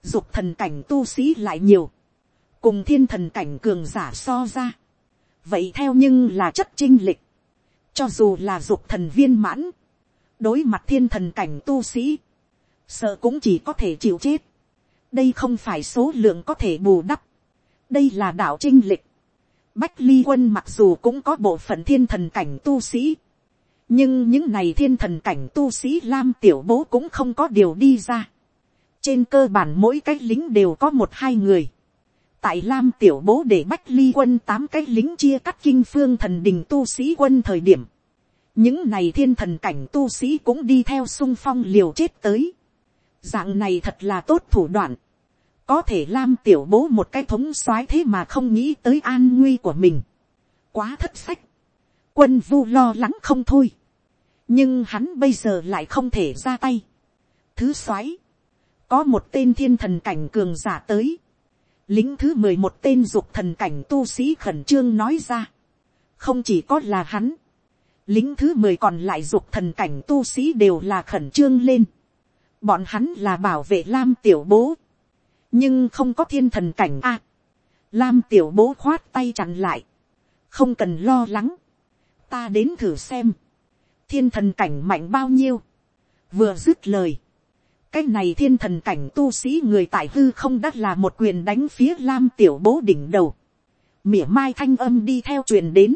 Dục thần cảnh tu sĩ lại nhiều. Cùng thiên thần cảnh cường giả so ra. Vậy theo nhưng là chất trinh lịch. Cho dù là dục thần viên mãn. Đối mặt thiên thần cảnh tu sĩ sợ cũng chỉ có thể chịu chết. đây không phải số lượng có thể bù đắp. đây là đạo trinh lịch. bách ly quân mặc dù cũng có bộ phận thiên thần cảnh tu sĩ nhưng những này thiên thần cảnh tu sĩ lam tiểu bố cũng không có điều đi ra. trên cơ bản mỗi cái lính đều có một hai người. tại lam tiểu bố để bách ly quân tám cái lính chia cắt kinh phương thần đình tu sĩ quân thời điểm. Những này thiên thần cảnh tu sĩ cũng đi theo sung phong liều chết tới. Dạng này thật là tốt thủ đoạn, có thể lam tiểu bố một cái thống soái thế mà không nghĩ tới an nguy của mình, quá thất sách, quân vu lo lắng không thôi, nhưng hắn bây giờ lại không thể ra tay. thứ soái, có một tên thiên thần cảnh cường giả tới, lính thứ mười một tên dục thần cảnh tu sĩ khẩn trương nói ra, không chỉ có là hắn, lính thứ mười còn lại dục thần cảnh tu sĩ đều là khẩn trương lên, bọn hắn là bảo vệ lam tiểu bố, nhưng không có thiên thần cảnh a. lam tiểu bố khoát tay chặn lại, không cần lo lắng, ta đến thử xem, thiên thần cảnh mạnh bao nhiêu, vừa dứt lời, cái này thiên thần cảnh tu sĩ người tại hư không đắt là một quyền đánh phía lam tiểu bố đỉnh đầu, mỉa mai thanh âm đi theo truyền đến,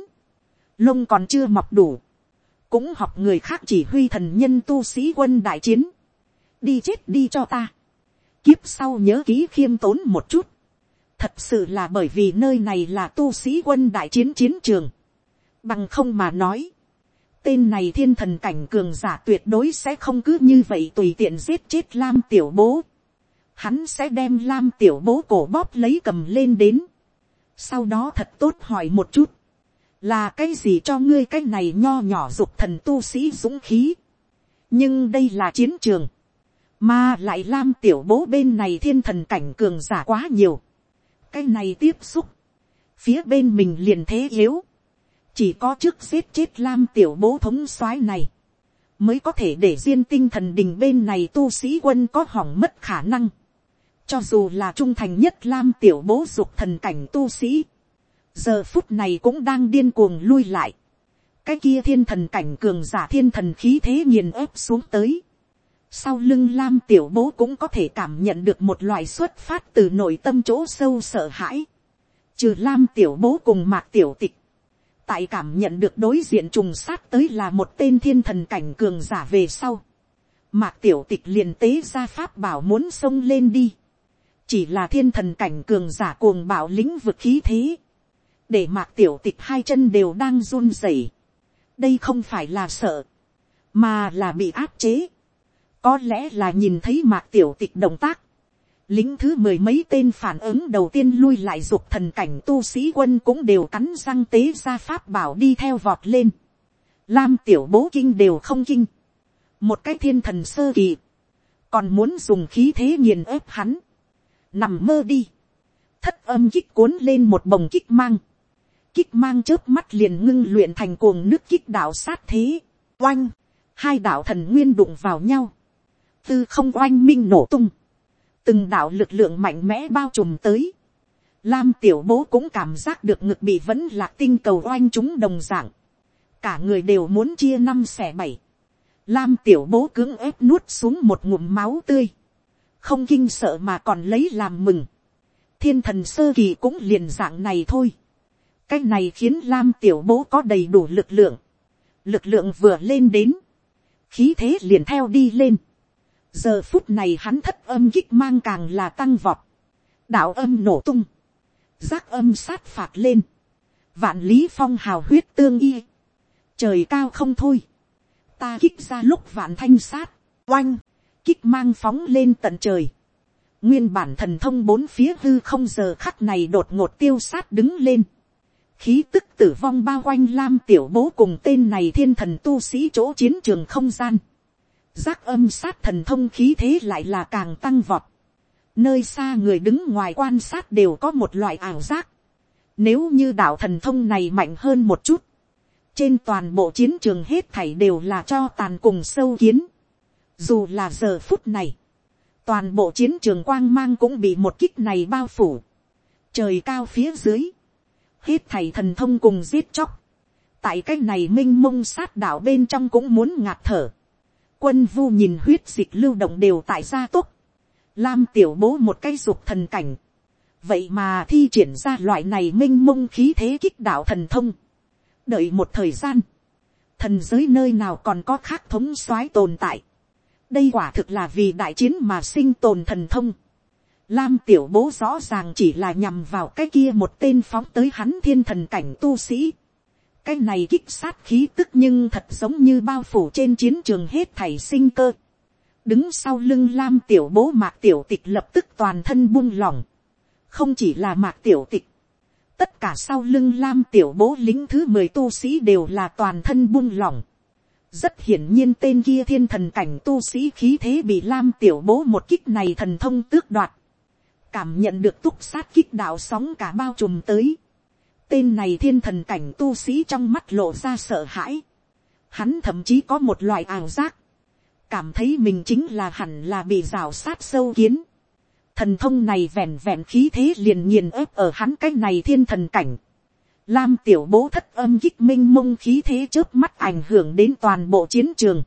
lông còn chưa mọc đủ, cũng học người khác chỉ huy thần nhân tu sĩ quân đại chiến, đi chết đi cho ta. Kiếp sau nhớ ký khiêm tốn một chút. Thật sự là bởi vì nơi này là tu sĩ quân đại chiến chiến trường. Bằng không mà nói. Tên này thiên thần cảnh cường giả tuyệt đối sẽ không cứ như vậy tùy tiện giết chết Lam tiểu bố. Hắn sẽ đem Lam tiểu bố cổ bóp lấy cầm lên đến. Sau đó thật tốt hỏi một chút. Là cái gì cho ngươi cái này nho nhỏ dục thần tu sĩ dũng khí. Nhưng đây là chiến trường mà lại lam tiểu bố bên này thiên thần cảnh cường giả quá nhiều. Cái này tiếp xúc. Phía bên mình liền thế yếu. Chỉ có trước giết chết lam tiểu bố thống soái này. Mới có thể để duyên tinh thần đình bên này tu sĩ quân có hỏng mất khả năng. Cho dù là trung thành nhất lam tiểu bố dục thần cảnh tu sĩ. Giờ phút này cũng đang điên cuồng lui lại. Cái kia thiên thần cảnh cường giả thiên thần khí thế nghiền ép xuống tới sau lưng lam tiểu bố cũng có thể cảm nhận được một loại xuất phát từ nội tâm chỗ sâu sợ hãi. Trừ lam tiểu bố cùng mạc tiểu tịch. Tại cảm nhận được đối diện trùng sát tới là một tên thiên thần cảnh cường giả về sau. Mạc tiểu tịch liền tế ra pháp bảo muốn xông lên đi. Chỉ là thiên thần cảnh cường giả cuồng bảo lĩnh vực khí thế. Để mạc tiểu tịch hai chân đều đang run rẩy. Đây không phải là sợ. Mà là bị áp chế có lẽ là nhìn thấy mạc tiểu tịch động tác. Lính thứ mười mấy tên phản ứng đầu tiên lui lại dục thần cảnh tu sĩ quân cũng đều cắn răng tế ra pháp bảo đi theo vọt lên. Lam tiểu bố kinh đều không kinh. Một cái thiên thần sơ kỳ. Còn muốn dùng khí thế nghiền ép hắn. Nằm mơ đi. Thất âm kích cuốn lên một bồng kích mang. Kích mang trước mắt liền ngưng luyện thành cuồng nước kích đạo sát thế. Oanh. Hai đạo thần nguyên đụng vào nhau tư không oanh minh nổ tung, từng đạo lực lượng mạnh mẽ bao trùm tới, lam tiểu bố cũng cảm giác được ngực bị vẫn là tinh cầu oanh chúng đồng dạng, cả người đều muốn chia năm xẻ bảy, lam tiểu bố cưỡng ép nuốt xuống một ngụm máu tươi, không kinh sợ mà còn lấy làm mừng, thiên thần sơ kỳ cũng liền dạng này thôi, cái này khiến lam tiểu bố có đầy đủ lực lượng, lực lượng vừa lên đến, khí thế liền theo đi lên, giờ phút này hắn thất âm kích mang càng là tăng vọt, đạo âm nổ tung, giác âm sát phạt lên, vạn lý phong hào huyết tương y, trời cao không thôi, ta kích ra lúc vạn thanh sát, oanh, kích mang phóng lên tận trời, nguyên bản thần thông bốn phía hư không giờ khắc này đột ngột tiêu sát đứng lên, khí tức tử vong bao quanh lam tiểu bố cùng tên này thiên thần tu sĩ chỗ chiến trường không gian, giác âm sát thần thông khí thế lại là càng tăng vọt, nơi xa người đứng ngoài quan sát đều có một loại ảo giác, nếu như đạo thần thông này mạnh hơn một chút, trên toàn bộ chiến trường hết thảy đều là cho tàn cùng sâu kiến. Dù là giờ phút này, toàn bộ chiến trường quang mang cũng bị một kích này bao phủ. Trời cao phía dưới, hết thảy thần thông cùng giết chóc. Tại cái này minh mông sát đảo bên trong cũng muốn ngạt thở. Quân vu nhìn huyết dịch lưu động đều tại gia tốc. Lam tiểu bố một cái dục thần cảnh. Vậy mà thi triển ra loại này minh mông khí thế kích đạo thần thông đợi một thời gian, thần giới nơi nào còn có khác thống soái tồn tại. đây quả thực là vì đại chiến mà sinh tồn thần thông. Lam tiểu bố rõ ràng chỉ là nhằm vào cái kia một tên phóng tới hắn thiên thần cảnh tu sĩ cái này kích sát khí tức nhưng thật giống như bao phủ trên chiến trường hết thảy sinh cơ. đứng sau lưng lam tiểu bố mạc tiểu tịch lập tức toàn thân buông lỏng. không chỉ là mạc tiểu tịch tất cả sau lưng lam tiểu bố lính thứ mười tu sĩ đều là toàn thân buông lỏng. rất hiển nhiên tên kia thiên thần cảnh tu sĩ khí thế bị lam tiểu bố một kích này thần thông tước đoạt. cảm nhận được túc sát kích đạo sóng cả bao trùm tới tên này thiên thần cảnh tu sĩ trong mắt lộ ra sợ hãi. hắn thậm chí có một loại ảo giác. cảm thấy mình chính là hẳn là bị rào sát sâu kiến Thần thông này vẹn vẹn khí thế liền nghiền ép ở hắn cái này thiên thần cảnh. Lam tiểu bố thất âm kích minh mông khí thế trước mắt ảnh hưởng đến toàn bộ chiến trường.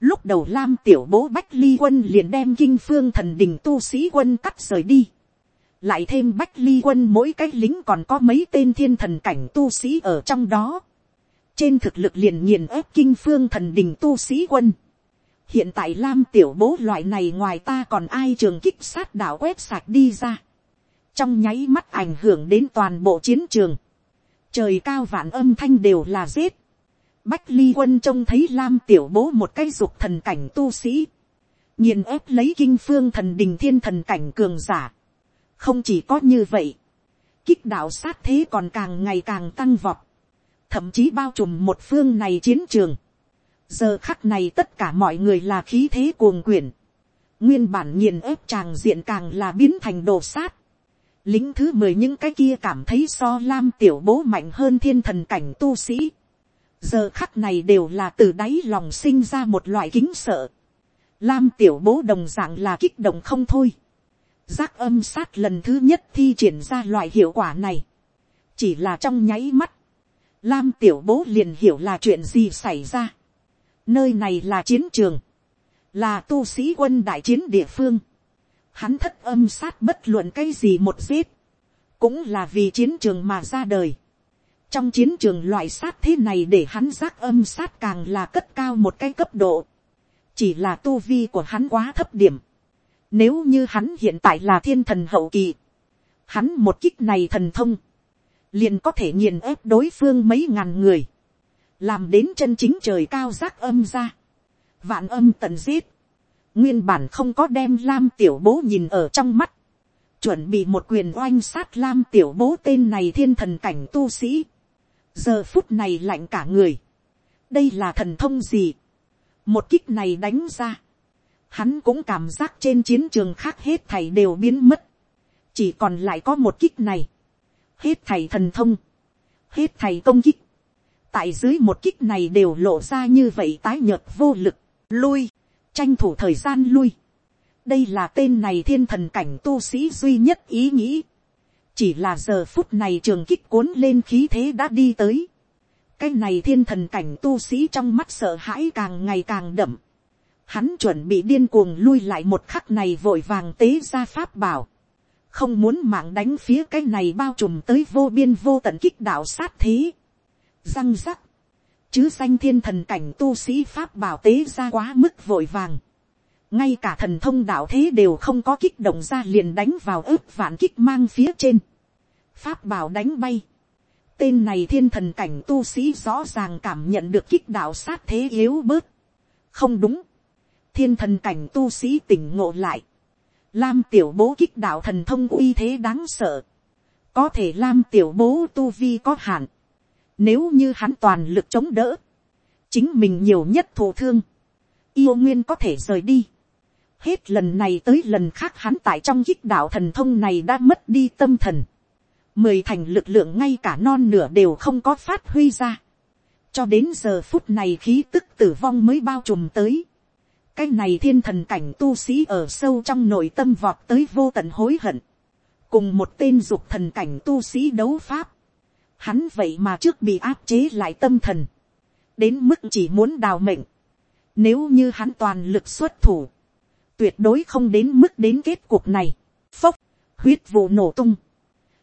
Lúc đầu Lam tiểu bố Bách Ly quân liền đem kinh phương thần đình tu sĩ quân cắt rời đi. Lại thêm Bách Ly quân mỗi cái lính còn có mấy tên thiên thần cảnh tu sĩ ở trong đó. Trên thực lực liền nghiền ép kinh phương thần đình tu sĩ quân hiện tại lam tiểu bố loại này ngoài ta còn ai trường kích sát đảo quét sạch đi ra. trong nháy mắt ảnh hưởng đến toàn bộ chiến trường. trời cao vạn âm thanh đều là giết. bách ly quân trông thấy lam tiểu bố một cái dục thần cảnh tu sĩ. nhìn ép lấy kinh phương thần đình thiên thần cảnh cường giả không chỉ có như vậy. kích đạo sát thế còn càng ngày càng tăng vọt. thậm chí bao trùm một phương này chiến trường. Giờ khắc này tất cả mọi người là khí thế cuồng quyển, nguyên bản nghiền ép tràng diện càng là biến thành đồ sát, lính thứ mười những cái kia cảm thấy so lam tiểu bố mạnh hơn thiên thần cảnh tu sĩ, giờ khắc này đều là từ đáy lòng sinh ra một loại kính sợ, lam tiểu bố đồng dạng là kích động không thôi, giác âm sát lần thứ nhất thi triển ra loại hiệu quả này, chỉ là trong nháy mắt, lam tiểu bố liền hiểu là chuyện gì xảy ra, Nơi này là chiến trường. Là tu sĩ quân đại chiến địa phương. Hắn thất âm sát bất luận cái gì một giết. Cũng là vì chiến trường mà ra đời. Trong chiến trường loại sát thế này để hắn giác âm sát càng là cất cao một cái cấp độ. Chỉ là tu vi của hắn quá thấp điểm. Nếu như hắn hiện tại là thiên thần hậu kỳ. Hắn một kích này thần thông. Liền có thể nghiền ép đối phương mấy ngàn người làm đến chân chính trời cao giác âm ra, vạn âm tận giết, nguyên bản không có đem lam tiểu bố nhìn ở trong mắt, chuẩn bị một quyền oanh sát lam tiểu bố tên này thiên thần cảnh tu sĩ, giờ phút này lạnh cả người, đây là thần thông gì, một kích này đánh ra, hắn cũng cảm giác trên chiến trường khác hết thầy đều biến mất, chỉ còn lại có một kích này, hết thầy thần thông, hết thầy công kích, tại dưới một kích này đều lộ ra như vậy tái nhợt vô lực, lui, tranh thủ thời gian lui. đây là tên này thiên thần cảnh tu sĩ duy nhất ý nghĩ. chỉ là giờ phút này trường kích cuốn lên khí thế đã đi tới. cái này thiên thần cảnh tu sĩ trong mắt sợ hãi càng ngày càng đậm hắn chuẩn bị điên cuồng lui lại một khắc này vội vàng tế ra pháp bảo. không muốn mạng đánh phía cái này bao trùm tới vô biên vô tận kích đạo sát thế. răng rắc. chứ danh thiên thần cảnh tu sĩ pháp bảo tế ra quá mức vội vàng ngay cả thần thông đạo thế đều không có kích động ra liền đánh vào ướp vạn kích mang phía trên, pháp bảo đánh bay, tên này thiên thần cảnh tu sĩ rõ ràng cảm nhận được kích đạo sát thế yếu bớt, không đúng, thiên thần cảnh tu sĩ tỉnh ngộ lại, lam tiểu bố kích đạo thần thông uy thế đáng sợ, có thể lam tiểu bố tu vi có hạn, nếu như hắn toàn lực chống đỡ, chính mình nhiều nhất thổ thương, yêu nguyên có thể rời đi. Hết lần này tới lần khác hắn tại trong kích đạo thần thông này đã mất đi tâm thần. Mười thành lực lượng ngay cả non nửa đều không có phát huy ra. Cho đến giờ phút này khí tức tử vong mới bao trùm tới. Cái này thiên thần cảnh tu sĩ ở sâu trong nội tâm vọt tới vô tận hối hận. Cùng một tên dục thần cảnh tu sĩ đấu pháp. Hắn vậy mà trước bị áp chế lại tâm thần. Đến mức chỉ muốn đào mệnh. Nếu như hắn toàn lực xuất thủ tuyệt đối không đến mức đến kết cuộc này. phốc, huyết vụ nổ tung.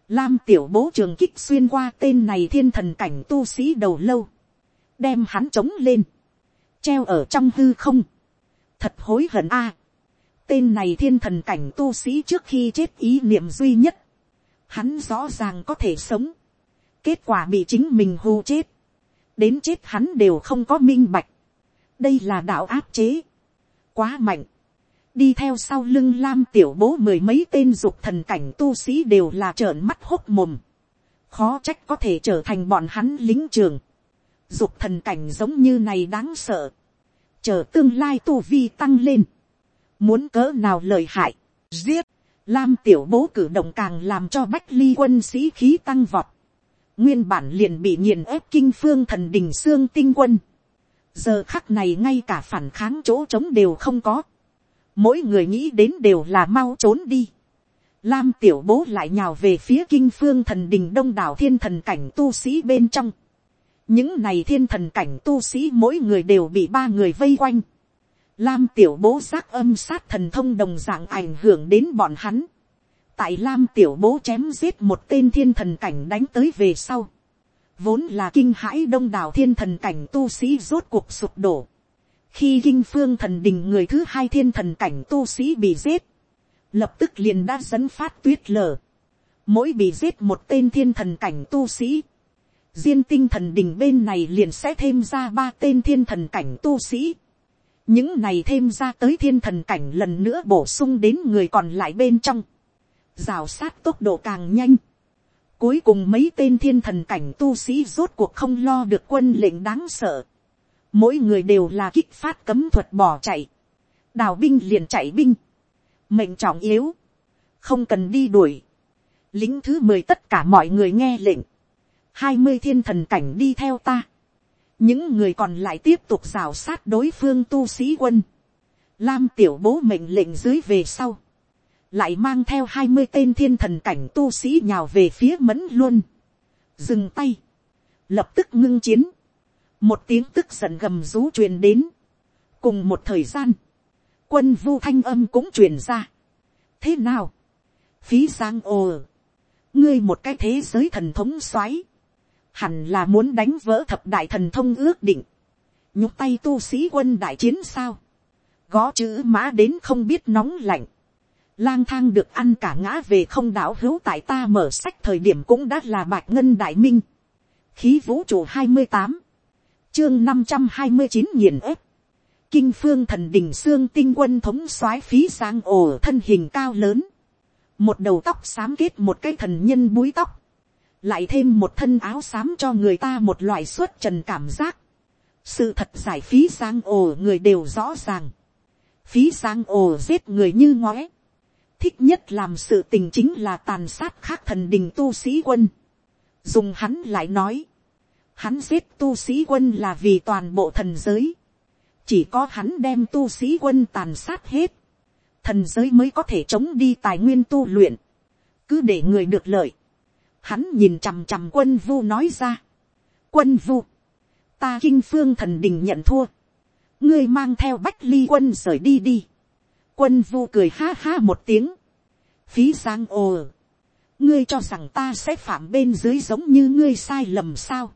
Lam tiểu bố trường kích xuyên qua tên này thiên thần cảnh tu sĩ đầu lâu. Đem hắn trống lên. Treo ở trong hư không. Thật hối hận a. Tên này thiên thần cảnh tu sĩ trước khi chết ý niệm duy nhất. Hắn rõ ràng có thể sống. Kết quả bị chính mình hù chết. Đến chết hắn đều không có minh bạch. Đây là đạo áp chế. Quá mạnh đi theo sau lưng lam tiểu bố mười mấy tên dục thần cảnh tu sĩ đều là trợn mắt hốc mồm. khó trách có thể trở thành bọn hắn lính trường. dục thần cảnh giống như này đáng sợ chờ tương lai tu vi tăng lên. muốn cỡ nào lời hại, giết, lam tiểu bố cử động càng làm cho bách ly quân sĩ khí tăng vọt. nguyên bản liền bị nghiền ép kinh phương thần đình xương tinh quân. giờ khắc này ngay cả phản kháng chỗ trống đều không có mỗi người nghĩ đến đều là mau trốn đi. Lam tiểu bố lại nhào về phía kinh phương thần đình đông đảo thiên thần cảnh tu sĩ bên trong. Những này thiên thần cảnh tu sĩ mỗi người đều bị ba người vây quanh. Lam tiểu bố giác âm sát thần thông đồng dạng ảnh hưởng đến bọn hắn. Tại Lam tiểu bố chém giết một tên thiên thần cảnh đánh tới về sau. Vốn là kinh hãi đông đảo thiên thần cảnh tu sĩ rốt cuộc sụp đổ khi kinh phương thần đình người thứ hai thiên thần cảnh tu sĩ bị giết, lập tức liền đã dẫn phát tuyết lở, mỗi bị giết một tên thiên thần cảnh tu sĩ, diên tinh thần đình bên này liền sẽ thêm ra ba tên thiên thần cảnh tu sĩ, những này thêm ra tới thiên thần cảnh lần nữa bổ sung đến người còn lại bên trong, rào sát tốc độ càng nhanh, cuối cùng mấy tên thiên thần cảnh tu sĩ rốt cuộc không lo được quân lệnh đáng sợ, mỗi người đều là kích phát cấm thuật bỏ chạy, đào binh liền chạy binh, mệnh trọng yếu, không cần đi đuổi, lính thứ mười tất cả mọi người nghe lệnh, hai mươi thiên thần cảnh đi theo ta, những người còn lại tiếp tục rào sát đối phương tu sĩ quân, lam tiểu bố mệnh lệnh dưới về sau, lại mang theo hai mươi tên thiên thần cảnh tu sĩ nhào về phía mẫn luôn, dừng tay, lập tức ngưng chiến, một tiếng tức giận gầm rú truyền đến, cùng một thời gian, quân vu thanh âm cũng truyền ra. thế nào, phí giang ồ, ngươi một cái thế giới thần thống xoáy, hẳn là muốn đánh vỡ thập đại thần thông ước định, nhúc tay tu sĩ quân đại chiến sao, gõ chữ mã đến không biết nóng lạnh, lang thang được ăn cả ngã về không đảo hữu tại ta mở sách thời điểm cũng đã là bạch ngân đại minh, khí vũ trụ hai mươi tám, chương năm trăm hai mươi chín nghiền ép. Kinh phương thần đình xương tinh quân thống soái phí sang ồ thân hình cao lớn. Một đầu tóc xám kết một cái thần nhân búi tóc. Lại thêm một thân áo xám cho người ta một loại suốt trần cảm giác. Sự thật giải phí sang ồ người đều rõ ràng. Phí sang ồ giết người như ngóe. Thích nhất làm sự tình chính là tàn sát khác thần đình tu sĩ quân. Dùng hắn lại nói Hắn giết tu sĩ quân là vì toàn bộ thần giới. Chỉ có hắn đem tu sĩ quân tàn sát hết. thần giới mới có thể chống đi tài nguyên tu luyện, cứ để người được lợi, hắn nhìn chằm chằm quân vu nói ra, quân vu, ta kinh phương thần đình nhận thua, ngươi mang theo bách ly quân rời đi đi, quân vu cười ha ha một tiếng, phí giang ồ, ngươi cho rằng ta sẽ phạm bên dưới giống như ngươi sai lầm sao,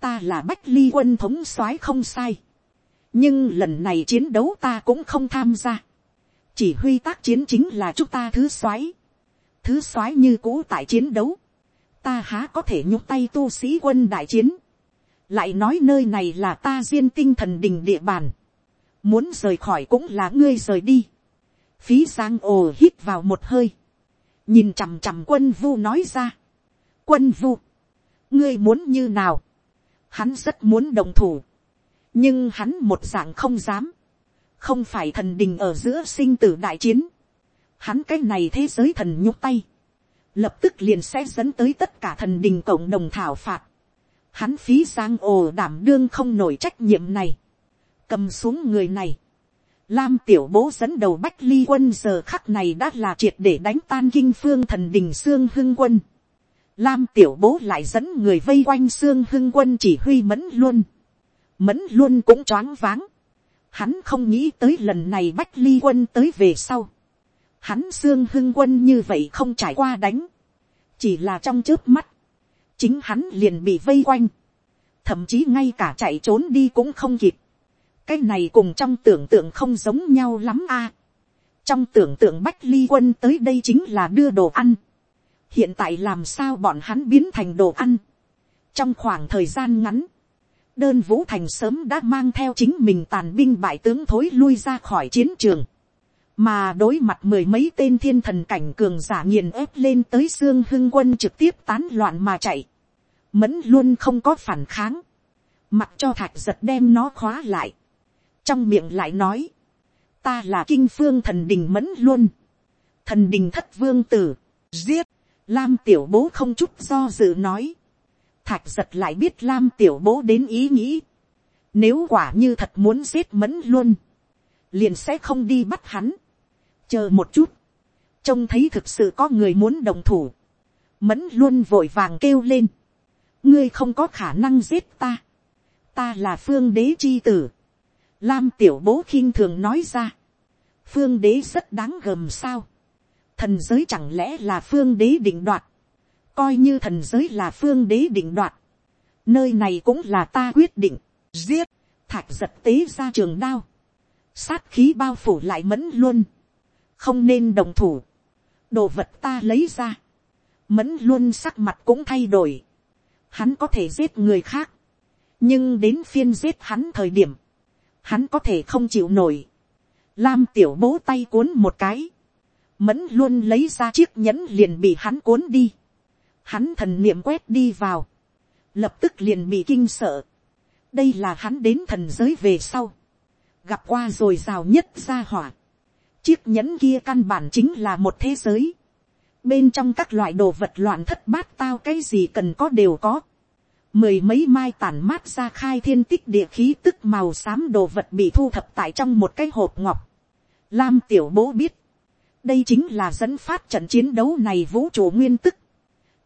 ta là bách ly quân thống soái không sai, nhưng lần này chiến đấu ta cũng không tham gia, chỉ huy tác chiến chính là chúng ta thứ soái, thứ soái như cũ tại chiến đấu, ta há có thể nhúc tay tu sĩ quân đại chiến, lại nói nơi này là ta diên tinh thần đình địa bàn, muốn rời khỏi cũng là ngươi rời đi, phí giang ồ hít vào một hơi, nhìn chằm chằm quân vu nói ra, quân vu, ngươi muốn như nào, hắn rất muốn đồng thủ, nhưng hắn một dạng không dám, không phải thần đình ở giữa sinh tử đại chiến, hắn cái này thế giới thần nhúc tay, lập tức liền sẽ dẫn tới tất cả thần đình cộng đồng thảo phạt, hắn phí giang ồ đảm đương không nổi trách nhiệm này, cầm xuống người này, Lam tiểu bố dẫn đầu bách ly quân giờ khắc này đã là triệt để đánh tan kinh phương thần đình xương hưng quân. Lam tiểu bố lại dẫn người vây quanh xương hưng quân chỉ huy mẫn luôn. Mẫn luôn cũng choáng váng. Hắn không nghĩ tới lần này bách ly quân tới về sau. Hắn xương hưng quân như vậy không trải qua đánh. Chỉ là trong trước mắt. Chính hắn liền bị vây quanh. Thậm chí ngay cả chạy trốn đi cũng không kịp cái này cùng trong tưởng tượng không giống nhau lắm a. trong tưởng tượng bách ly quân tới đây chính là đưa đồ ăn. hiện tại làm sao bọn hắn biến thành đồ ăn. trong khoảng thời gian ngắn, đơn vũ thành sớm đã mang theo chính mình tàn binh bại tướng thối lui ra khỏi chiến trường mà đối mặt mười mấy tên thiên thần cảnh cường giả nghiền ép lên tới xương hưng quân trực tiếp tán loạn mà chạy. mẫn luôn không có phản kháng. mặc cho thạch giật đem nó khóa lại. Trong miệng lại nói, ta là kinh phương thần đình mẫn luôn, thần đình thất vương tử, giết, lam tiểu bố không chút do dự nói, thạch giật lại biết lam tiểu bố đến ý nghĩ, nếu quả như thật muốn giết mẫn luôn, liền sẽ không đi bắt hắn, chờ một chút, trông thấy thực sự có người muốn đồng thủ, mẫn luôn vội vàng kêu lên, ngươi không có khả năng giết ta, ta là phương đế chi tử, Lam tiểu bố khinh thường nói ra. Phương đế rất đáng gờm sao. Thần giới chẳng lẽ là phương đế định đoạt. Coi như thần giới là phương đế định đoạt. Nơi này cũng là ta quyết định. Giết. Thạch giật tế ra trường đao. Sát khí bao phủ lại mẫn luôn. Không nên đồng thủ. Đồ vật ta lấy ra. Mẫn luôn sắc mặt cũng thay đổi. Hắn có thể giết người khác. Nhưng đến phiên giết hắn thời điểm, hắn có thể không chịu nổi. Lam tiểu bố tay cuốn một cái. Mẫn luôn lấy ra chiếc nhẫn liền bị hắn cuốn đi. Hắn thần niệm quét đi vào. Lập tức liền bị kinh sợ. Đây là hắn đến thần giới về sau. Gặp qua rồi rào nhất ra hỏa. Chiếc nhẫn kia căn bản chính là một thế giới. Bên trong các loại đồ vật loạn thất bát tao cái gì cần có đều có mười mấy mai tản mát ra khai thiên tích địa khí tức màu xám đồ vật bị thu thập tại trong một cái hộp ngọc. Lam tiểu bố biết, đây chính là dẫn phát trận chiến đấu này vũ trụ nguyên tức.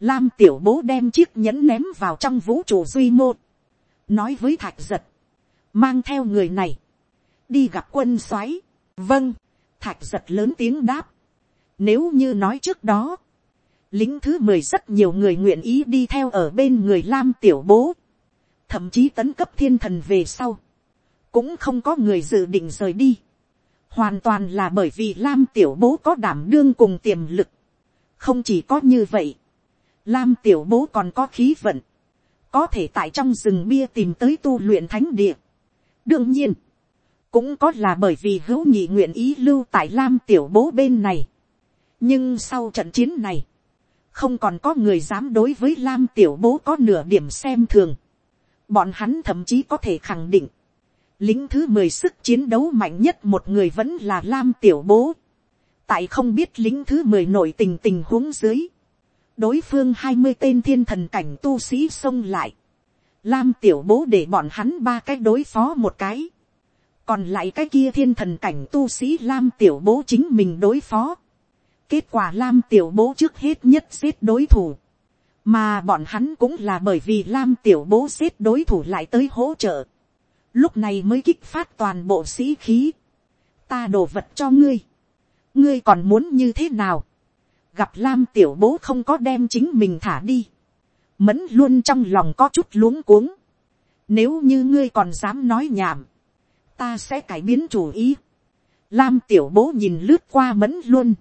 Lam tiểu bố đem chiếc nhẫn ném vào trong vũ trụ duy mô. Nói với thạch giật, mang theo người này, đi gặp quân soái Vâng, thạch giật lớn tiếng đáp. Nếu như nói trước đó, lính thứ mười rất nhiều người nguyện ý đi theo ở bên người lam tiểu bố, thậm chí tấn cấp thiên thần về sau, cũng không có người dự định rời đi, hoàn toàn là bởi vì lam tiểu bố có đảm đương cùng tiềm lực, không chỉ có như vậy, lam tiểu bố còn có khí vận, có thể tại trong rừng bia tìm tới tu luyện thánh địa. đương nhiên, cũng có là bởi vì hữu nhị nguyện ý lưu tại lam tiểu bố bên này. nhưng sau trận chiến này, không còn có người dám đối với lam tiểu bố có nửa điểm xem thường. bọn hắn thậm chí có thể khẳng định, lính thứ mười sức chiến đấu mạnh nhất một người vẫn là lam tiểu bố. tại không biết lính thứ mười nổi tình tình huống dưới, đối phương hai mươi tên thiên thần cảnh tu sĩ xông lại, lam tiểu bố để bọn hắn ba cái đối phó một cái, còn lại cái kia thiên thần cảnh tu sĩ lam tiểu bố chính mình đối phó. kết quả lam tiểu bố trước hết nhất giết đối thủ. mà bọn hắn cũng là bởi vì lam tiểu bố giết đối thủ lại tới hỗ trợ. lúc này mới kích phát toàn bộ sĩ khí. ta đổ vật cho ngươi. ngươi còn muốn như thế nào. gặp lam tiểu bố không có đem chính mình thả đi. mẫn luôn trong lòng có chút luống cuống. nếu như ngươi còn dám nói nhảm ta sẽ cải biến chủ ý. Lam tiểu bố nhìn lướt qua mẫn luôn.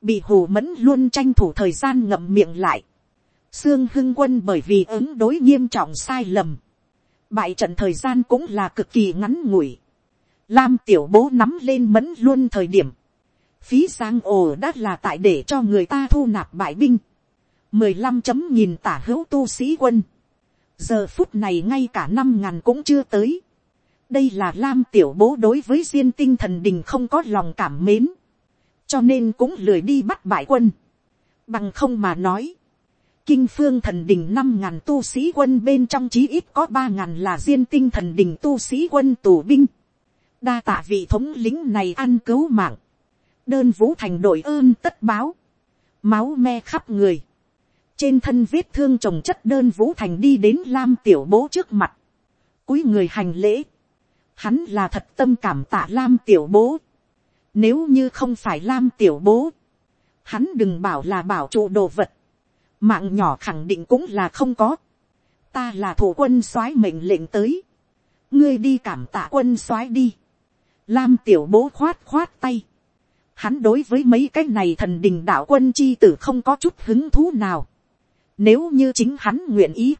Bị hù mẫn luôn tranh thủ thời gian ngậm miệng lại. Sương hưng quân bởi vì ứng đối nghiêm trọng sai lầm. Bại trận thời gian cũng là cực kỳ ngắn ngủi. Lam tiểu bố nắm lên mẫn luôn thời điểm. Phí sang ồ đã là tại để cho người ta thu nạp bại binh. mười lăm chấm nhìn tả hữu tu sĩ quân. Giờ phút này ngay cả năm ngàn cũng chưa tới đây là lam tiểu bố đối với diên tinh thần đình không có lòng cảm mến, cho nên cũng lười đi bắt bại quân, bằng không mà nói, kinh phương thần đình năm ngàn tu sĩ quân bên trong chí ít có ba ngàn là diên tinh thần đình tu sĩ quân tù binh, đa tạ vị thống lính này ăn cứu mạng, đơn vũ thành đội ơn tất báo, máu me khắp người, trên thân vết thương trồng chất đơn vũ thành đi đến lam tiểu bố trước mặt, cúi người hành lễ, Hắn là thật tâm cảm tạ Lam tiểu bố. Nếu như không phải Lam tiểu bố. Hắn đừng bảo là bảo trụ đồ vật. Mạng nhỏ khẳng định cũng là không có. Ta là thủ quân soái mệnh lệnh tới. Ngươi đi cảm tạ quân soái đi. Lam tiểu bố khoát khoát tay. Hắn đối với mấy cái này thần đình đạo quân chi tử không có chút hứng thú nào. Nếu như chính hắn nguyện ý.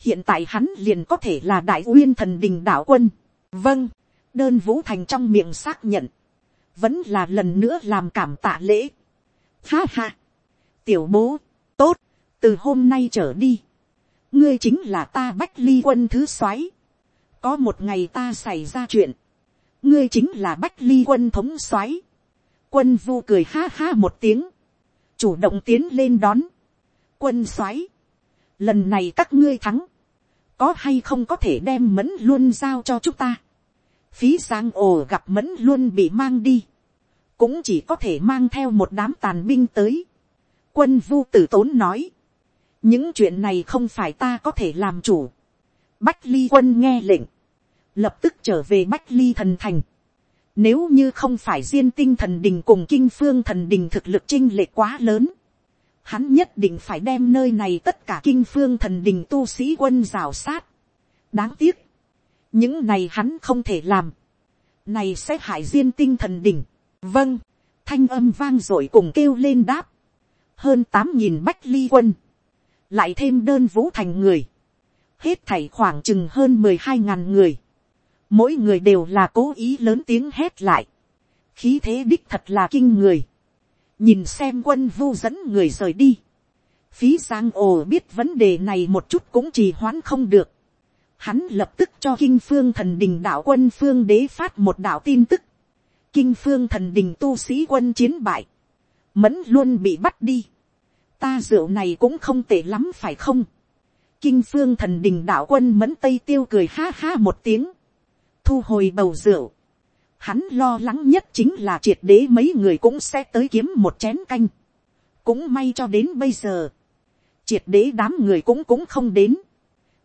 Hiện tại hắn liền có thể là đại uyên thần đình đạo quân vâng, đơn vũ thành trong miệng xác nhận, vẫn là lần nữa làm cảm tạ lễ. Ha ha, tiểu bố, tốt, từ hôm nay trở đi, ngươi chính là ta bách ly quân thứ soái. có một ngày ta xảy ra chuyện, ngươi chính là bách ly quân thống soái. quân vu cười ha ha một tiếng, chủ động tiến lên đón, quân soái. lần này các ngươi thắng, có hay không có thể đem mẫn luôn giao cho chúng ta phí giang ồ gặp mẫn luôn bị mang đi, cũng chỉ có thể mang theo một đám tàn binh tới. quân vu tử tốn nói, những chuyện này không phải ta có thể làm chủ. bách ly quân nghe lệnh, lập tức trở về bách ly thần thành. Nếu như không phải riêng tinh thần đình cùng kinh phương thần đình thực lực chinh lệ quá lớn, hắn nhất định phải đem nơi này tất cả kinh phương thần đình tu sĩ quân rào sát. đáng tiếc, những này hắn không thể làm, này sẽ hại diên tinh thần đỉnh. Vâng, thanh âm vang r ộ i cùng kêu lên đáp, hơn tám nghìn bách ly quân, lại thêm đơn vũ thành người, hết thảy khoảng chừng hơn mười hai ngàn người, mỗi người đều là cố ý lớn tiếng hét lại, khí thế đích thật là kinh người, nhìn xem quân vu dẫn người rời đi. phí giang ồ biết vấn đề này một chút cũng trì hoãn không được hắn lập tức cho kinh phương thần đình đạo quân phương đế phát một đạo tin tức. kinh phương thần đình tu sĩ quân chiến bại. mẫn luôn bị bắt đi. ta rượu này cũng không tệ lắm phải không. kinh phương thần đình đạo quân mẫn tây tiêu cười ha ha một tiếng. thu hồi bầu rượu Hắn lo lắng nhất chính là triệt đế mấy người cũng sẽ tới kiếm một chén canh. Cũng may cho đến bây giờ. Triệt đế đám người cũng cũng không đến.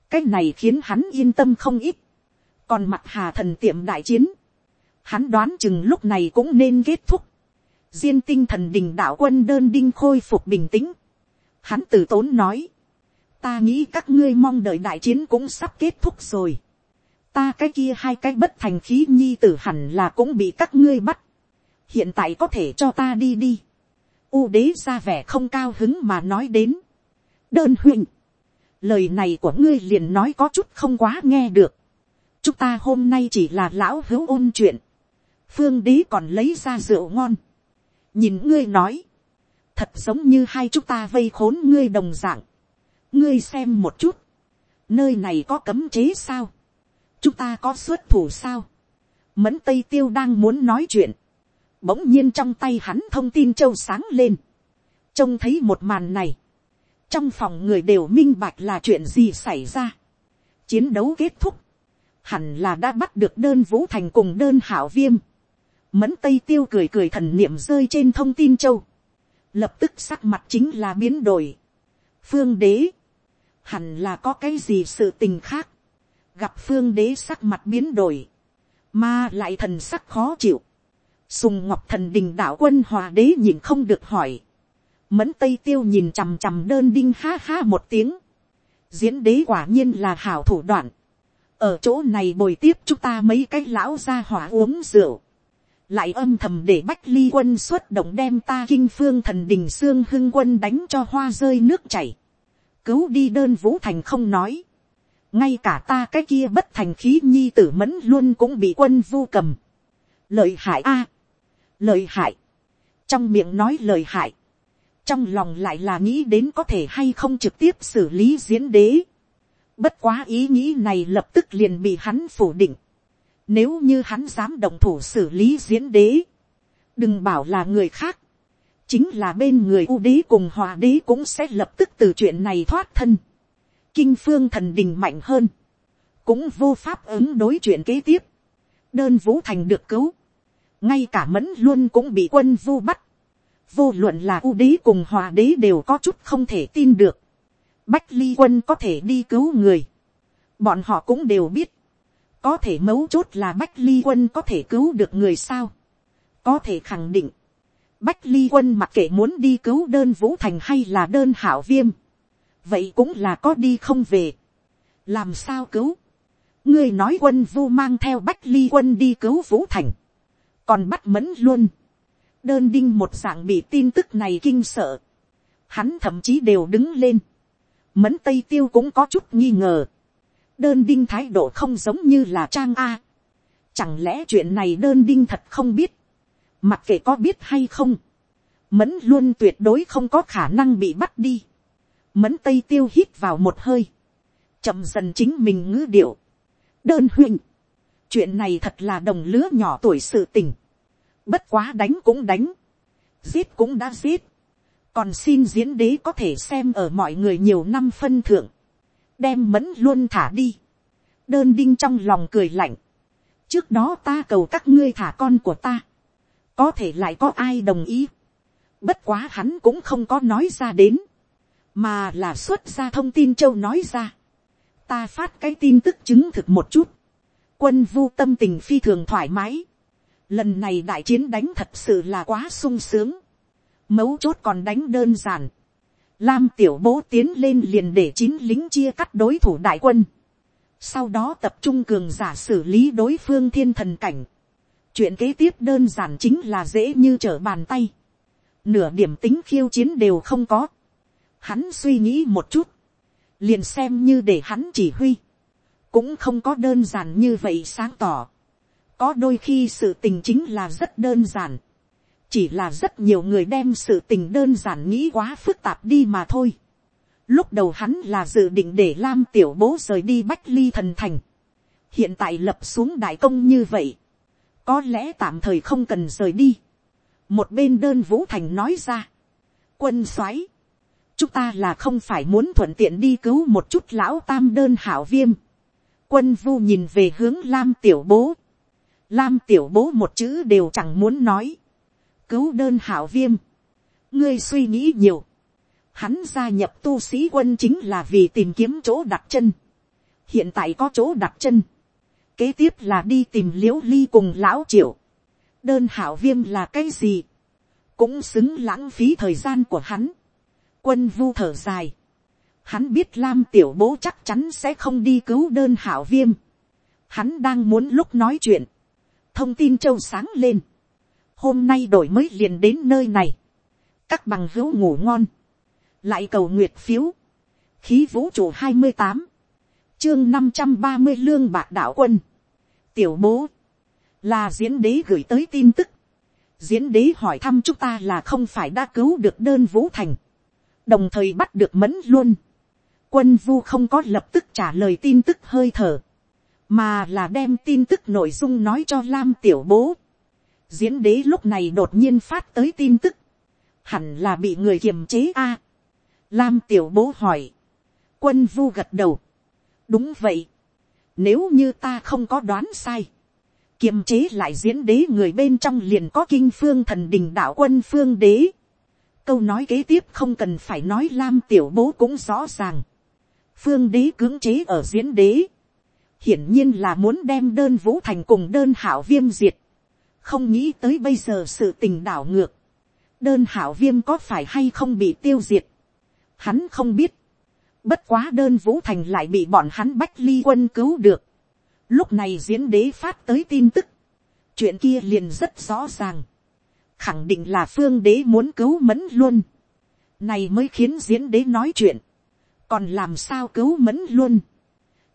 Cái này khiến hắn yên tâm không ít. Còn mặt hà thần tiệm đại chiến. Hắn đoán chừng lúc này cũng nên kết thúc. Diên tinh thần đình đạo quân đơn đinh khôi phục bình tĩnh. Hắn từ tốn nói. Ta nghĩ các ngươi mong đợi đại chiến cũng sắp kết thúc rồi ta cái kia hai cái bất thành khí nhi tử hẳn là cũng bị các ngươi bắt. hiện tại có thể cho ta đi đi. u đế ra vẻ không cao hứng mà nói đến. đơn huynh lời này của ngươi liền nói có chút không quá nghe được. chúng ta hôm nay chỉ là lão hữu ôn chuyện. phương đế còn lấy ra rượu ngon. nhìn ngươi nói. thật giống như hai chúng ta vây khốn ngươi đồng dạng. ngươi xem một chút. nơi này có cấm chế sao chúng ta có xuất thủ sao. mẫn tây tiêu đang muốn nói chuyện. bỗng nhiên trong tay hắn thông tin châu sáng lên. trông thấy một màn này trong phòng người đều minh bạch là chuyện gì xảy ra. chiến đấu kết thúc. hẳn là đã bắt được đơn vũ thành cùng đơn hảo viêm. mẫn tây tiêu cười cười thần niệm rơi trên thông tin châu. lập tức sắc mặt chính là biến đổi. phương đế, hẳn là có cái gì sự tình khác. gặp phương đế sắc mặt biến đổi, mà lại thần sắc khó chịu. sùng ngọc thần đình đạo quân hòa đế nhìn không được hỏi mẫn tây tiêu nhìn chằm chằm đơn đinh ha ha một tiếng. diễn đế quả nhiên là hảo thủ đoạn. Ở chỗ này bồi tiếp chúng ta mấy cái lão ra hỏa uống rượu, lại âm thầm để bách ly quân xuất động đem ta kinh phương thần đình xương hưng quân đánh cho hoa rơi nước chảy, cứu đi đơn vũ thành không nói, ngay cả ta cái kia bất thành khí nhi tử mẫn luôn cũng bị quân vu cầm, lợi hại a, lợi hại, trong miệng nói lợi hại, trong lòng lại là nghĩ đến có thể hay không trực tiếp xử lý diễn đế, Bất quá ý nghĩ này lập tức liền bị hắn phủ định. Nếu như hắn dám động thủ xử lý diễn đế. Đừng bảo là người khác. Chính là bên người U đế cùng hòa đế cũng sẽ lập tức từ chuyện này thoát thân. Kinh phương thần đình mạnh hơn. Cũng vô pháp ứng đối chuyện kế tiếp. Đơn vũ thành được cứu. Ngay cả mẫn luôn cũng bị quân vu bắt. Vô luận là U đế cùng hòa đế đều có chút không thể tin được Bách ly quân có thể đi cứu người. Bọn họ cũng đều biết. Có thể mấu chốt là Bách ly quân có thể cứu được người sao. Có thể khẳng định. Bách ly quân mặc kệ muốn đi cứu đơn vũ thành hay là đơn hảo viêm. Vậy cũng là có đi không về. Làm sao cứu? Ngươi nói quân vu mang theo Bách ly quân đi cứu vũ thành. Còn bắt mẫn luôn. Đơn đinh một dạng bị tin tức này kinh sợ. Hắn thậm chí đều đứng lên Mẫn Tây Tiêu cũng có chút nghi ngờ. Đơn đinh thái độ không giống như là Trang A. Chẳng lẽ chuyện này đơn đinh thật không biết. Mặc kệ có biết hay không. Mẫn luôn tuyệt đối không có khả năng bị bắt đi. Mẫn Tây Tiêu hít vào một hơi. chậm dần chính mình ngữ điệu. Đơn huynh. Chuyện này thật là đồng lứa nhỏ tuổi sự tình. Bất quá đánh cũng đánh. Giết cũng đã giết. Còn xin diễn đế có thể xem ở mọi người nhiều năm phân thượng, đem mẫn luôn thả đi, đơn đinh trong lòng cười lạnh, trước đó ta cầu các ngươi thả con của ta, có thể lại có ai đồng ý, bất quá hắn cũng không có nói ra đến, mà là xuất ra thông tin châu nói ra, ta phát cái tin tức chứng thực một chút, quân vu tâm tình phi thường thoải mái, lần này đại chiến đánh thật sự là quá sung sướng, Mấu chốt còn đánh đơn giản. Lam tiểu bố tiến lên liền để chín lính chia cắt đối thủ đại quân. Sau đó tập trung cường giả xử lý đối phương thiên thần cảnh. Chuyện kế tiếp đơn giản chính là dễ như trở bàn tay. Nửa điểm tính khiêu chiến đều không có. Hắn suy nghĩ một chút. Liền xem như để hắn chỉ huy. Cũng không có đơn giản như vậy sáng tỏ. Có đôi khi sự tình chính là rất đơn giản chỉ là rất nhiều người đem sự tình đơn giản nghĩ quá phức tạp đi mà thôi. Lúc đầu hắn là dự định để Lam tiểu bố rời đi Bách Ly thần thành. Hiện tại lập xuống đại công như vậy. Có lẽ tạm thời không cần rời đi. Một bên đơn Vũ Thành nói ra. Quân xoáy Chúng ta là không phải muốn thuận tiện đi cứu một chút lão tam đơn hảo viêm. Quân vu nhìn về hướng Lam tiểu bố. Lam tiểu bố một chữ đều chẳng muốn nói cứu đơn hảo viêm. ngươi suy nghĩ nhiều. hắn gia nhập tu sĩ quân chính là vì tìm kiếm chỗ đặt chân. hiện tại có chỗ đặt chân. kế tiếp là đi tìm liễu ly cùng lão triệu. đơn hảo viêm là cái gì. cũng xứng lãng phí thời gian của hắn. quân vu thở dài. hắn biết lam tiểu bố chắc chắn sẽ không đi cứu đơn hảo viêm. hắn đang muốn lúc nói chuyện thông tin châu sáng lên. Hôm nay đổi mới liền đến nơi này, các bằng hữu ngủ ngon, lại cầu nguyệt phiếu, khí vũ trụ hai mươi tám, chương năm trăm ba mươi lương bạc đạo quân, tiểu bố, là diễn đế gửi tới tin tức, diễn đế hỏi thăm chúng ta là không phải đã cứu được đơn vũ thành, đồng thời bắt được mẫn luôn, quân vu không có lập tức trả lời tin tức hơi thở, mà là đem tin tức nội dung nói cho lam tiểu bố, diễn đế lúc này đột nhiên phát tới tin tức, hẳn là bị người kiềm chế a. lam tiểu bố hỏi, quân vu gật đầu, đúng vậy, Nếu như ta không có đoán sai. Kiềm chế lại diễn đế người bên trong liền có kinh phương thần đình đạo quân phương đế. Câu nói kế tiếp không cần phải nói lam tiểu bố cũng rõ ràng. Phương đế cưỡng chế ở diễn đế. Hiển nhiên là muốn đem đơn vũ thành cùng đơn hảo viêm diệt. Không nghĩ tới bây giờ sự tình đảo ngược. Đơn hảo viêm có phải hay không bị tiêu diệt. Hắn không biết Bất quá đơn vũ thành lại bị bọn hắn bách ly quân cứu được. Lúc này diễn đế phát tới tin tức. Chuyện kia liền rất rõ ràng. Khẳng định là phương đế muốn cứu mẫn luôn. Này mới khiến diễn đế nói chuyện. Còn làm sao cứu mẫn luôn.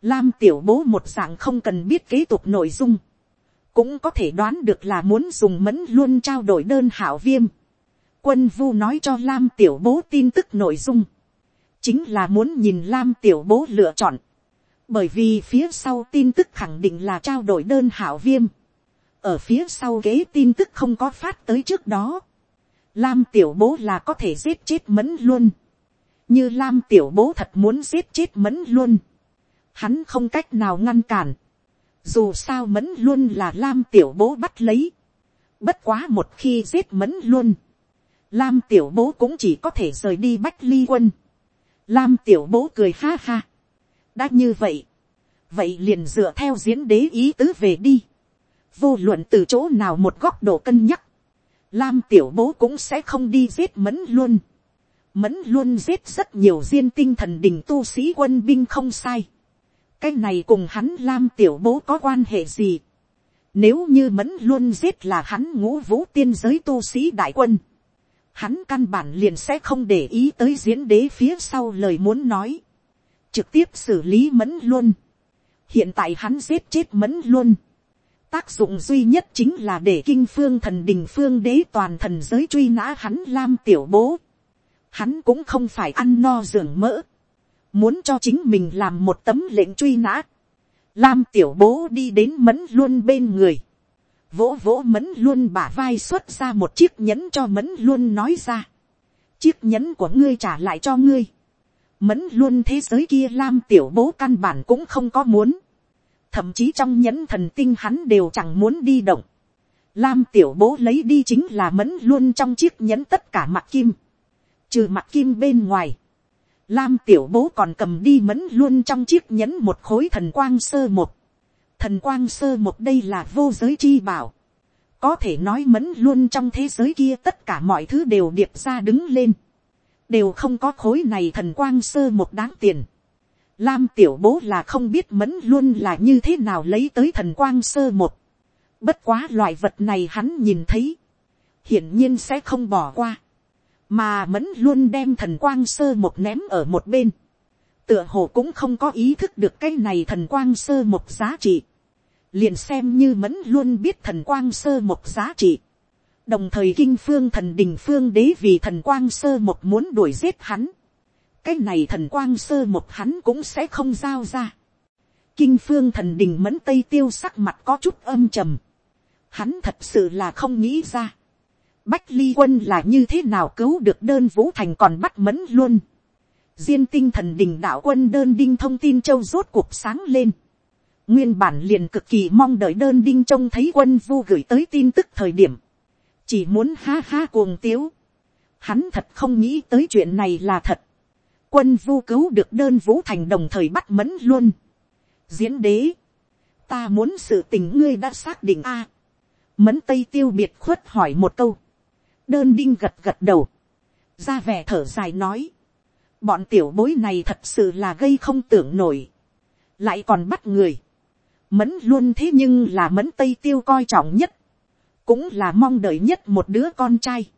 Lam tiểu bố một dạng không cần biết kế tục nội dung. Cũng có thể đoán được là muốn dùng mẫn luôn trao đổi đơn hảo viêm. Quân vu nói cho Lam tiểu bố tin tức nội dung. Chính là muốn nhìn lam tiểu bố lựa chọn, bởi vì phía sau tin tức khẳng định là trao đổi đơn hảo viêm, ở phía sau ghế tin tức không có phát tới trước đó, lam tiểu bố là có thể giết chết mẫn luôn, như lam tiểu bố thật muốn giết chết mẫn luôn, hắn không cách nào ngăn cản, dù sao mẫn luôn là lam tiểu bố bắt lấy, bất quá một khi giết mẫn luôn, lam tiểu bố cũng chỉ có thể rời đi bách ly quân, Lam tiểu bố cười ha ha. đã như vậy. vậy liền dựa theo diễn đế ý tứ về đi. vô luận từ chỗ nào một góc độ cân nhắc. Lam tiểu bố cũng sẽ không đi giết mẫn luôn. Mẫn luôn giết rất nhiều diên tinh thần đình tu sĩ quân binh không sai cái này cùng hắn Lam tiểu bố có quan hệ gì. Nếu như mẫn luôn giết là hắn ngũ vũ tiên giới tu sĩ đại quân hắn căn bản liền sẽ không để ý tới diễn đế phía sau lời muốn nói, trực tiếp xử lý mẫn luôn. hiện tại hắn giết chết mẫn luôn. tác dụng duy nhất chính là để kinh phương thần đình phương đế toàn thần giới truy nã hắn lam tiểu bố. hắn cũng không phải ăn no giường mỡ, muốn cho chính mình làm một tấm lệnh truy nã. lam tiểu bố đi đến mẫn luôn bên người vỗ vỗ mẫn luôn bả vai xuất ra một chiếc nhẫn cho mẫn luôn nói ra. chiếc nhẫn của ngươi trả lại cho ngươi. mẫn luôn thế giới kia lam tiểu bố căn bản cũng không có muốn. thậm chí trong nhẫn thần tinh hắn đều chẳng muốn đi động. lam tiểu bố lấy đi chính là mẫn luôn trong chiếc nhẫn tất cả mặt kim. trừ mặt kim bên ngoài. Lam tiểu bố còn cầm đi mẫn luôn trong chiếc nhẫn một khối thần quang sơ một thần quang sơ một đây là vô giới chi bảo. có thể nói mẫn luôn trong thế giới kia tất cả mọi thứ đều điệp ra đứng lên. đều không có khối này thần quang sơ một đáng tiền. Lam tiểu bố là không biết mẫn luôn là như thế nào lấy tới thần quang sơ một. Bất quá loại vật này hắn nhìn thấy. Hiển nhiên sẽ không bỏ qua. Mà mẫn luôn đem thần quang sơ một ném ở một bên. Tựa hồ cũng không có ý thức được cái này thần quang sơ một giá trị liền xem như mẫn luôn biết thần quang sơ một giá trị. đồng thời kinh phương thần đình phương đế vì thần quang sơ một muốn đuổi giết hắn. cái này thần quang sơ một hắn cũng sẽ không giao ra. kinh phương thần đình mẫn tây tiêu sắc mặt có chút âm trầm. hắn thật sự là không nghĩ ra bách ly quân là như thế nào cứu được đơn vũ thành còn bắt mẫn luôn. diên tinh thần đình đạo quân đơn đinh thông tin châu rốt cuộc sáng lên Nguyên bản liền cực kỳ mong đợi đơn đinh trông thấy quân vu gửi tới tin tức thời điểm. Chỉ muốn ha ha cuồng tiếu. Hắn thật không nghĩ tới chuyện này là thật. Quân vu cứu được đơn vũ thành đồng thời bắt mẫn luôn. Diễn đế. Ta muốn sự tình ngươi đã xác định a Mẫn tây tiêu biệt khuất hỏi một câu. Đơn đinh gật gật đầu. Ra vẻ thở dài nói. Bọn tiểu bối này thật sự là gây không tưởng nổi. Lại còn bắt người mẫn luôn thế nhưng là mẫn tây tiêu coi trọng nhất, cũng là mong đợi nhất một đứa con trai.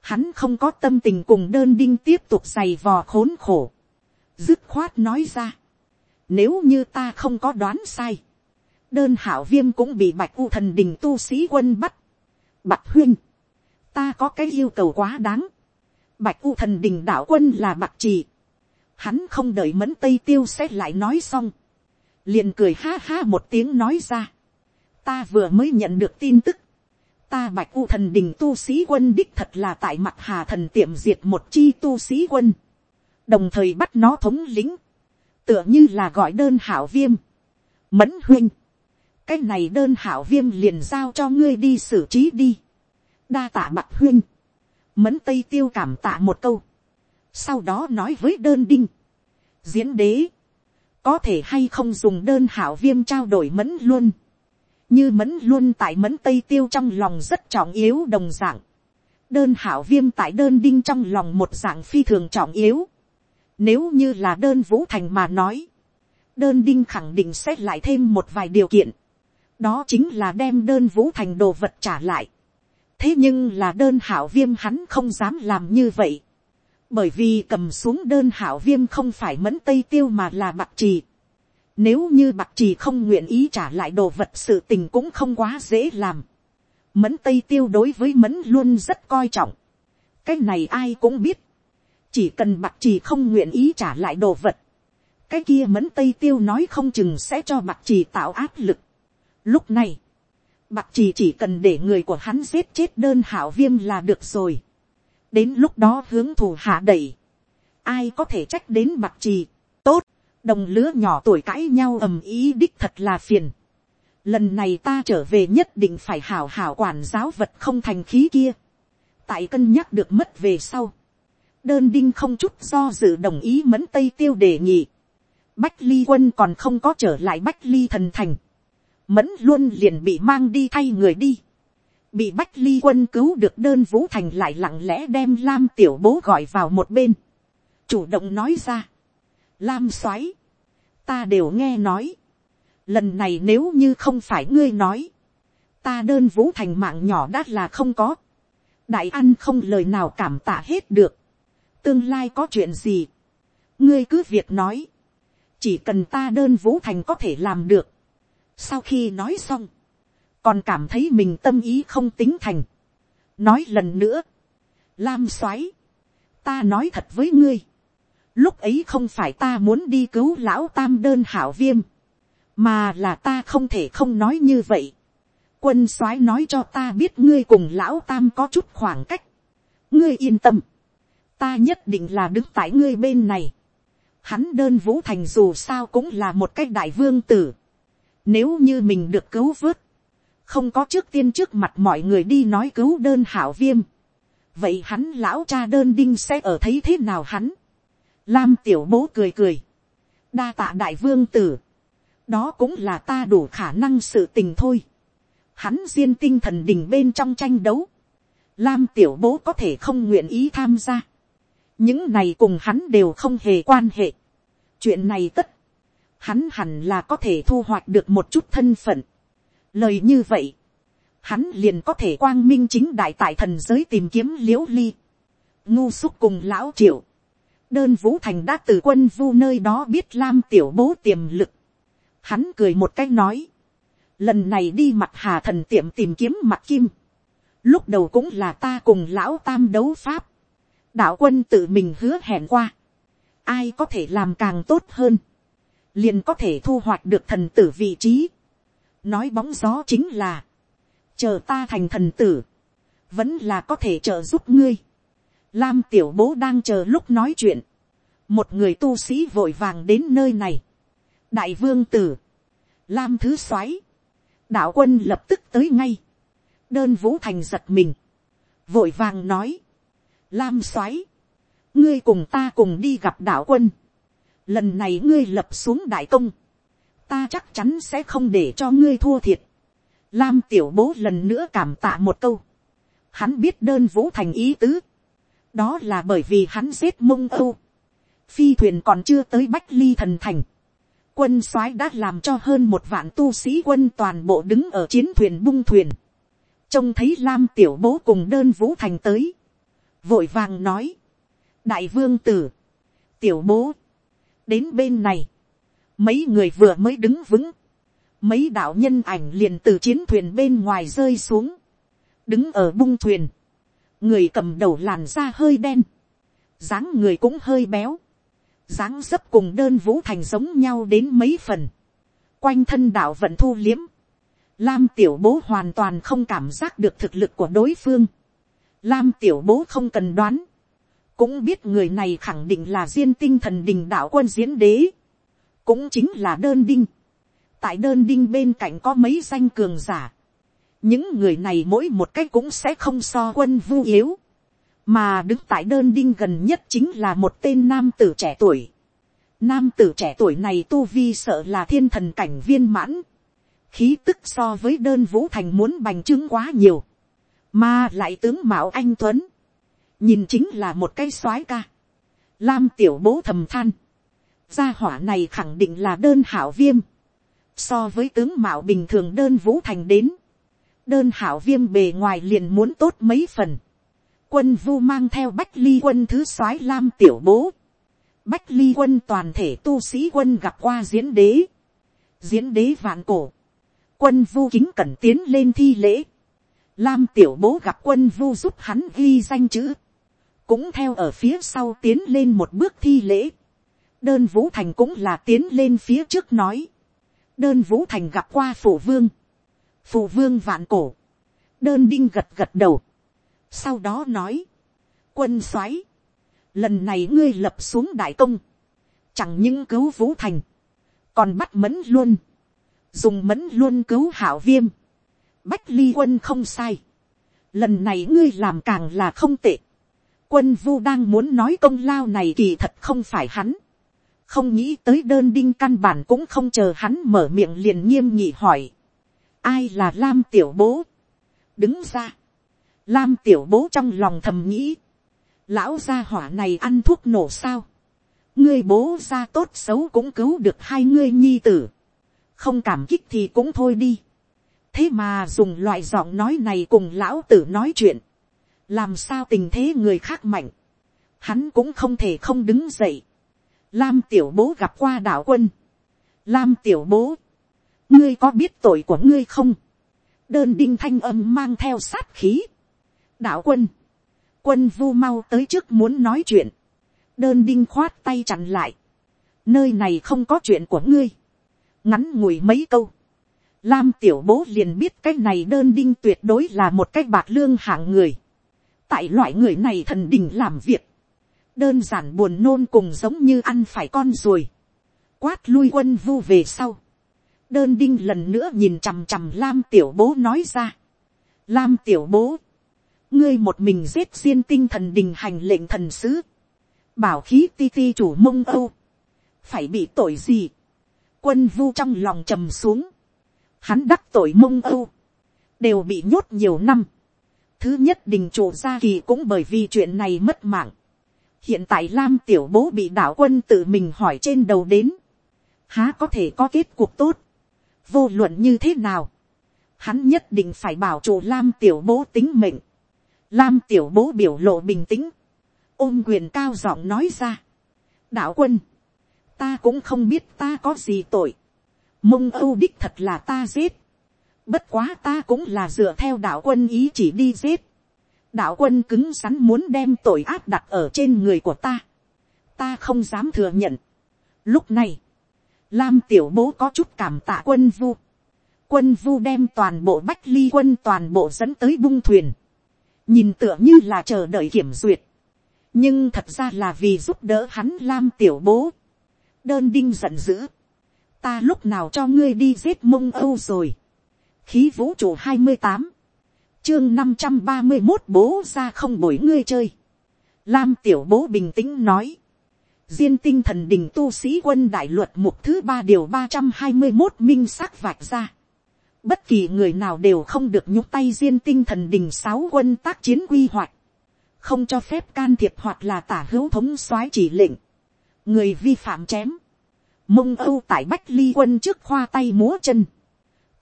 Hắn không có tâm tình cùng đơn đinh tiếp tục giày vò khốn khổ. dứt khoát nói ra. Nếu như ta không có đoán sai. Đơn hảo viêm cũng bị bạch u thần đình tu sĩ quân bắt. Bạch huyên. Ta có cái yêu cầu quá đáng. Bạch u thần đình đạo quân là bạc trì. Hắn không đợi mẫn tây tiêu sẽ lại nói xong liền cười ha ha một tiếng nói ra. ta vừa mới nhận được tin tức. ta bạch u thần đình tu sĩ quân đích thật là tại mặt hà thần tiệm diệt một chi tu sĩ quân. đồng thời bắt nó thống lính. tựa như là gọi đơn hảo viêm. mẫn huynh, cái này đơn hảo viêm liền giao cho ngươi đi xử trí đi, đa tạ mặt huynh, mẫn tây tiêu cảm tạ một câu, sau đó nói với đơn đinh, diễn đế, có thể hay không dùng đơn hảo viêm trao đổi mẫn luôn, như mẫn luôn tại mẫn tây tiêu trong lòng rất trọng yếu đồng dạng, đơn hảo viêm tại đơn đinh trong lòng một dạng phi thường trọng yếu, nếu như là đơn vũ thành mà nói, đơn đinh khẳng định sẽ lại thêm một vài điều kiện, đó chính là đem đơn vũ thành đồ vật trả lại, thế nhưng là đơn hảo viêm hắn không dám làm như vậy, bởi vì cầm xuống đơn hảo viêm không phải mẫn tây tiêu mà là bạc trì. Nếu như bạc trì không nguyện ý trả lại đồ vật sự tình cũng không quá dễ làm. Mẫn tây tiêu đối với mẫn luôn rất coi trọng. cái này ai cũng biết. chỉ cần bạc trì không nguyện ý trả lại đồ vật. cái kia mẫn tây tiêu nói không chừng sẽ cho bạc trì tạo áp lực. lúc này, bạc trì chỉ cần để người của hắn giết chết đơn hảo viêm là được rồi đến lúc đó hướng thủ hạ đẩy, ai có thể trách đến bạc trì, tốt, đồng lứa nhỏ tuổi cãi nhau ầm ý đích thật là phiền. Lần này ta trở về nhất định phải hảo hảo quản giáo vật không thành khí kia. Tại cân nhắc được mất về sau. Đơn đinh không chút do dự đồng ý mẫn tây tiêu đề nghị. Bách ly quân còn không có trở lại bách ly thần thành. Mẫn luôn liền bị mang đi thay người đi. Bị bách ly quân cứu được đơn vũ thành lại lặng lẽ đem lam tiểu bố gọi vào một bên, chủ động nói ra, lam soái, ta đều nghe nói, lần này nếu như không phải ngươi nói, ta đơn vũ thành mạng nhỏ đắt là không có, đại ăn không lời nào cảm tạ hết được, tương lai có chuyện gì, ngươi cứ việc nói, chỉ cần ta đơn vũ thành có thể làm được, sau khi nói xong, còn cảm thấy mình tâm ý không tính thành. nói lần nữa, lam soái, ta nói thật với ngươi, lúc ấy không phải ta muốn đi cứu lão tam đơn hảo viêm, mà là ta không thể không nói như vậy. quân soái nói cho ta biết ngươi cùng lão tam có chút khoảng cách, ngươi yên tâm, ta nhất định là đứng tại ngươi bên này. Hắn đơn vũ thành dù sao cũng là một cái đại vương tử. Nếu như mình được cứu vớt, không có trước tiên trước mặt mọi người đi nói cứu đơn hảo viêm. vậy hắn lão cha đơn đinh sẽ ở thấy thế nào hắn. lam tiểu bố cười cười. đa tạ đại vương tử. đó cũng là ta đủ khả năng sự tình thôi. hắn diên tinh thần đình bên trong tranh đấu. lam tiểu bố có thể không nguyện ý tham gia. những này cùng hắn đều không hề quan hệ. chuyện này tất hắn hẳn là có thể thu hoạch được một chút thân phận. Lời như vậy, hắn liền có thể quang minh chính đại tại thần giới tìm kiếm l i ễ u ly, ngu xúc cùng lão triệu, đơn vũ thành đã từ quân vu nơi đó biết lam tiểu bố tiềm lực, hắn cười một cách nói, lần này đi mặt hà thần tiệm tìm kiếm mặt kim, lúc đầu cũng là ta cùng lão tam đấu pháp, đạo quân tự mình hứa hẹn qua, ai có thể làm càng tốt hơn, liền có thể thu hoạch được thần tử vị trí, nói bóng gió chính là, chờ ta thành thần tử, vẫn là có thể trợ giúp ngươi. Lam tiểu bố đang chờ lúc nói chuyện, một người tu sĩ vội vàng đến nơi này. đại vương tử, lam thứ soái, đạo quân lập tức tới ngay, đơn vũ thành giật mình, vội vàng nói, lam soái, ngươi cùng ta cùng đi gặp đạo quân, lần này ngươi lập xuống đại công, ta chắc chắn sẽ không để cho ngươi thua thiệt. Lam tiểu bố lần nữa cảm tạ một câu. Hắn biết đơn vũ thành ý tứ. Đó là bởi vì hắn giết mông âu. Phi thuyền còn chưa tới Bách Ly thần thành. Quân soái đã làm cho hơn một vạn tu sĩ quân toàn bộ đứng ở chiến thuyền bung thuyền. Trông thấy Lam tiểu bố cùng đơn vũ thành tới. Vội vàng nói. Đại vương tử. Tiểu bố. Đến bên này Mấy người vừa mới đứng vững. Mấy đạo nhân ảnh liền từ chiến thuyền bên ngoài rơi xuống. Đứng ở bung thuyền. Người cầm đầu làn da hơi đen. dáng người cũng hơi béo. dáng dấp cùng đơn vũ thành giống nhau đến mấy phần. Quanh thân đạo vận thu liếm. Lam tiểu bố hoàn toàn không cảm giác được thực lực của đối phương. Lam tiểu bố không cần đoán. Cũng biết người này khẳng định là diên tinh thần đình đạo quân diễn đế. Cũng chính là đơn đinh. tại đơn đinh bên cạnh có mấy danh cường giả, những người này mỗi một cách cũng sẽ không so quân vu yếu, mà đứng tại đơn đinh gần nhất chính là một tên nam tử trẻ tuổi. Nam tử trẻ tuổi này tu vi sợ là thiên thần cảnh viên mãn, khí tức so với đơn vũ thành muốn bành trướng quá nhiều, mà lại tướng mạo anh tuấn, nhìn chính là một cái soái ca. Lam tiểu bố thầm than, gia hỏa này khẳng định là đơn hảo viêm, so với tướng mạo bình thường đơn vũ thành đến, đơn hảo viêm bề ngoài liền muốn tốt mấy phần, quân vu mang theo bách ly quân thứ soái lam tiểu bố, bách ly quân toàn thể tu sĩ quân gặp qua diễn đế, diễn đế vạn cổ, quân vu kính cẩn tiến lên thi lễ, lam tiểu bố gặp quân vu giúp hắn ghi danh chữ, cũng theo ở phía sau tiến lên một bước thi lễ, đơn vũ thành cũng là tiến lên phía trước nói, đơn vũ thành gặp qua phụ vương, phụ vương vạn cổ, đơn đinh gật gật đầu, sau đó nói, quân soái, lần này ngươi lập xuống đại công, chẳng những cứu vũ thành, còn bắt mẫn luôn, dùng mẫn luôn cứu hảo viêm, bách ly quân không sai, lần này ngươi làm càng là không tệ, quân vu đang muốn nói công lao này kỳ thật không phải hắn, không nghĩ tới đơn đinh căn bản cũng không chờ hắn mở miệng liền nghiêm nhị hỏi, ai là lam tiểu bố, đứng ra, lam tiểu bố trong lòng thầm nghĩ, lão gia hỏa này ăn thuốc nổ sao, ngươi bố ra tốt xấu cũng cứu được hai ngươi nhi tử, không cảm kích thì cũng thôi đi, thế mà dùng loại giọng nói này cùng lão tử nói chuyện, làm sao tình thế người khác mạnh, hắn cũng không thể không đứng dậy, lam tiểu bố gặp qua đạo quân, lam tiểu bố, ngươi có biết tội của ngươi không, đơn đinh thanh âm mang theo sát khí, đạo quân, quân vu mau tới trước muốn nói chuyện, đơn đinh khoát tay chặn lại, nơi này không có chuyện của ngươi, ngắn ngủi mấy câu, lam tiểu bố liền biết cái này đơn đinh tuyệt đối là một cái bạc lương hạng người, tại loại người này thần đình làm việc, đơn giản buồn nôn cùng giống như ăn phải con ruồi, quát lui quân vu về sau, đơn đinh lần nữa nhìn chằm chằm lam tiểu bố nói ra, lam tiểu bố, ngươi một mình giết riêng tinh thần đình hành lệnh thần sứ, bảo khí ti ti chủ mông âu, phải bị tội gì, quân vu trong lòng trầm xuống, hắn đắc tội mông âu, đều bị nhốt nhiều năm, thứ nhất đình chủ gia kỳ cũng bởi vì chuyện này mất mạng, hiện tại lam tiểu bố bị đạo quân tự mình hỏi trên đầu đến, há có thể có kết cuộc tốt, vô luận như thế nào, hắn nhất định phải bảo chủ lam tiểu bố tính mệnh, Lam tiểu bố biểu lộ bình tĩnh. Ôm quyền cao giọng nói ra. Đạo quân. Ta cũng không biết ta có gì tội. Mông âu đích thật là ta giết. Bất quá ta cũng là dựa theo đạo quân ý chỉ đi giết. Đạo quân cứng rắn muốn đem tội áp đặt ở trên người của ta. Ta không dám thừa nhận. Lúc này. Lam tiểu bố có chút cảm tạ quân vu. Quân vu đem toàn bộ bách ly quân toàn bộ dẫn tới bung thuyền nhìn tựa như là chờ đợi kiểm duyệt, nhưng thật ra là vì giúp đỡ hắn lam tiểu bố. đơn đinh giận dữ, ta lúc nào cho ngươi đi giết mông âu rồi khí vũ trụ hai mươi tám, chương năm trăm ba mươi một bố ra không bổi ngươi chơi. lam tiểu bố bình tĩnh nói, diên tinh thần đình tu sĩ quân đại luật mục thứ ba điều ba trăm hai mươi một minh sắc vạch ra. Bất kỳ người nào đều không được nhúc tay diên tinh thần đình sáu quân tác chiến quy hoạch, không cho phép can thiệp hoặc là tả hữu thống soái chỉ lệnh, người vi phạm chém, mông âu tại bách ly quân trước khoa tay múa chân,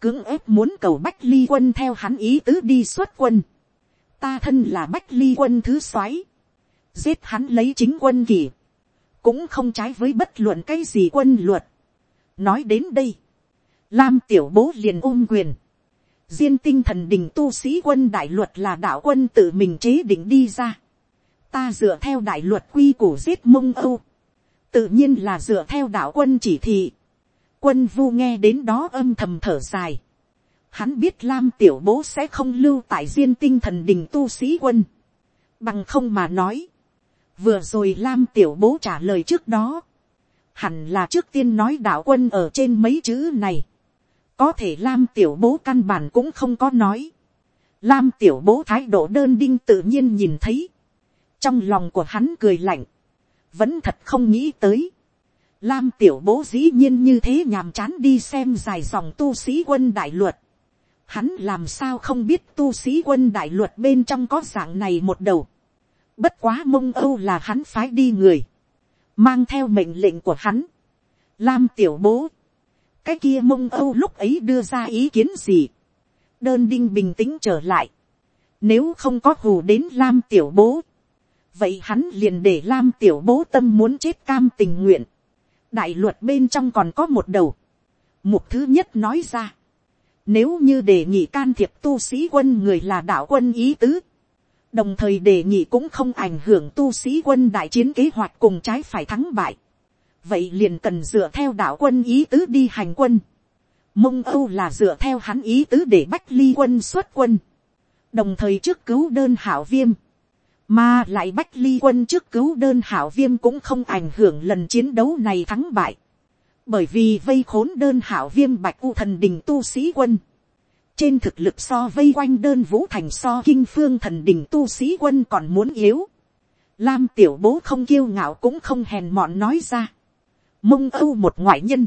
cưỡng ép muốn cầu bách ly quân theo hắn ý tứ đi xuất quân, ta thân là bách ly quân thứ soái, giết hắn lấy chính quân kỳ, cũng không trái với bất luận cái gì quân luật. nói đến đây, Lam tiểu bố liền ôm quyền. riêng tinh thần đình tu sĩ quân đại luật là đạo quân tự mình chế định đi ra. Ta dựa theo đại luật quy củ giết mông âu. Tự nhiên là dựa theo đạo quân chỉ thị. Quân vu nghe đến đó âm thầm thở dài. Hắn biết Lam tiểu bố sẽ không lưu tại riêng tinh thần đình tu sĩ quân. Bằng không mà nói. Vừa rồi Lam tiểu bố trả lời trước đó. Hẳn là trước tiên nói đạo quân ở trên mấy chữ này có thể lam tiểu bố căn bản cũng không có nói. lam tiểu bố thái độ đơn đinh tự nhiên nhìn thấy. trong lòng của hắn cười lạnh. vẫn thật không nghĩ tới lam tiểu bố dĩ nhiên như thế nhàm chán đi xem dài dòng tu sĩ quân đại luật. hắn làm sao không biết tu sĩ quân đại luật bên trong có dạng này một đầu. bất quá mông âu là hắn phái đi người. mang theo mệnh lệnh của hắn. lam tiểu bố cái kia mông âu lúc ấy đưa ra ý kiến gì, đơn đinh bình tĩnh trở lại, nếu không có hù đến lam tiểu bố, vậy hắn liền để lam tiểu bố tâm muốn chết cam tình nguyện, đại luật bên trong còn có một đầu, mục thứ nhất nói ra, nếu như đề nghị can thiệp tu sĩ quân người là đạo quân ý tứ, đồng thời đề nghị cũng không ảnh hưởng tu sĩ quân đại chiến kế hoạch cùng trái phải thắng bại vậy liền cần dựa theo đạo quân ý tứ đi hành quân. mông âu là dựa theo hắn ý tứ để bách ly quân xuất quân. đồng thời trước cứu đơn hảo viêm mà lại bách ly quân trước cứu đơn hảo viêm cũng không ảnh hưởng lần chiến đấu này thắng bại. bởi vì vây khốn đơn hảo viêm bạch u thần đình tu sĩ quân. trên thực lực so vây quanh đơn vũ thành so kinh phương thần đình tu sĩ quân còn muốn yếu. Lam tiểu bố không kiêu ngạo cũng không hèn mọn nói ra mông âu một ngoại nhân.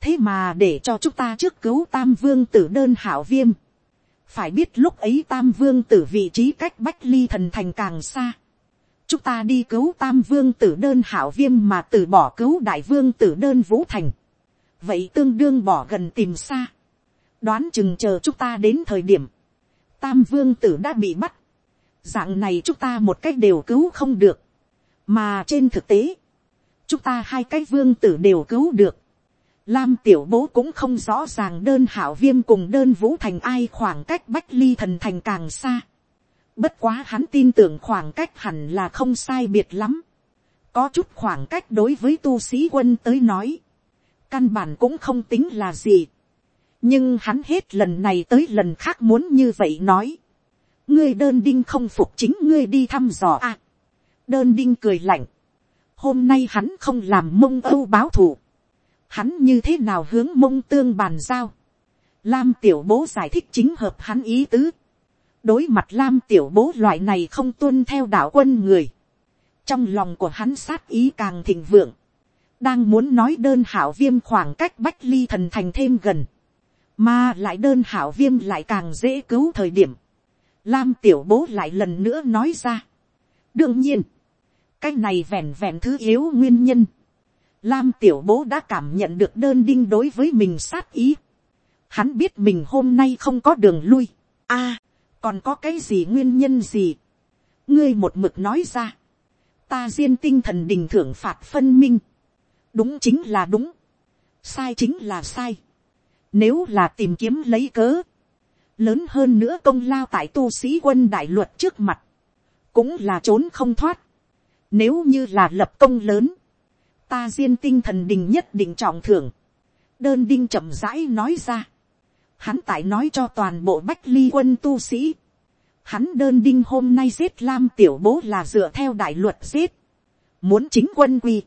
thế mà để cho chúng ta trước cứu tam vương tử đơn hảo viêm phải biết lúc ấy tam vương tử vị trí cách bách ly thần thành càng xa. chúng ta đi cứu tam vương tử đơn hảo viêm mà từ bỏ cứu đại vương tử đơn vũ thành. vậy tương đương bỏ gần tìm xa. đoán chừng chờ chúng ta đến thời điểm. tam vương tử đã bị bắt. dạng này chúng ta một cách đều cứu không được. mà trên thực tế, chúng ta hai cái vương tử đều cứu được. Lam tiểu bố cũng không rõ ràng đơn hảo viêm cùng đơn vũ thành ai khoảng cách bách ly thần thành càng xa. Bất quá hắn tin tưởng khoảng cách hẳn là không sai biệt lắm. Có chút khoảng cách đối với tu sĩ quân tới nói. Căn bản cũng không tính là gì. Nhưng hắn hết lần này tới lần khác muốn như vậy nói. Ngươi đơn đinh không phục chính ngươi đi thăm dò à. Đơn đinh cười lạnh hôm nay hắn không làm mông âu báo thù, hắn như thế nào hướng mông tương bàn giao, lam tiểu bố giải thích chính hợp hắn ý tứ, đối mặt lam tiểu bố loại này không tuân theo đạo quân người, trong lòng của hắn sát ý càng thịnh vượng, đang muốn nói đơn hảo viêm khoảng cách bách ly thần thành thêm gần, mà lại đơn hảo viêm lại càng dễ cứu thời điểm, lam tiểu bố lại lần nữa nói ra. đương nhiên, cái này vẹn vẹn thứ yếu nguyên nhân. Lam tiểu bố đã cảm nhận được đơn đinh đối với mình sát ý. Hắn biết mình hôm nay không có đường lui. a còn có cái gì nguyên nhân gì. ngươi một mực nói ra. ta riêng tinh thần đình thưởng phạt phân minh. đúng chính là đúng. sai chính là sai. nếu là tìm kiếm lấy cớ. lớn hơn nữa công lao tại tu sĩ quân đại luật trước mặt. cũng là trốn không thoát nếu như là lập công lớn, ta riêng tinh thần đình nhất định trọng thưởng. Đơn đinh chậm rãi nói ra. Hắn tại nói cho toàn bộ bách ly quân tu sĩ. Hắn đơn đinh hôm nay giết lam tiểu bố là dựa theo đại luật giết. Muốn chính quân quy.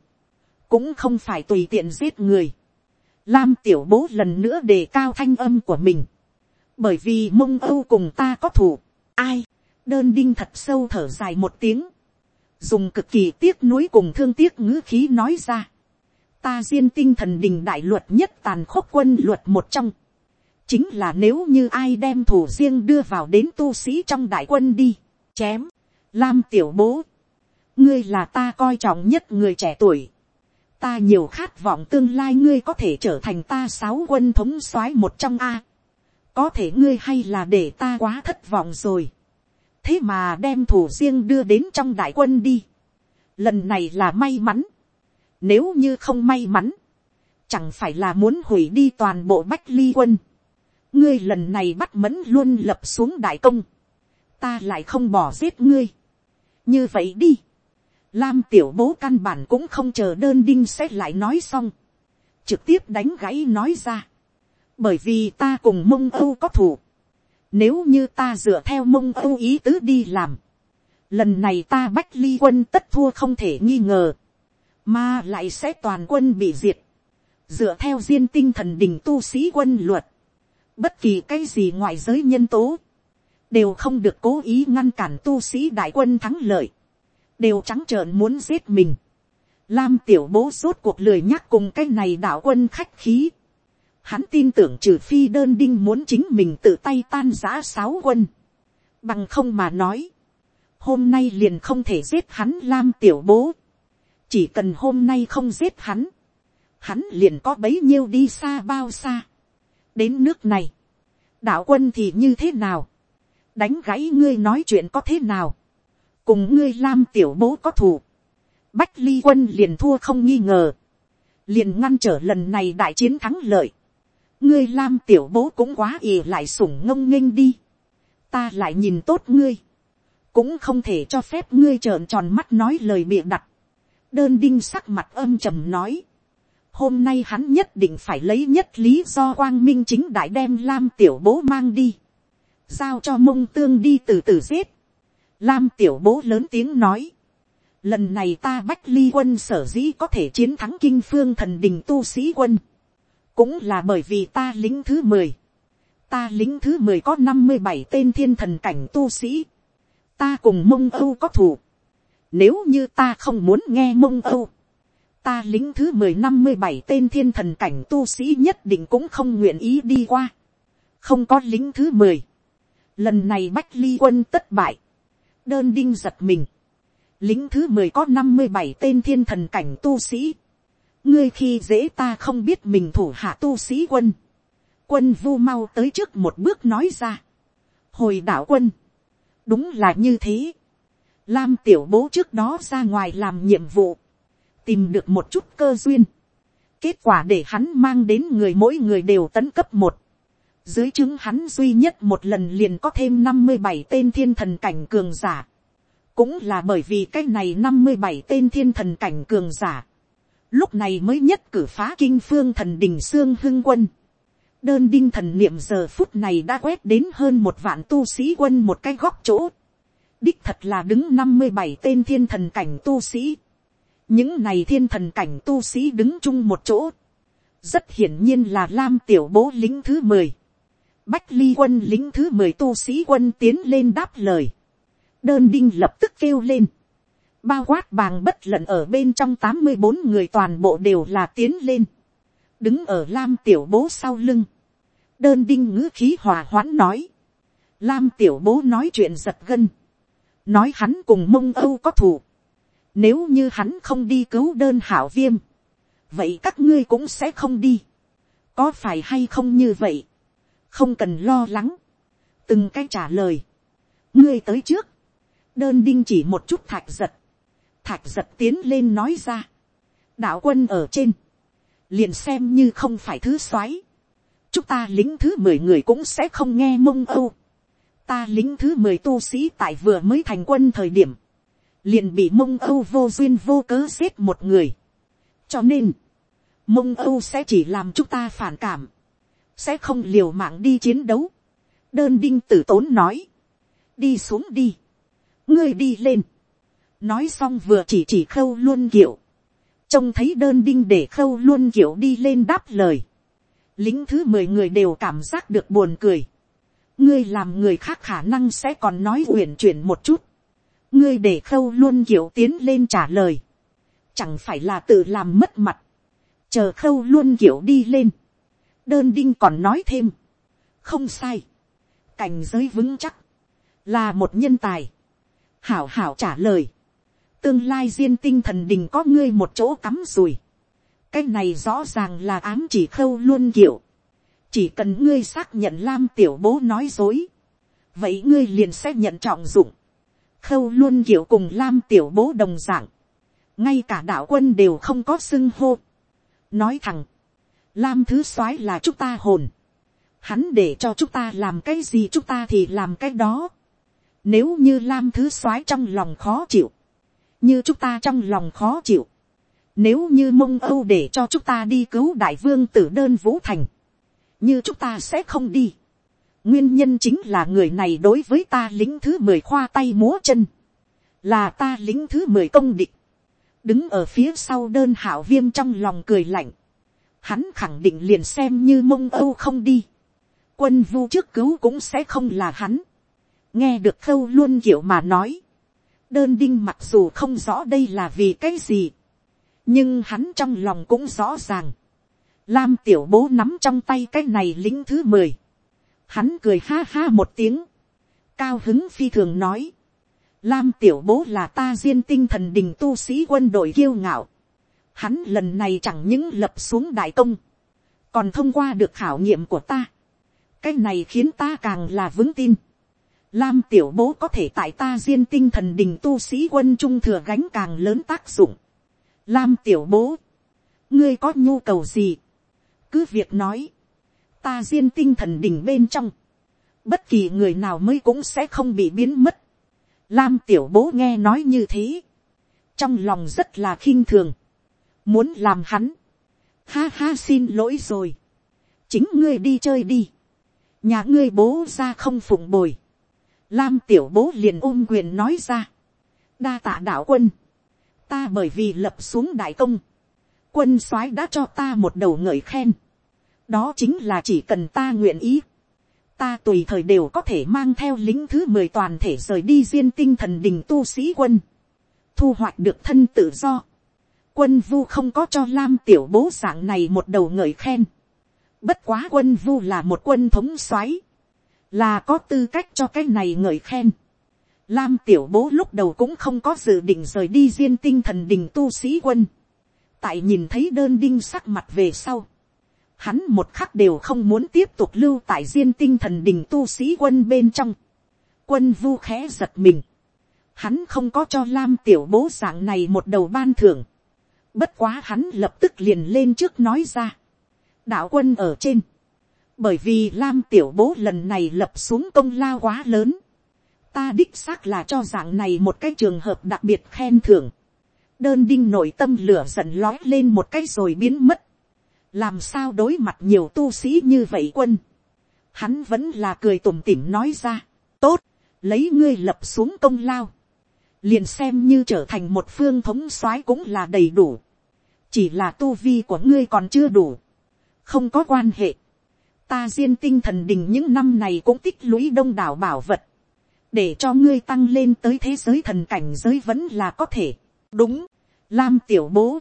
Cũng không phải tùy tiện giết người. Lam tiểu bố lần nữa đề cao thanh âm của mình. Bởi vì mông âu cùng ta có thủ. Ai? Đơn đinh thật sâu thở dài một tiếng dùng cực kỳ tiếc nuối cùng thương tiếc ngữ khí nói ra. ta riêng tinh thần đình đại luật nhất tàn khốc quân luật một trong. chính là nếu như ai đem thủ riêng đưa vào đến tu sĩ trong đại quân đi, chém, lam tiểu bố. ngươi là ta coi trọng nhất người trẻ tuổi. ta nhiều khát vọng tương lai ngươi có thể trở thành ta sáu quân thống soái một trong a. có thể ngươi hay là để ta quá thất vọng rồi thế mà đem thủ riêng đưa đến trong đại quân đi. lần này là may mắn. nếu như không may mắn, chẳng phải là muốn hủy đi toàn bộ bách ly quân. ngươi lần này bắt mẫn luôn lập xuống đại công. ta lại không bỏ giết ngươi. như vậy đi. Lam tiểu bố căn bản cũng không chờ đơn đinh sẽ lại nói xong. Trực tiếp đánh gãy nói ra. Bởi vì ta cùng mông âu có thủ nếu như ta dựa theo mông âu ý tứ đi làm. Lần này ta bách ly quân tất thua không thể nghi ngờ. Mà lại sẽ toàn quân bị diệt. Dựa theo diên tinh thần đình tu sĩ quân luật. bất kỳ cái gì ngoại giới nhân tố, đều không được cố ý ngăn cản tu sĩ đại quân thắng lợi, đều trắng trợn muốn giết mình. Lam tiểu bố rốt cuộc lười nhắc cùng cái này đạo quân khách khí. Hắn tin tưởng trừ phi đơn đinh muốn chính mình tự tay tan giã sáu quân. Bằng không mà nói. Hôm nay liền không thể giết hắn Lam tiểu bố. Chỉ cần hôm nay không giết hắn. Hắn liền có bấy nhiêu đi xa bao xa. Đến nước này. Đạo quân thì như thế nào? Đánh gãy ngươi nói chuyện có thế nào? Cùng ngươi Lam tiểu bố có thù Bách ly quân liền thua không nghi ngờ. Liền ngăn trở lần này đại chiến thắng lợi. Ngươi Lam tiểu bố cũng quá ỉ lại sủng ngông nghênh đi. Ta lại nhìn tốt ngươi. Cũng không thể cho phép ngươi trợn tròn mắt nói lời bịa đặt. Đơn đinh sắc mặt âm trầm nói. Hôm nay hắn nhất định phải lấy nhất lý do quang minh chính đại đem Lam tiểu bố mang đi. Giao cho mông tương đi từ từ giết. Lam tiểu bố lớn tiếng nói Lần này ta bách ly quân sở dĩ có thể chiến thắng kinh phương thần đình tu sĩ quân. Cũng là bởi vì ta lính thứ mười. Ta lính thứ mười có năm mươi bảy tên thiên thần cảnh tu sĩ. Ta cùng mông âu có thủ. Nếu như ta không muốn nghe mông âu. Ta lính thứ mười năm mươi bảy tên thiên thần cảnh tu sĩ nhất định cũng không nguyện ý đi qua. Không có lính thứ mười. Lần này bách ly quân tất bại. Đơn đinh giật mình lính thứ mười có năm mươi bảy tên thiên thần cảnh tu sĩ ngươi khi dễ ta không biết mình thủ hạ tu sĩ quân. quân vu mau tới trước một bước nói ra. hồi đạo quân. đúng là như thế. lam tiểu bố trước đó ra ngoài làm nhiệm vụ. tìm được một chút cơ duyên. kết quả để hắn mang đến người mỗi người đều tấn cấp một. dưới chứng hắn duy nhất một lần liền có thêm năm mươi bảy tên thiên thần cảnh cường giả cũng là bởi vì cái này năm mươi bảy tên thiên thần cảnh cường giả, lúc này mới nhất cử phá kinh phương thần đình xương hưng quân. đơn đinh thần niệm giờ phút này đã quét đến hơn một vạn tu sĩ quân một cái góc chỗ. đích thật là đứng năm mươi bảy tên thiên thần cảnh tu sĩ. những này thiên thần cảnh tu sĩ đứng chung một chỗ. rất hiển nhiên là lam tiểu bố lính thứ mười. bách ly quân lính thứ mười tu sĩ quân tiến lên đáp lời đơn đinh lập tức kêu lên, bao quát bàng bất lận ở bên trong tám mươi bốn người toàn bộ đều là tiến lên, đứng ở lam tiểu bố sau lưng, đơn đinh ngữ khí hòa hoãn nói, lam tiểu bố nói chuyện giật gân, nói hắn cùng mông âu có thù, nếu như hắn không đi cứu đơn hảo viêm, vậy các ngươi cũng sẽ không đi, có phải hay không như vậy, không cần lo lắng, từng cái trả lời, ngươi tới trước, đơn đinh chỉ một chút thạch giật, thạch giật tiến lên nói ra, đạo quân ở trên, liền xem như không phải thứ soái, chúng ta lính thứ mười người cũng sẽ không nghe mông âu, ta lính thứ mười tu sĩ tại vừa mới thành quân thời điểm, liền bị mông âu vô duyên vô cớ giết một người, cho nên, mông âu sẽ chỉ làm chúng ta phản cảm, sẽ không liều mạng đi chiến đấu, đơn đinh tử tốn nói, đi xuống đi, ngươi đi lên nói xong vừa chỉ chỉ khâu luôn kiệu. trông thấy đơn đinh để khâu luôn kiệu đi lên đáp lời. lính thứ mười người đều cảm giác được buồn cười. ngươi làm người khác khả năng sẽ còn nói uyển chuyển một chút. ngươi để khâu luôn kiệu tiến lên trả lời. chẳng phải là tự làm mất mặt. chờ khâu luôn kiệu đi lên. đơn đinh còn nói thêm. không sai. cảnh giới vững chắc. là một nhân tài hảo hảo trả lời, tương lai diên tinh thần đình có ngươi một chỗ cắm rùi, cái này rõ ràng là ám chỉ khâu luôn kiểu, chỉ cần ngươi xác nhận lam tiểu bố nói dối, vậy ngươi liền sẽ nhận trọng dụng, khâu luôn kiểu cùng lam tiểu bố đồng dạng, ngay cả đạo quân đều không có xưng hô, nói thẳng, lam thứ soái là chúng ta hồn, hắn để cho chúng ta làm cái gì chúng ta thì làm cái đó, nếu như Lam thứ soái trong lòng khó chịu. Như chúng ta trong lòng khó chịu. Nếu như mông Âu để cho chúng ta đi cứu đại vương tử đơn vũ thành. Như chúng ta sẽ không đi. Nguyên nhân chính là người này đối với ta lính thứ mười khoa tay múa chân. Là ta lính thứ mười công địch. Đứng ở phía sau đơn hảo viêm trong lòng cười lạnh. Hắn khẳng định liền xem như mông Âu không đi quân vu trước cứu cũng sẽ không là hắn. nghe được khâu luôn kiểu mà nói đơn đinh mặc dù không rõ đây là vì cái gì. nhưng hắn trong lòng cũng rõ ràng. lam tiểu bố nắm trong tay cái này lính thứ mười. hắn cười ha ha một tiếng. cao hứng phi thường nói. lam tiểu bố là ta diên tinh thần đình tu sĩ quân đội kiêu ngạo. hắn lần này chẳng những lập xuống đại công còn thông qua được khảo nghiệm của ta, cái này khiến ta càng là vững tin. Lam tiểu bố có thể tại ta diên tinh thần đình tu sĩ quân trung thừa gánh càng lớn tác dụng. Lam tiểu bố, ngươi có nhu cầu gì? Cứ việc nói, ta diên tinh thần đình bên trong, bất kỳ người nào mới cũng sẽ không bị biến mất. Lam tiểu bố nghe nói như thế, trong lòng rất là khinh thường, muốn làm hắn, ha ha xin lỗi rồi, chính ngươi đi chơi đi, nhà ngươi bố ra không phụng bồi, lam tiểu bố liền ôm quyền nói ra, đa tạ đạo quân, ta bởi vì lập xuống đại công, quân soái đã cho ta một đầu ngợi khen, đó chính là chỉ cần ta nguyện ý, ta tùy thời đều có thể mang theo lính thứ mười toàn thể rời đi diên tinh thần đình tu sĩ quân, thu hoạch được thân tự do, quân vu không có cho lam tiểu bố dạng này một đầu ngợi khen. bất quá quân vu là một quân thống soái, là có tư cách cho cái này ngợi khen. lam tiểu bố lúc đầu cũng không có dự định rời đi diên tinh thần đình tu sĩ quân. tại nhìn thấy đơn đinh sắc mặt về sau. hắn một khắc đều không muốn tiếp tục lưu tại diên tinh thần đình tu sĩ quân bên trong. quân vu khẽ giật mình. hắn không có cho lam tiểu bố dạng này một đầu ban thưởng Bất quá hắn lập tức liền lên trước nói ra. Đạo quân ở trên. Bởi vì Lam tiểu bố lần này lập xuống công lao quá lớn. Ta đích xác là cho dạng này một cái trường hợp đặc biệt khen thưởng. Đơn đinh nội tâm lửa giận lói lên một cái rồi biến mất. Làm sao đối mặt nhiều tu sĩ như vậy quân. Hắn vẫn là cười tủm tỉm nói ra. Tốt, lấy ngươi lập xuống công lao liền xem như trở thành một phương thống soái cũng là đầy đủ. chỉ là tu vi của ngươi còn chưa đủ. không có quan hệ ta diên tinh thần đình những năm này cũng tích lũy đông đảo bảo vật. để cho ngươi tăng lên tới thế giới thần cảnh giới vẫn là có thể. đúng, lam tiểu bố.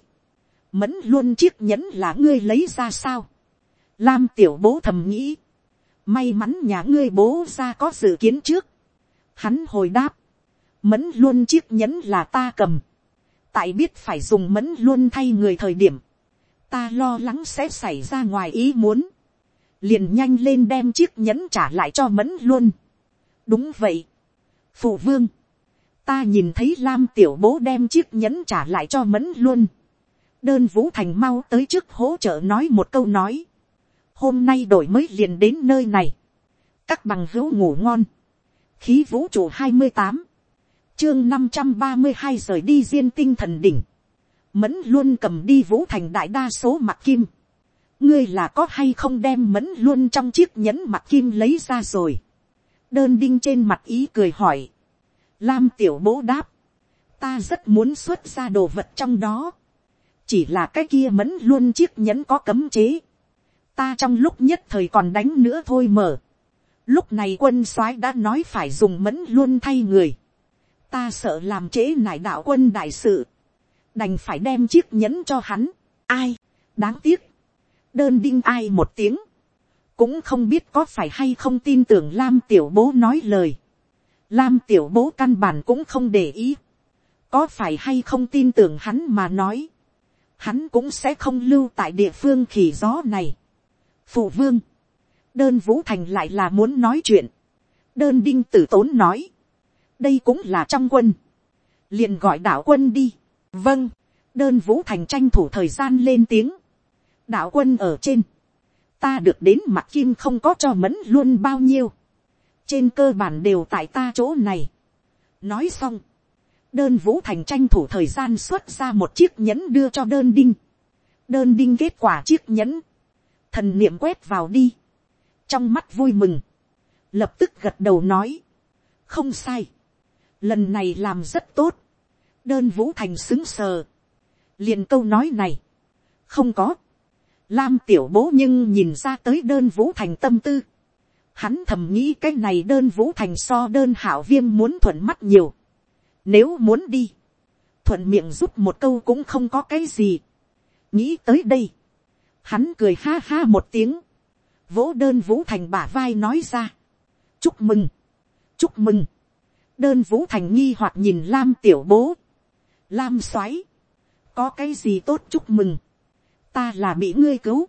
mẫn luôn chiếc nhẫn là ngươi lấy ra sao. lam tiểu bố thầm nghĩ. may mắn nhà ngươi bố ra có dự kiến trước. hắn hồi đáp mẫn luôn chiếc nhẫn là ta cầm, tại biết phải dùng mẫn luôn thay người thời điểm, ta lo lắng sẽ xảy ra ngoài ý muốn, liền nhanh lên đem chiếc nhẫn trả lại cho mẫn luôn. đúng vậy, phụ vương, ta nhìn thấy lam tiểu bố đem chiếc nhẫn trả lại cho mẫn luôn. đơn vũ thành mau tới trước hỗ trợ nói một câu nói. hôm nay đổi mới liền đến nơi này. các bằng hữu ngủ ngon. khí vũ trụ hai mươi tám chương năm trăm ba mươi hai rời đi diên tinh thần đỉnh. Mẫn luôn cầm đi vũ thành đại đa số mặt kim. Ngươi là có hay không đem mẫn luôn trong chiếc nhẫn mặt kim lấy ra rồi. Đơn đinh trên mặt ý cười hỏi. Lam tiểu bố đáp. Ta rất muốn xuất ra đồ vật trong đó. Chỉ là cái kia mẫn luôn chiếc nhẫn có cấm chế. Ta trong lúc nhất thời còn đánh nữa thôi mở. Lúc này quân soái đã nói phải dùng mẫn luôn thay người ta sợ làm trễ nải đạo quân đại sự, đành phải đem chiếc nhẫn cho hắn. ai, đáng tiếc, đơn đinh ai một tiếng, cũng không biết có phải hay không tin tưởng lam tiểu bố nói lời. lam tiểu bố căn bản cũng không để ý, có phải hay không tin tưởng hắn mà nói, hắn cũng sẽ không lưu tại địa phương khỉ gió này. phụ vương, đơn vũ thành lại là muốn nói chuyện, đơn đinh tử tốn nói, đây cũng là trong quân, liền gọi đạo quân đi, vâng, đơn vũ thành tranh thủ thời gian lên tiếng, đạo quân ở trên, ta được đến mặt kim không có cho mẫn luôn bao nhiêu, trên cơ bản đều tại ta chỗ này. nói xong, đơn vũ thành tranh thủ thời gian xuất ra một chiếc nhẫn đưa cho đơn đinh, đơn đinh kết quả chiếc nhẫn, thần niệm quét vào đi, trong mắt vui mừng, lập tức gật đầu nói, không sai, lần này làm rất tốt, đơn vũ thành xứng sờ, liền câu nói này, không có, lam tiểu bố nhưng nhìn ra tới đơn vũ thành tâm tư, Hắn thầm nghĩ cái này đơn vũ thành so đơn hảo viêm muốn thuận mắt nhiều. Nếu muốn đi. Thuận miệng giúp một câu cũng không có cái gì. Nghĩ tới đây. Hắn cười ha ha một tiếng. Vỗ đơn vũ thành bả vai nói ra. Chúc mừng. Chúc mừng. Đơn vũ thành nghi hoặc nhìn Lam tiểu bố. Lam xoáy. Có cái gì tốt chúc mừng. Ta là bị ngươi cứu.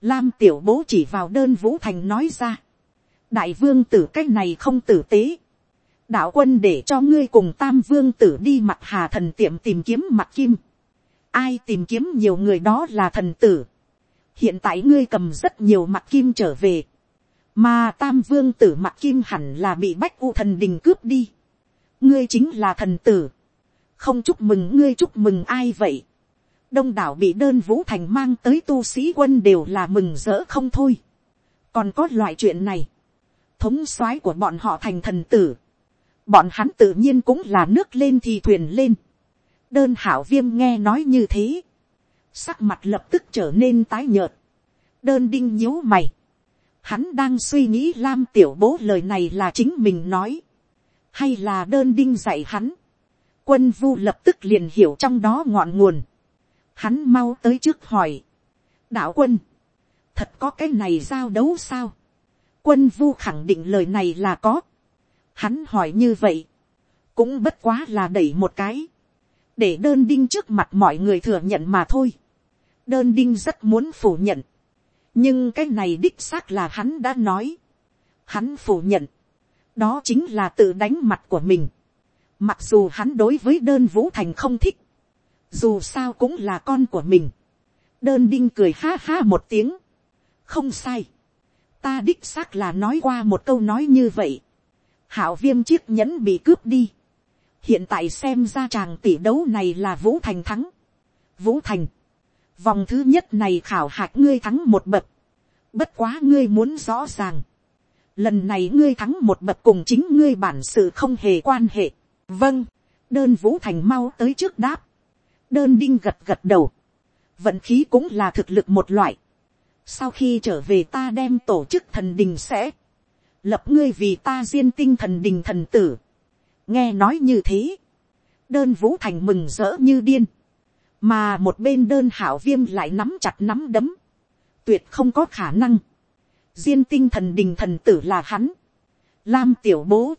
Lam tiểu bố chỉ vào đơn vũ thành nói ra đại vương tử cách này không tử tế. đạo quân để cho ngươi cùng tam vương tử đi mặt hà thần tiệm tìm kiếm mặt kim. ai tìm kiếm nhiều người đó là thần tử. hiện tại ngươi cầm rất nhiều mặt kim trở về. mà tam vương tử mặt kim hẳn là bị bách u thần đình cướp đi. ngươi chính là thần tử. không chúc mừng, ngươi chúc mừng ai vậy đông đảo bị đơn vũ thành mang tới tu sĩ quân đều là mừng rỡ không thôi. còn có loại chuyện này, thống soái của bọn họ thành thần tử. Bọn hắn tự nhiên cũng là nước lên thì thuyền lên. Đơn hảo viêm nghe nói như thế. Sắc mặt lập tức trở nên tái nhợt. Đơn đinh nhíu mày. Hắn đang suy nghĩ Lam tiểu bố lời này là chính mình nói. Hay là đơn đinh dạy hắn. Quân vu lập tức liền hiểu trong đó ngọn nguồn. Hắn mau tới trước hỏi. Đạo quân. Thật có cái này giao đấu sao? Quân vu khẳng định lời này là có. Hắn hỏi như vậy. Cũng bất quá là đẩy một cái. Để đơn đinh trước mặt mọi người thừa nhận mà thôi. Đơn đinh rất muốn phủ nhận. Nhưng cái này đích xác là hắn đã nói. Hắn phủ nhận. Đó chính là tự đánh mặt của mình. Mặc dù hắn đối với đơn vũ thành không thích. Dù sao cũng là con của mình. Đơn đinh cười ha ha một tiếng. Không sai ta đích xác là nói qua một câu nói như vậy. hảo viêm chiếc nhẫn bị cướp đi. hiện tại xem ra chàng tỷ đấu này là vũ thành thắng. vũ thành, vòng thứ nhất này khảo hạch ngươi thắng một bậc. bất quá ngươi muốn rõ ràng. lần này ngươi thắng một bậc cùng chính ngươi bản sự không hề quan hệ. vâng, đơn vũ thành mau tới trước đáp đơn đinh gật gật đầu. vận khí cũng là thực lực một loại. Sau khi trở về ta đem tổ chức thần đình sẽ. Lập ngươi vì ta diên tinh thần đình thần tử. nghe nói như thế, đơn vũ thành mừng rỡ như điên, mà một bên đơn hảo viêm lại nắm chặt nắm đấm, tuyệt không có khả năng, diên tinh thần đình thần tử là hắn, lam tiểu bố,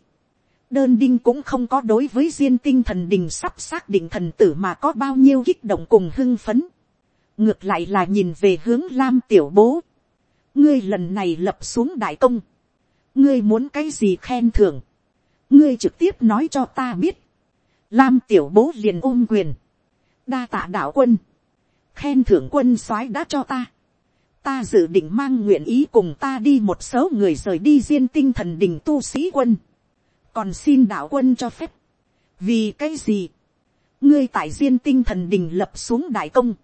đơn đinh cũng không có đối với diên tinh thần đình sắp xác định thần tử mà có bao nhiêu kích động cùng hưng phấn ngược lại là nhìn về hướng lam tiểu bố. ngươi lần này lập xuống đại công. ngươi muốn cái gì khen thưởng. ngươi trực tiếp nói cho ta biết. lam tiểu bố liền ôm quyền. đa tạ đạo quân. khen thưởng quân soái đã cho ta. ta dự định mang nguyện ý cùng ta đi một số người rời đi diên tinh thần đình tu sĩ quân còn xin đạo quân cho phép. vì cái gì. ngươi tại diên tinh thần đình lập xuống đại công.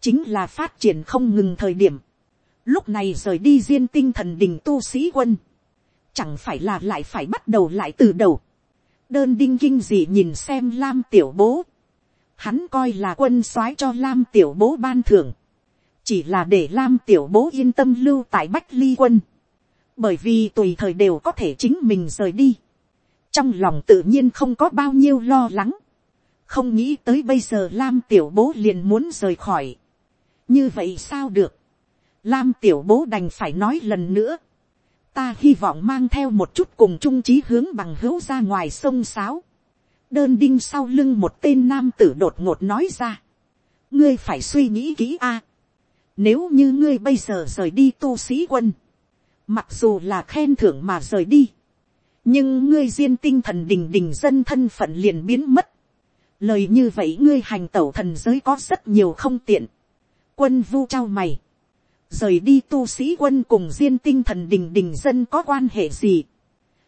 Chính là phát triển không ngừng thời điểm, lúc này rời đi diên tinh thần đình tu sĩ quân, chẳng phải là lại phải bắt đầu lại từ đầu, đơn đinh kinh gì nhìn xem lam tiểu bố, hắn coi là quân soái cho lam tiểu bố ban thưởng, chỉ là để lam tiểu bố yên tâm lưu tại bách ly quân, bởi vì tùy thời đều có thể chính mình rời đi, trong lòng tự nhiên không có bao nhiêu lo lắng, không nghĩ tới bây giờ lam tiểu bố liền muốn rời khỏi, như vậy sao được, lam tiểu bố đành phải nói lần nữa, ta hy vọng mang theo một chút cùng trung trí hướng bằng hữu ra ngoài sông sáo, đơn đinh sau lưng một tên nam tử đột ngột nói ra, ngươi phải suy nghĩ kỹ a, nếu như ngươi bây giờ rời đi tu sĩ quân, mặc dù là khen thưởng mà rời đi, nhưng ngươi diên tinh thần đình đình dân thân phận liền biến mất. Lời như vậy ngươi hành tẩu thần giới có rất nhiều không tiện quân vu trao mày, rời đi tu sĩ quân cùng diên tinh thần đình đình dân có quan hệ gì.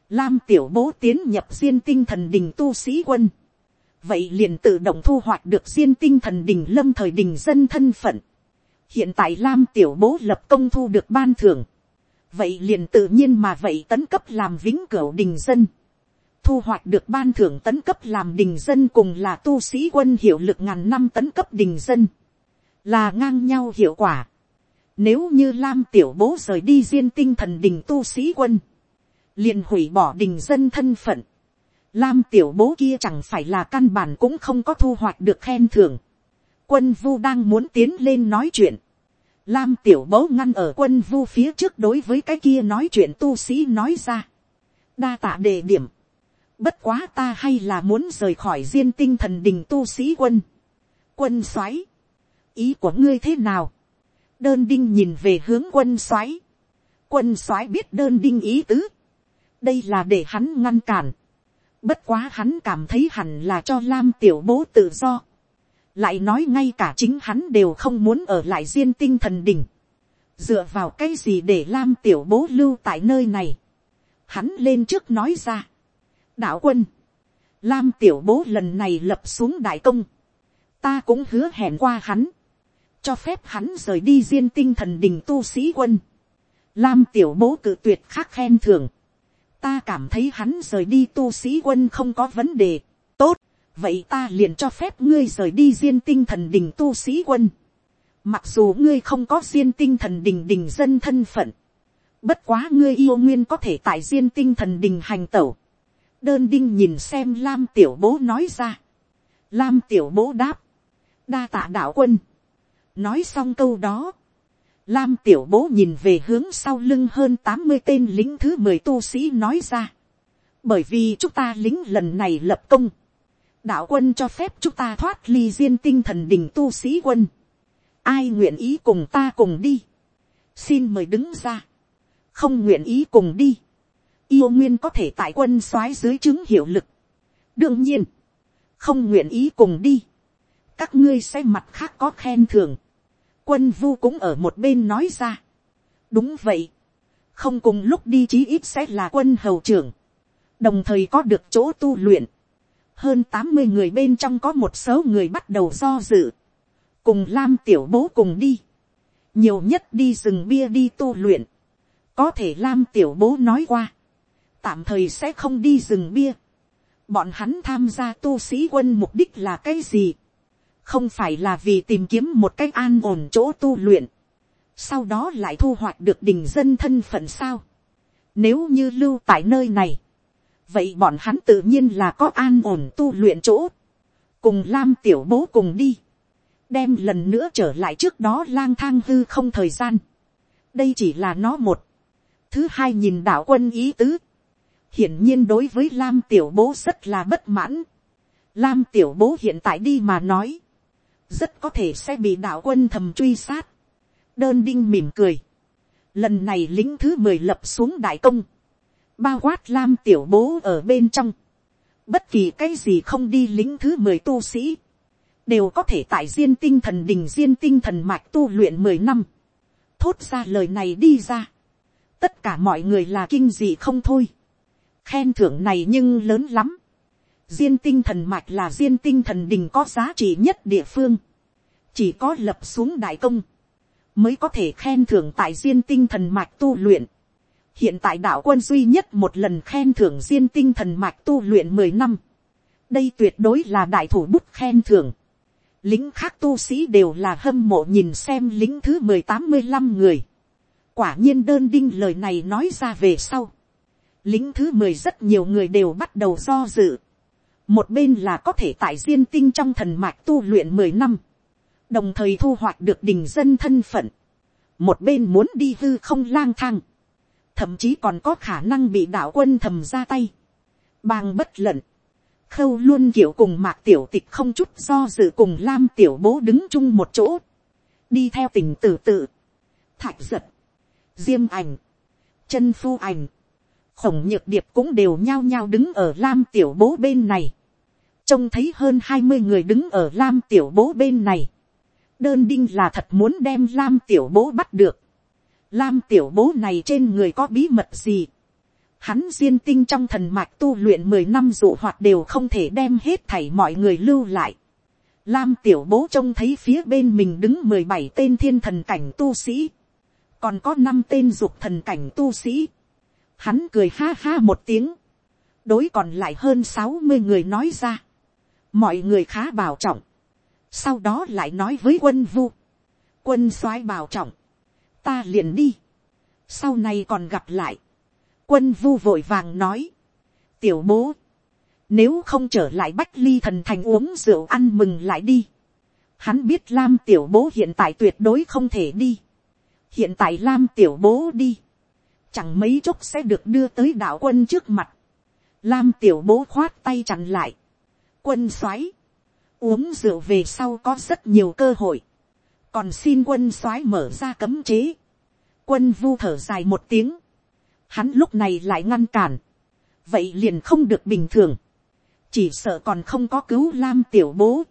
Lam tiểu bố tiến nhập diên tinh thần đình tu sĩ quân. Vậy liền tự động thu hoạch được diên tinh thần đình lâm thời đình dân thân phận. Hiện tại Lam tiểu bố lập công thu được ban thưởng. Vậy liền tự nhiên mà vậy tấn cấp làm vĩnh cửu đình dân. Thu hoạch được ban thưởng tấn cấp làm đình dân cùng là tu sĩ quân hiệu lực ngàn năm tấn cấp đình dân là ngang nhau hiệu quả. Nếu như Lam tiểu bố rời đi diên tinh thần đình tu sĩ quân. liền hủy bỏ đình dân thân phận. Lam tiểu bố kia chẳng phải là căn bản cũng không có thu hoạch được khen thưởng. Quân vu đang muốn tiến lên nói chuyện. Lam tiểu bố ngăn ở quân vu phía trước đối với cái kia nói chuyện tu sĩ nói ra. Đa tạ đề điểm. Bất quá ta hay là muốn rời khỏi diên tinh thần đình tu sĩ quân. Quân soái Ý của ngươi thế nào? Đơn đinh nhìn về hướng quân soái Quân soái biết đơn đinh ý tứ. Đây là để hắn ngăn cản. Bất quá hắn cảm thấy hẳn là cho Lam tiểu bố tự do. Lại nói ngay cả chính hắn đều không muốn ở lại diên tinh thần Đỉnh. Dựa vào cái gì để Lam tiểu bố lưu tại nơi này. Hắn lên trước nói ra. Đạo quân, lam tiểu bố lần này lập xuống đại công, ta cũng hứa hẹn qua hắn, cho phép hắn rời đi diên tinh thần đình tu sĩ quân, lam tiểu bố cự tuyệt khác khen thưởng, ta cảm thấy hắn rời đi tu sĩ quân không có vấn đề, vậy ta liền cho phép ngươi rời đi diên tinh thần đình tu sĩ quân, mặc dù ngươi không có diên tinh thần đình đình dân thân phận, bất quá ngươi yêu nguyên có thể tại diên tinh thần đình hành tẩu, đơn đinh nhìn xem lam tiểu bố nói ra. lam tiểu bố đáp, đa tạ đạo quân. nói xong câu đó, lam tiểu bố nhìn về hướng sau lưng hơn tám mươi tên lính thứ mười tu sĩ nói ra. bởi vì chúng ta lính lần này lập công, đạo quân cho phép chúng ta thoát ly diên tinh thần đình tu sĩ quân. ai nguyện ý cùng ta cùng đi. xin mời đứng ra. không nguyện ý cùng đi yêu nguyên có thể tại quân soái dưới chứng hiệu lực. đương nhiên, không nguyện ý cùng đi. các ngươi sẽ mặt khác có khen thường. quân vu cũng ở một bên nói ra. đúng vậy. không cùng lúc đi chí ít sẽ là quân hầu trưởng. đồng thời có được chỗ tu luyện hơn tám mươi người bên trong có một số người bắt đầu do dự. cùng lam tiểu bố cùng đi. nhiều nhất đi rừng bia đi tu luyện. có thể lam tiểu bố nói qua tạm thời sẽ không đi rừng bia. Bọn hắn tham gia tu sĩ quân mục đích là cái gì? Không phải là vì tìm kiếm một cách an ổn chỗ tu luyện. Sau đó lại thu hoạch được đình dân thân phận sao? Nếu như lưu tại nơi này. Vậy bọn hắn tự nhiên là có an ổn tu luyện chỗ. Cùng Lam tiểu bố cùng đi. Đem lần nữa trở lại trước đó lang thang hư không thời gian. Đây chỉ là nó một. Thứ hai nhìn đạo quân ý tứ hiển nhiên đối với lam tiểu bố rất là bất mãn. lam tiểu bố hiện tại đi mà nói, rất có thể sẽ bị đạo quân thầm truy sát. đơn đinh mỉm cười. lần này lính thứ mười lập xuống đại công, bao quát lam tiểu bố ở bên trong. bất kỳ cái gì không đi lính thứ mười tu sĩ, đều có thể tại diên tinh thần đình diên tinh thần mạch tu luyện mười năm. thốt ra lời này đi ra. tất cả mọi người là kinh dị không thôi khen thưởng này nhưng lớn lắm. diên tinh thần mạch là diên tinh thần đình có giá trị nhất địa phương. chỉ có lập xuống đại công, mới có thể khen thưởng tại diên tinh thần mạch tu luyện hiện tại đạo quân duy nhất một lần khen thưởng diên tinh thần mạch tu luyện mười năm. đây tuyệt đối là đại thủ bút khen thưởng. lính khác tu sĩ đều là hâm mộ nhìn xem lính thứ mười tám mươi năm người. quả nhiên đơn đinh lời này nói ra về sau lính thứ mười rất nhiều người đều bắt đầu do dự. Một bên là có thể tại diên tinh trong thần mạch tu luyện mười năm. Đồng thời thu hoạch được đình dân thân phận. Một bên muốn đi hư không lang thang. Thậm chí còn có khả năng bị đạo quân thầm ra tay. Bang bất lận. Khâu luôn kiểu cùng mạc tiểu tịch không chút do dự cùng lam tiểu bố đứng chung một chỗ. Đi theo tình tử tự. Thạch giật. Diêm ảnh. Chân phu ảnh khổng nhược điệp cũng đều nhao nhao đứng ở lam tiểu bố bên này. trông thấy hơn hai mươi người đứng ở lam tiểu bố bên này. đơn đinh là thật muốn đem lam tiểu bố bắt được lam tiểu bố này trên người có bí mật gì. hắn diên tinh trong thần mạch tu luyện mười năm dụ hoạt đều không thể đem hết thảy mọi người lưu lại. Lam tiểu bố trông thấy phía bên mình đứng mười bảy tên thiên thần cảnh tu sĩ. Còn có năm tên dục thần cảnh tu sĩ Hắn cười ha ha một tiếng. Đối còn lại hơn sáu mươi người nói ra. Mọi người khá bảo trọng. Sau đó lại nói với quân vu. Quân soái bảo trọng ta liền đi, sau này còn gặp lại, quân vu vội vàng nói, tiểu bố, nếu không trở lại bách ly thần thành uống rượu ăn mừng lại đi, hắn biết lam tiểu bố hiện tại tuyệt đối không thể đi, hiện tại lam tiểu bố đi, chẳng mấy chốc sẽ được đưa tới đạo quân trước mặt, lam tiểu bố khoát tay chặn lại, quân xoáy, uống rượu về sau có rất nhiều cơ hội, còn xin quân soái mở ra cấm chế, quân vu thở dài một tiếng, hắn lúc này lại ngăn cản, vậy liền không được bình thường, chỉ sợ còn không có cứu lam tiểu bố,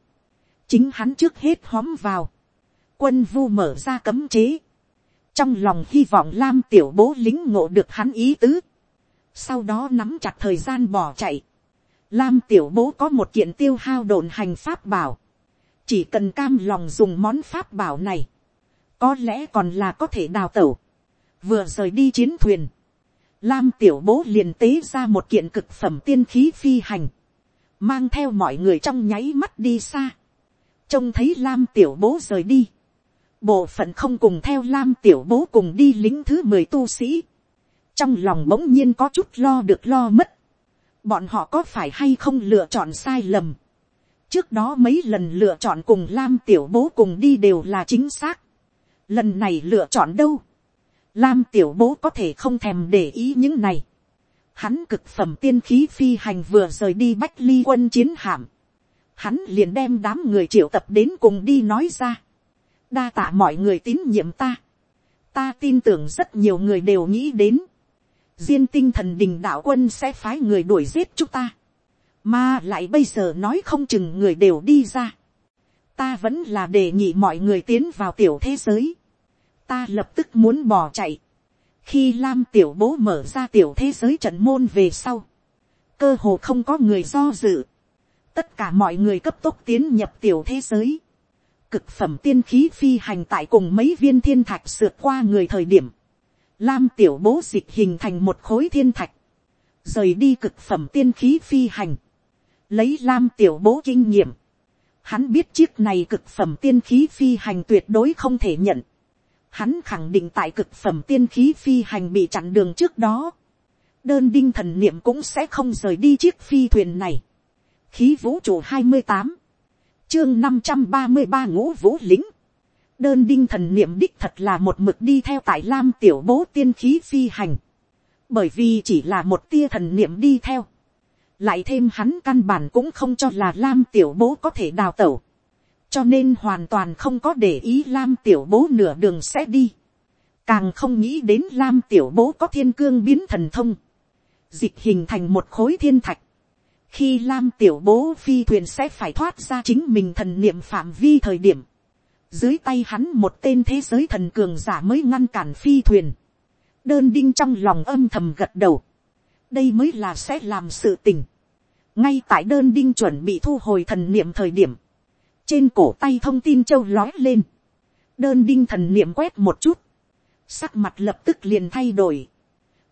chính hắn trước hết hóm vào, quân vu mở ra cấm chế, trong lòng hy vọng lam tiểu bố lính ngộ được hắn ý tứ, sau đó nắm chặt thời gian bỏ chạy, lam tiểu bố có một kiện tiêu hao đồn hành pháp bảo, chỉ cần cam lòng dùng món pháp bảo này, có lẽ còn là có thể đào tẩu, vừa rời đi chiến thuyền, lam tiểu bố liền tế ra một kiện cực phẩm tiên khí phi hành, mang theo mọi người trong nháy mắt đi xa, trông thấy lam tiểu bố rời đi, bộ phận không cùng theo lam tiểu bố cùng đi lính thứ mười tu sĩ, trong lòng bỗng nhiên có chút lo được lo mất, bọn họ có phải hay không lựa chọn sai lầm, trước đó mấy lần lựa chọn cùng lam tiểu bố cùng đi đều là chính xác, lần này lựa chọn đâu, lam tiểu bố có thể không thèm để ý những này, hắn cực phẩm tiên khí phi hành vừa rời đi bách ly quân chiến hạm, hắn liền đem đám người triệu tập đến cùng đi nói ra, đa tạ mọi người tín nhiệm ta, ta tin tưởng rất nhiều người đều nghĩ đến, diên tinh thần đình đạo quân sẽ phái người đuổi giết chúng ta, mà lại bây giờ nói không chừng người đều đi ra, ta vẫn là đề nghị mọi người tiến vào tiểu thế giới, ta lập tức muốn bỏ chạy, khi lam tiểu bố mở ra tiểu thế giới trận môn về sau, cơ hồ không có người do dự, tất cả mọi người cấp tốc tiến nhập tiểu thế giới, cực phẩm tiên khí phi hành tại cùng mấy viên thiên thạch sượt qua người thời điểm, lam tiểu bố dịch hình thành một khối thiên thạch, rời đi cực phẩm tiên khí phi hành, lấy lam tiểu bố kinh nghiệm, hắn biết chiếc này cực phẩm tiên khí phi hành tuyệt đối không thể nhận, hắn khẳng định tại cực phẩm tiên khí phi hành bị chặn đường trước đó, đơn đinh thần niệm cũng sẽ không rời đi chiếc phi thuyền này. khí vũ trụ hai mươi tám, chương năm trăm ba mươi ba ngũ vũ lính, đơn đinh thần niệm đích thật là một mực đi theo tại lam tiểu bố tiên khí phi hành, bởi vì chỉ là một tia thần niệm đi theo, lại thêm hắn căn bản cũng không cho là lam tiểu bố có thể đào tẩu, cho nên hoàn toàn không có để ý lam tiểu bố nửa đường sẽ đi, càng không nghĩ đến lam tiểu bố có thiên cương biến thần thông, dịch hình thành một khối thiên thạch, khi lam tiểu bố phi thuyền sẽ phải thoát ra chính mình thần niệm phạm vi thời điểm, dưới tay hắn một tên thế giới thần cường giả mới ngăn cản phi thuyền, đơn đinh trong lòng âm thầm gật đầu, đây mới là sẽ làm sự tình, ngay tại đơn đinh chuẩn bị thu hồi thần niệm thời điểm, trên cổ tay thông tin châu lói lên, đơn đinh thần niệm quét một chút, sắc mặt lập tức liền thay đổi,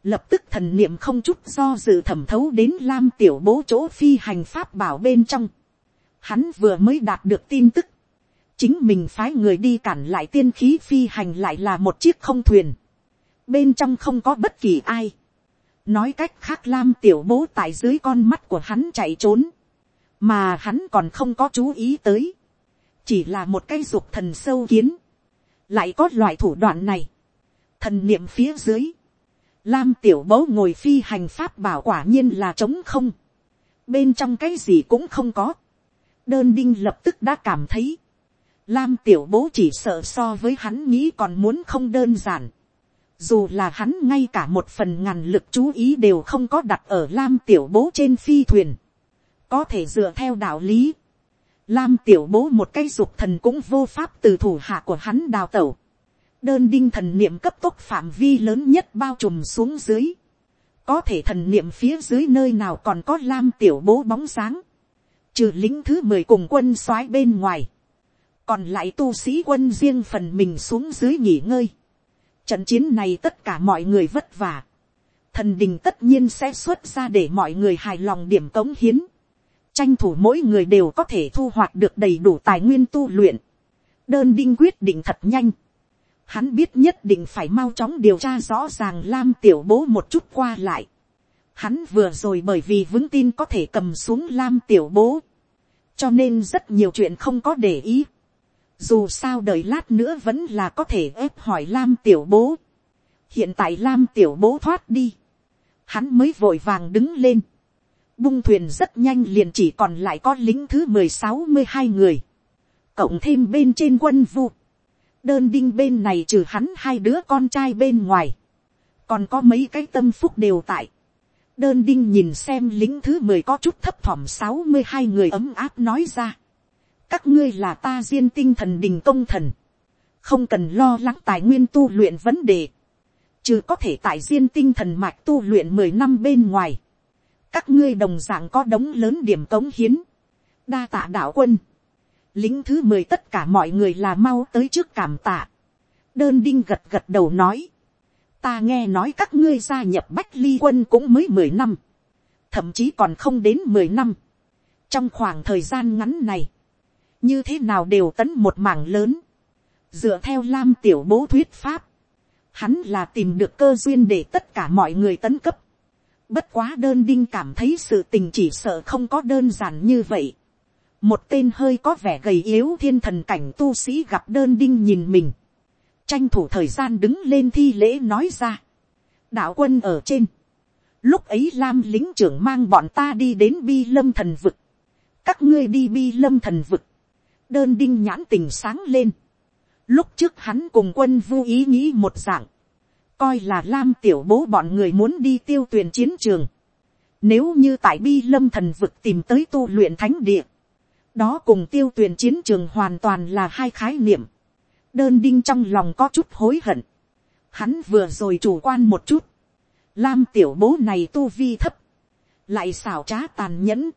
lập tức thần niệm không chút do dự thẩm thấu đến lam tiểu bố chỗ phi hành pháp bảo bên trong, hắn vừa mới đạt được tin tức, chính mình phái người đi cản lại tiên khí phi hành lại là một chiếc không thuyền, bên trong không có bất kỳ ai, nói cách khác lam tiểu bố tại dưới con mắt của hắn chạy trốn, mà hắn còn không có chú ý tới, chỉ là một cái dục thần sâu kiến, lại có loại thủ đoạn này, thần niệm phía dưới, lam tiểu bố ngồi phi hành pháp bảo quả nhiên là trống không, bên trong cái gì cũng không có, đơn đinh lập tức đã cảm thấy, lam tiểu bố chỉ sợ so với hắn nghĩ còn muốn không đơn giản, dù là hắn ngay cả một phần ngàn lực chú ý đều không có đặt ở lam tiểu bố trên phi thuyền, có thể dựa theo đạo lý, Lam tiểu bố một cái dục thần cũng vô pháp từ thủ hạ của hắn đào tẩu. Đơn đinh thần niệm cấp tốc phạm vi lớn nhất bao trùm xuống dưới. Có thể thần niệm phía dưới nơi nào còn có lam tiểu bố bóng sáng. Trừ lính thứ mười cùng quân soái bên ngoài. Còn lại tu sĩ quân riêng phần mình xuống dưới nghỉ ngơi. Trận chiến này tất cả mọi người vất vả. Thần đình tất nhiên sẽ xuất ra để mọi người hài lòng điểm cống hiến tranh thủ mỗi người đều có thể thu hoạch được đầy đủ tài nguyên tu luyện. đơn đinh quyết định thật nhanh. Hắn biết nhất định phải mau chóng điều tra rõ ràng Lam tiểu bố một chút qua lại. Hắn vừa rồi bởi vì vững tin có thể cầm xuống Lam tiểu bố. Cho nên rất nhiều chuyện không có để ý. Dù sao đợi lát nữa vẫn là có thể ép hỏi Lam tiểu bố. Hiện tại Lam tiểu bố thoát đi. Hắn mới vội vàng đứng lên. Bung thuyền rất nhanh liền chỉ còn lại có lính thứ mười sáu mươi hai người. Cộng thêm bên trên quân vu đơn đinh bên này trừ hắn hai đứa con trai bên ngoài, còn có mấy cái tâm phúc đều tại. đơn đinh nhìn xem lính thứ mười có chút thấp thỏm sáu mươi hai người ấm áp nói ra các ngươi là ta duyên tinh thần đình công thần, không cần lo lắng tài nguyên tu luyện vấn đề, chứ có thể tại duyên tinh thần mạch tu luyện mười năm bên ngoài, các ngươi đồng d ạ n g có đống lớn điểm cống hiến, đa tạ đạo quân, lính thứ mười tất cả mọi người là mau tới trước cảm tạ. đơn đinh gật gật đầu nói. ta nghe nói các ngươi gia nhập bách ly quân cũng mới mười năm. thậm chí còn không đến mười năm. trong khoảng thời gian ngắn này, như thế nào đều tấn một mảng lớn. dựa theo lam tiểu bố thuyết pháp, hắn là tìm được cơ duyên để tất cả mọi người tấn cấp. Bất quá đơn đinh cảm thấy sự tình chỉ sợ không có đơn giản như vậy. Một tên hơi có vẻ gầy yếu thiên thần cảnh tu sĩ gặp đơn đinh nhìn mình, tranh thủ thời gian đứng lên thi lễ nói ra, đạo quân ở trên, lúc ấy lam lính trưởng mang bọn ta đi đến bi lâm thần vực, các ngươi đi bi lâm thần vực, đơn đinh nhãn tình sáng lên, lúc trước hắn cùng quân vô ý nghĩ một dạng, coi là lam tiểu bố bọn người muốn đi tiêu tuyển chiến trường, nếu như tại bi lâm thần vực tìm tới tu luyện thánh địa, đó cùng tiêu tuyển chiến trường hoàn toàn là hai khái niệm. đơn đinh trong lòng có chút hối hận. hắn vừa rồi chủ quan một chút. lam tiểu bố này tu vi thấp. lại xảo trá tàn nhẫn.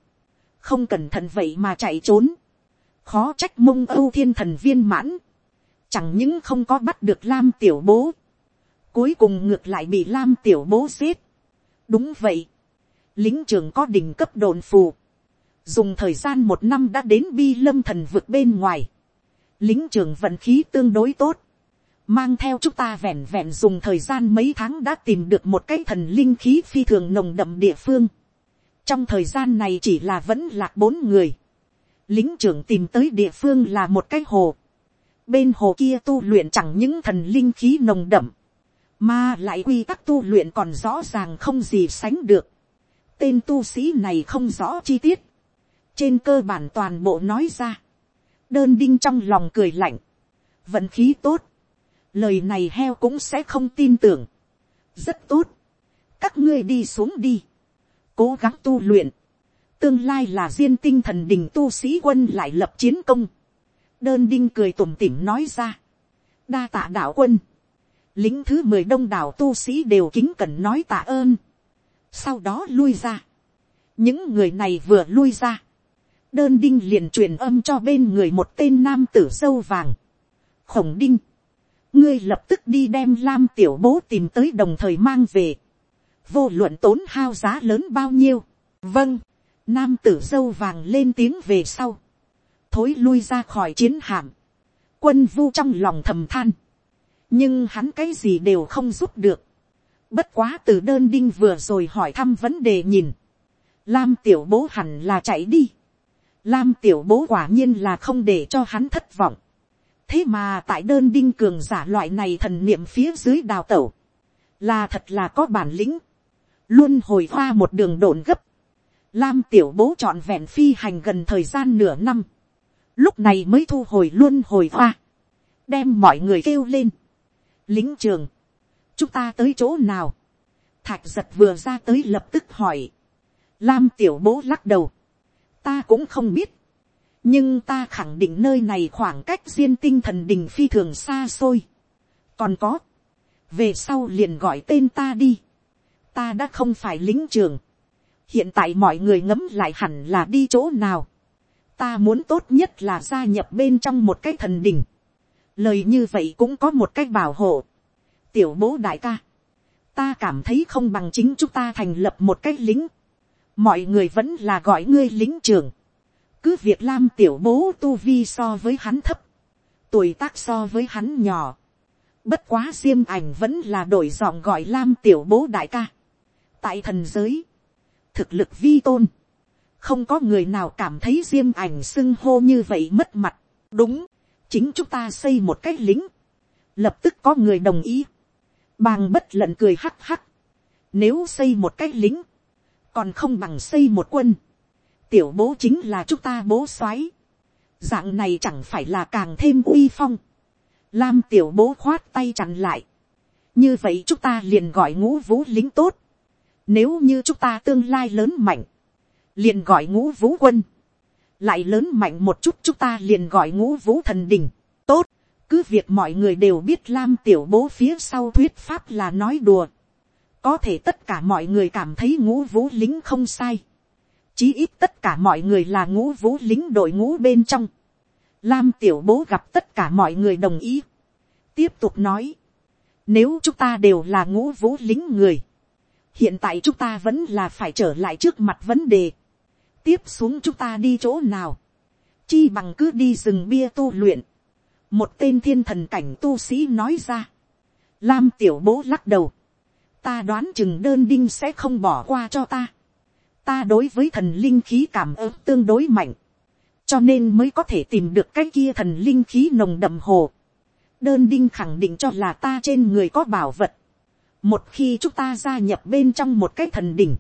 không cẩn thận vậy mà chạy trốn khó trách mông âu thiên thần viên mãn. chẳng những không có bắt được lam tiểu bố. cuối cùng ngược lại bị lam tiểu bố giết. đúng vậy. lính trưởng có đỉnh cấp đồn phù dùng thời gian một năm đã đến bi lâm thần vực bên ngoài, lính trưởng vận khí tương đối tốt, mang theo chúng ta vẹn vẹn dùng thời gian mấy tháng đã tìm được một cái thần linh khí phi thường nồng đậm địa phương. trong thời gian này chỉ là vẫn lạc bốn người, lính trưởng tìm tới địa phương là một cái hồ, bên hồ kia tu luyện chẳng những thần linh khí nồng đậm, mà lại quy tắc tu luyện còn rõ ràng không gì sánh được. tên tu sĩ này không rõ chi tiết, trên cơ bản toàn bộ nói ra, đơn đinh trong lòng cười lạnh, vận khí tốt, lời này heo cũng sẽ không tin tưởng, rất tốt, các ngươi đi xuống đi, cố gắng tu luyện, tương lai là diên tinh thần đình tu sĩ quân lại lập chiến công, đơn đinh cười tủm tỉm nói ra, đa tạ đạo quân, lính thứ mười đông đảo tu sĩ đều kính cẩn nói tạ ơn, sau đó lui ra, những người này vừa lui ra, đơn đinh liền truyền âm cho bên người một tên nam tử sâu vàng. khổng đinh, ngươi lập tức đi đem lam tiểu bố tìm tới đồng thời mang về. vô luận tốn hao giá lớn bao nhiêu. vâng, nam tử dâu vàng lên tiếng về sau. thối lui ra khỏi chiến hạm. quân vu trong lòng thầm than. nhưng hắn cái gì đều không giúp được. bất quá từ đơn đinh vừa rồi hỏi thăm vấn đề nhìn. lam tiểu bố hẳn là chạy đi Lam tiểu bố quả nhiên là không để cho hắn thất vọng. Thế mà tại đơn đinh cường giả loại này thần niệm phía dưới đào tẩu. Là thật là có bản lĩnh. Luôn hồi hoa một đường đồn gấp. Lam tiểu bố trọn vẹn phi hành gần thời gian nửa năm. Lúc này mới thu hồi luôn hồi hoa. Đem mọi người kêu lên. Lính trường. Chúng ta tới chỗ nào? Thạch giật vừa ra tới lập tức hỏi. Lam tiểu bố lắc đầu ta cũng không biết. nhưng ta khẳng định nơi này khoảng cách diên tinh thần đình phi thường xa xôi. còn có, về sau liền gọi tên ta đi. ta đã không phải lính trường hiện tại mọi người ngấm lại hẳn là đi chỗ nào. ta muốn tốt nhất là gia nhập bên trong một cái thần đình. lời như vậy cũng có một cái bảo hộ. tiểu bố đại ca. ta cảm thấy không bằng chính chúng ta thành lập một cái lính mọi người vẫn là gọi ngươi lính trưởng. cứ việc lam tiểu bố tu vi so với hắn thấp, tuổi tác so với hắn nhỏ. Bất quá diêm ảnh vẫn là đổi giọng gọi lam tiểu bố đại ca. Tại thần giới, thực lực vi tôn. Không có người nào cảm thấy diêm ảnh xưng hô như vậy mất mặt. Đúng, chính chúng ta xây một cái lính. Lập tức có người đồng ý. Bàng bất lận cười hắc hắc. Nếu xây một cái lính, còn không bằng xây một quân. Tiểu bố chính là chúng ta bố soái Dạng này chẳng phải là càng thêm uy phong Lam tiểu bố khoát tay chặn lại. Như vậy chúng ta liền gọi ngũ vũ lính tốt. Nếu như chúng ta tương lai lớn mạnh. Liền gọi ngũ vũ quân. Lại lớn mạnh một chút chúng ta liền gọi ngũ vũ thần đình. Tốt. Cứ việc mọi người đều biết Lam tiểu bố phía sau thuyết pháp là nói đùa. Có thể tất cả mọi người cảm thấy ngũ vũ lính không sai. Chí ít tất cả mọi người là ngũ vũ lính đội ngũ bên trong Lam tiểu bố gặp tất cả mọi người đồng ý. Tiếp tục nói. Nếu chúng ta đều là ngũ vũ lính người. Hiện tại chúng ta vẫn là phải trở lại trước mặt vấn đề. Tiếp xuống chúng ta đi chỗ nào. Chi bằng cứ đi rừng bia tu luyện. Một tên thiên thần cảnh tu sĩ nói ra. Lam tiểu bố lắc đầu. Ta đoán chừng đơn đinh sẽ không bỏ qua cho ta. Ta đối với thần linh khí cảm ứng tương đối mạnh cho nên mới có thể tìm được cái kia thần linh khí nồng đậm hồ. đơn đinh khẳng định cho là ta trên người có bảo vật một khi chúng ta gia nhập bên trong một cái thần đỉnh,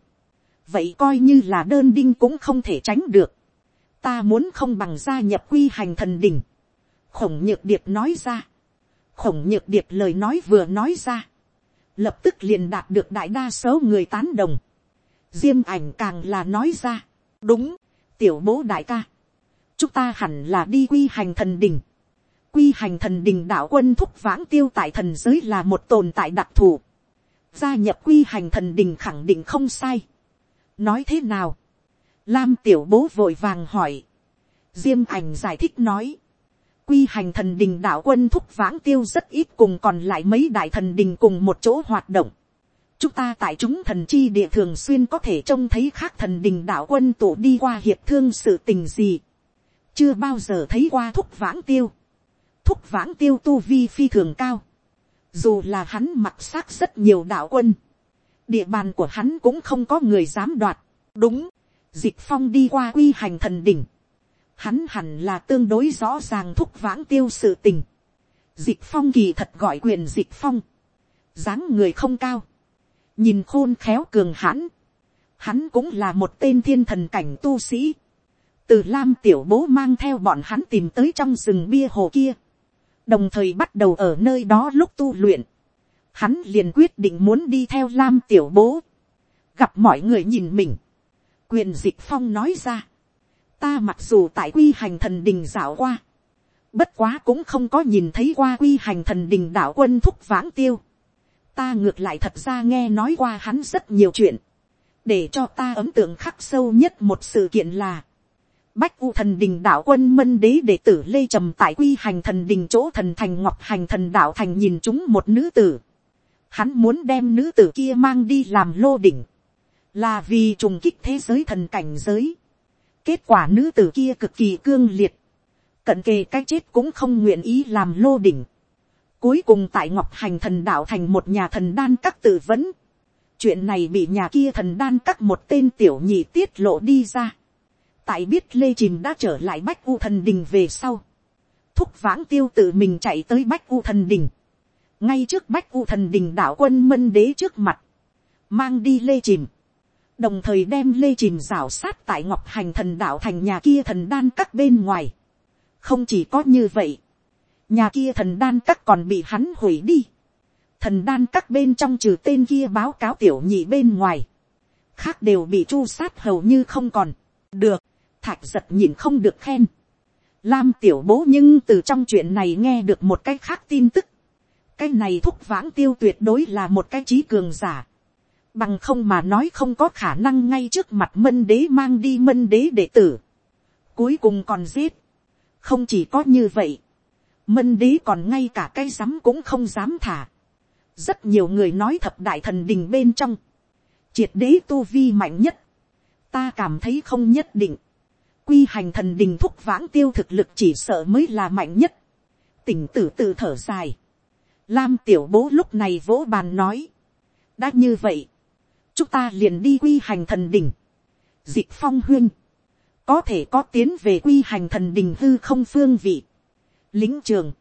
vậy coi như là đơn đinh cũng không thể tránh được. ta muốn không bằng gia nhập quy hành thần đỉnh. khổng nhược điệp nói ra. khổng nhược điệp lời nói vừa nói ra. lập tức liền đạt được đại đa số người tán đồng. diêm ảnh càng là nói ra. đúng, tiểu bố đại ca chúng ta hẳn là đi quy hành thần đỉnh. quy hành thần đình đạo quân thúc vãng tiêu tại thần giới là một tồn tại đặc thù gia nhập quy hành thần đình khẳng định không sai. nói thế nào. lam tiểu bố vội vàng hỏi. diêm ảnh giải thích nói. quy hành thần đình đạo quân thúc vãng tiêu rất ít cùng còn lại mấy đại thần đình cùng một chỗ hoạt động chúng ta tại chúng thần chi địa thường xuyên có thể trông thấy khác thần đình đạo quân tổ đi qua hiệp thương sự tình gì chưa bao giờ thấy qua thúc vãng tiêu. thúc vãng tiêu tu vi phi thường cao dù là hắn mặc xác rất nhiều đạo quân. địa bàn của hắn cũng không có người dám đoạt. đúng, dịch phong đi qua quy hành thần đỉnh. hắn hẳn là tương đối rõ ràng thúc vãng tiêu sự tình. dịch phong kỳ thật gọi quyền dịch phong. dáng người không cao. nhìn khôn khéo cường hãn. hắn cũng là một tên thiên thần cảnh tu sĩ từ lam tiểu bố mang theo bọn hắn tìm tới trong rừng bia hồ kia, đồng thời bắt đầu ở nơi đó lúc tu luyện, hắn liền quyết định muốn đi theo lam tiểu bố, gặp mọi người nhìn mình, quyền dịch phong nói ra, ta mặc dù tại quy hành thần đình dạo qua, bất quá cũng không có nhìn thấy qua quy hành thần đình đạo quân thúc vãng tiêu, ta ngược lại thật ra nghe nói qua hắn rất nhiều chuyện, để cho ta ấn tượng khắc sâu nhất một sự kiện là, Bách U thần đình đạo quân mân đế đệ tử Lê Trầm tại quy hành thần đình chỗ thần thành ngọc hành thần đạo thành nhìn chúng một nữ tử. Hắn muốn đem nữ tử kia mang đi làm lô đỉnh. Là vì trùng kích thế giới thần cảnh giới. Kết quả nữ tử kia cực kỳ cương liệt. Cận kề cái chết cũng không nguyện ý làm lô đỉnh. Cuối cùng tại ngọc hành thần đạo thành một nhà thần đan các tự vấn. Chuyện này bị nhà kia thần đan các một tên tiểu nhị tiết lộ đi ra tại biết lê chìm đã trở lại bách u thần đình về sau, thúc vãng tiêu tự mình chạy tới bách u thần đình, ngay trước bách u thần đình đạo quân mân đế trước mặt, mang đi lê chìm, đồng thời đem lê chìm rảo sát tại ngọc hành thần đạo thành nhà kia thần đan các bên ngoài. không chỉ có như vậy, nhà kia thần đan các còn bị hắn hủy đi. thần đan các bên trong trừ tên kia báo cáo tiểu nhị bên ngoài, khác đều bị chu sát hầu như không còn. được, thạch giật nhìn không được khen. Lam tiểu bố nhưng từ trong chuyện này nghe được một cái khác tin tức. Cái này thúc vãng tiêu tuyệt đối là một cái trí cường giả. Bằng không mà nói không có khả năng ngay trước mặt mân đế mang đi mân đế đệ tử. Cuối cùng còn giết. Không chỉ có như vậy. Mân đế còn ngay cả cái rắm cũng không dám thả. Rất nhiều người nói thập đại thần đình bên trong. Triệt đế tu vi mạnh nhất. Ta cảm thấy không nhất định quy hành thần đình thúc vãng tiêu thực lực chỉ sợ mới là mạnh nhất. Tỉnh tử tự thở dài. Lam tiểu bố lúc này vỗ bàn nói. đã như vậy, chúng ta liền đi quy hành thần đình. Dịch phong huyên, có thể có tiến về quy hành thần đình hư không phương vị. Lính trường,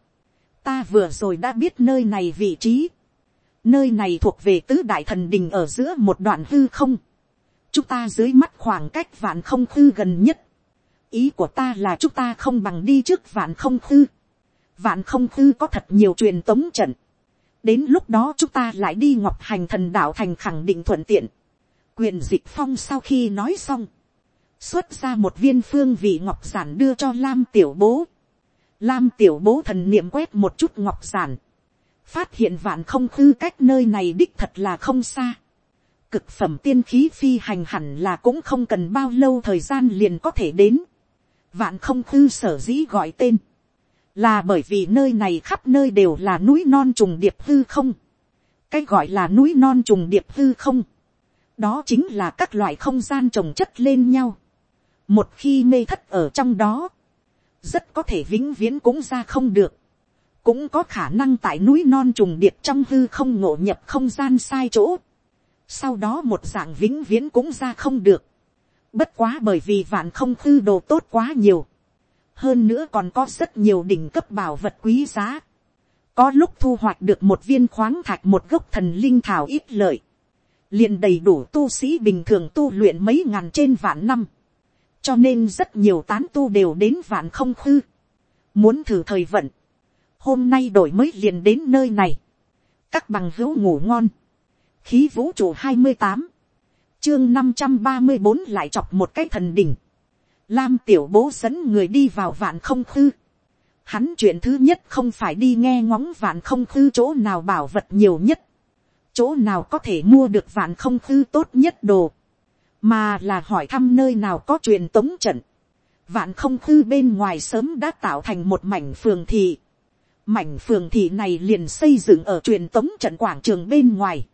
ta vừa rồi đã biết nơi này vị trí. Nơi này thuộc về tứ đại thần đình ở giữa một đoạn hư không. Chúng ta dưới mắt khoảng cách vạn không hư gần nhất. Ý của ta là chúng ta không bằng đi trước vạn không khư. Vạn không khư có thật nhiều truyền tống trận. Đến lúc đó chúng ta lại đi ngọc hành thần đạo thành khẳng định thuận tiện. Quyền dịch phong sau khi nói xong. Xuất ra một viên phương vị ngọc giản đưa cho Lam tiểu bố. Lam tiểu bố thần niệm quét một chút ngọc giản phát hiện vạn không khư cách nơi này đích thật là không xa. Cực phẩm tiên khí phi hành hẳn là cũng không cần bao lâu thời gian liền có thể đến. Vạn không khư sở dĩ gọi tên. Là bởi vì nơi này khắp nơi đều là núi non trùng điệp hư không. Cái gọi là núi non trùng điệp hư không. Đó chính là các loại không gian trồng chất lên nhau. Một khi mê thất ở trong đó. Rất có thể vĩnh viễn cũng ra không được cũng có khả năng tại núi non trùng điệp trong hư không ngộ nhập không gian sai chỗ. Sau đó một dạng vĩnh viễn cũng ra không được. Bất quá bởi vì vạn không hư đồ tốt quá nhiều. Hơn nữa còn có rất nhiều đỉnh cấp bảo vật quý giá. Có lúc thu hoạch được một viên khoáng thạch một gốc thần linh thảo ít lợi. liền đầy đủ tu sĩ bình thường tu luyện mấy ngàn trên vạn năm. Cho nên rất nhiều tán tu đều đến vạn không hư. Muốn thử thời vận hôm nay đổi mới liền đến nơi này, các bằng hữu ngủ ngon, khí vũ trụ hai mươi tám, chương năm trăm ba mươi bốn lại chọc một cái thần đỉnh, lam tiểu bố dẫn người đi vào vạn không khư, hắn chuyện thứ nhất không phải đi nghe ngóng vạn không khư chỗ nào bảo vật nhiều nhất, chỗ nào có thể mua được vạn không khư tốt nhất đồ, mà là hỏi thăm nơi nào có truyền tống trận, vạn không khư bên ngoài sớm đã tạo thành một mảnh phường thị, Mảnh phường thị này liền xây dựng ở truyền tống trận quảng trường bên ngoài.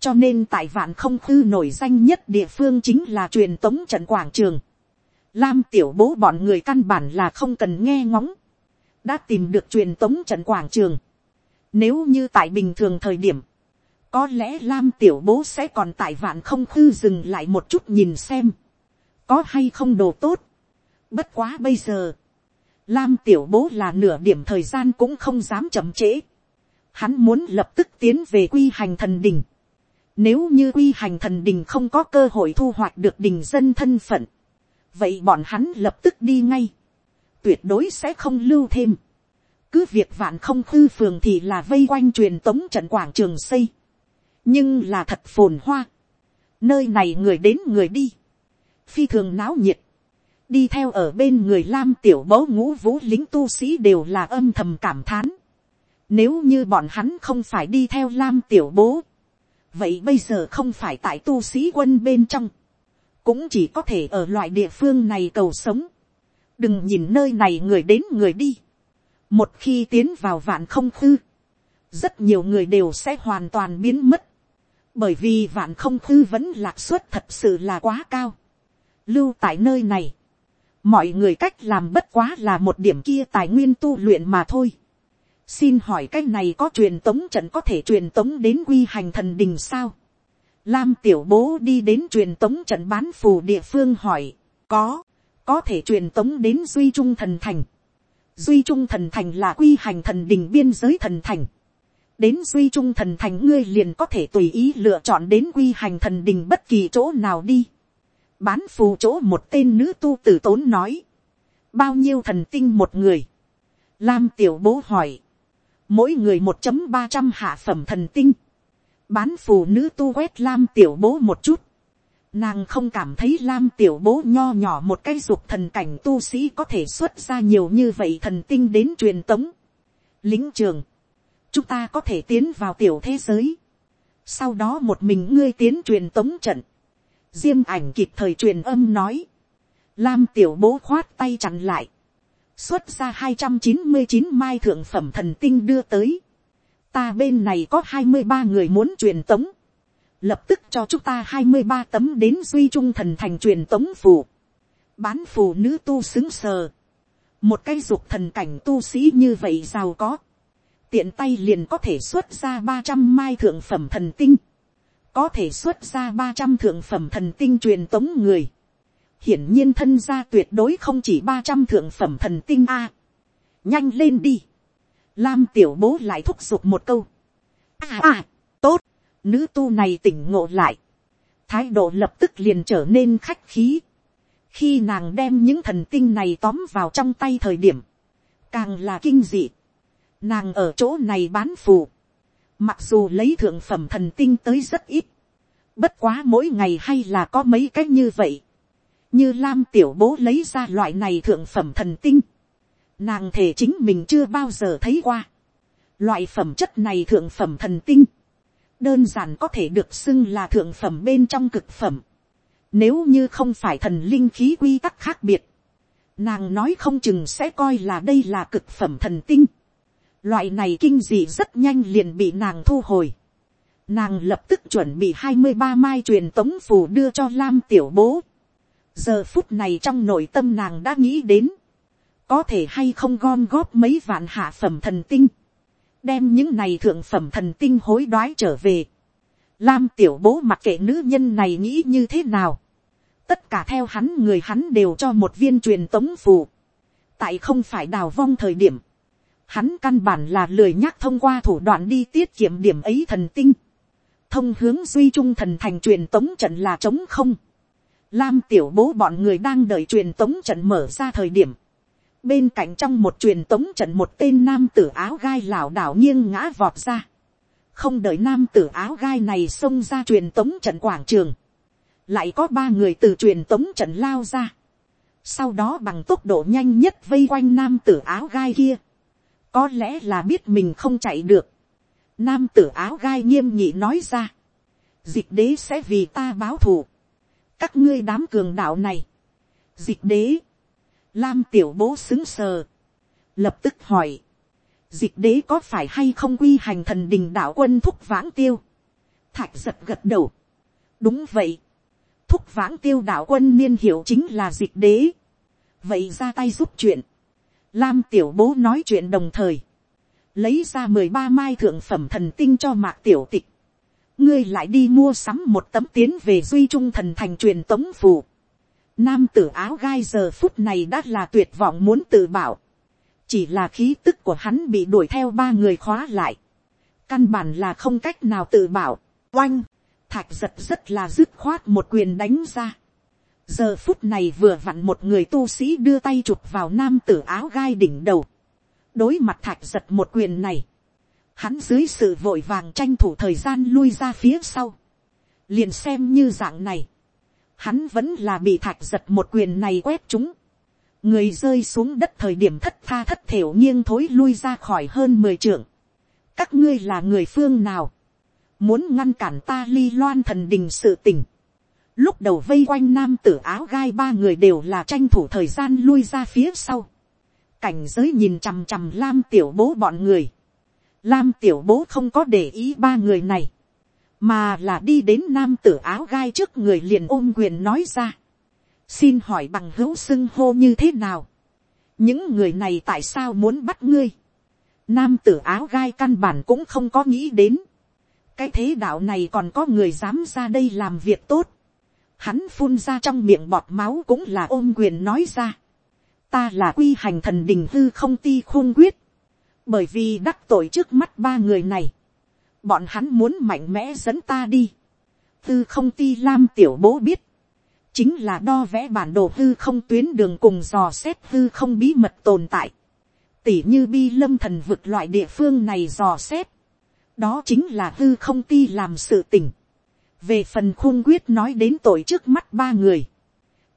Cho nên tại vạn không khư nổi danh nhất địa phương chính là truyền tống trận quảng trường. Lam tiểu bố bọn người căn bản là không cần nghe ngóng. Đã tìm được truyền tống trận quảng trường. Nếu như tại bình thường thời điểm. Có lẽ Lam tiểu bố sẽ còn tại vạn không khư dừng lại một chút nhìn xem. Có hay không đồ tốt. Bất quá bây giờ, Lam tiểu bố là nửa điểm thời gian cũng không dám chậm trễ. Hắn muốn lập tức tiến về quy hành thần đỉnh nếu như quy hành thần đình không có cơ hội thu hoạch được đình dân thân phận. Vậy bọn hắn lập tức đi ngay. Tuyệt đối sẽ không lưu thêm. Cứ việc vạn không khư phường thì là vây quanh truyền tống trận quảng trường xây. Nhưng là thật phồn hoa. Nơi này người đến người đi. Phi thường náo nhiệt đi theo ở bên người lam tiểu bố ngũ vũ lính tu sĩ đều là âm thầm cảm thán. Nếu như bọn hắn không phải đi theo lam tiểu bố, vậy bây giờ không phải tại tu sĩ quân bên trong, cũng chỉ có thể ở loại địa phương này cầu sống. đừng nhìn nơi này người đến người đi. một khi tiến vào vạn không khư, rất nhiều người đều sẽ hoàn toàn biến mất, bởi vì vạn không khư vẫn lạc suất thật sự là quá cao. lưu tại nơi này, mọi người cách làm bất quá là một điểm kia tài nguyên tu luyện mà thôi xin hỏi cái này có truyền tống trận có thể truyền tống đến quy hành thần đình sao. lam tiểu bố đi đến truyền tống trận bán phù địa phương hỏi, có, có thể truyền tống đến duy trung thần thành. duy trung thần thành là quy hành thần đình biên giới thần thành. đến duy trung thần thành ngươi liền có thể tùy ý lựa chọn đến quy hành thần đình bất kỳ chỗ nào đi bán phù chỗ một tên nữ tu tử tốn nói, bao nhiêu thần tinh một người, lam tiểu bố hỏi, mỗi người một chấm ba trăm hạ phẩm thần tinh, bán phù nữ tu quét lam tiểu bố một chút, nàng không cảm thấy lam tiểu bố nho nhỏ một cái dục thần cảnh tu sĩ có thể xuất ra nhiều như vậy thần tinh đến truyền tống. lính trường, chúng ta có thể tiến vào tiểu thế giới, sau đó một mình ngươi tiến truyền tống trận, diêm ảnh kịp thời truyền âm nói, lam tiểu bố khoát tay chặn lại, xuất ra hai trăm chín mươi chín mai thượng phẩm thần tinh đưa tới, ta bên này có hai mươi ba người muốn truyền tống, lập tức cho chúng ta hai mươi ba tấm đến duy trung thần thành truyền tống phù, bán phù nữ tu xứng sờ, một cái dục thần cảnh tu sĩ như vậy giàu có, tiện tay liền có thể xuất ra ba trăm mai thượng phẩm thần tinh, có thể xuất ra ba trăm thượng phẩm thần tinh truyền tống người, hiển nhiên thân gia tuyệt đối không chỉ ba trăm thượng phẩm thần tinh a. nhanh lên đi. Lam tiểu bố lại thúc giục một câu. À à, tốt, nữ tu này tỉnh ngộ lại. Thái độ lập tức liền trở nên khách khí. Khi nàng đem những thần tinh này tóm vào trong tay thời điểm. Càng là kinh dị. Nàng ở chỗ này bán phù. Mặc dù lấy thượng phẩm thần tinh tới rất ít. Bất quá mỗi ngày hay là có mấy cách như vậy như lam tiểu bố lấy ra loại này thượng phẩm thần tinh, nàng thể chính mình chưa bao giờ thấy qua. loại phẩm chất này thượng phẩm thần tinh, đơn giản có thể được xưng là thượng phẩm bên trong cực phẩm. Nếu như không phải thần linh khí quy tắc khác biệt, nàng nói không chừng sẽ coi là đây là cực phẩm thần tinh. Loại này kinh dị rất nhanh liền bị nàng thu hồi. Nàng lập tức chuẩn bị hai mươi ba mai truyền tống phù đưa cho Lam tiểu bố giờ phút này trong nội tâm nàng đã nghĩ đến, có thể hay không gom góp mấy vạn hạ phẩm thần tinh, đem những này thượng phẩm thần tinh hối đoái trở về. Lam tiểu bố mặc kệ nữ nhân này nghĩ như thế nào. Tất cả theo hắn người hắn đều cho một viên truyền tống phù. Tại không phải đào vong thời điểm. Hắn căn bản là lười nhắc thông qua thủ đoạn đi tiết kiệm điểm ấy thần tinh. Thông hướng duy trung thần thành truyền tống trận là trống không Lam tiểu bố bọn người đang đợi truyền tống trận mở ra thời điểm. Bên cạnh trong một truyền tống trận một tên nam tử áo gai lảo đảo nghiêng ngã vọt ra. Không đợi nam tử áo gai này xông ra truyền tống trận quảng trường. Lại có ba người từ truyền tống trận lao ra. Sau đó bằng tốc độ nhanh nhất vây quanh nam tử áo gai kia. Có lẽ là biết mình không chạy được. Nam tử áo gai nghiêm nhị nói ra. Dịch đế sẽ vì ta báo thù các ngươi đám cường đạo này, dịch đế, lam tiểu bố xứng sờ, lập tức hỏi, dịch đế có phải hay không quy hành thần đình đạo quân thúc vãng tiêu, thạch giật gật đầu, đúng vậy, thúc vãng tiêu đạo quân niên hiệu chính là dịch đế, vậy ra tay giúp chuyện, lam tiểu bố nói chuyện đồng thời, lấy ra mười ba mai thượng phẩm thần tinh cho mạc tiểu tịch, ngươi lại đi mua sắm một tấm tiến về duy trung thần thành truyền tống phù. Nam tử áo gai giờ phút này đã là tuyệt vọng muốn tự bảo. Chỉ là khí tức của hắn bị đuổi theo ba người khóa lại. Căn bản là không cách nào tự bảo. Oanh, thạch giật rất là dứt khoát một quyền đánh ra. Giờ phút này vừa vặn một người tu sĩ đưa tay chụp vào nam tử áo gai đỉnh đầu. Đối mặt thạch giật một quyền này hắn dưới sự vội vàng tranh thủ thời gian lui ra phía sau, liền xem như dạng này, hắn vẫn là bị thạch giật một quyền này quét chúng, người rơi xuống đất thời điểm thất tha thất thểu nghiêng thối lui ra khỏi hơn mười trưởng các ngươi là người phương nào, muốn ngăn cản ta ly loan thần đình sự tình, lúc đầu vây quanh nam tử áo gai ba người đều là tranh thủ thời gian lui ra phía sau, cảnh giới nhìn chằm chằm lam tiểu bố bọn người, Lam tiểu bố không có để ý ba người này. Mà là đi đến nam tử áo gai trước người liền ôm quyền nói ra. Xin hỏi bằng hữu xưng hô như thế nào? Những người này tại sao muốn bắt ngươi? Nam tử áo gai căn bản cũng không có nghĩ đến. Cái thế đạo này còn có người dám ra đây làm việc tốt. Hắn phun ra trong miệng bọt máu cũng là ôm quyền nói ra. Ta là quy hành thần đình hư không ti khôn quyết bởi vì đắc tội trước mắt ba người này, bọn hắn muốn mạnh mẽ dẫn ta đi. tư không ti lam tiểu bố biết, chính là đo vẽ bản đồ hư không tuyến đường cùng dò xét hư không bí mật tồn tại. tỉ như bi lâm thần vực loại địa phương này dò xét. đó chính là hư không ti làm sự tỉnh. về phần khung quyết nói đến tội trước mắt ba người,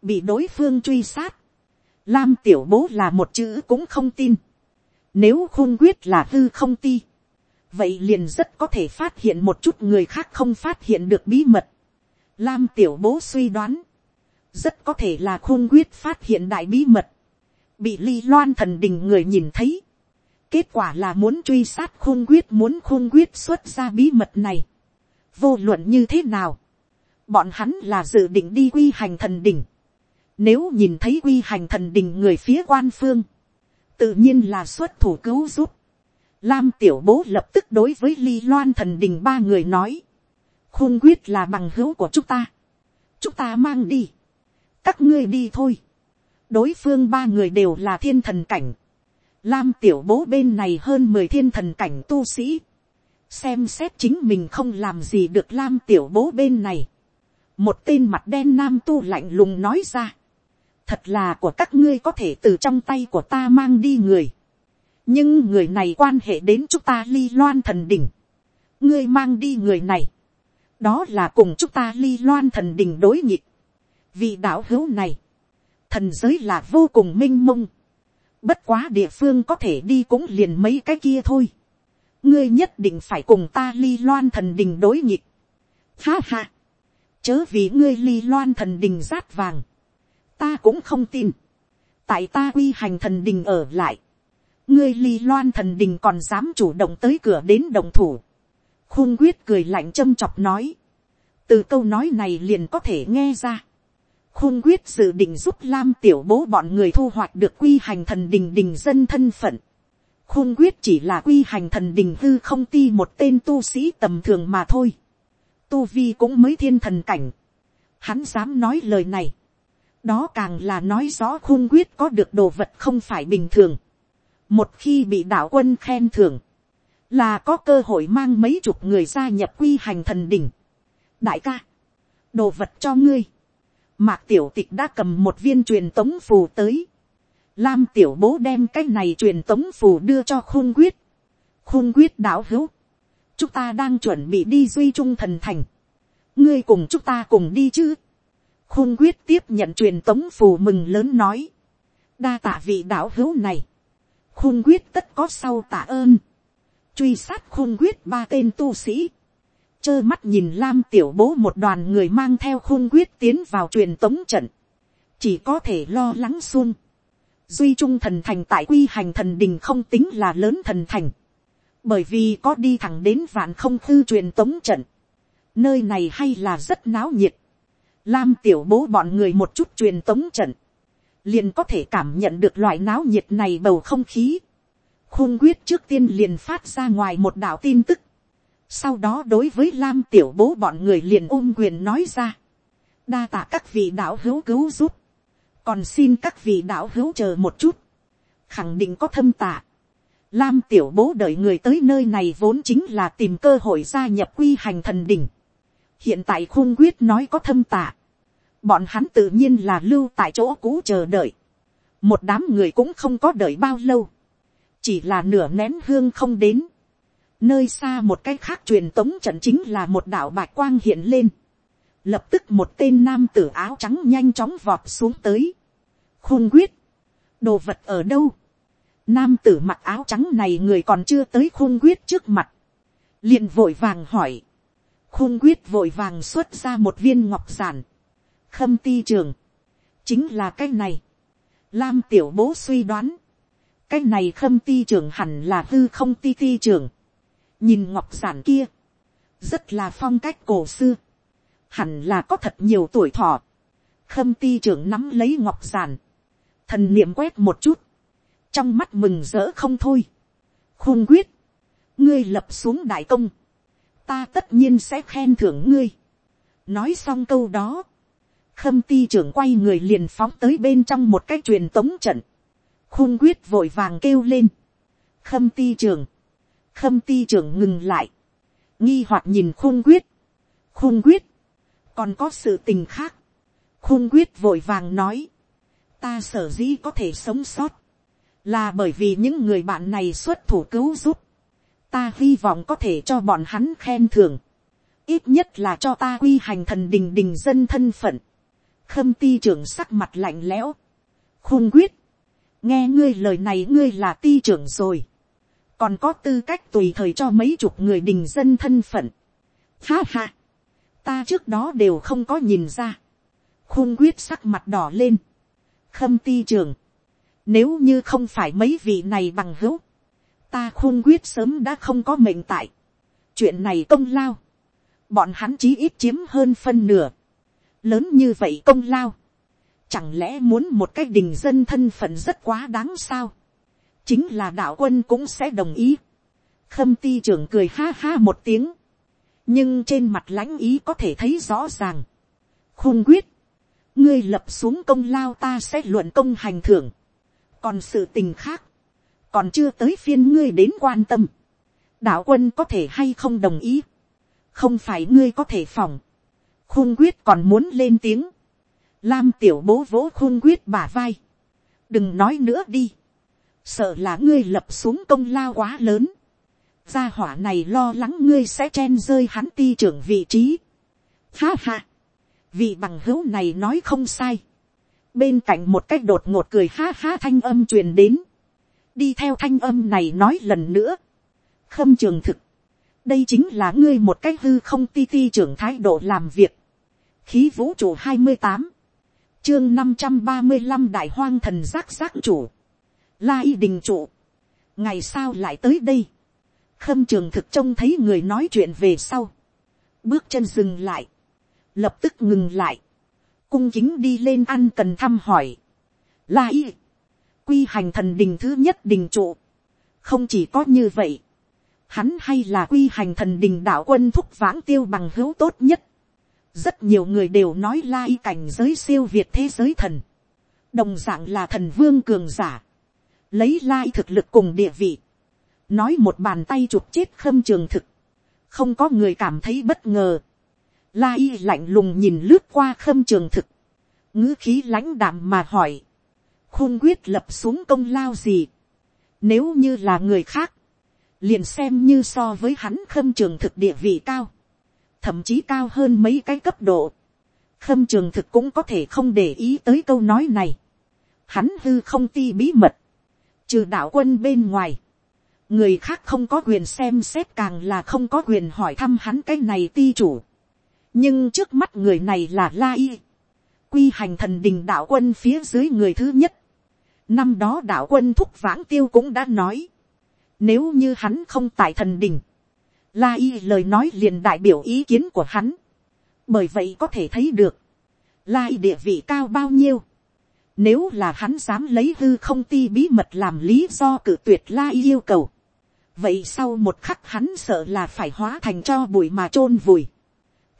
bị đối phương truy sát. lam tiểu bố là một chữ cũng không tin nếu khôn quyết là hư không ti. Vậy liền rất có thể phát hiện một chút người khác không phát hiện được bí mật. Lam tiểu bố suy đoán. Rất có thể là khôn quyết phát hiện đại bí mật. Bị ly loan thần đình người nhìn thấy. Kết quả là muốn truy sát khôn quyết, muốn khôn quyết xuất ra bí mật này. Vô luận như thế nào. Bọn hắn là dự định đi quy hành thần đình. Nếu nhìn thấy quy hành thần đình người phía quan phương tự nhiên là xuất thủ cứu giúp. Lam tiểu bố lập tức đối với ly loan thần đình ba người nói. Khung quyết là bằng hữu của chúng ta. Chúng ta mang đi. Các ngươi đi thôi. Đối phương ba người đều là thiên thần cảnh. Lam tiểu bố bên này hơn mười thiên thần cảnh tu sĩ. Xem xét chính mình không làm gì được Lam tiểu bố bên này. Một tên mặt đen nam tu lạnh lùng nói ra. Thật là của các ngươi có thể từ trong tay của ta mang đi người nhưng người này quan hệ đến chúng ta ly loan thần đỉnh ngươi mang đi người này. đó là cùng chúng ta ly loan thần đỉnh đối nghịch. vì đạo hữu này, thần giới là vô cùng m i n h mông. bất quá địa phương có thể đi cũng liền mấy cái kia thôi. ngươi nhất định phải cùng ta ly loan thần đình đối nghịch. ha ha. chớ vì ngươi ly loan thần đình rát vàng ta cũng không tin. tại ta quy hành thần đình ở lại ngươi ly loan thần đình còn dám chủ động tới cửa đến đồng thủ. khung quyết cười lạnh châm chọc nói. từ câu nói này liền có thể nghe ra. khung quyết dự định giúp lam tiểu bố bọn người thu hoạch được quy hành thần đình đình dân thân phận. khung quyết chỉ là quy hành thần đình hư không ti một tên tu sĩ tầm thường mà thôi. tu vi cũng mới thiên thần cảnh. hắn dám nói lời này đó càng là nói rõ khung quyết có được đồ vật không phải bình thường. Một khi bị đạo quân khen thưởng, là có cơ hội mang mấy chục người gia nhập quy hành thần đỉnh. đại ca, đồ vật cho ngươi, mạc tiểu tịch đã cầm một viên truyền tống phù tới, lam tiểu bố đem cái này truyền tống phù đưa cho khung quyết, khung quyết đạo hữu, chúng ta đang chuẩn bị đi duy trung thần thành, ngươi cùng chúng ta cùng đi chứ, khung quyết tiếp nhận truyền tống phù mừng lớn nói, đa tạ vị đạo hữu này, khung quyết tất có sau tạ ơn, truy sát khung quyết ba tên tu sĩ, trơ mắt nhìn lam tiểu bố một đoàn người mang theo khung quyết tiến vào truyền tống trận, chỉ có thể lo lắng xuông, duy trung thần thành tại quy hành thần đình không tính là lớn thần thành, bởi vì có đi thẳng đến vạn không khư truyền tống trận, nơi này hay là rất náo nhiệt, lam tiểu bố bọn người một chút truyền tống trận, liền có thể cảm nhận được loại náo nhiệt này bầu không khí. khung quyết trước tiên liền phát ra ngoài một đạo tin tức. sau đó đối với lam tiểu bố bọn người liền ôm quyền nói ra. đa tạ các vị đạo hữu cứu giúp. còn xin các vị đạo hữu chờ một chút. khẳng định có thâm tạ. Lam tiểu bố đợi người tới nơi này vốn chính là tìm cơ hội gia nhập quy hành thần đỉnh hiện tại khung quyết nói có thâm tạ bọn hắn tự nhiên là lưu tại chỗ cũ chờ đợi. một đám người cũng không có đợi bao lâu, chỉ là nửa nén hương không đến. nơi xa một cái khác truyền tống trận chính là một đạo bạch quang hiện lên. lập tức một tên nam tử áo trắng nhanh chóng vọt xuống tới. khung quyết, đồ vật ở đâu. nam tử mặc áo trắng này người còn chưa tới khung quyết trước mặt. liền vội vàng hỏi khung quyết vội vàng xuất ra một viên ngọc giản. Khâm ti trường, chính là cái này. Lam tiểu bố suy đoán, cái này khâm ti trường hẳn là hư không ti ti trường. nhìn ngọc giản kia, rất là phong cách cổ xưa, hẳn là có thật nhiều tuổi thọ. khâm ti trường nắm lấy ngọc giản, thần niệm quét một chút, trong mắt mừng rỡ không thôi. khung quyết, ngươi lập xuống đại công, ta tất nhiên sẽ khen thưởng ngươi. nói xong câu đó, khâm ti trưởng quay người liền phóng tới bên trong một cái truyền tống trận. khung quyết vội vàng kêu lên. khâm ti trưởng. khâm ti trưởng ngừng lại. nghi hoặc nhìn khung quyết. khung quyết. còn có sự tình khác. khung quyết vội vàng nói. ta sở dĩ có thể sống sót. là bởi vì những người bạn này xuất thủ cứu giúp ta hy vọng có thể cho bọn hắn khen thưởng. Ít nhất là cho ta quy hành thần đình đình dân thân phận. Khâm ti trưởng sắc mặt lạnh lẽo, khung quyết, nghe ngươi lời này ngươi là ti trưởng rồi, còn có tư cách tùy thời cho mấy chục người đình dân thân phận. Ha ha, ta trước đó đều không có nhìn ra, khung quyết sắc mặt đỏ lên, khâm ti trưởng, nếu như không phải mấy vị này bằng hữu, ta khung quyết sớm đã không có mệnh tại, chuyện này công lao, bọn hắn chí ít chiếm hơn phân nửa, lớn như vậy công lao, chẳng lẽ muốn một cái đình dân thân phận rất quá đáng sao, chính là đạo quân cũng sẽ đồng ý, khâm ti trưởng cười ha ha một tiếng, nhưng trên mặt lãnh ý có thể thấy rõ ràng. khung quyết, ngươi lập xuống công lao ta sẽ luận công hành thưởng, còn sự tình khác, còn chưa tới phiên ngươi đến quan tâm, đạo quân có thể hay không đồng ý, không phải ngươi có thể phòng, khung quyết còn muốn lên tiếng, lam tiểu bố vỗ khung quyết bả vai, đừng nói nữa đi, sợ là ngươi lập xuống công lao quá lớn, gia hỏa này lo lắng ngươi sẽ chen rơi hắn ti trưởng vị trí. Ha ha, vị bằng hữu này nói không sai, bên cạnh một cách đột ngột cười ha ha thanh âm truyền đến, đi theo thanh âm này nói lần nữa, khâm trường thực, đây chính là ngươi một cách hư không ti ti trưởng thái độ làm việc, khí vũ trụ hai mươi tám, chương năm trăm ba mươi năm đại hoang thần giác giác chủ, lai đình trụ, ngày sao lại tới đây, khâm trường thực trông thấy người nói chuyện về sau, bước chân dừng lại, lập tức ngừng lại, cung chính đi lên ăn cần thăm hỏi, lai quy hành thần đình thứ nhất đình trụ, không chỉ có như vậy, hắn hay là quy hành thần đình đạo quân thúc vãng tiêu bằng hữu tốt nhất, rất nhiều người đều nói lai cảnh giới siêu việt thế giới thần, đồng dạng là thần vương cường giả, lấy lai thực lực cùng địa vị, nói một bàn tay chụp chết khâm trường thực, không có người cảm thấy bất ngờ, la y lạnh lùng nhìn lướt qua khâm trường thực, ngữ khí lãnh đạm mà hỏi, khôn quyết lập xuống công lao gì, nếu như là người khác, liền xem như so với hắn khâm trường thực địa vị cao, thậm chí cao hơn mấy cái cấp độ. khâm trường thực cũng có thể không để ý tới câu nói này. hắn hư không ti bí mật, trừ đạo quân bên ngoài. người khác không có quyền xem xét càng là không có quyền hỏi thăm hắn cái này ti chủ. nhưng trước mắt người này là la y. quy hành thần đình đạo quân phía dưới người thứ nhất năm đó đạo quân thúc vãng tiêu cũng đã nói. nếu như hắn không tại thần đình, La y lời nói liền đại biểu ý kiến của hắn. Bởi vậy có thể thấy được. La y địa vị cao bao nhiêu. Nếu là hắn dám lấy hư không ti bí mật làm lý do cử tuyệt La y yêu cầu. Vậy sau một khắc hắn sợ là phải hóa thành cho bụi mà chôn vùi.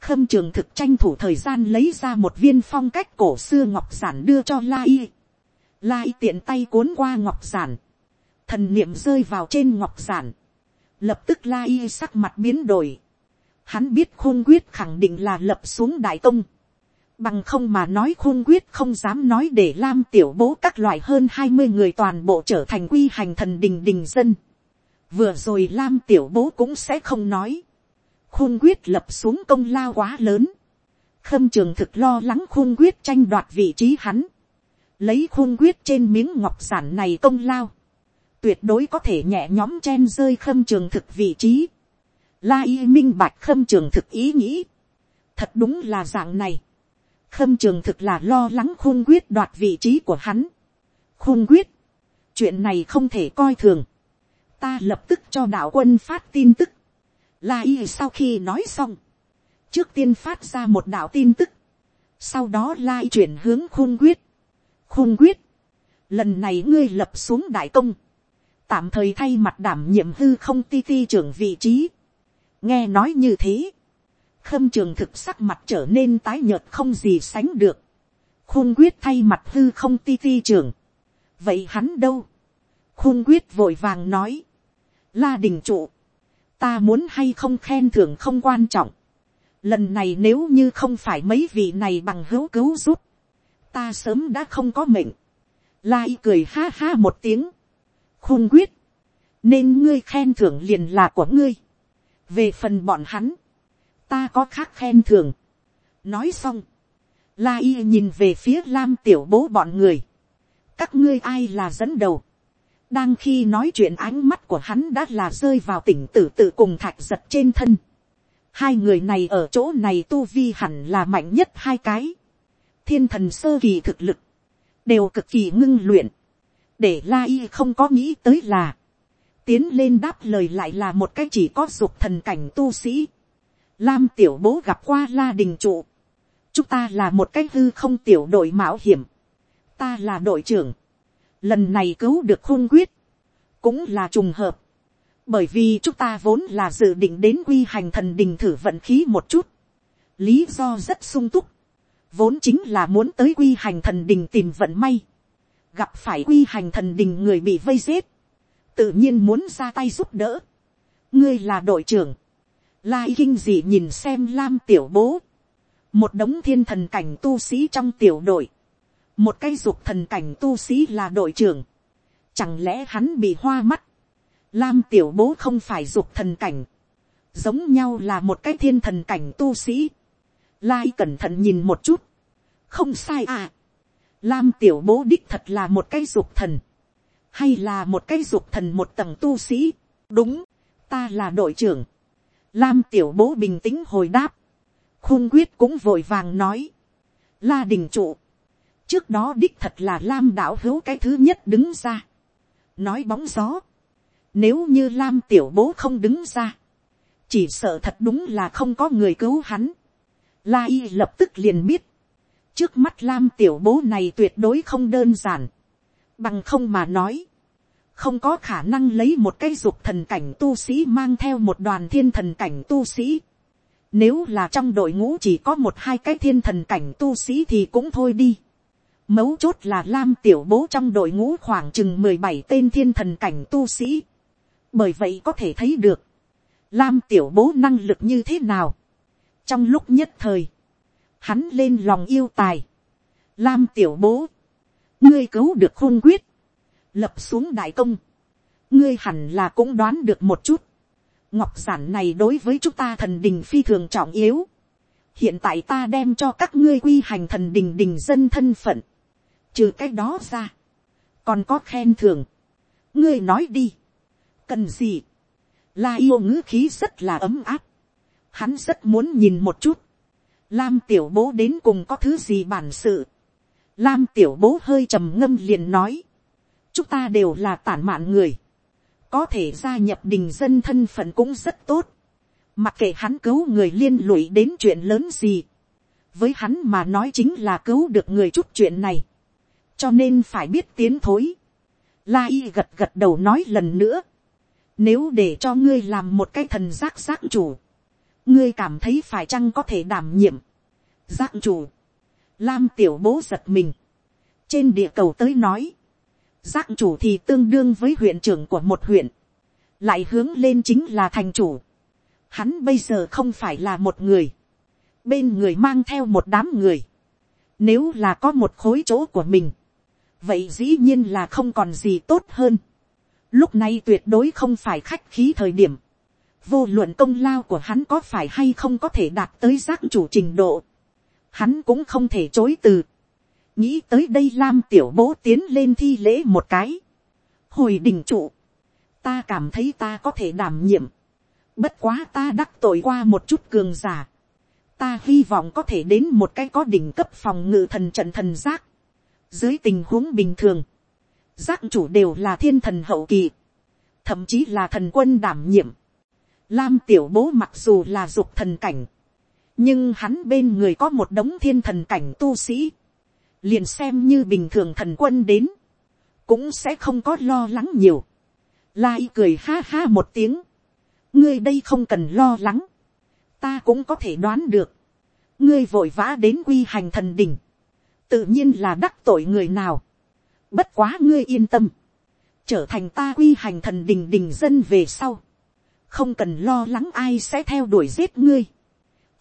Khâm trường thực tranh thủ thời gian lấy ra một viên phong cách cổ xưa ngọc sản đưa cho La y. Lai tiện tay cuốn qua ngọc giản. Thần niệm rơi vào trên ngọc giản lập tức Lai sắc mặt biến đổi. Hắn biết khôn quyết khẳng định là lập xuống đại tông. Bằng không mà nói khôn quyết không dám nói để lam tiểu bố các loại hơn hai mươi người toàn bộ trở thành quy hành thần đình đình dân. Vừa rồi lam tiểu bố cũng sẽ không nói. Khôn quyết lập xuống công lao quá lớn. Khâm trường thực lo lắng khôn quyết tranh đoạt vị trí hắn. Lấy khôn quyết trên miếng ngọc giản này công lao tuyệt đối có thể nhẹ nhóm chen rơi khâm trường thực vị trí. La y minh bạch khâm trường thực ý nghĩ. Thật đúng là dạng này. Khâm trường thực là lo lắng khung quyết đoạt vị trí của hắn. Khung quyết. Chuyện này không thể coi thường. Ta lập tức cho đạo quân phát tin tức. La y sau khi nói xong. Trước tiên phát ra một đạo tin tức. Sau đó la y chuyển hướng khung quyết. Khung quyết. Lần này ngươi lập xuống đại công tạm thời thay mặt đảm nhiệm hư không ti ti trưởng vị trí. nghe nói như thế, khâm trường thực sắc mặt trở nên tái nhợt không gì sánh được. khung quyết thay mặt hư không ti ti trưởng. vậy hắn đâu. khung quyết vội vàng nói. la đình trụ. ta muốn hay không khen thưởng không quan trọng. lần này nếu như không phải mấy vị này bằng hữu cứu giúp, ta sớm đã không có mệnh. La y cười ha ha một tiếng khung quyết, nên ngươi khen thưởng liền là của ngươi. về phần bọn hắn, ta có khác khen thưởng. nói xong, la y nhìn về phía lam tiểu bố bọn người. các ngươi ai là dẫn đầu. đang khi nói chuyện ánh mắt của hắn đã là rơi vào tỉnh tử tự cùng thạch giật trên thân. hai người này ở chỗ này tu vi hẳn là mạnh nhất hai cái thiên thần sơ kỳ thực lực, đều cực kỳ ngưng luyện để la y không có nghĩ tới là, tiến lên đáp lời lại là một cái chỉ có dục thần cảnh tu sĩ. Lam tiểu bố gặp qua la đình trụ. chúng ta là một cái hư không tiểu đội mạo hiểm. ta là đội trưởng. lần này cứu được khôn quyết. cũng là trùng hợp. bởi vì chúng ta vốn là dự định đến quy hành thần đình thử vận khí một chút, lý do rất sung túc, vốn chính là muốn tới quy hành thần đình tìm vận may, gặp phải quy hành thần đình người bị vây giết, tự nhiên muốn ra tay giúp đỡ. ngươi là đội trưởng, lai kinh dị nhìn xem lam tiểu bố, một đống thiên thần cảnh tu sĩ trong tiểu đội, một cái dục thần cảnh tu sĩ là đội trưởng, chẳng lẽ hắn bị hoa mắt, lam tiểu bố không phải dục thần cảnh, giống nhau là một cái thiên thần cảnh tu sĩ, lai cẩn thận nhìn một chút, không sai à, lam tiểu bố đích thật là một cái dục thần, hay là một cái dục thần một tầng tu sĩ, đúng, ta là đội trưởng, lam tiểu bố bình tĩnh hồi đáp, khung quyết cũng vội vàng nói, la đình trụ, trước đó đích thật là lam đạo hữu cái thứ nhất đứng ra, nói bóng gió, nếu như lam tiểu bố không đứng ra, chỉ sợ thật đúng là không có người cứu hắn, la y lập tức liền biết, trước mắt lam tiểu bố này tuyệt đối không đơn giản, bằng không mà nói, không có khả năng lấy một cái dục thần cảnh tu sĩ mang theo một đoàn thiên thần cảnh tu sĩ. Nếu là trong đội ngũ chỉ có một hai cái thiên thần cảnh tu sĩ thì cũng thôi đi. Mấu chốt là Lam tiểu bố trong đội ngũ khoảng chừng mười bảy tên thiên thần cảnh tu sĩ. Bởi vậy có thể thấy được. Lam tiểu bố năng lực như thế nào. Trong lúc nhất thời. Hắn lên lòng yêu tài. Lam tiểu bố. Ngươi cứu được khôn quyết lập xuống đại công, ngươi hẳn là cũng đoán được một chút, ngọc giản này đối với chúng ta thần đình phi thường trọng yếu, hiện tại ta đem cho các ngươi quy hành thần đình đình dân thân phận, trừ cái đó ra, còn có khen thưởng, ngươi nói đi, cần gì, la yêu ngữ khí rất là ấm áp, hắn rất muốn nhìn một chút, lam tiểu bố đến cùng có thứ gì bản sự, lam tiểu bố hơi trầm ngâm liền nói, chúng ta đều là tản mạn người, có thể gia nhập đình dân thân phận cũng rất tốt, mặc kệ hắn cứu người liên lụy đến chuyện lớn gì, với hắn mà nói chính là cứu được người chút chuyện này, cho nên phải biết tiến thối. La y gật gật đầu nói lần nữa, nếu để cho ngươi làm một cái thần giác giác chủ, ngươi cảm thấy phải chăng có thể đảm nhiệm, giác chủ, lam tiểu bố giật mình, trên địa cầu tới nói, giác chủ thì tương đương với huyện trưởng của một huyện, lại hướng lên chính là thành chủ. Hắn bây giờ không phải là một người, bên người mang theo một đám người. Nếu là có một khối chỗ của mình, vậy dĩ nhiên là không còn gì tốt hơn. Lúc này tuyệt đối không phải khách khí thời điểm. Vô luận công lao của hắn có phải hay không có thể đạt tới giác chủ trình độ. Hắn cũng không thể chối từ nghĩ tới đây lam tiểu bố tiến lên thi lễ một cái. hồi đình trụ, ta cảm thấy ta có thể đảm nhiệm. bất quá ta đắc tội qua một chút cường giả. ta hy vọng có thể đến một cái có đỉnh cấp phòng ngự thần trận thần giác. dưới tình huống bình thường, giác chủ đều là thiên thần hậu kỳ, thậm chí là thần quân đảm nhiệm. Lam tiểu bố mặc dù là dục thần cảnh, nhưng hắn bên người có một đống thiên thần cảnh tu sĩ. Liền xem như bình thường thần quân đến, cũng sẽ không có lo lắng nhiều. Lai cười ha ha một tiếng, ngươi đây không cần lo lắng, ta cũng có thể đoán được, ngươi vội vã đến quy hành thần đỉnh, tự nhiên là đắc tội người nào, bất quá ngươi yên tâm, trở thành ta quy hành thần đình đình dân về sau, không cần lo lắng ai sẽ theo đuổi giết ngươi,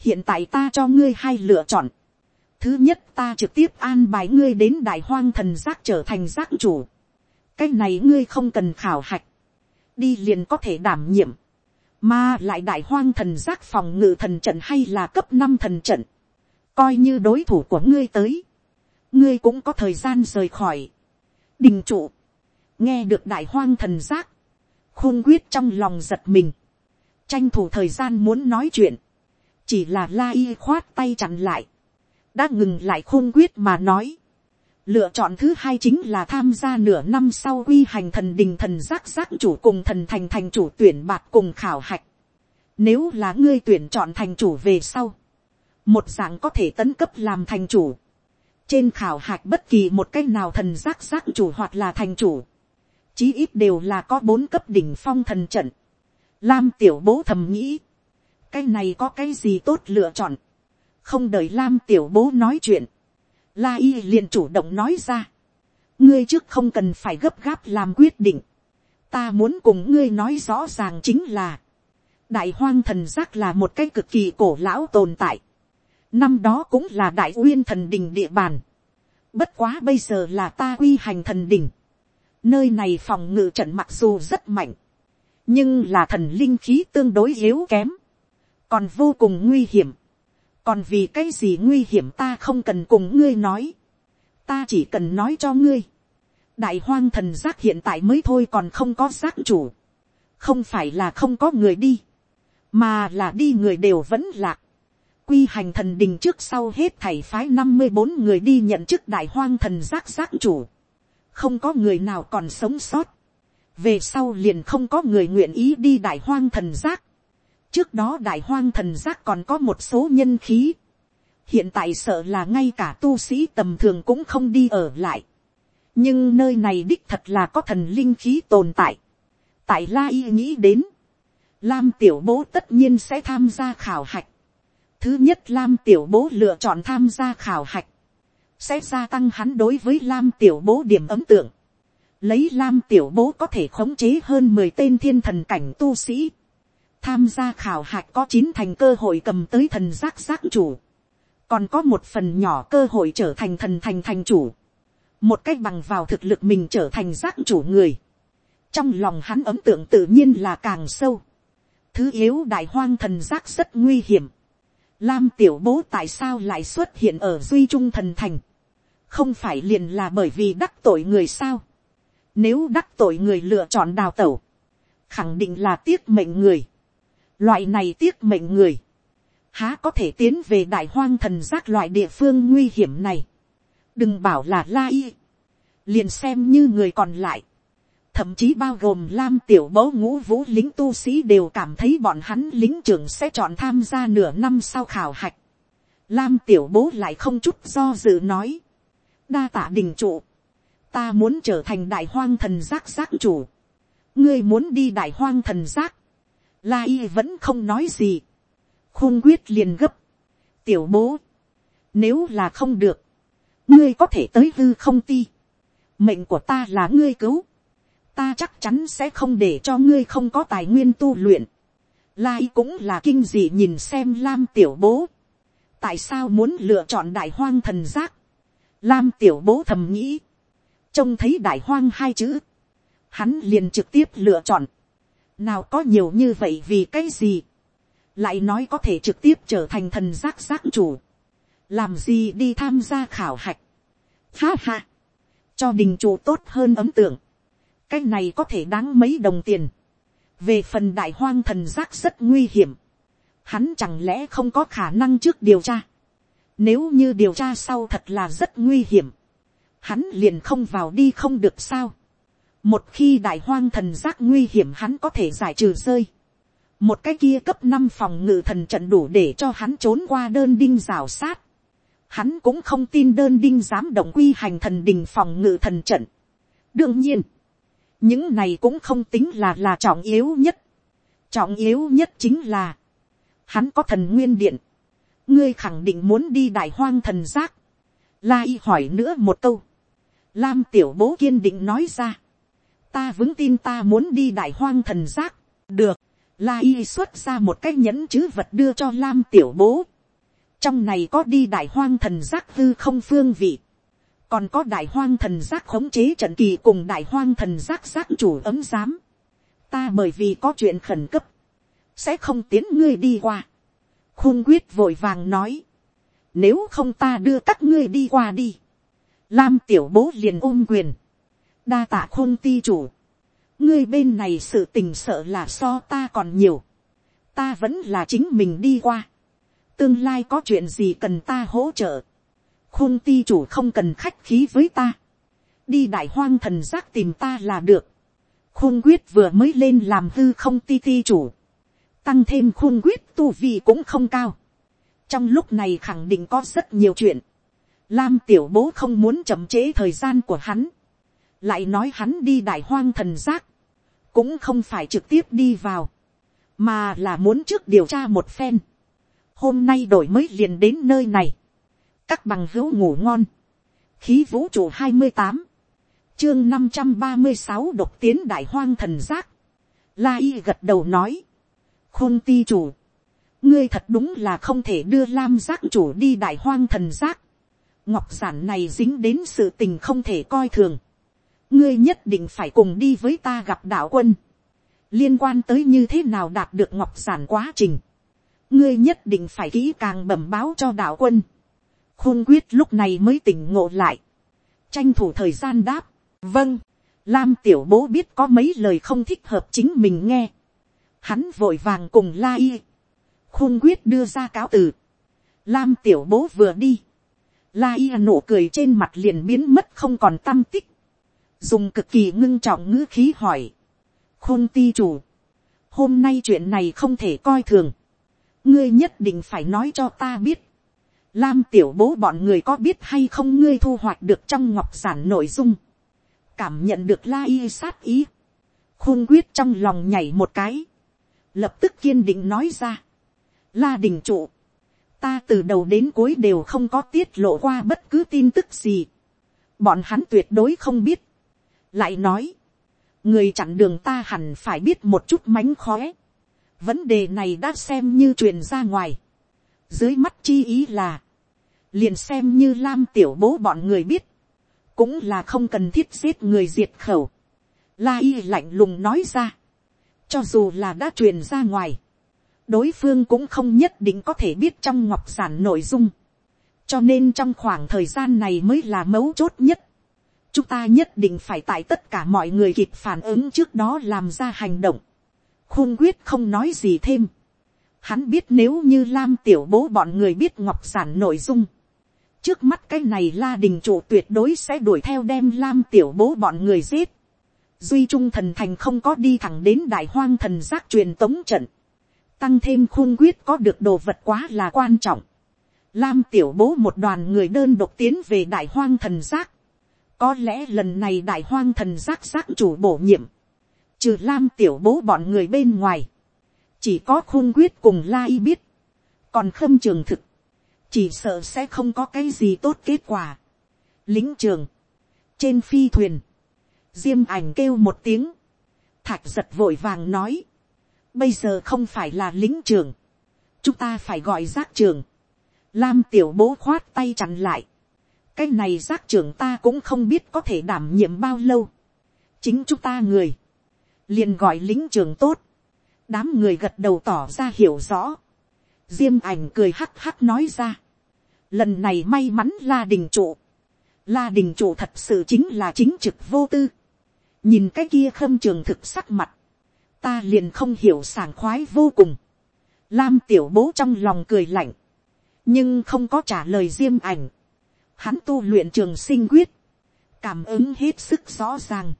hiện tại ta cho ngươi hai lựa chọn, Thứ nhất ta trực tiếp an bài ngươi đến đại hoang thần giác trở thành giác chủ. Cái này ngươi không cần khảo hạch. Đi liền có thể đảm nhiệm. Mà lại đại hoang thần giác phòng ngự thần trận hay là cấp năm thần trận. Coi như đối thủ của ngươi tới. Ngươi cũng có thời gian rời khỏi. Đình trụ. Nghe được đại hoang thần giác. Khôn quyết trong lòng giật mình. Tranh thủ thời gian muốn nói chuyện. Chỉ là la y khoát tay chặn lại đã ngừng lại khôn quyết mà nói. Lựa chọn thứ hai chính là tham gia nửa năm sau quy hành thần đình thần giác giác chủ cùng thần thành thành chủ tuyển bạt cùng khảo hạch. Nếu là ngươi tuyển chọn thành chủ về sau. Một dạng có thể tấn cấp làm thành chủ. Trên khảo hạch bất kỳ một cách nào thần giác giác chủ hoặc là thành chủ. Chí ít đều là có bốn cấp đỉnh phong thần trận. Lam tiểu bố thầm nghĩ. Cái này có cái gì tốt lựa chọn. Không đợi Lam tiểu bố nói chuyện. La y liền chủ động nói ra. Ngươi trước không cần phải gấp gáp làm quyết định. Ta muốn cùng ngươi nói rõ ràng chính là. Đại hoang thần giác là một cái cực kỳ cổ lão tồn tại. Năm đó cũng là đại uyên thần đình địa bàn. Bất quá bây giờ là ta quy hành thần đình. Nơi này phòng ngự trận mặc dù rất mạnh. Nhưng là thần linh khí tương đối yếu kém. Còn vô cùng nguy hiểm. Còn vì cái gì nguy hiểm ta không cần cùng ngươi nói. Ta chỉ cần nói cho ngươi. Đại hoang thần giác hiện tại mới thôi còn không có giác chủ. Không phải là không có người đi. Mà là đi người đều vẫn lạc quy hành thần đình trước sau hết thảy phái năm mươi bốn người đi nhận chức đại hoang thần giác giác chủ. Không có người nào còn sống sót. Về sau liền không có người nguyện ý đi đại hoang thần giác. Trước đó đại hoang thần giác còn có một số nhân khí. Hiện tại sợ là ngay cả tu sĩ tầm thường cũng không đi ở lại. Nhưng nơi này đích thật là có thần linh khí tồn tại. Tại La Y nghĩ đến. Lam tiểu bố tất nhiên sẽ tham gia khảo hạch Thứ nhất Lam Tiểu Bố lựa chọn tham gia khảo hạch. Sẽ gia tăng hắn đối với Lam Tiểu Bố điểm ấn tượng. Lấy Lam Tiểu Bố có thể khống chế hơn mười tên thiên thần cảnh tu sĩ. Tham gia khảo hạch có chín thành cơ hội cầm tới thần giác giác chủ. Còn có một phần nhỏ cơ hội trở thành thần thành thành chủ. Một cách bằng vào thực lực mình trở thành giác chủ người. Trong lòng hắn ấn tượng tự nhiên là càng sâu. Thứ yếu đại hoang thần giác rất nguy hiểm Lam tiểu bố tại sao lại xuất hiện ở duy trung thần thành. Không phải liền là bởi vì đắc tội người sao. Nếu đắc tội người lựa chọn đào tẩu. Khẳng định là tiếc mệnh người. Loại này tiếc mệnh người. Há có thể tiến về đại hoang thần giác loại địa phương nguy hiểm này. Đừng bảo là la y. Liền xem như người còn lại thậm chí bao gồm lam tiểu bố, ngũ vũ lính tu sĩ đều cảm thấy bọn hắn lính trưởng sẽ chọn tham gia nửa năm sau khảo hạch. lam tiểu bố lại không chút do dự nói. đa tạ đình trụ ta muốn trở thành đại hoang thần giác giác chủ. ngươi muốn đi đại hoang thần giác. la y vẫn không nói gì. khung quyết liền gấp. tiểu bố. nếu là không được, ngươi có thể tới hư không ti. mệnh của ta là ngươi cứu ta chắc chắn sẽ không để cho ngươi không có tài nguyên tu luyện. Lai cũng là kinh dị nhìn xem Lam tiểu bố. Tại sao muốn lựa chọn đại hoang thần giác? Lam tiểu bố thầm nghĩ. Trông thấy đại hoang hai chữ. Hắn liền trực tiếp lựa chọn. Nào có nhiều như vậy vì cái gì? Lại nói có thể trực tiếp trở thành thần giác giác chủ. Làm gì đi tham gia khảo hạch? Ha ha! Cho đình chủ tốt hơn ấm tượng cái này có thể đáng mấy đồng tiền. về phần đại hoang thần giác rất nguy hiểm. hắn chẳng lẽ không có khả năng trước điều tra. nếu như điều tra sau thật là rất nguy hiểm hắn liền không vào đi không được sao. một khi đại hoang thần giác nguy hiểm hắn có thể giải trừ rơi. một cái kia cấp năm phòng ngự thần trận đủ để cho hắn trốn qua đơn đinh rào sát. hắn cũng không tin đơn đinh dám động quy hành thần đình phòng ngự thần trận. đương nhiên, những này cũng không tính là là trọng yếu nhất. trọng yếu nhất chính là, hắn có thần nguyên điện, ngươi khẳng định muốn đi đại hoang thần giác, la y hỏi nữa một câu, lam tiểu bố kiên định nói ra, ta vững tin ta muốn đi đại hoang thần giác, được, la y xuất ra một cái nhẫn chứ vật đưa cho lam tiểu bố, trong này có đi đại hoang thần giác hư không phương vị, còn có đại hoang thần giác khống chế trận kỳ cùng đại hoang thần giác giác chủ ấm giám. ta bởi vì có chuyện khẩn cấp, sẽ không tiến ngươi đi qua. khung quyết vội vàng nói, nếu không ta đưa các ngươi đi qua đi lam tiểu bố liền ôm quyền, đa tạ khung ti chủ, ngươi bên này sự tình sợ là so ta còn nhiều, ta vẫn là chính mình đi qua, tương lai có chuyện gì cần ta hỗ trợ, khôn ti chủ không cần khách khí với ta, đi đại hoang thần giác tìm ta là được, khôn quyết vừa mới lên làm hư không ti ti chủ, tăng thêm khôn quyết tu vi cũng không cao, trong lúc này khẳng định có rất nhiều chuyện, lam tiểu bố không muốn chậm trễ thời gian của hắn, lại nói hắn đi đại hoang thần giác, cũng không phải trực tiếp đi vào, mà là muốn trước điều tra một phen. hôm nay đổi mới liền đến nơi này. các bằng hữu ngủ ngon. khí vũ trụ hai mươi tám, chương năm trăm ba mươi sáu độc tiến đại hoang thần giác. la y gật đầu nói. khôn ti chủ. ngươi thật đúng là không thể đưa lam giác chủ đi đại hoang thần giác ngọc giản này dính đến sự tình không thể coi thường. ngươi nhất định phải cùng đi với ta gặp đạo quân. Liên quan tới như thế nào đạt được ngọc giản quá trình, ngươi nhất định phải kỹ càng bẩm báo cho đạo quân. khôn quyết lúc này mới tỉnh ngộ lại, tranh thủ thời gian đáp, vâng, lam tiểu bố biết có mấy lời không thích hợp chính mình nghe, hắn vội vàng cùng la y, khôn quyết đưa ra cáo từ, lam tiểu bố vừa đi, la y nụ cười trên mặt liền biến mất không còn tâm tích, dùng cực kỳ ngưng trọng ngữ khí hỏi, khôn ti chủ, hôm nay chuyện này không thể coi thường, ngươi nhất định phải nói cho ta biết, lam tiểu bố bọn người có biết hay không ngươi thu hoạch được trong ngọc giản nội dung, cảm nhận được la y sát ý, khôn quyết trong lòng nhảy một cái, lập tức kiên định nói ra, la đình trụ, ta từ đầu đến cuối đều không có tiết lộ qua bất cứ tin tức gì, bọn hắn tuyệt đối không biết, lại nói, người chặn đường ta hẳn phải biết một chút mánh khóe. vấn đề này đã xem như truyền ra ngoài. dưới mắt chi ý là, liền xem như lam tiểu bố bọn người biết, cũng là không cần thiết giết người diệt khẩu. la y lạnh lùng nói ra, cho dù là đã truyền ra ngoài, đối phương cũng không nhất định có thể biết trong ngọc giản nội dung. cho nên trong khoảng thời gian này mới là mấu chốt nhất chúng ta nhất định phải tại tất cả mọi người kịp phản ứng trước đó làm ra hành động. khôn quyết không nói gì thêm. hắn biết nếu như lam tiểu bố bọn người biết ngọc giản nội dung. trước mắt cái này la đình chủ tuyệt đối sẽ đuổi theo đem lam tiểu bố bọn người giết. duy trung thần thành không có đi thẳng đến đại hoang thần giác truyền tống trận tăng thêm Khung quyết có được đồ vật quá là quan trọng. Lam tiểu bố một đoàn người đơn độc tiến về đại hoang thần giác có lẽ lần này đại hoang thần giác giác chủ bổ nhiệm. Trừ lam tiểu bố bọn người bên ngoài. Chỉ có khung quyết cùng la y biết. Còn khâm trường thực. Chỉ sợ sẽ không có cái gì tốt kết quả. Lính trường. Trên phi thuyền. Diêm ảnh kêu một tiếng. Thạch giật vội vàng nói. Bây giờ không phải là lính trường. Chúng ta phải gọi giác trường. Lam tiểu bố khoát tay chặn lại cái này giác trưởng ta cũng không biết có thể đảm nhiệm bao lâu. chính chúng ta người, liền gọi lính trưởng tốt, đám người gật đầu tỏ ra hiểu rõ. diêm ảnh cười hắc hắc nói ra. lần này may mắn la đình trụ. la đình trụ thật sự chính là chính trực vô tư. nhìn cái kia khâm trường thực sắc mặt, ta liền không hiểu sảng khoái vô cùng. lam tiểu bố trong lòng cười lạnh, nhưng không có trả lời diêm ảnh hắn tu luyện trường sinh quyết, cảm ứng hết sức rõ ràng.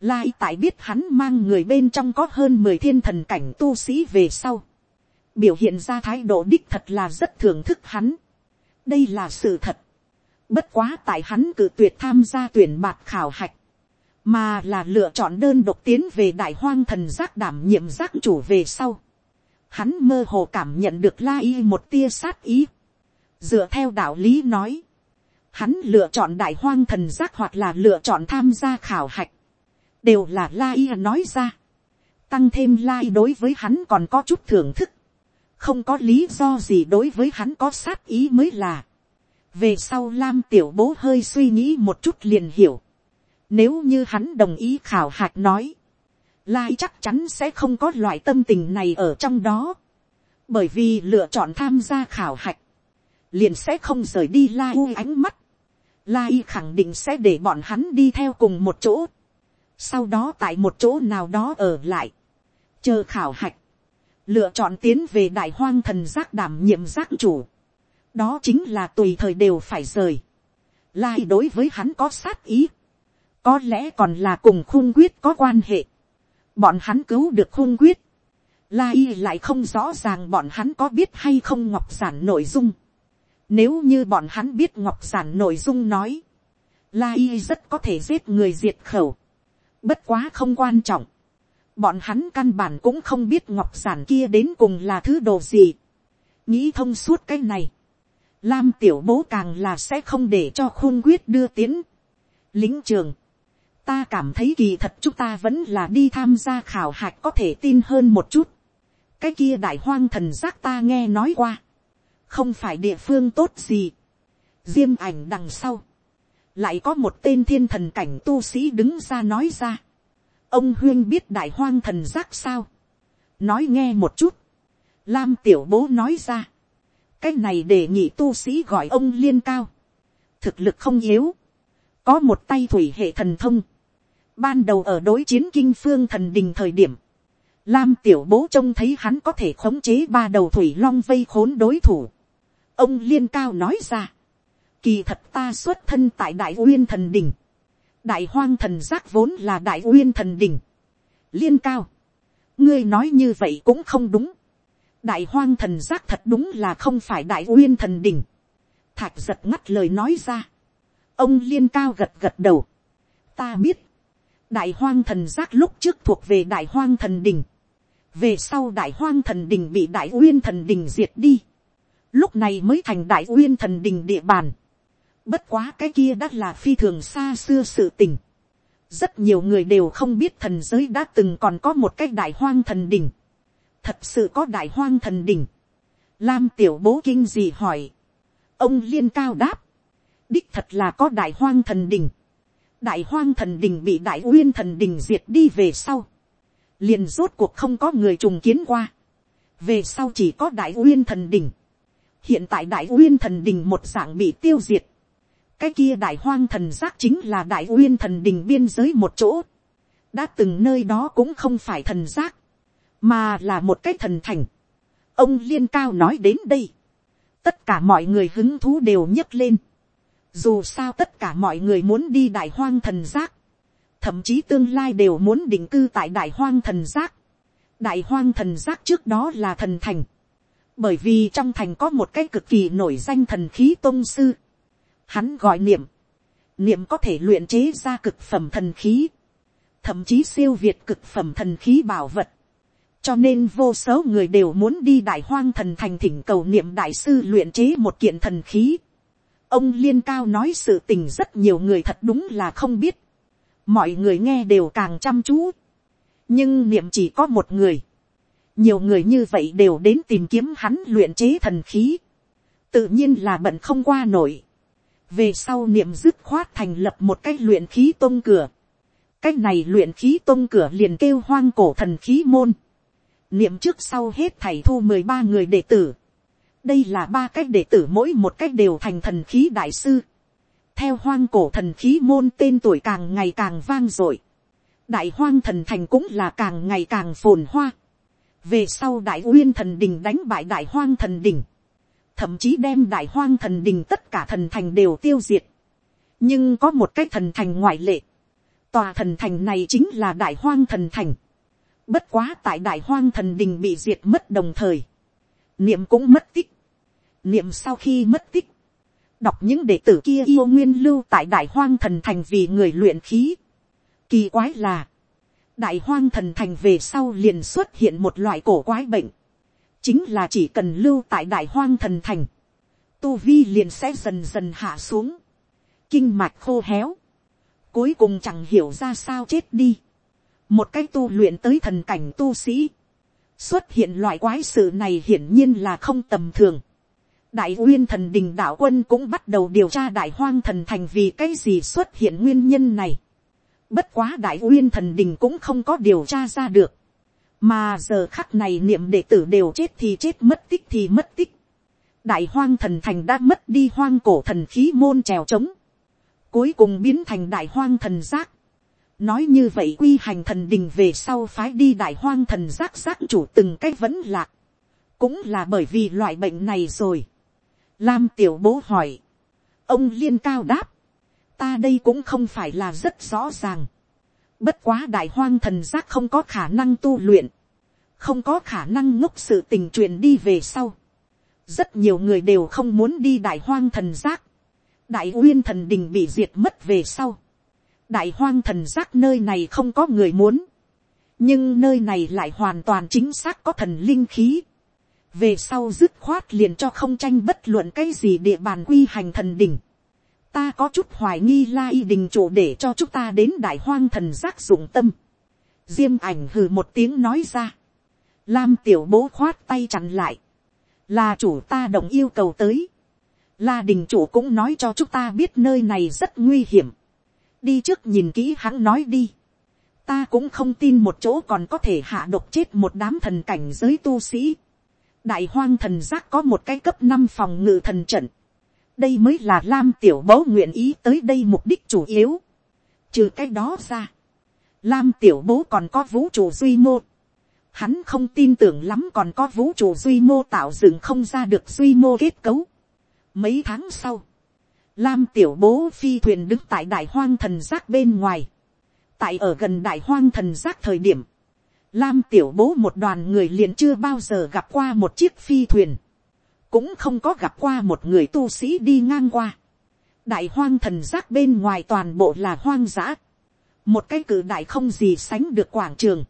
Lai tại biết hắn mang người bên trong có hơn mười thiên thần cảnh tu sĩ về sau. Biểu hiện ra thái độ đích thật là rất thưởng thức hắn. Đây là sự thật. Bất quá tại hắn cử tuyệt tham gia tuyển bạt khảo hạch. Mà là lựa chọn đơn độc tiến về đại hoang thần giác đảm nhiệm giác chủ về sau. Hắn mơ hồ cảm nhận được la y một tia sát ý. Dựa theo đạo lý nói hắn lựa chọn đại hoang thần giác hoặc là lựa chọn tham gia khảo hạch, đều là la y nói ra. tăng thêm la y đối với hắn còn có chút thưởng thức, không có lý do gì đối với hắn có sát ý mới là. về sau lam tiểu bố hơi suy nghĩ một chút liền hiểu nếu như hắn đồng ý khảo hạch nói, lai chắc chắn sẽ không có loại tâm tình này ở trong đó. bởi vì lựa chọn tham gia khảo hạch, liền sẽ không rời đi Lai ánh mắt. lai khẳng định sẽ để bọn hắn đi theo cùng một chỗ. Sau đó tại một chỗ nào đó ở lại. Chờ khảo hạch. Lựa chọn tiến về đại hoang thần giác đảm nhiệm giác chủ. Đó chính là tùy thời đều phải rời. Lai đối với hắn có sát ý. Có lẽ còn là cùng khung quyết có quan hệ. Bọn hắn cứu được khung quyết. La y lại không rõ ràng bọn hắn có biết hay không ngọc giản nội dung nếu như bọn hắn biết ngọc giản nội dung nói, La Y rất có thể giết người diệt khẩu. Bất quá không quan trọng. bọn hắn căn bản cũng không biết ngọc giản kia đến cùng là thứ đồ gì. nghĩ thông suốt cái này, lam tiểu bố càng là sẽ không để cho khôn quyết đưa tiến. lính trường, ta cảm thấy kỳ thật chúng ta vẫn là đi tham gia khảo hạch có thể tin hơn một chút. cái kia đại hoang thần giác ta nghe nói qua, không phải địa phương tốt gì. diêm ảnh đằng sau, lại có một tên thiên thần cảnh tu sĩ đứng ra nói ra. ông huyên biết đại hoang thần giác sao. nói nghe một chút. lam tiểu bố nói ra. cái này đề nghị tu sĩ gọi ông liên cao. thực lực không yếu. có một tay thủy hệ thần thông ban đầu ở đối chiến kinh phương thần đình thời điểm. Lam tiểu bố trông thấy hắn có thể khống chế ba đầu thủy long vây khốn đối thủ. Ông liên cao nói ra, Kỳ thật ta xuất thân tại đại uyên thần đình. Đại hoang thần giác vốn là đại uyên thần đình. Liên cao. Ngươi nói như vậy cũng không đúng. Đại hoang thần giác thật đúng là không phải đại uyên thần đình. Thạch giật ngắt lời nói ra. Ông liên cao gật gật đầu. Ta biết. Đại hoang thần giác lúc trước thuộc về đại hoang thần đình. Về sau đại hoang thần đình bị đại uyên thần đình diệt đi. Lúc này mới thành đại uyên thần đình địa bàn Bất quá cái kia đã là phi thường xa xưa sự tình. Rất nhiều người đều không biết thần giới đã từng còn có một cái đại hoang thần Đình. Thật sự có đại hoang thần Đình. Lam tiểu bố kinh gì hỏi. Ông liên cao đáp. Đích thật là có đại hoang thần Đình. Đại hoang thần Đình bị đại uyên thần Đình diệt đi về sau. Liền rốt cuộc không có người trùng kiến qua. Về sau chỉ có đại uyên thần Đình. Hiện tại đại uyên thần Đình một dạng bị tiêu diệt cái kia đại hoang thần giác chính là đại uyên thần đình biên giới một chỗ. đã từng nơi đó cũng không phải thần giác, mà là một cái thần thành. ông liên cao nói đến đây. tất cả mọi người hứng thú đều nhấc lên dù sao tất cả mọi người muốn đi đại hoang thần giác. thậm chí tương lai đều muốn định cư tại đại hoang thần giác. đại hoang thần giác trước đó là thần thành. bởi vì trong thành có một cái cực kỳ nổi danh thần khí tôn sư Hắn gọi niệm. Niệm có thể luyện chế ra cực phẩm thần khí. Thậm chí siêu việt cực phẩm thần khí bảo vật. Cho nên vô số người đều muốn đi đại hoang thần thành thỉnh cầu niệm đại sư luyện chế một kiện thần khí. Ông Liên Cao nói sự tình rất nhiều người thật đúng là không biết. Mọi người nghe đều càng chăm chú. Nhưng niệm chỉ có một người. Nhiều người như vậy đều đến tìm kiếm hắn luyện chế thần khí. Tự nhiên là bận không qua nổi về sau niệm dứt khoát thành lập một cái luyện khí tôn cửa. cái này luyện khí tôn cửa liền kêu hoang cổ thần khí môn. niệm trước sau hết thầy thu mười ba người đệ tử đây là ba cách đệ tử, mỗi một cách đều thành thần khí đại sư. theo hoang cổ thần khí môn tên tuổi càng ngày càng vang dội. đại hoang thần thành cũng là càng ngày càng phồn hoa. về sau đại uyên thần đình đánh bại đại hoang thần đình thậm chí đem đại hoang thần đình tất cả thần thành đều tiêu diệt. nhưng có một cái thần thành ngoại lệ. tòa thần thành này chính là đại hoang thần thành. bất quá tại đại hoang thần đình bị diệt mất đồng thời. niệm cũng mất tích niệm sau khi mất tích. đọc những đệ tử kia yêu nguyên lưu tại đại hoang thần thành vì người luyện khí. kỳ quái là, đại hoang thần thành về sau liền xuất hiện một loại cổ quái bệnh chính là chỉ cần lưu tại đại hoang thần thành, tu vi liền sẽ dần dần hạ xuống, kinh mạch khô héo, cuối cùng chẳng hiểu ra sao chết đi, một cái tu luyện tới thần cảnh tu sĩ, xuất hiện loại quái sự này hiển nhiên là không tầm thường đại uyên thần đình đạo quân cũng bắt đầu điều tra đại hoang thần thành vì cái gì xuất hiện nguyên nhân này. bất quá đại uyên thần đình cũng không có điều tra ra được mà giờ khắc này niệm đệ tử đều chết thì chết mất tích thì mất tích. đại hoang thần thành đã mất đi hoang cổ thần khí môn trèo trống. cuối cùng biến thành đại hoang thần giác. nói như vậy quy hành thần đình về sau phái đi đại hoang thần giác giác chủ từng cách vẫn lạc. cũng là bởi vì loại bệnh này rồi lam tiểu bố hỏi. ông liên cao đáp. ta đây cũng không phải là rất rõ ràng Bất quá đại hoang thần giác không có khả năng tu luyện. Không có khả năng ngốc sự tình truyền đi về sau. Rất nhiều người đều không muốn đi đại hoang thần giác. Đại uyên thần đình bị diệt mất về sau. Đại hoang thần giác nơi này không có người muốn. nhưng nơi này lại hoàn toàn chính xác có thần linh khí về sau dứt khoát liền cho không tranh bất luận cái gì địa bàn quy hành thần đình. ta có chút hoài nghi la y đình chủ để cho chúng ta đến đại hoang thần giác dụng tâm. diêm ảnh hừ một tiếng nói ra. lam tiểu bố khoát tay chặn lại. là chủ ta đồng yêu cầu tới. la đình chủ cũng nói cho chúng ta biết nơi này rất nguy hiểm. đi trước nhìn kỹ hắn nói đi ta cũng không tin một chỗ còn có thể hạ độc chết một đám thần cảnh giới tu sĩ đại hoang thần giác có một cái cấp năm phòng ngự thần trận. đây mới là lam tiểu bố nguyện ý tới đây mục đích chủ yếu. trừ cái đó ra, lam tiểu bố còn có vũ trụ duy mô. hắn không tin tưởng lắm còn có vũ trụ duy mô tạo dựng không ra được duy mô kết cấu. mấy tháng sau, lam tiểu bố phi thuyền đứng tại đại hoang thần giác bên ngoài tại ở gần đại hoang thần giác thời điểm, lam tiểu bố một đoàn người liền chưa bao giờ gặp qua một chiếc phi thuyền, cũng không có gặp qua một người tu sĩ đi ngang qua. đại hoang thần giác bên ngoài toàn bộ là hoang dã, một cái cử đại không gì sánh được quảng trường,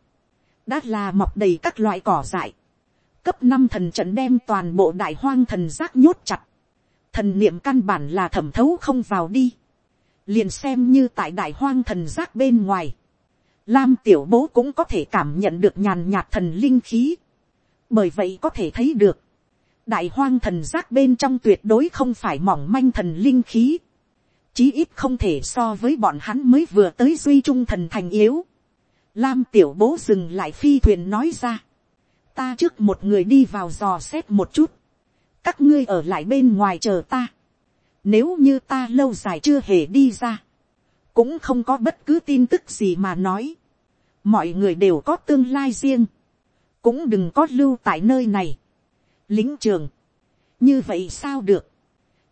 đã là mọc đầy các loại cỏ dại, cấp năm thần trận đem toàn bộ đại hoang thần giác nhốt chặt, thần niệm căn bản là thẩm thấu không vào đi, liền xem như tại đại hoang thần giác bên ngoài, lam tiểu bố cũng có thể cảm nhận được nhàn nhạt thần linh khí, bởi vậy có thể thấy được, đại hoang thần giác bên trong tuyệt đối không phải mỏng manh thần linh khí, chí ít không thể so với bọn hắn mới vừa tới duy trung thần thành yếu. Lam tiểu bố dừng lại phi thuyền nói ra, ta trước một người đi vào dò xét một chút, các ngươi ở lại bên ngoài chờ ta, nếu như ta lâu dài chưa hề đi ra. Cũng không có bất cứ tin tức gì mà nói. Mọi người đều có tương lai riêng. Cũng đừng có lưu tại nơi này. Lính trường. Như vậy sao được.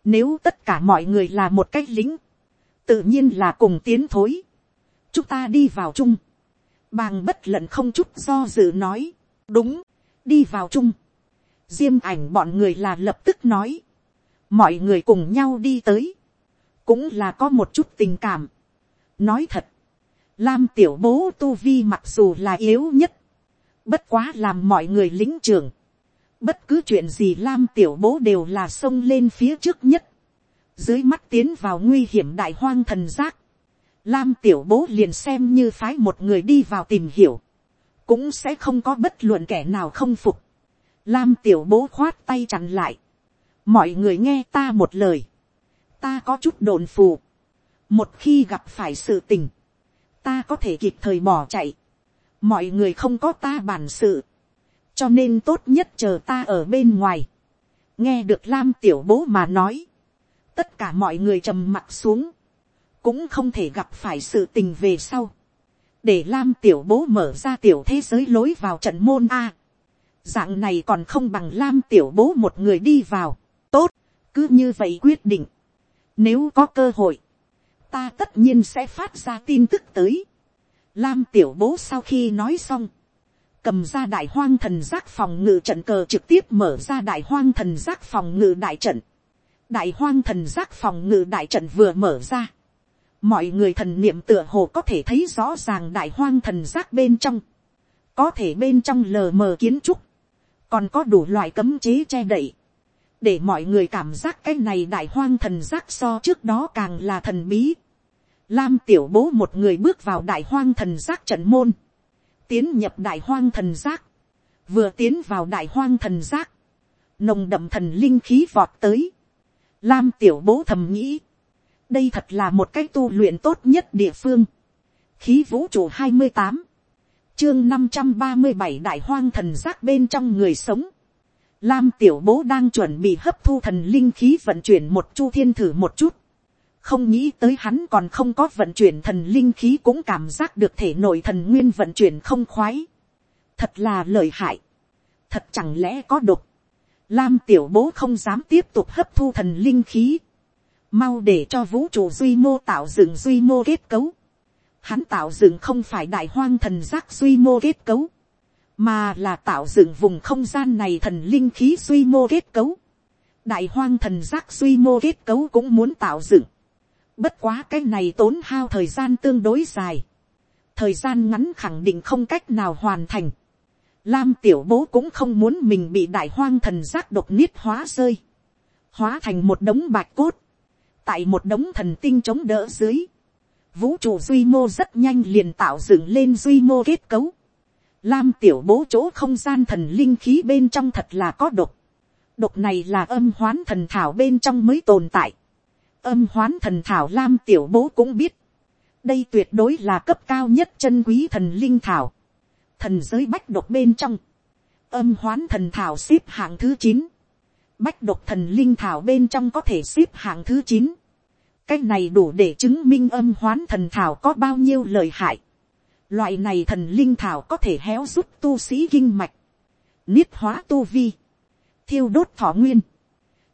Nếu tất cả mọi người là một cách lính. Tự nhiên là cùng tiến thối. Chúng ta đi vào chung. Bàng bất lận không chút do dự nói. Đúng. Đi vào chung. Diêm ảnh bọn người là lập tức nói mọi người cùng nhau đi tới, cũng là có một chút tình cảm nói thật, lam tiểu bố tu vi mặc dù là yếu nhất, bất quá làm mọi người lính trường, bất cứ chuyện gì lam tiểu bố đều là xông lên phía trước nhất, dưới mắt tiến vào nguy hiểm đại hoang thần giác, lam tiểu bố liền xem như phái một người đi vào tìm hiểu, cũng sẽ không có bất luận kẻ nào không phục. Lam tiểu bố khoát tay chặn lại, mọi người nghe ta một lời, ta có chút đồn phù, một khi gặp phải sự tình, ta có thể kịp thời bỏ chạy, mọi người không có ta bản sự, cho nên tốt nhất chờ ta ở bên ngoài, nghe được lam tiểu bố mà nói, tất cả mọi người trầm mặt xuống, cũng không thể gặp phải sự tình về sau, để lam tiểu bố mở ra tiểu thế giới lối vào trận môn a, dạng này còn không bằng lam tiểu bố một người đi vào, tốt, cứ như vậy quyết định. Nếu có cơ hội, ta tất nhiên sẽ phát ra tin tức tới. Lam tiểu bố sau khi nói xong, cầm ra đại hoang thần giác phòng ngự trận cờ trực tiếp mở ra đại hoang thần giác phòng ngự đại trận. Đại hoang thần giác phòng ngự đại trận vừa mở ra. Mọi người thần niệm tựa hồ có thể thấy rõ ràng đại hoang thần giác bên trong. Có thể bên trong lờ mờ kiến trúc. Còn có đủ loại cấm chế che đậy để mọi người cảm giác cái này đại hoang thần giác so trước đó càng là thần bí. Lam tiểu bố một người bước vào đại hoang thần giác trận môn, tiến nhập đại hoang thần giác, vừa tiến vào đại hoang thần giác, nồng đậm thần linh khí vọt tới. Lam tiểu bố thầm nghĩ, đây thật là một cách tu luyện tốt nhất địa phương. khí vũ trụ hai mươi tám, chương năm trăm ba mươi bảy đại hoang thần giác bên trong người sống Lam tiểu bố đang chuẩn bị hấp thu thần linh khí vận chuyển một chu thiên thử một chút. Không nghĩ tới hắn còn không có vận chuyển thần linh khí cũng cảm giác được thể nội thần nguyên vận chuyển không khoái. Thật là lợi hại. Thật chẳng lẽ có độc. Lam tiểu bố không dám tiếp tục hấp thu thần linh khí. Mau để cho vũ trụ duy mô tạo dựng duy mô kết cấu. Hắn tạo dựng không phải đại hoang thần giác duy mô kết cấu, mà là tạo dựng vùng không gian này thần linh khí suy mô kết cấu. đại hoang thần giác suy mô kết cấu cũng muốn tạo dựng bất quá cái này tốn hao thời gian tương đối dài. thời gian ngắn khẳng định không cách nào hoàn thành. Lam tiểu bố cũng không muốn mình bị đại hoang thần giác độc niết hóa rơi. Hóa thành một đống bạch cốt. Tại một đống thần tinh chống đỡ dưới. Vũ trụ duy mô rất nhanh liền tạo dựng lên duy mô kết cấu. Lam tiểu bố chỗ không gian thần linh khí bên trong thật là có độc. Độc này là âm hoán thần thảo bên trong mới tồn tại. Âm hoán thần thảo Lam tiểu bố cũng biết. Đây tuyệt đối là cấp cao nhất chân quý thần linh thảo. Thần giới bách độc bên trong. Âm hoán thần thảo xếp hạng thứ chín Bách độc thần linh thảo bên trong có thể xếp hạng thứ chín Cái này đủ để chứng minh âm hoán thần thảo có bao nhiêu lợi hại. Loại này thần linh thảo có thể héo giúp tu sĩ kinh mạch. Niết hóa tu vi. Thiêu đốt thọ nguyên.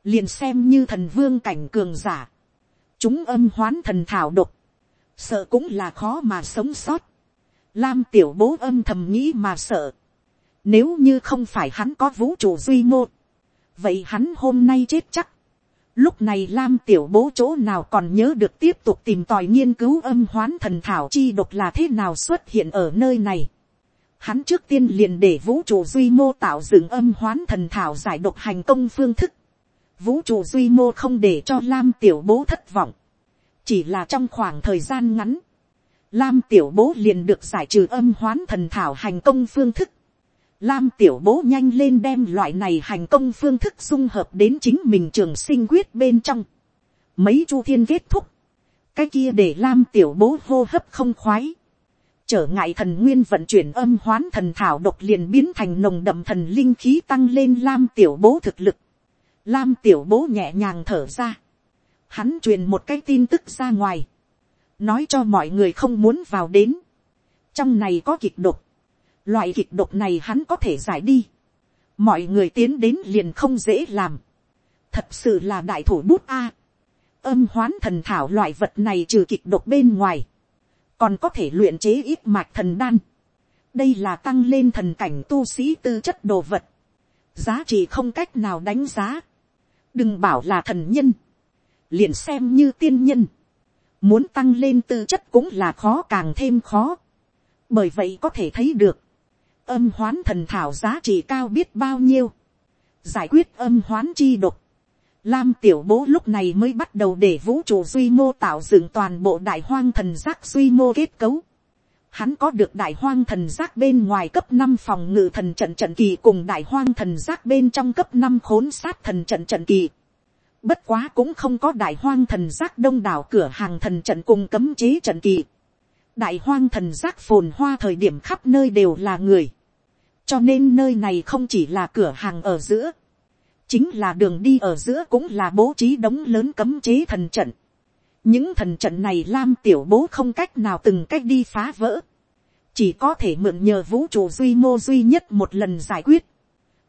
Liền xem như thần vương cảnh cường giả. Chúng âm hoán thần thảo độc. Sợ cũng là khó mà sống sót. Lam tiểu bố âm thầm nghĩ mà sợ. Nếu như không phải hắn có vũ trụ duy mô. Vậy hắn hôm nay chết chắc. Lúc này Lam tiểu bố chỗ nào còn nhớ được tiếp tục tìm tòi nghiên cứu âm hoán thần thảo chi độc là thế nào xuất hiện ở nơi này. Hắn trước tiên liền để vũ trụ duy mô tạo dựng âm hoán thần thảo giải độc hành công phương thức. Vũ trụ duy mô không để cho Lam tiểu bố thất vọng. Chỉ là trong khoảng thời gian ngắn. Lam tiểu bố liền được giải trừ âm hoán thần thảo hành công phương thức. Lam tiểu bố nhanh lên đem loại này hành công phương thức dung hợp đến chính mình trường sinh quyết bên trong. Mấy chu thiên kết thúc. Cái kia để Lam tiểu bố hô hấp không khoái. Trở ngại thần nguyên vận chuyển âm hoán thần thảo độc liền biến thành nồng đậm thần linh khí tăng lên Lam tiểu bố thực lực. Lam tiểu bố nhẹ nhàng thở ra. Hắn truyền một cái tin tức ra ngoài. Nói cho mọi người không muốn vào đến. Trong này có kịch độc Loại kịch độc này hắn có thể giải đi. Mọi người tiến đến liền không dễ làm. Thật sự là đại thủ bút A. Âm hoán thần thảo loại vật này trừ kịch độc bên ngoài. Còn có thể luyện chế ít mạch thần đan. Đây là tăng lên thần cảnh tu sĩ tư chất đồ vật. Giá trị không cách nào đánh giá. Đừng bảo là thần nhân. Liền xem như tiên nhân. Muốn tăng lên tư chất cũng là khó càng thêm khó. Bởi vậy có thể thấy được âm hoán thần thảo giá trị cao biết bao nhiêu, giải quyết âm hoán chi độc. Lam tiểu bố lúc này mới bắt đầu để vũ trụ duy mô tạo dựng toàn bộ đại hoang thần giác duy mô kết cấu. Hắn có được đại hoang thần giác bên ngoài cấp năm phòng ngự thần trận trận kỳ cùng đại hoang thần giác bên trong cấp năm khốn sát thần trận trận kỳ. Bất quá cũng không có đại hoang thần giác đông đảo cửa hàng thần trận cùng cấm chế trận kỳ. Đại hoang thần giác phồn hoa thời điểm khắp nơi đều là người cho nên nơi này không chỉ là cửa hàng ở giữa, chính là đường đi ở giữa cũng là bố trí đống lớn cấm chế thần trận. những thần trận này lam tiểu bố không cách nào từng cách đi phá vỡ, chỉ có thể mượn nhờ vũ trụ duy mô duy nhất một lần giải quyết.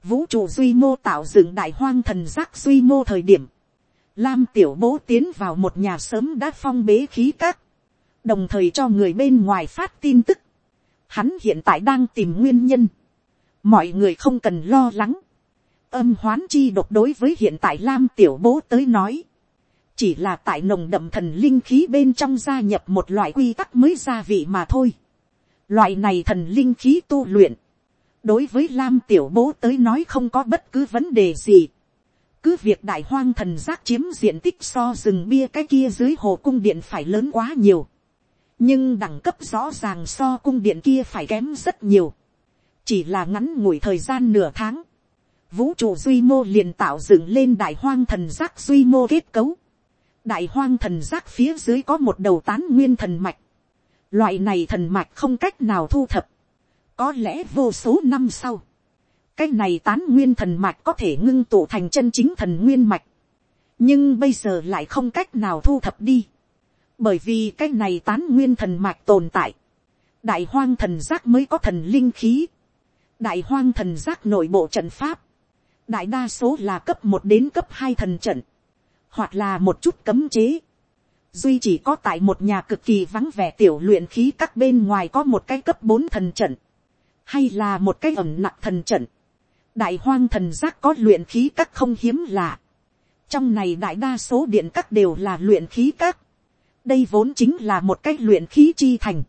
vũ trụ duy mô tạo dựng đại hoang thần giác duy mô thời điểm, lam tiểu bố tiến vào một nhà sớm đã phong bế khí các, đồng thời cho người bên ngoài phát tin tức. Hắn hiện tại đang tìm nguyên nhân mọi người không cần lo lắng, âm hoán chi độc đối với hiện tại lam tiểu bố tới nói, chỉ là tại nồng đậm thần linh khí bên trong gia nhập một loại quy tắc mới gia vị mà thôi. Loại này thần linh khí tu luyện, đối với lam tiểu bố tới nói không có bất cứ vấn đề gì. cứ việc đại hoang thần giác chiếm diện tích so rừng bia cái kia dưới hồ cung điện phải lớn quá nhiều. nhưng đẳng cấp rõ ràng so cung điện kia phải kém rất nhiều chỉ là ngắn ngủi thời gian nửa tháng, vũ trụ duy mô liền tạo dựng lên đại hoang thần giác duy mô kết cấu. đại hoang thần giác phía dưới có một đầu tán nguyên thần mạch loại này thần mạch không cách nào thu thập. có lẽ vô số năm sau, cái này tán nguyên thần mạch có thể ngưng tụ thành chân chính thần nguyên mạch. nhưng bây giờ lại không cách nào thu thập đi. bởi vì cái này tán nguyên thần mạch tồn tại. đại hoang thần giác mới có thần linh khí đại hoang thần giác nội bộ trận pháp, đại đa số là cấp một đến cấp hai thần trận, hoặc là một chút cấm chế. Duy chỉ có tại một nhà cực kỳ vắng vẻ tiểu luyện khí các bên ngoài có một cái cấp bốn thần trận, hay là một cái ẩm nặng thần trận. đại hoang thần giác có luyện khí các không hiếm lạ. trong này đại đa số điện các đều là luyện khí các. đây vốn chính là một cái luyện khí chi thành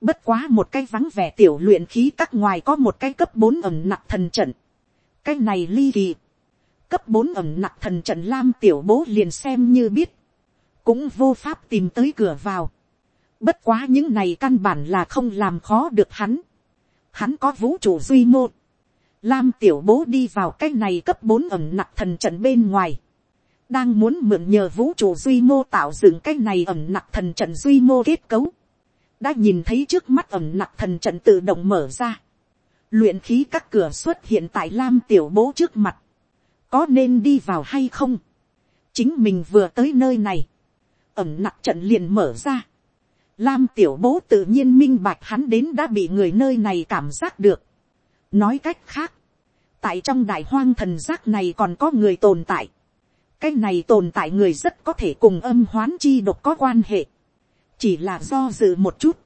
Bất quá một cái vắng vẻ tiểu luyện khí các ngoài có một cái cấp bốn ẩm nặc thần trận. Cái này ly kỳ. Cấp bốn ẩm nặc thần trận lam tiểu bố liền xem như biết. Cũng vô pháp tìm tới cửa vào. Bất quá những này căn bản là không làm khó được hắn. Hắn có vũ trụ duy mô. Lam tiểu bố đi vào cái này cấp bốn ẩm nặc thần trận bên ngoài. Đang muốn mượn nhờ vũ trụ duy mô tạo dựng cái này ẩm nặc thần trận duy mô kết cấu đã nhìn thấy trước mắt ẩm nặc thần trận tự động mở ra. Luyện khí các cửa xuất hiện tại Lam tiểu bố trước mặt. Có nên đi vào hay không? Chính mình vừa tới nơi này. Ẩm nặc trận liền mở ra. Lam tiểu bố tự nhiên minh bạch hắn đến đã bị người nơi này cảm giác được. Nói cách khác. Tại trong đại hoang thần giác này còn có người tồn tại. Cái này tồn tại người rất có thể cùng âm hoán chi độc có quan hệ chỉ là do dự một chút,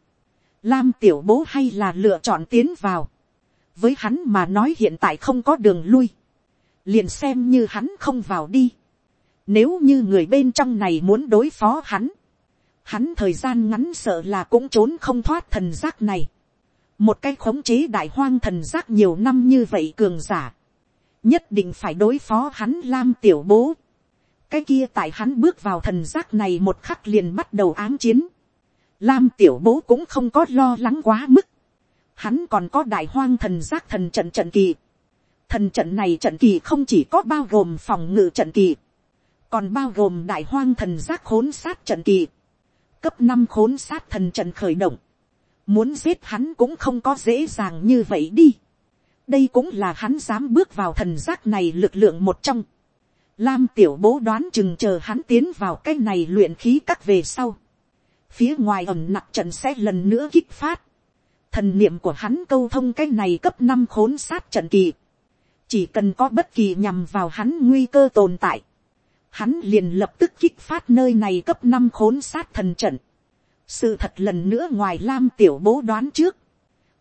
lam tiểu bố hay là lựa chọn tiến vào, với hắn mà nói hiện tại không có đường lui, liền xem như hắn không vào đi, nếu như người bên trong này muốn đối phó hắn, hắn thời gian ngắn sợ là cũng trốn không thoát thần giác này, một cái khống chế đại hoang thần giác nhiều năm như vậy cường giả, nhất định phải đối phó hắn lam tiểu bố, cái kia tại hắn bước vào thần giác này một khắc liền bắt đầu ám chiến, Lam tiểu bố cũng không có lo lắng quá mức. Hắn còn có đại hoang thần giác thần trận trận kỳ. Thần trận này trận kỳ không chỉ có bao gồm phòng ngự trận kỳ. Còn bao gồm đại hoang thần giác khốn sát trận kỳ. Cấp năm khốn sát thần trận khởi động. Muốn giết hắn cũng không có dễ dàng như vậy đi. Đây cũng là hắn dám bước vào thần giác này lực lượng một trong. Lam tiểu bố đoán chừng chờ hắn tiến vào cái này luyện khí các về sau phía ngoài ẩm nặc trận sẽ lần nữa kích phát, thần niệm của hắn câu thông cái này cấp năm khốn sát trận kỳ, chỉ cần có bất kỳ nhằm vào hắn nguy cơ tồn tại, hắn liền lập tức kích phát nơi này cấp năm khốn sát thần trận. sự thật lần nữa ngoài lam tiểu bố đoán trước,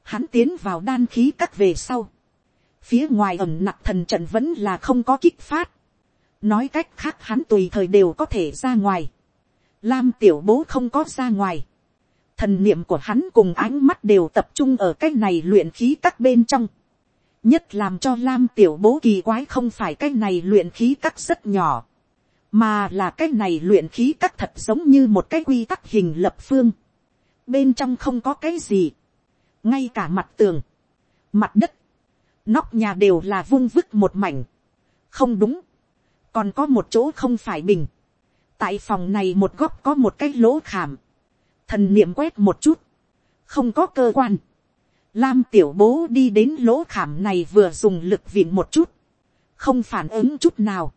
hắn tiến vào đan khí các về sau, phía ngoài ẩm nặc thần trận vẫn là không có kích phát, nói cách khác hắn tùy thời đều có thể ra ngoài, Lam tiểu bố không có ra ngoài. Thần niệm của hắn cùng ánh mắt đều tập trung ở cái này luyện khí các bên trong. Nhất làm cho Lam tiểu bố kỳ quái không phải cái này luyện khí các rất nhỏ. Mà là cái này luyện khí các thật giống như một cái quy tắc hình lập phương. Bên trong không có cái gì. Ngay cả mặt tường. Mặt đất. Nóc nhà đều là vung vức một mảnh. Không đúng. Còn có một chỗ không phải bình tại phòng này một góc có một cái lỗ khảm, thần niệm quét một chút, không có cơ quan, lam tiểu bố đi đến lỗ khảm này vừa dùng lực vịn một chút, không phản ứng chút nào,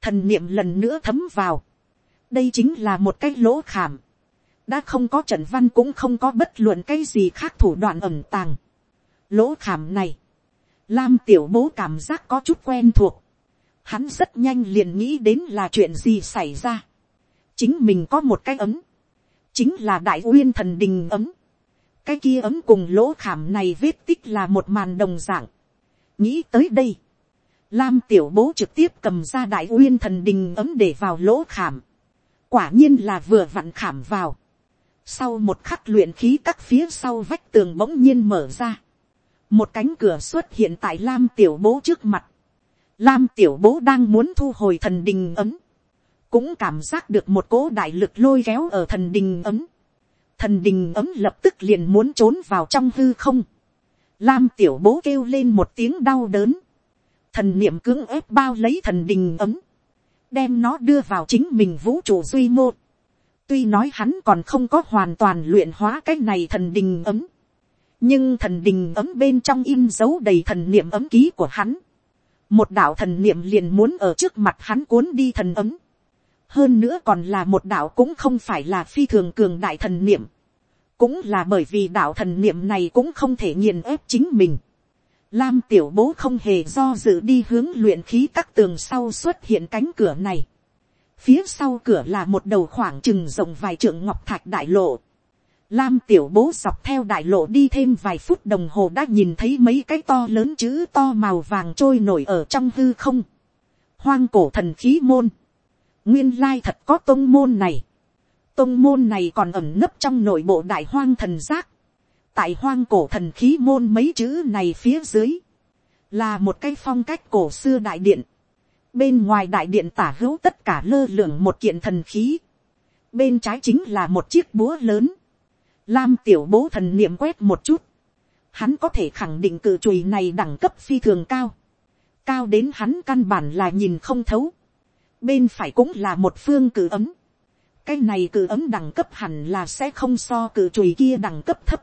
thần niệm lần nữa thấm vào, đây chính là một cái lỗ khảm, đã không có trận văn cũng không có bất luận cái gì khác thủ đoạn ẩm tàng. Lỗ khảm này, lam tiểu bố cảm giác có chút quen thuộc, hắn rất nhanh liền nghĩ đến là chuyện gì xảy ra. chính mình có một cái ấm, chính là đại uyên thần đình ấm. cái kia ấm cùng lỗ khảm này vết tích là một màn đồng dạng. nghĩ tới đây, lam tiểu bố trực tiếp cầm ra đại uyên thần đình ấm để vào lỗ khảm. quả nhiên là vừa vặn khảm vào. sau một khắc luyện khí các phía sau vách tường bỗng nhiên mở ra. một cánh cửa xuất hiện tại lam tiểu bố trước mặt Lam tiểu bố đang muốn thu hồi thần đình ấm. Cũng cảm giác được một cỗ đại lực lôi kéo ở thần đình ấm. Thần đình ấm lập tức liền muốn trốn vào trong hư không. Lam tiểu bố kêu lên một tiếng đau đớn. Thần niệm cưỡng ép bao lấy thần đình ấm. Đem nó đưa vào chính mình vũ trụ duy mô. Tuy nói hắn còn không có hoàn toàn luyện hóa cái này thần đình ấm. Nhưng thần đình ấm bên trong in dấu đầy thần niệm ấm ký của hắn một đạo thần niệm liền muốn ở trước mặt hắn cuốn đi thần ấm. hơn nữa còn là một đạo cũng không phải là phi thường cường đại thần niệm. cũng là bởi vì đạo thần niệm này cũng không thể nghiền ép chính mình. Lam tiểu bố không hề do dự đi hướng luyện khí các tường sau xuất hiện cánh cửa này. Phía sau cửa là một đầu khoảng trừng rộng vài trượng ngọc thạch đại lộ. Lam tiểu bố dọc theo đại lộ đi thêm vài phút đồng hồ đã nhìn thấy mấy cái to lớn chữ to màu vàng trôi nổi ở trong hư không. Hoang cổ thần khí môn. Nguyên lai thật có tông môn này. Tông môn này còn ẩn nấp trong nội bộ đại hoang thần giác tại hoang cổ thần khí môn mấy chữ này phía dưới, là một cái phong cách cổ xưa đại điện, bên ngoài đại điện tả hữu tất cả lơ lửng một kiện thần khí, bên trái chính là một chiếc búa lớn, lam tiểu bố thần niệm quét một chút, hắn có thể khẳng định cự chùy này đẳng cấp phi thường cao, cao đến hắn căn bản là nhìn không thấu, bên phải cũng là một phương cự ấm, cái này cự ấm đẳng cấp hẳn là sẽ không so cự chùy kia đẳng cấp thấp,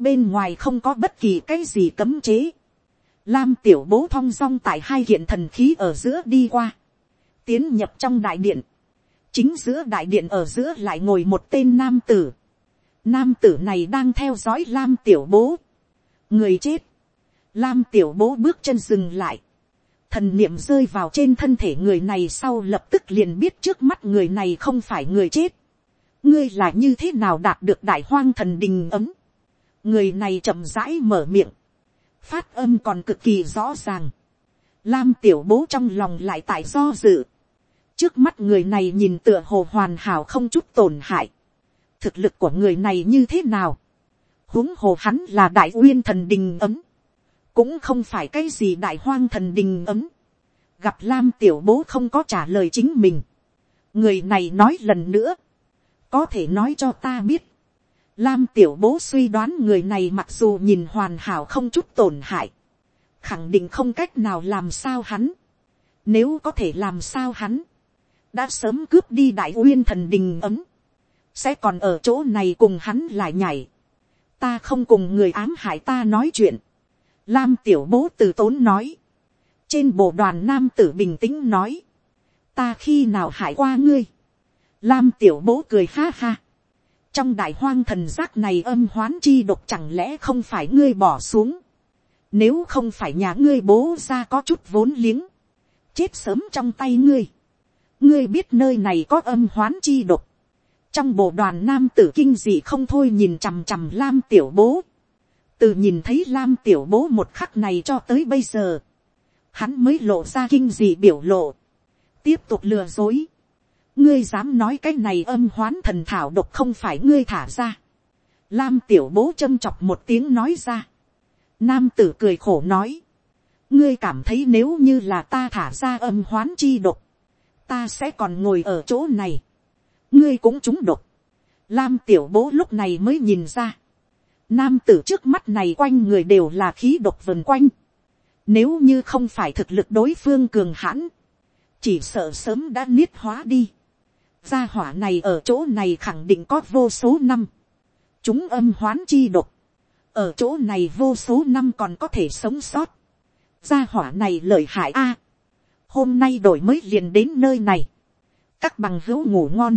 bên ngoài không có bất kỳ cái gì cấm chế, lam tiểu bố thong dong tại hai hiện thần khí ở giữa đi qua, tiến nhập trong đại điện, chính giữa đại điện ở giữa lại ngồi một tên nam tử, nam tử này đang theo dõi lam tiểu bố, người chết, lam tiểu bố bước chân dừng lại, thần niệm rơi vào trên thân thể người này sau lập tức liền biết trước mắt người này không phải người chết. ngươi là như thế nào đạt được đại hoang thần đình ấm người này chậm rãi mở miệng, phát âm còn cực kỳ rõ ràng. lam tiểu bố trong lòng lại tại do dự. trước mắt người này nhìn tựa hồ hoàn hảo không chút tổn hại. thực lực của người này như thế nào. huống hồ hắn là đại uyên thần đình ấm cũng không phải cái gì đại hoang thần đình ấm. gặp lam tiểu bố không có trả lời chính mình. người này nói lần nữa, có thể nói cho ta biết lam tiểu bố suy đoán người này mặc dù nhìn hoàn hảo không chút tổn hại, khẳng định không cách nào làm sao hắn. nếu có thể làm sao hắn, đã sớm cướp đi đại uyên thần đình ấm, sẽ còn ở chỗ này cùng hắn lại nhảy. ta không cùng người ám hại ta nói chuyện Lam tiểu bố từ tốn nói. Trên bộ đoàn nam tử bình tĩnh nói. Ta khi nào hại qua ngươi. Lam tiểu bố cười ha ha. Trong đại hoang thần giác này âm hoán chi độc chẳng lẽ không phải ngươi bỏ xuống. Nếu không phải nhà ngươi bố ra có chút vốn liếng. Chết sớm trong tay ngươi. Ngươi biết nơi này có âm hoán chi độc. Trong bộ đoàn nam tử kinh dị không thôi nhìn chằm chằm Lam tiểu bố từ nhìn thấy lam tiểu bố một khắc này cho tới bây giờ, hắn mới lộ ra kinh dị biểu lộ, tiếp tục lừa dối, ngươi dám nói cái này âm hoán thần thảo độc không phải ngươi thả ra, lam tiểu bố châm chọc một tiếng nói ra, nam tử cười khổ nói, ngươi cảm thấy nếu như là ta thả ra âm hoán chi độc, ta sẽ còn ngồi ở chỗ này, ngươi cũng trúng độc, lam tiểu bố lúc này mới nhìn ra, Nam tử trước mắt này quanh người đều là khí độc vần quanh. Nếu như không phải thực lực đối phương cường hãn. Chỉ sợ sớm đã niết hóa đi. Gia hỏa này ở chỗ này khẳng định có vô số năm. Chúng âm hoán chi độc. Ở chỗ này vô số năm còn có thể sống sót. Gia hỏa này lợi hại a Hôm nay đổi mới liền đến nơi này. Các bằng hữu ngủ ngon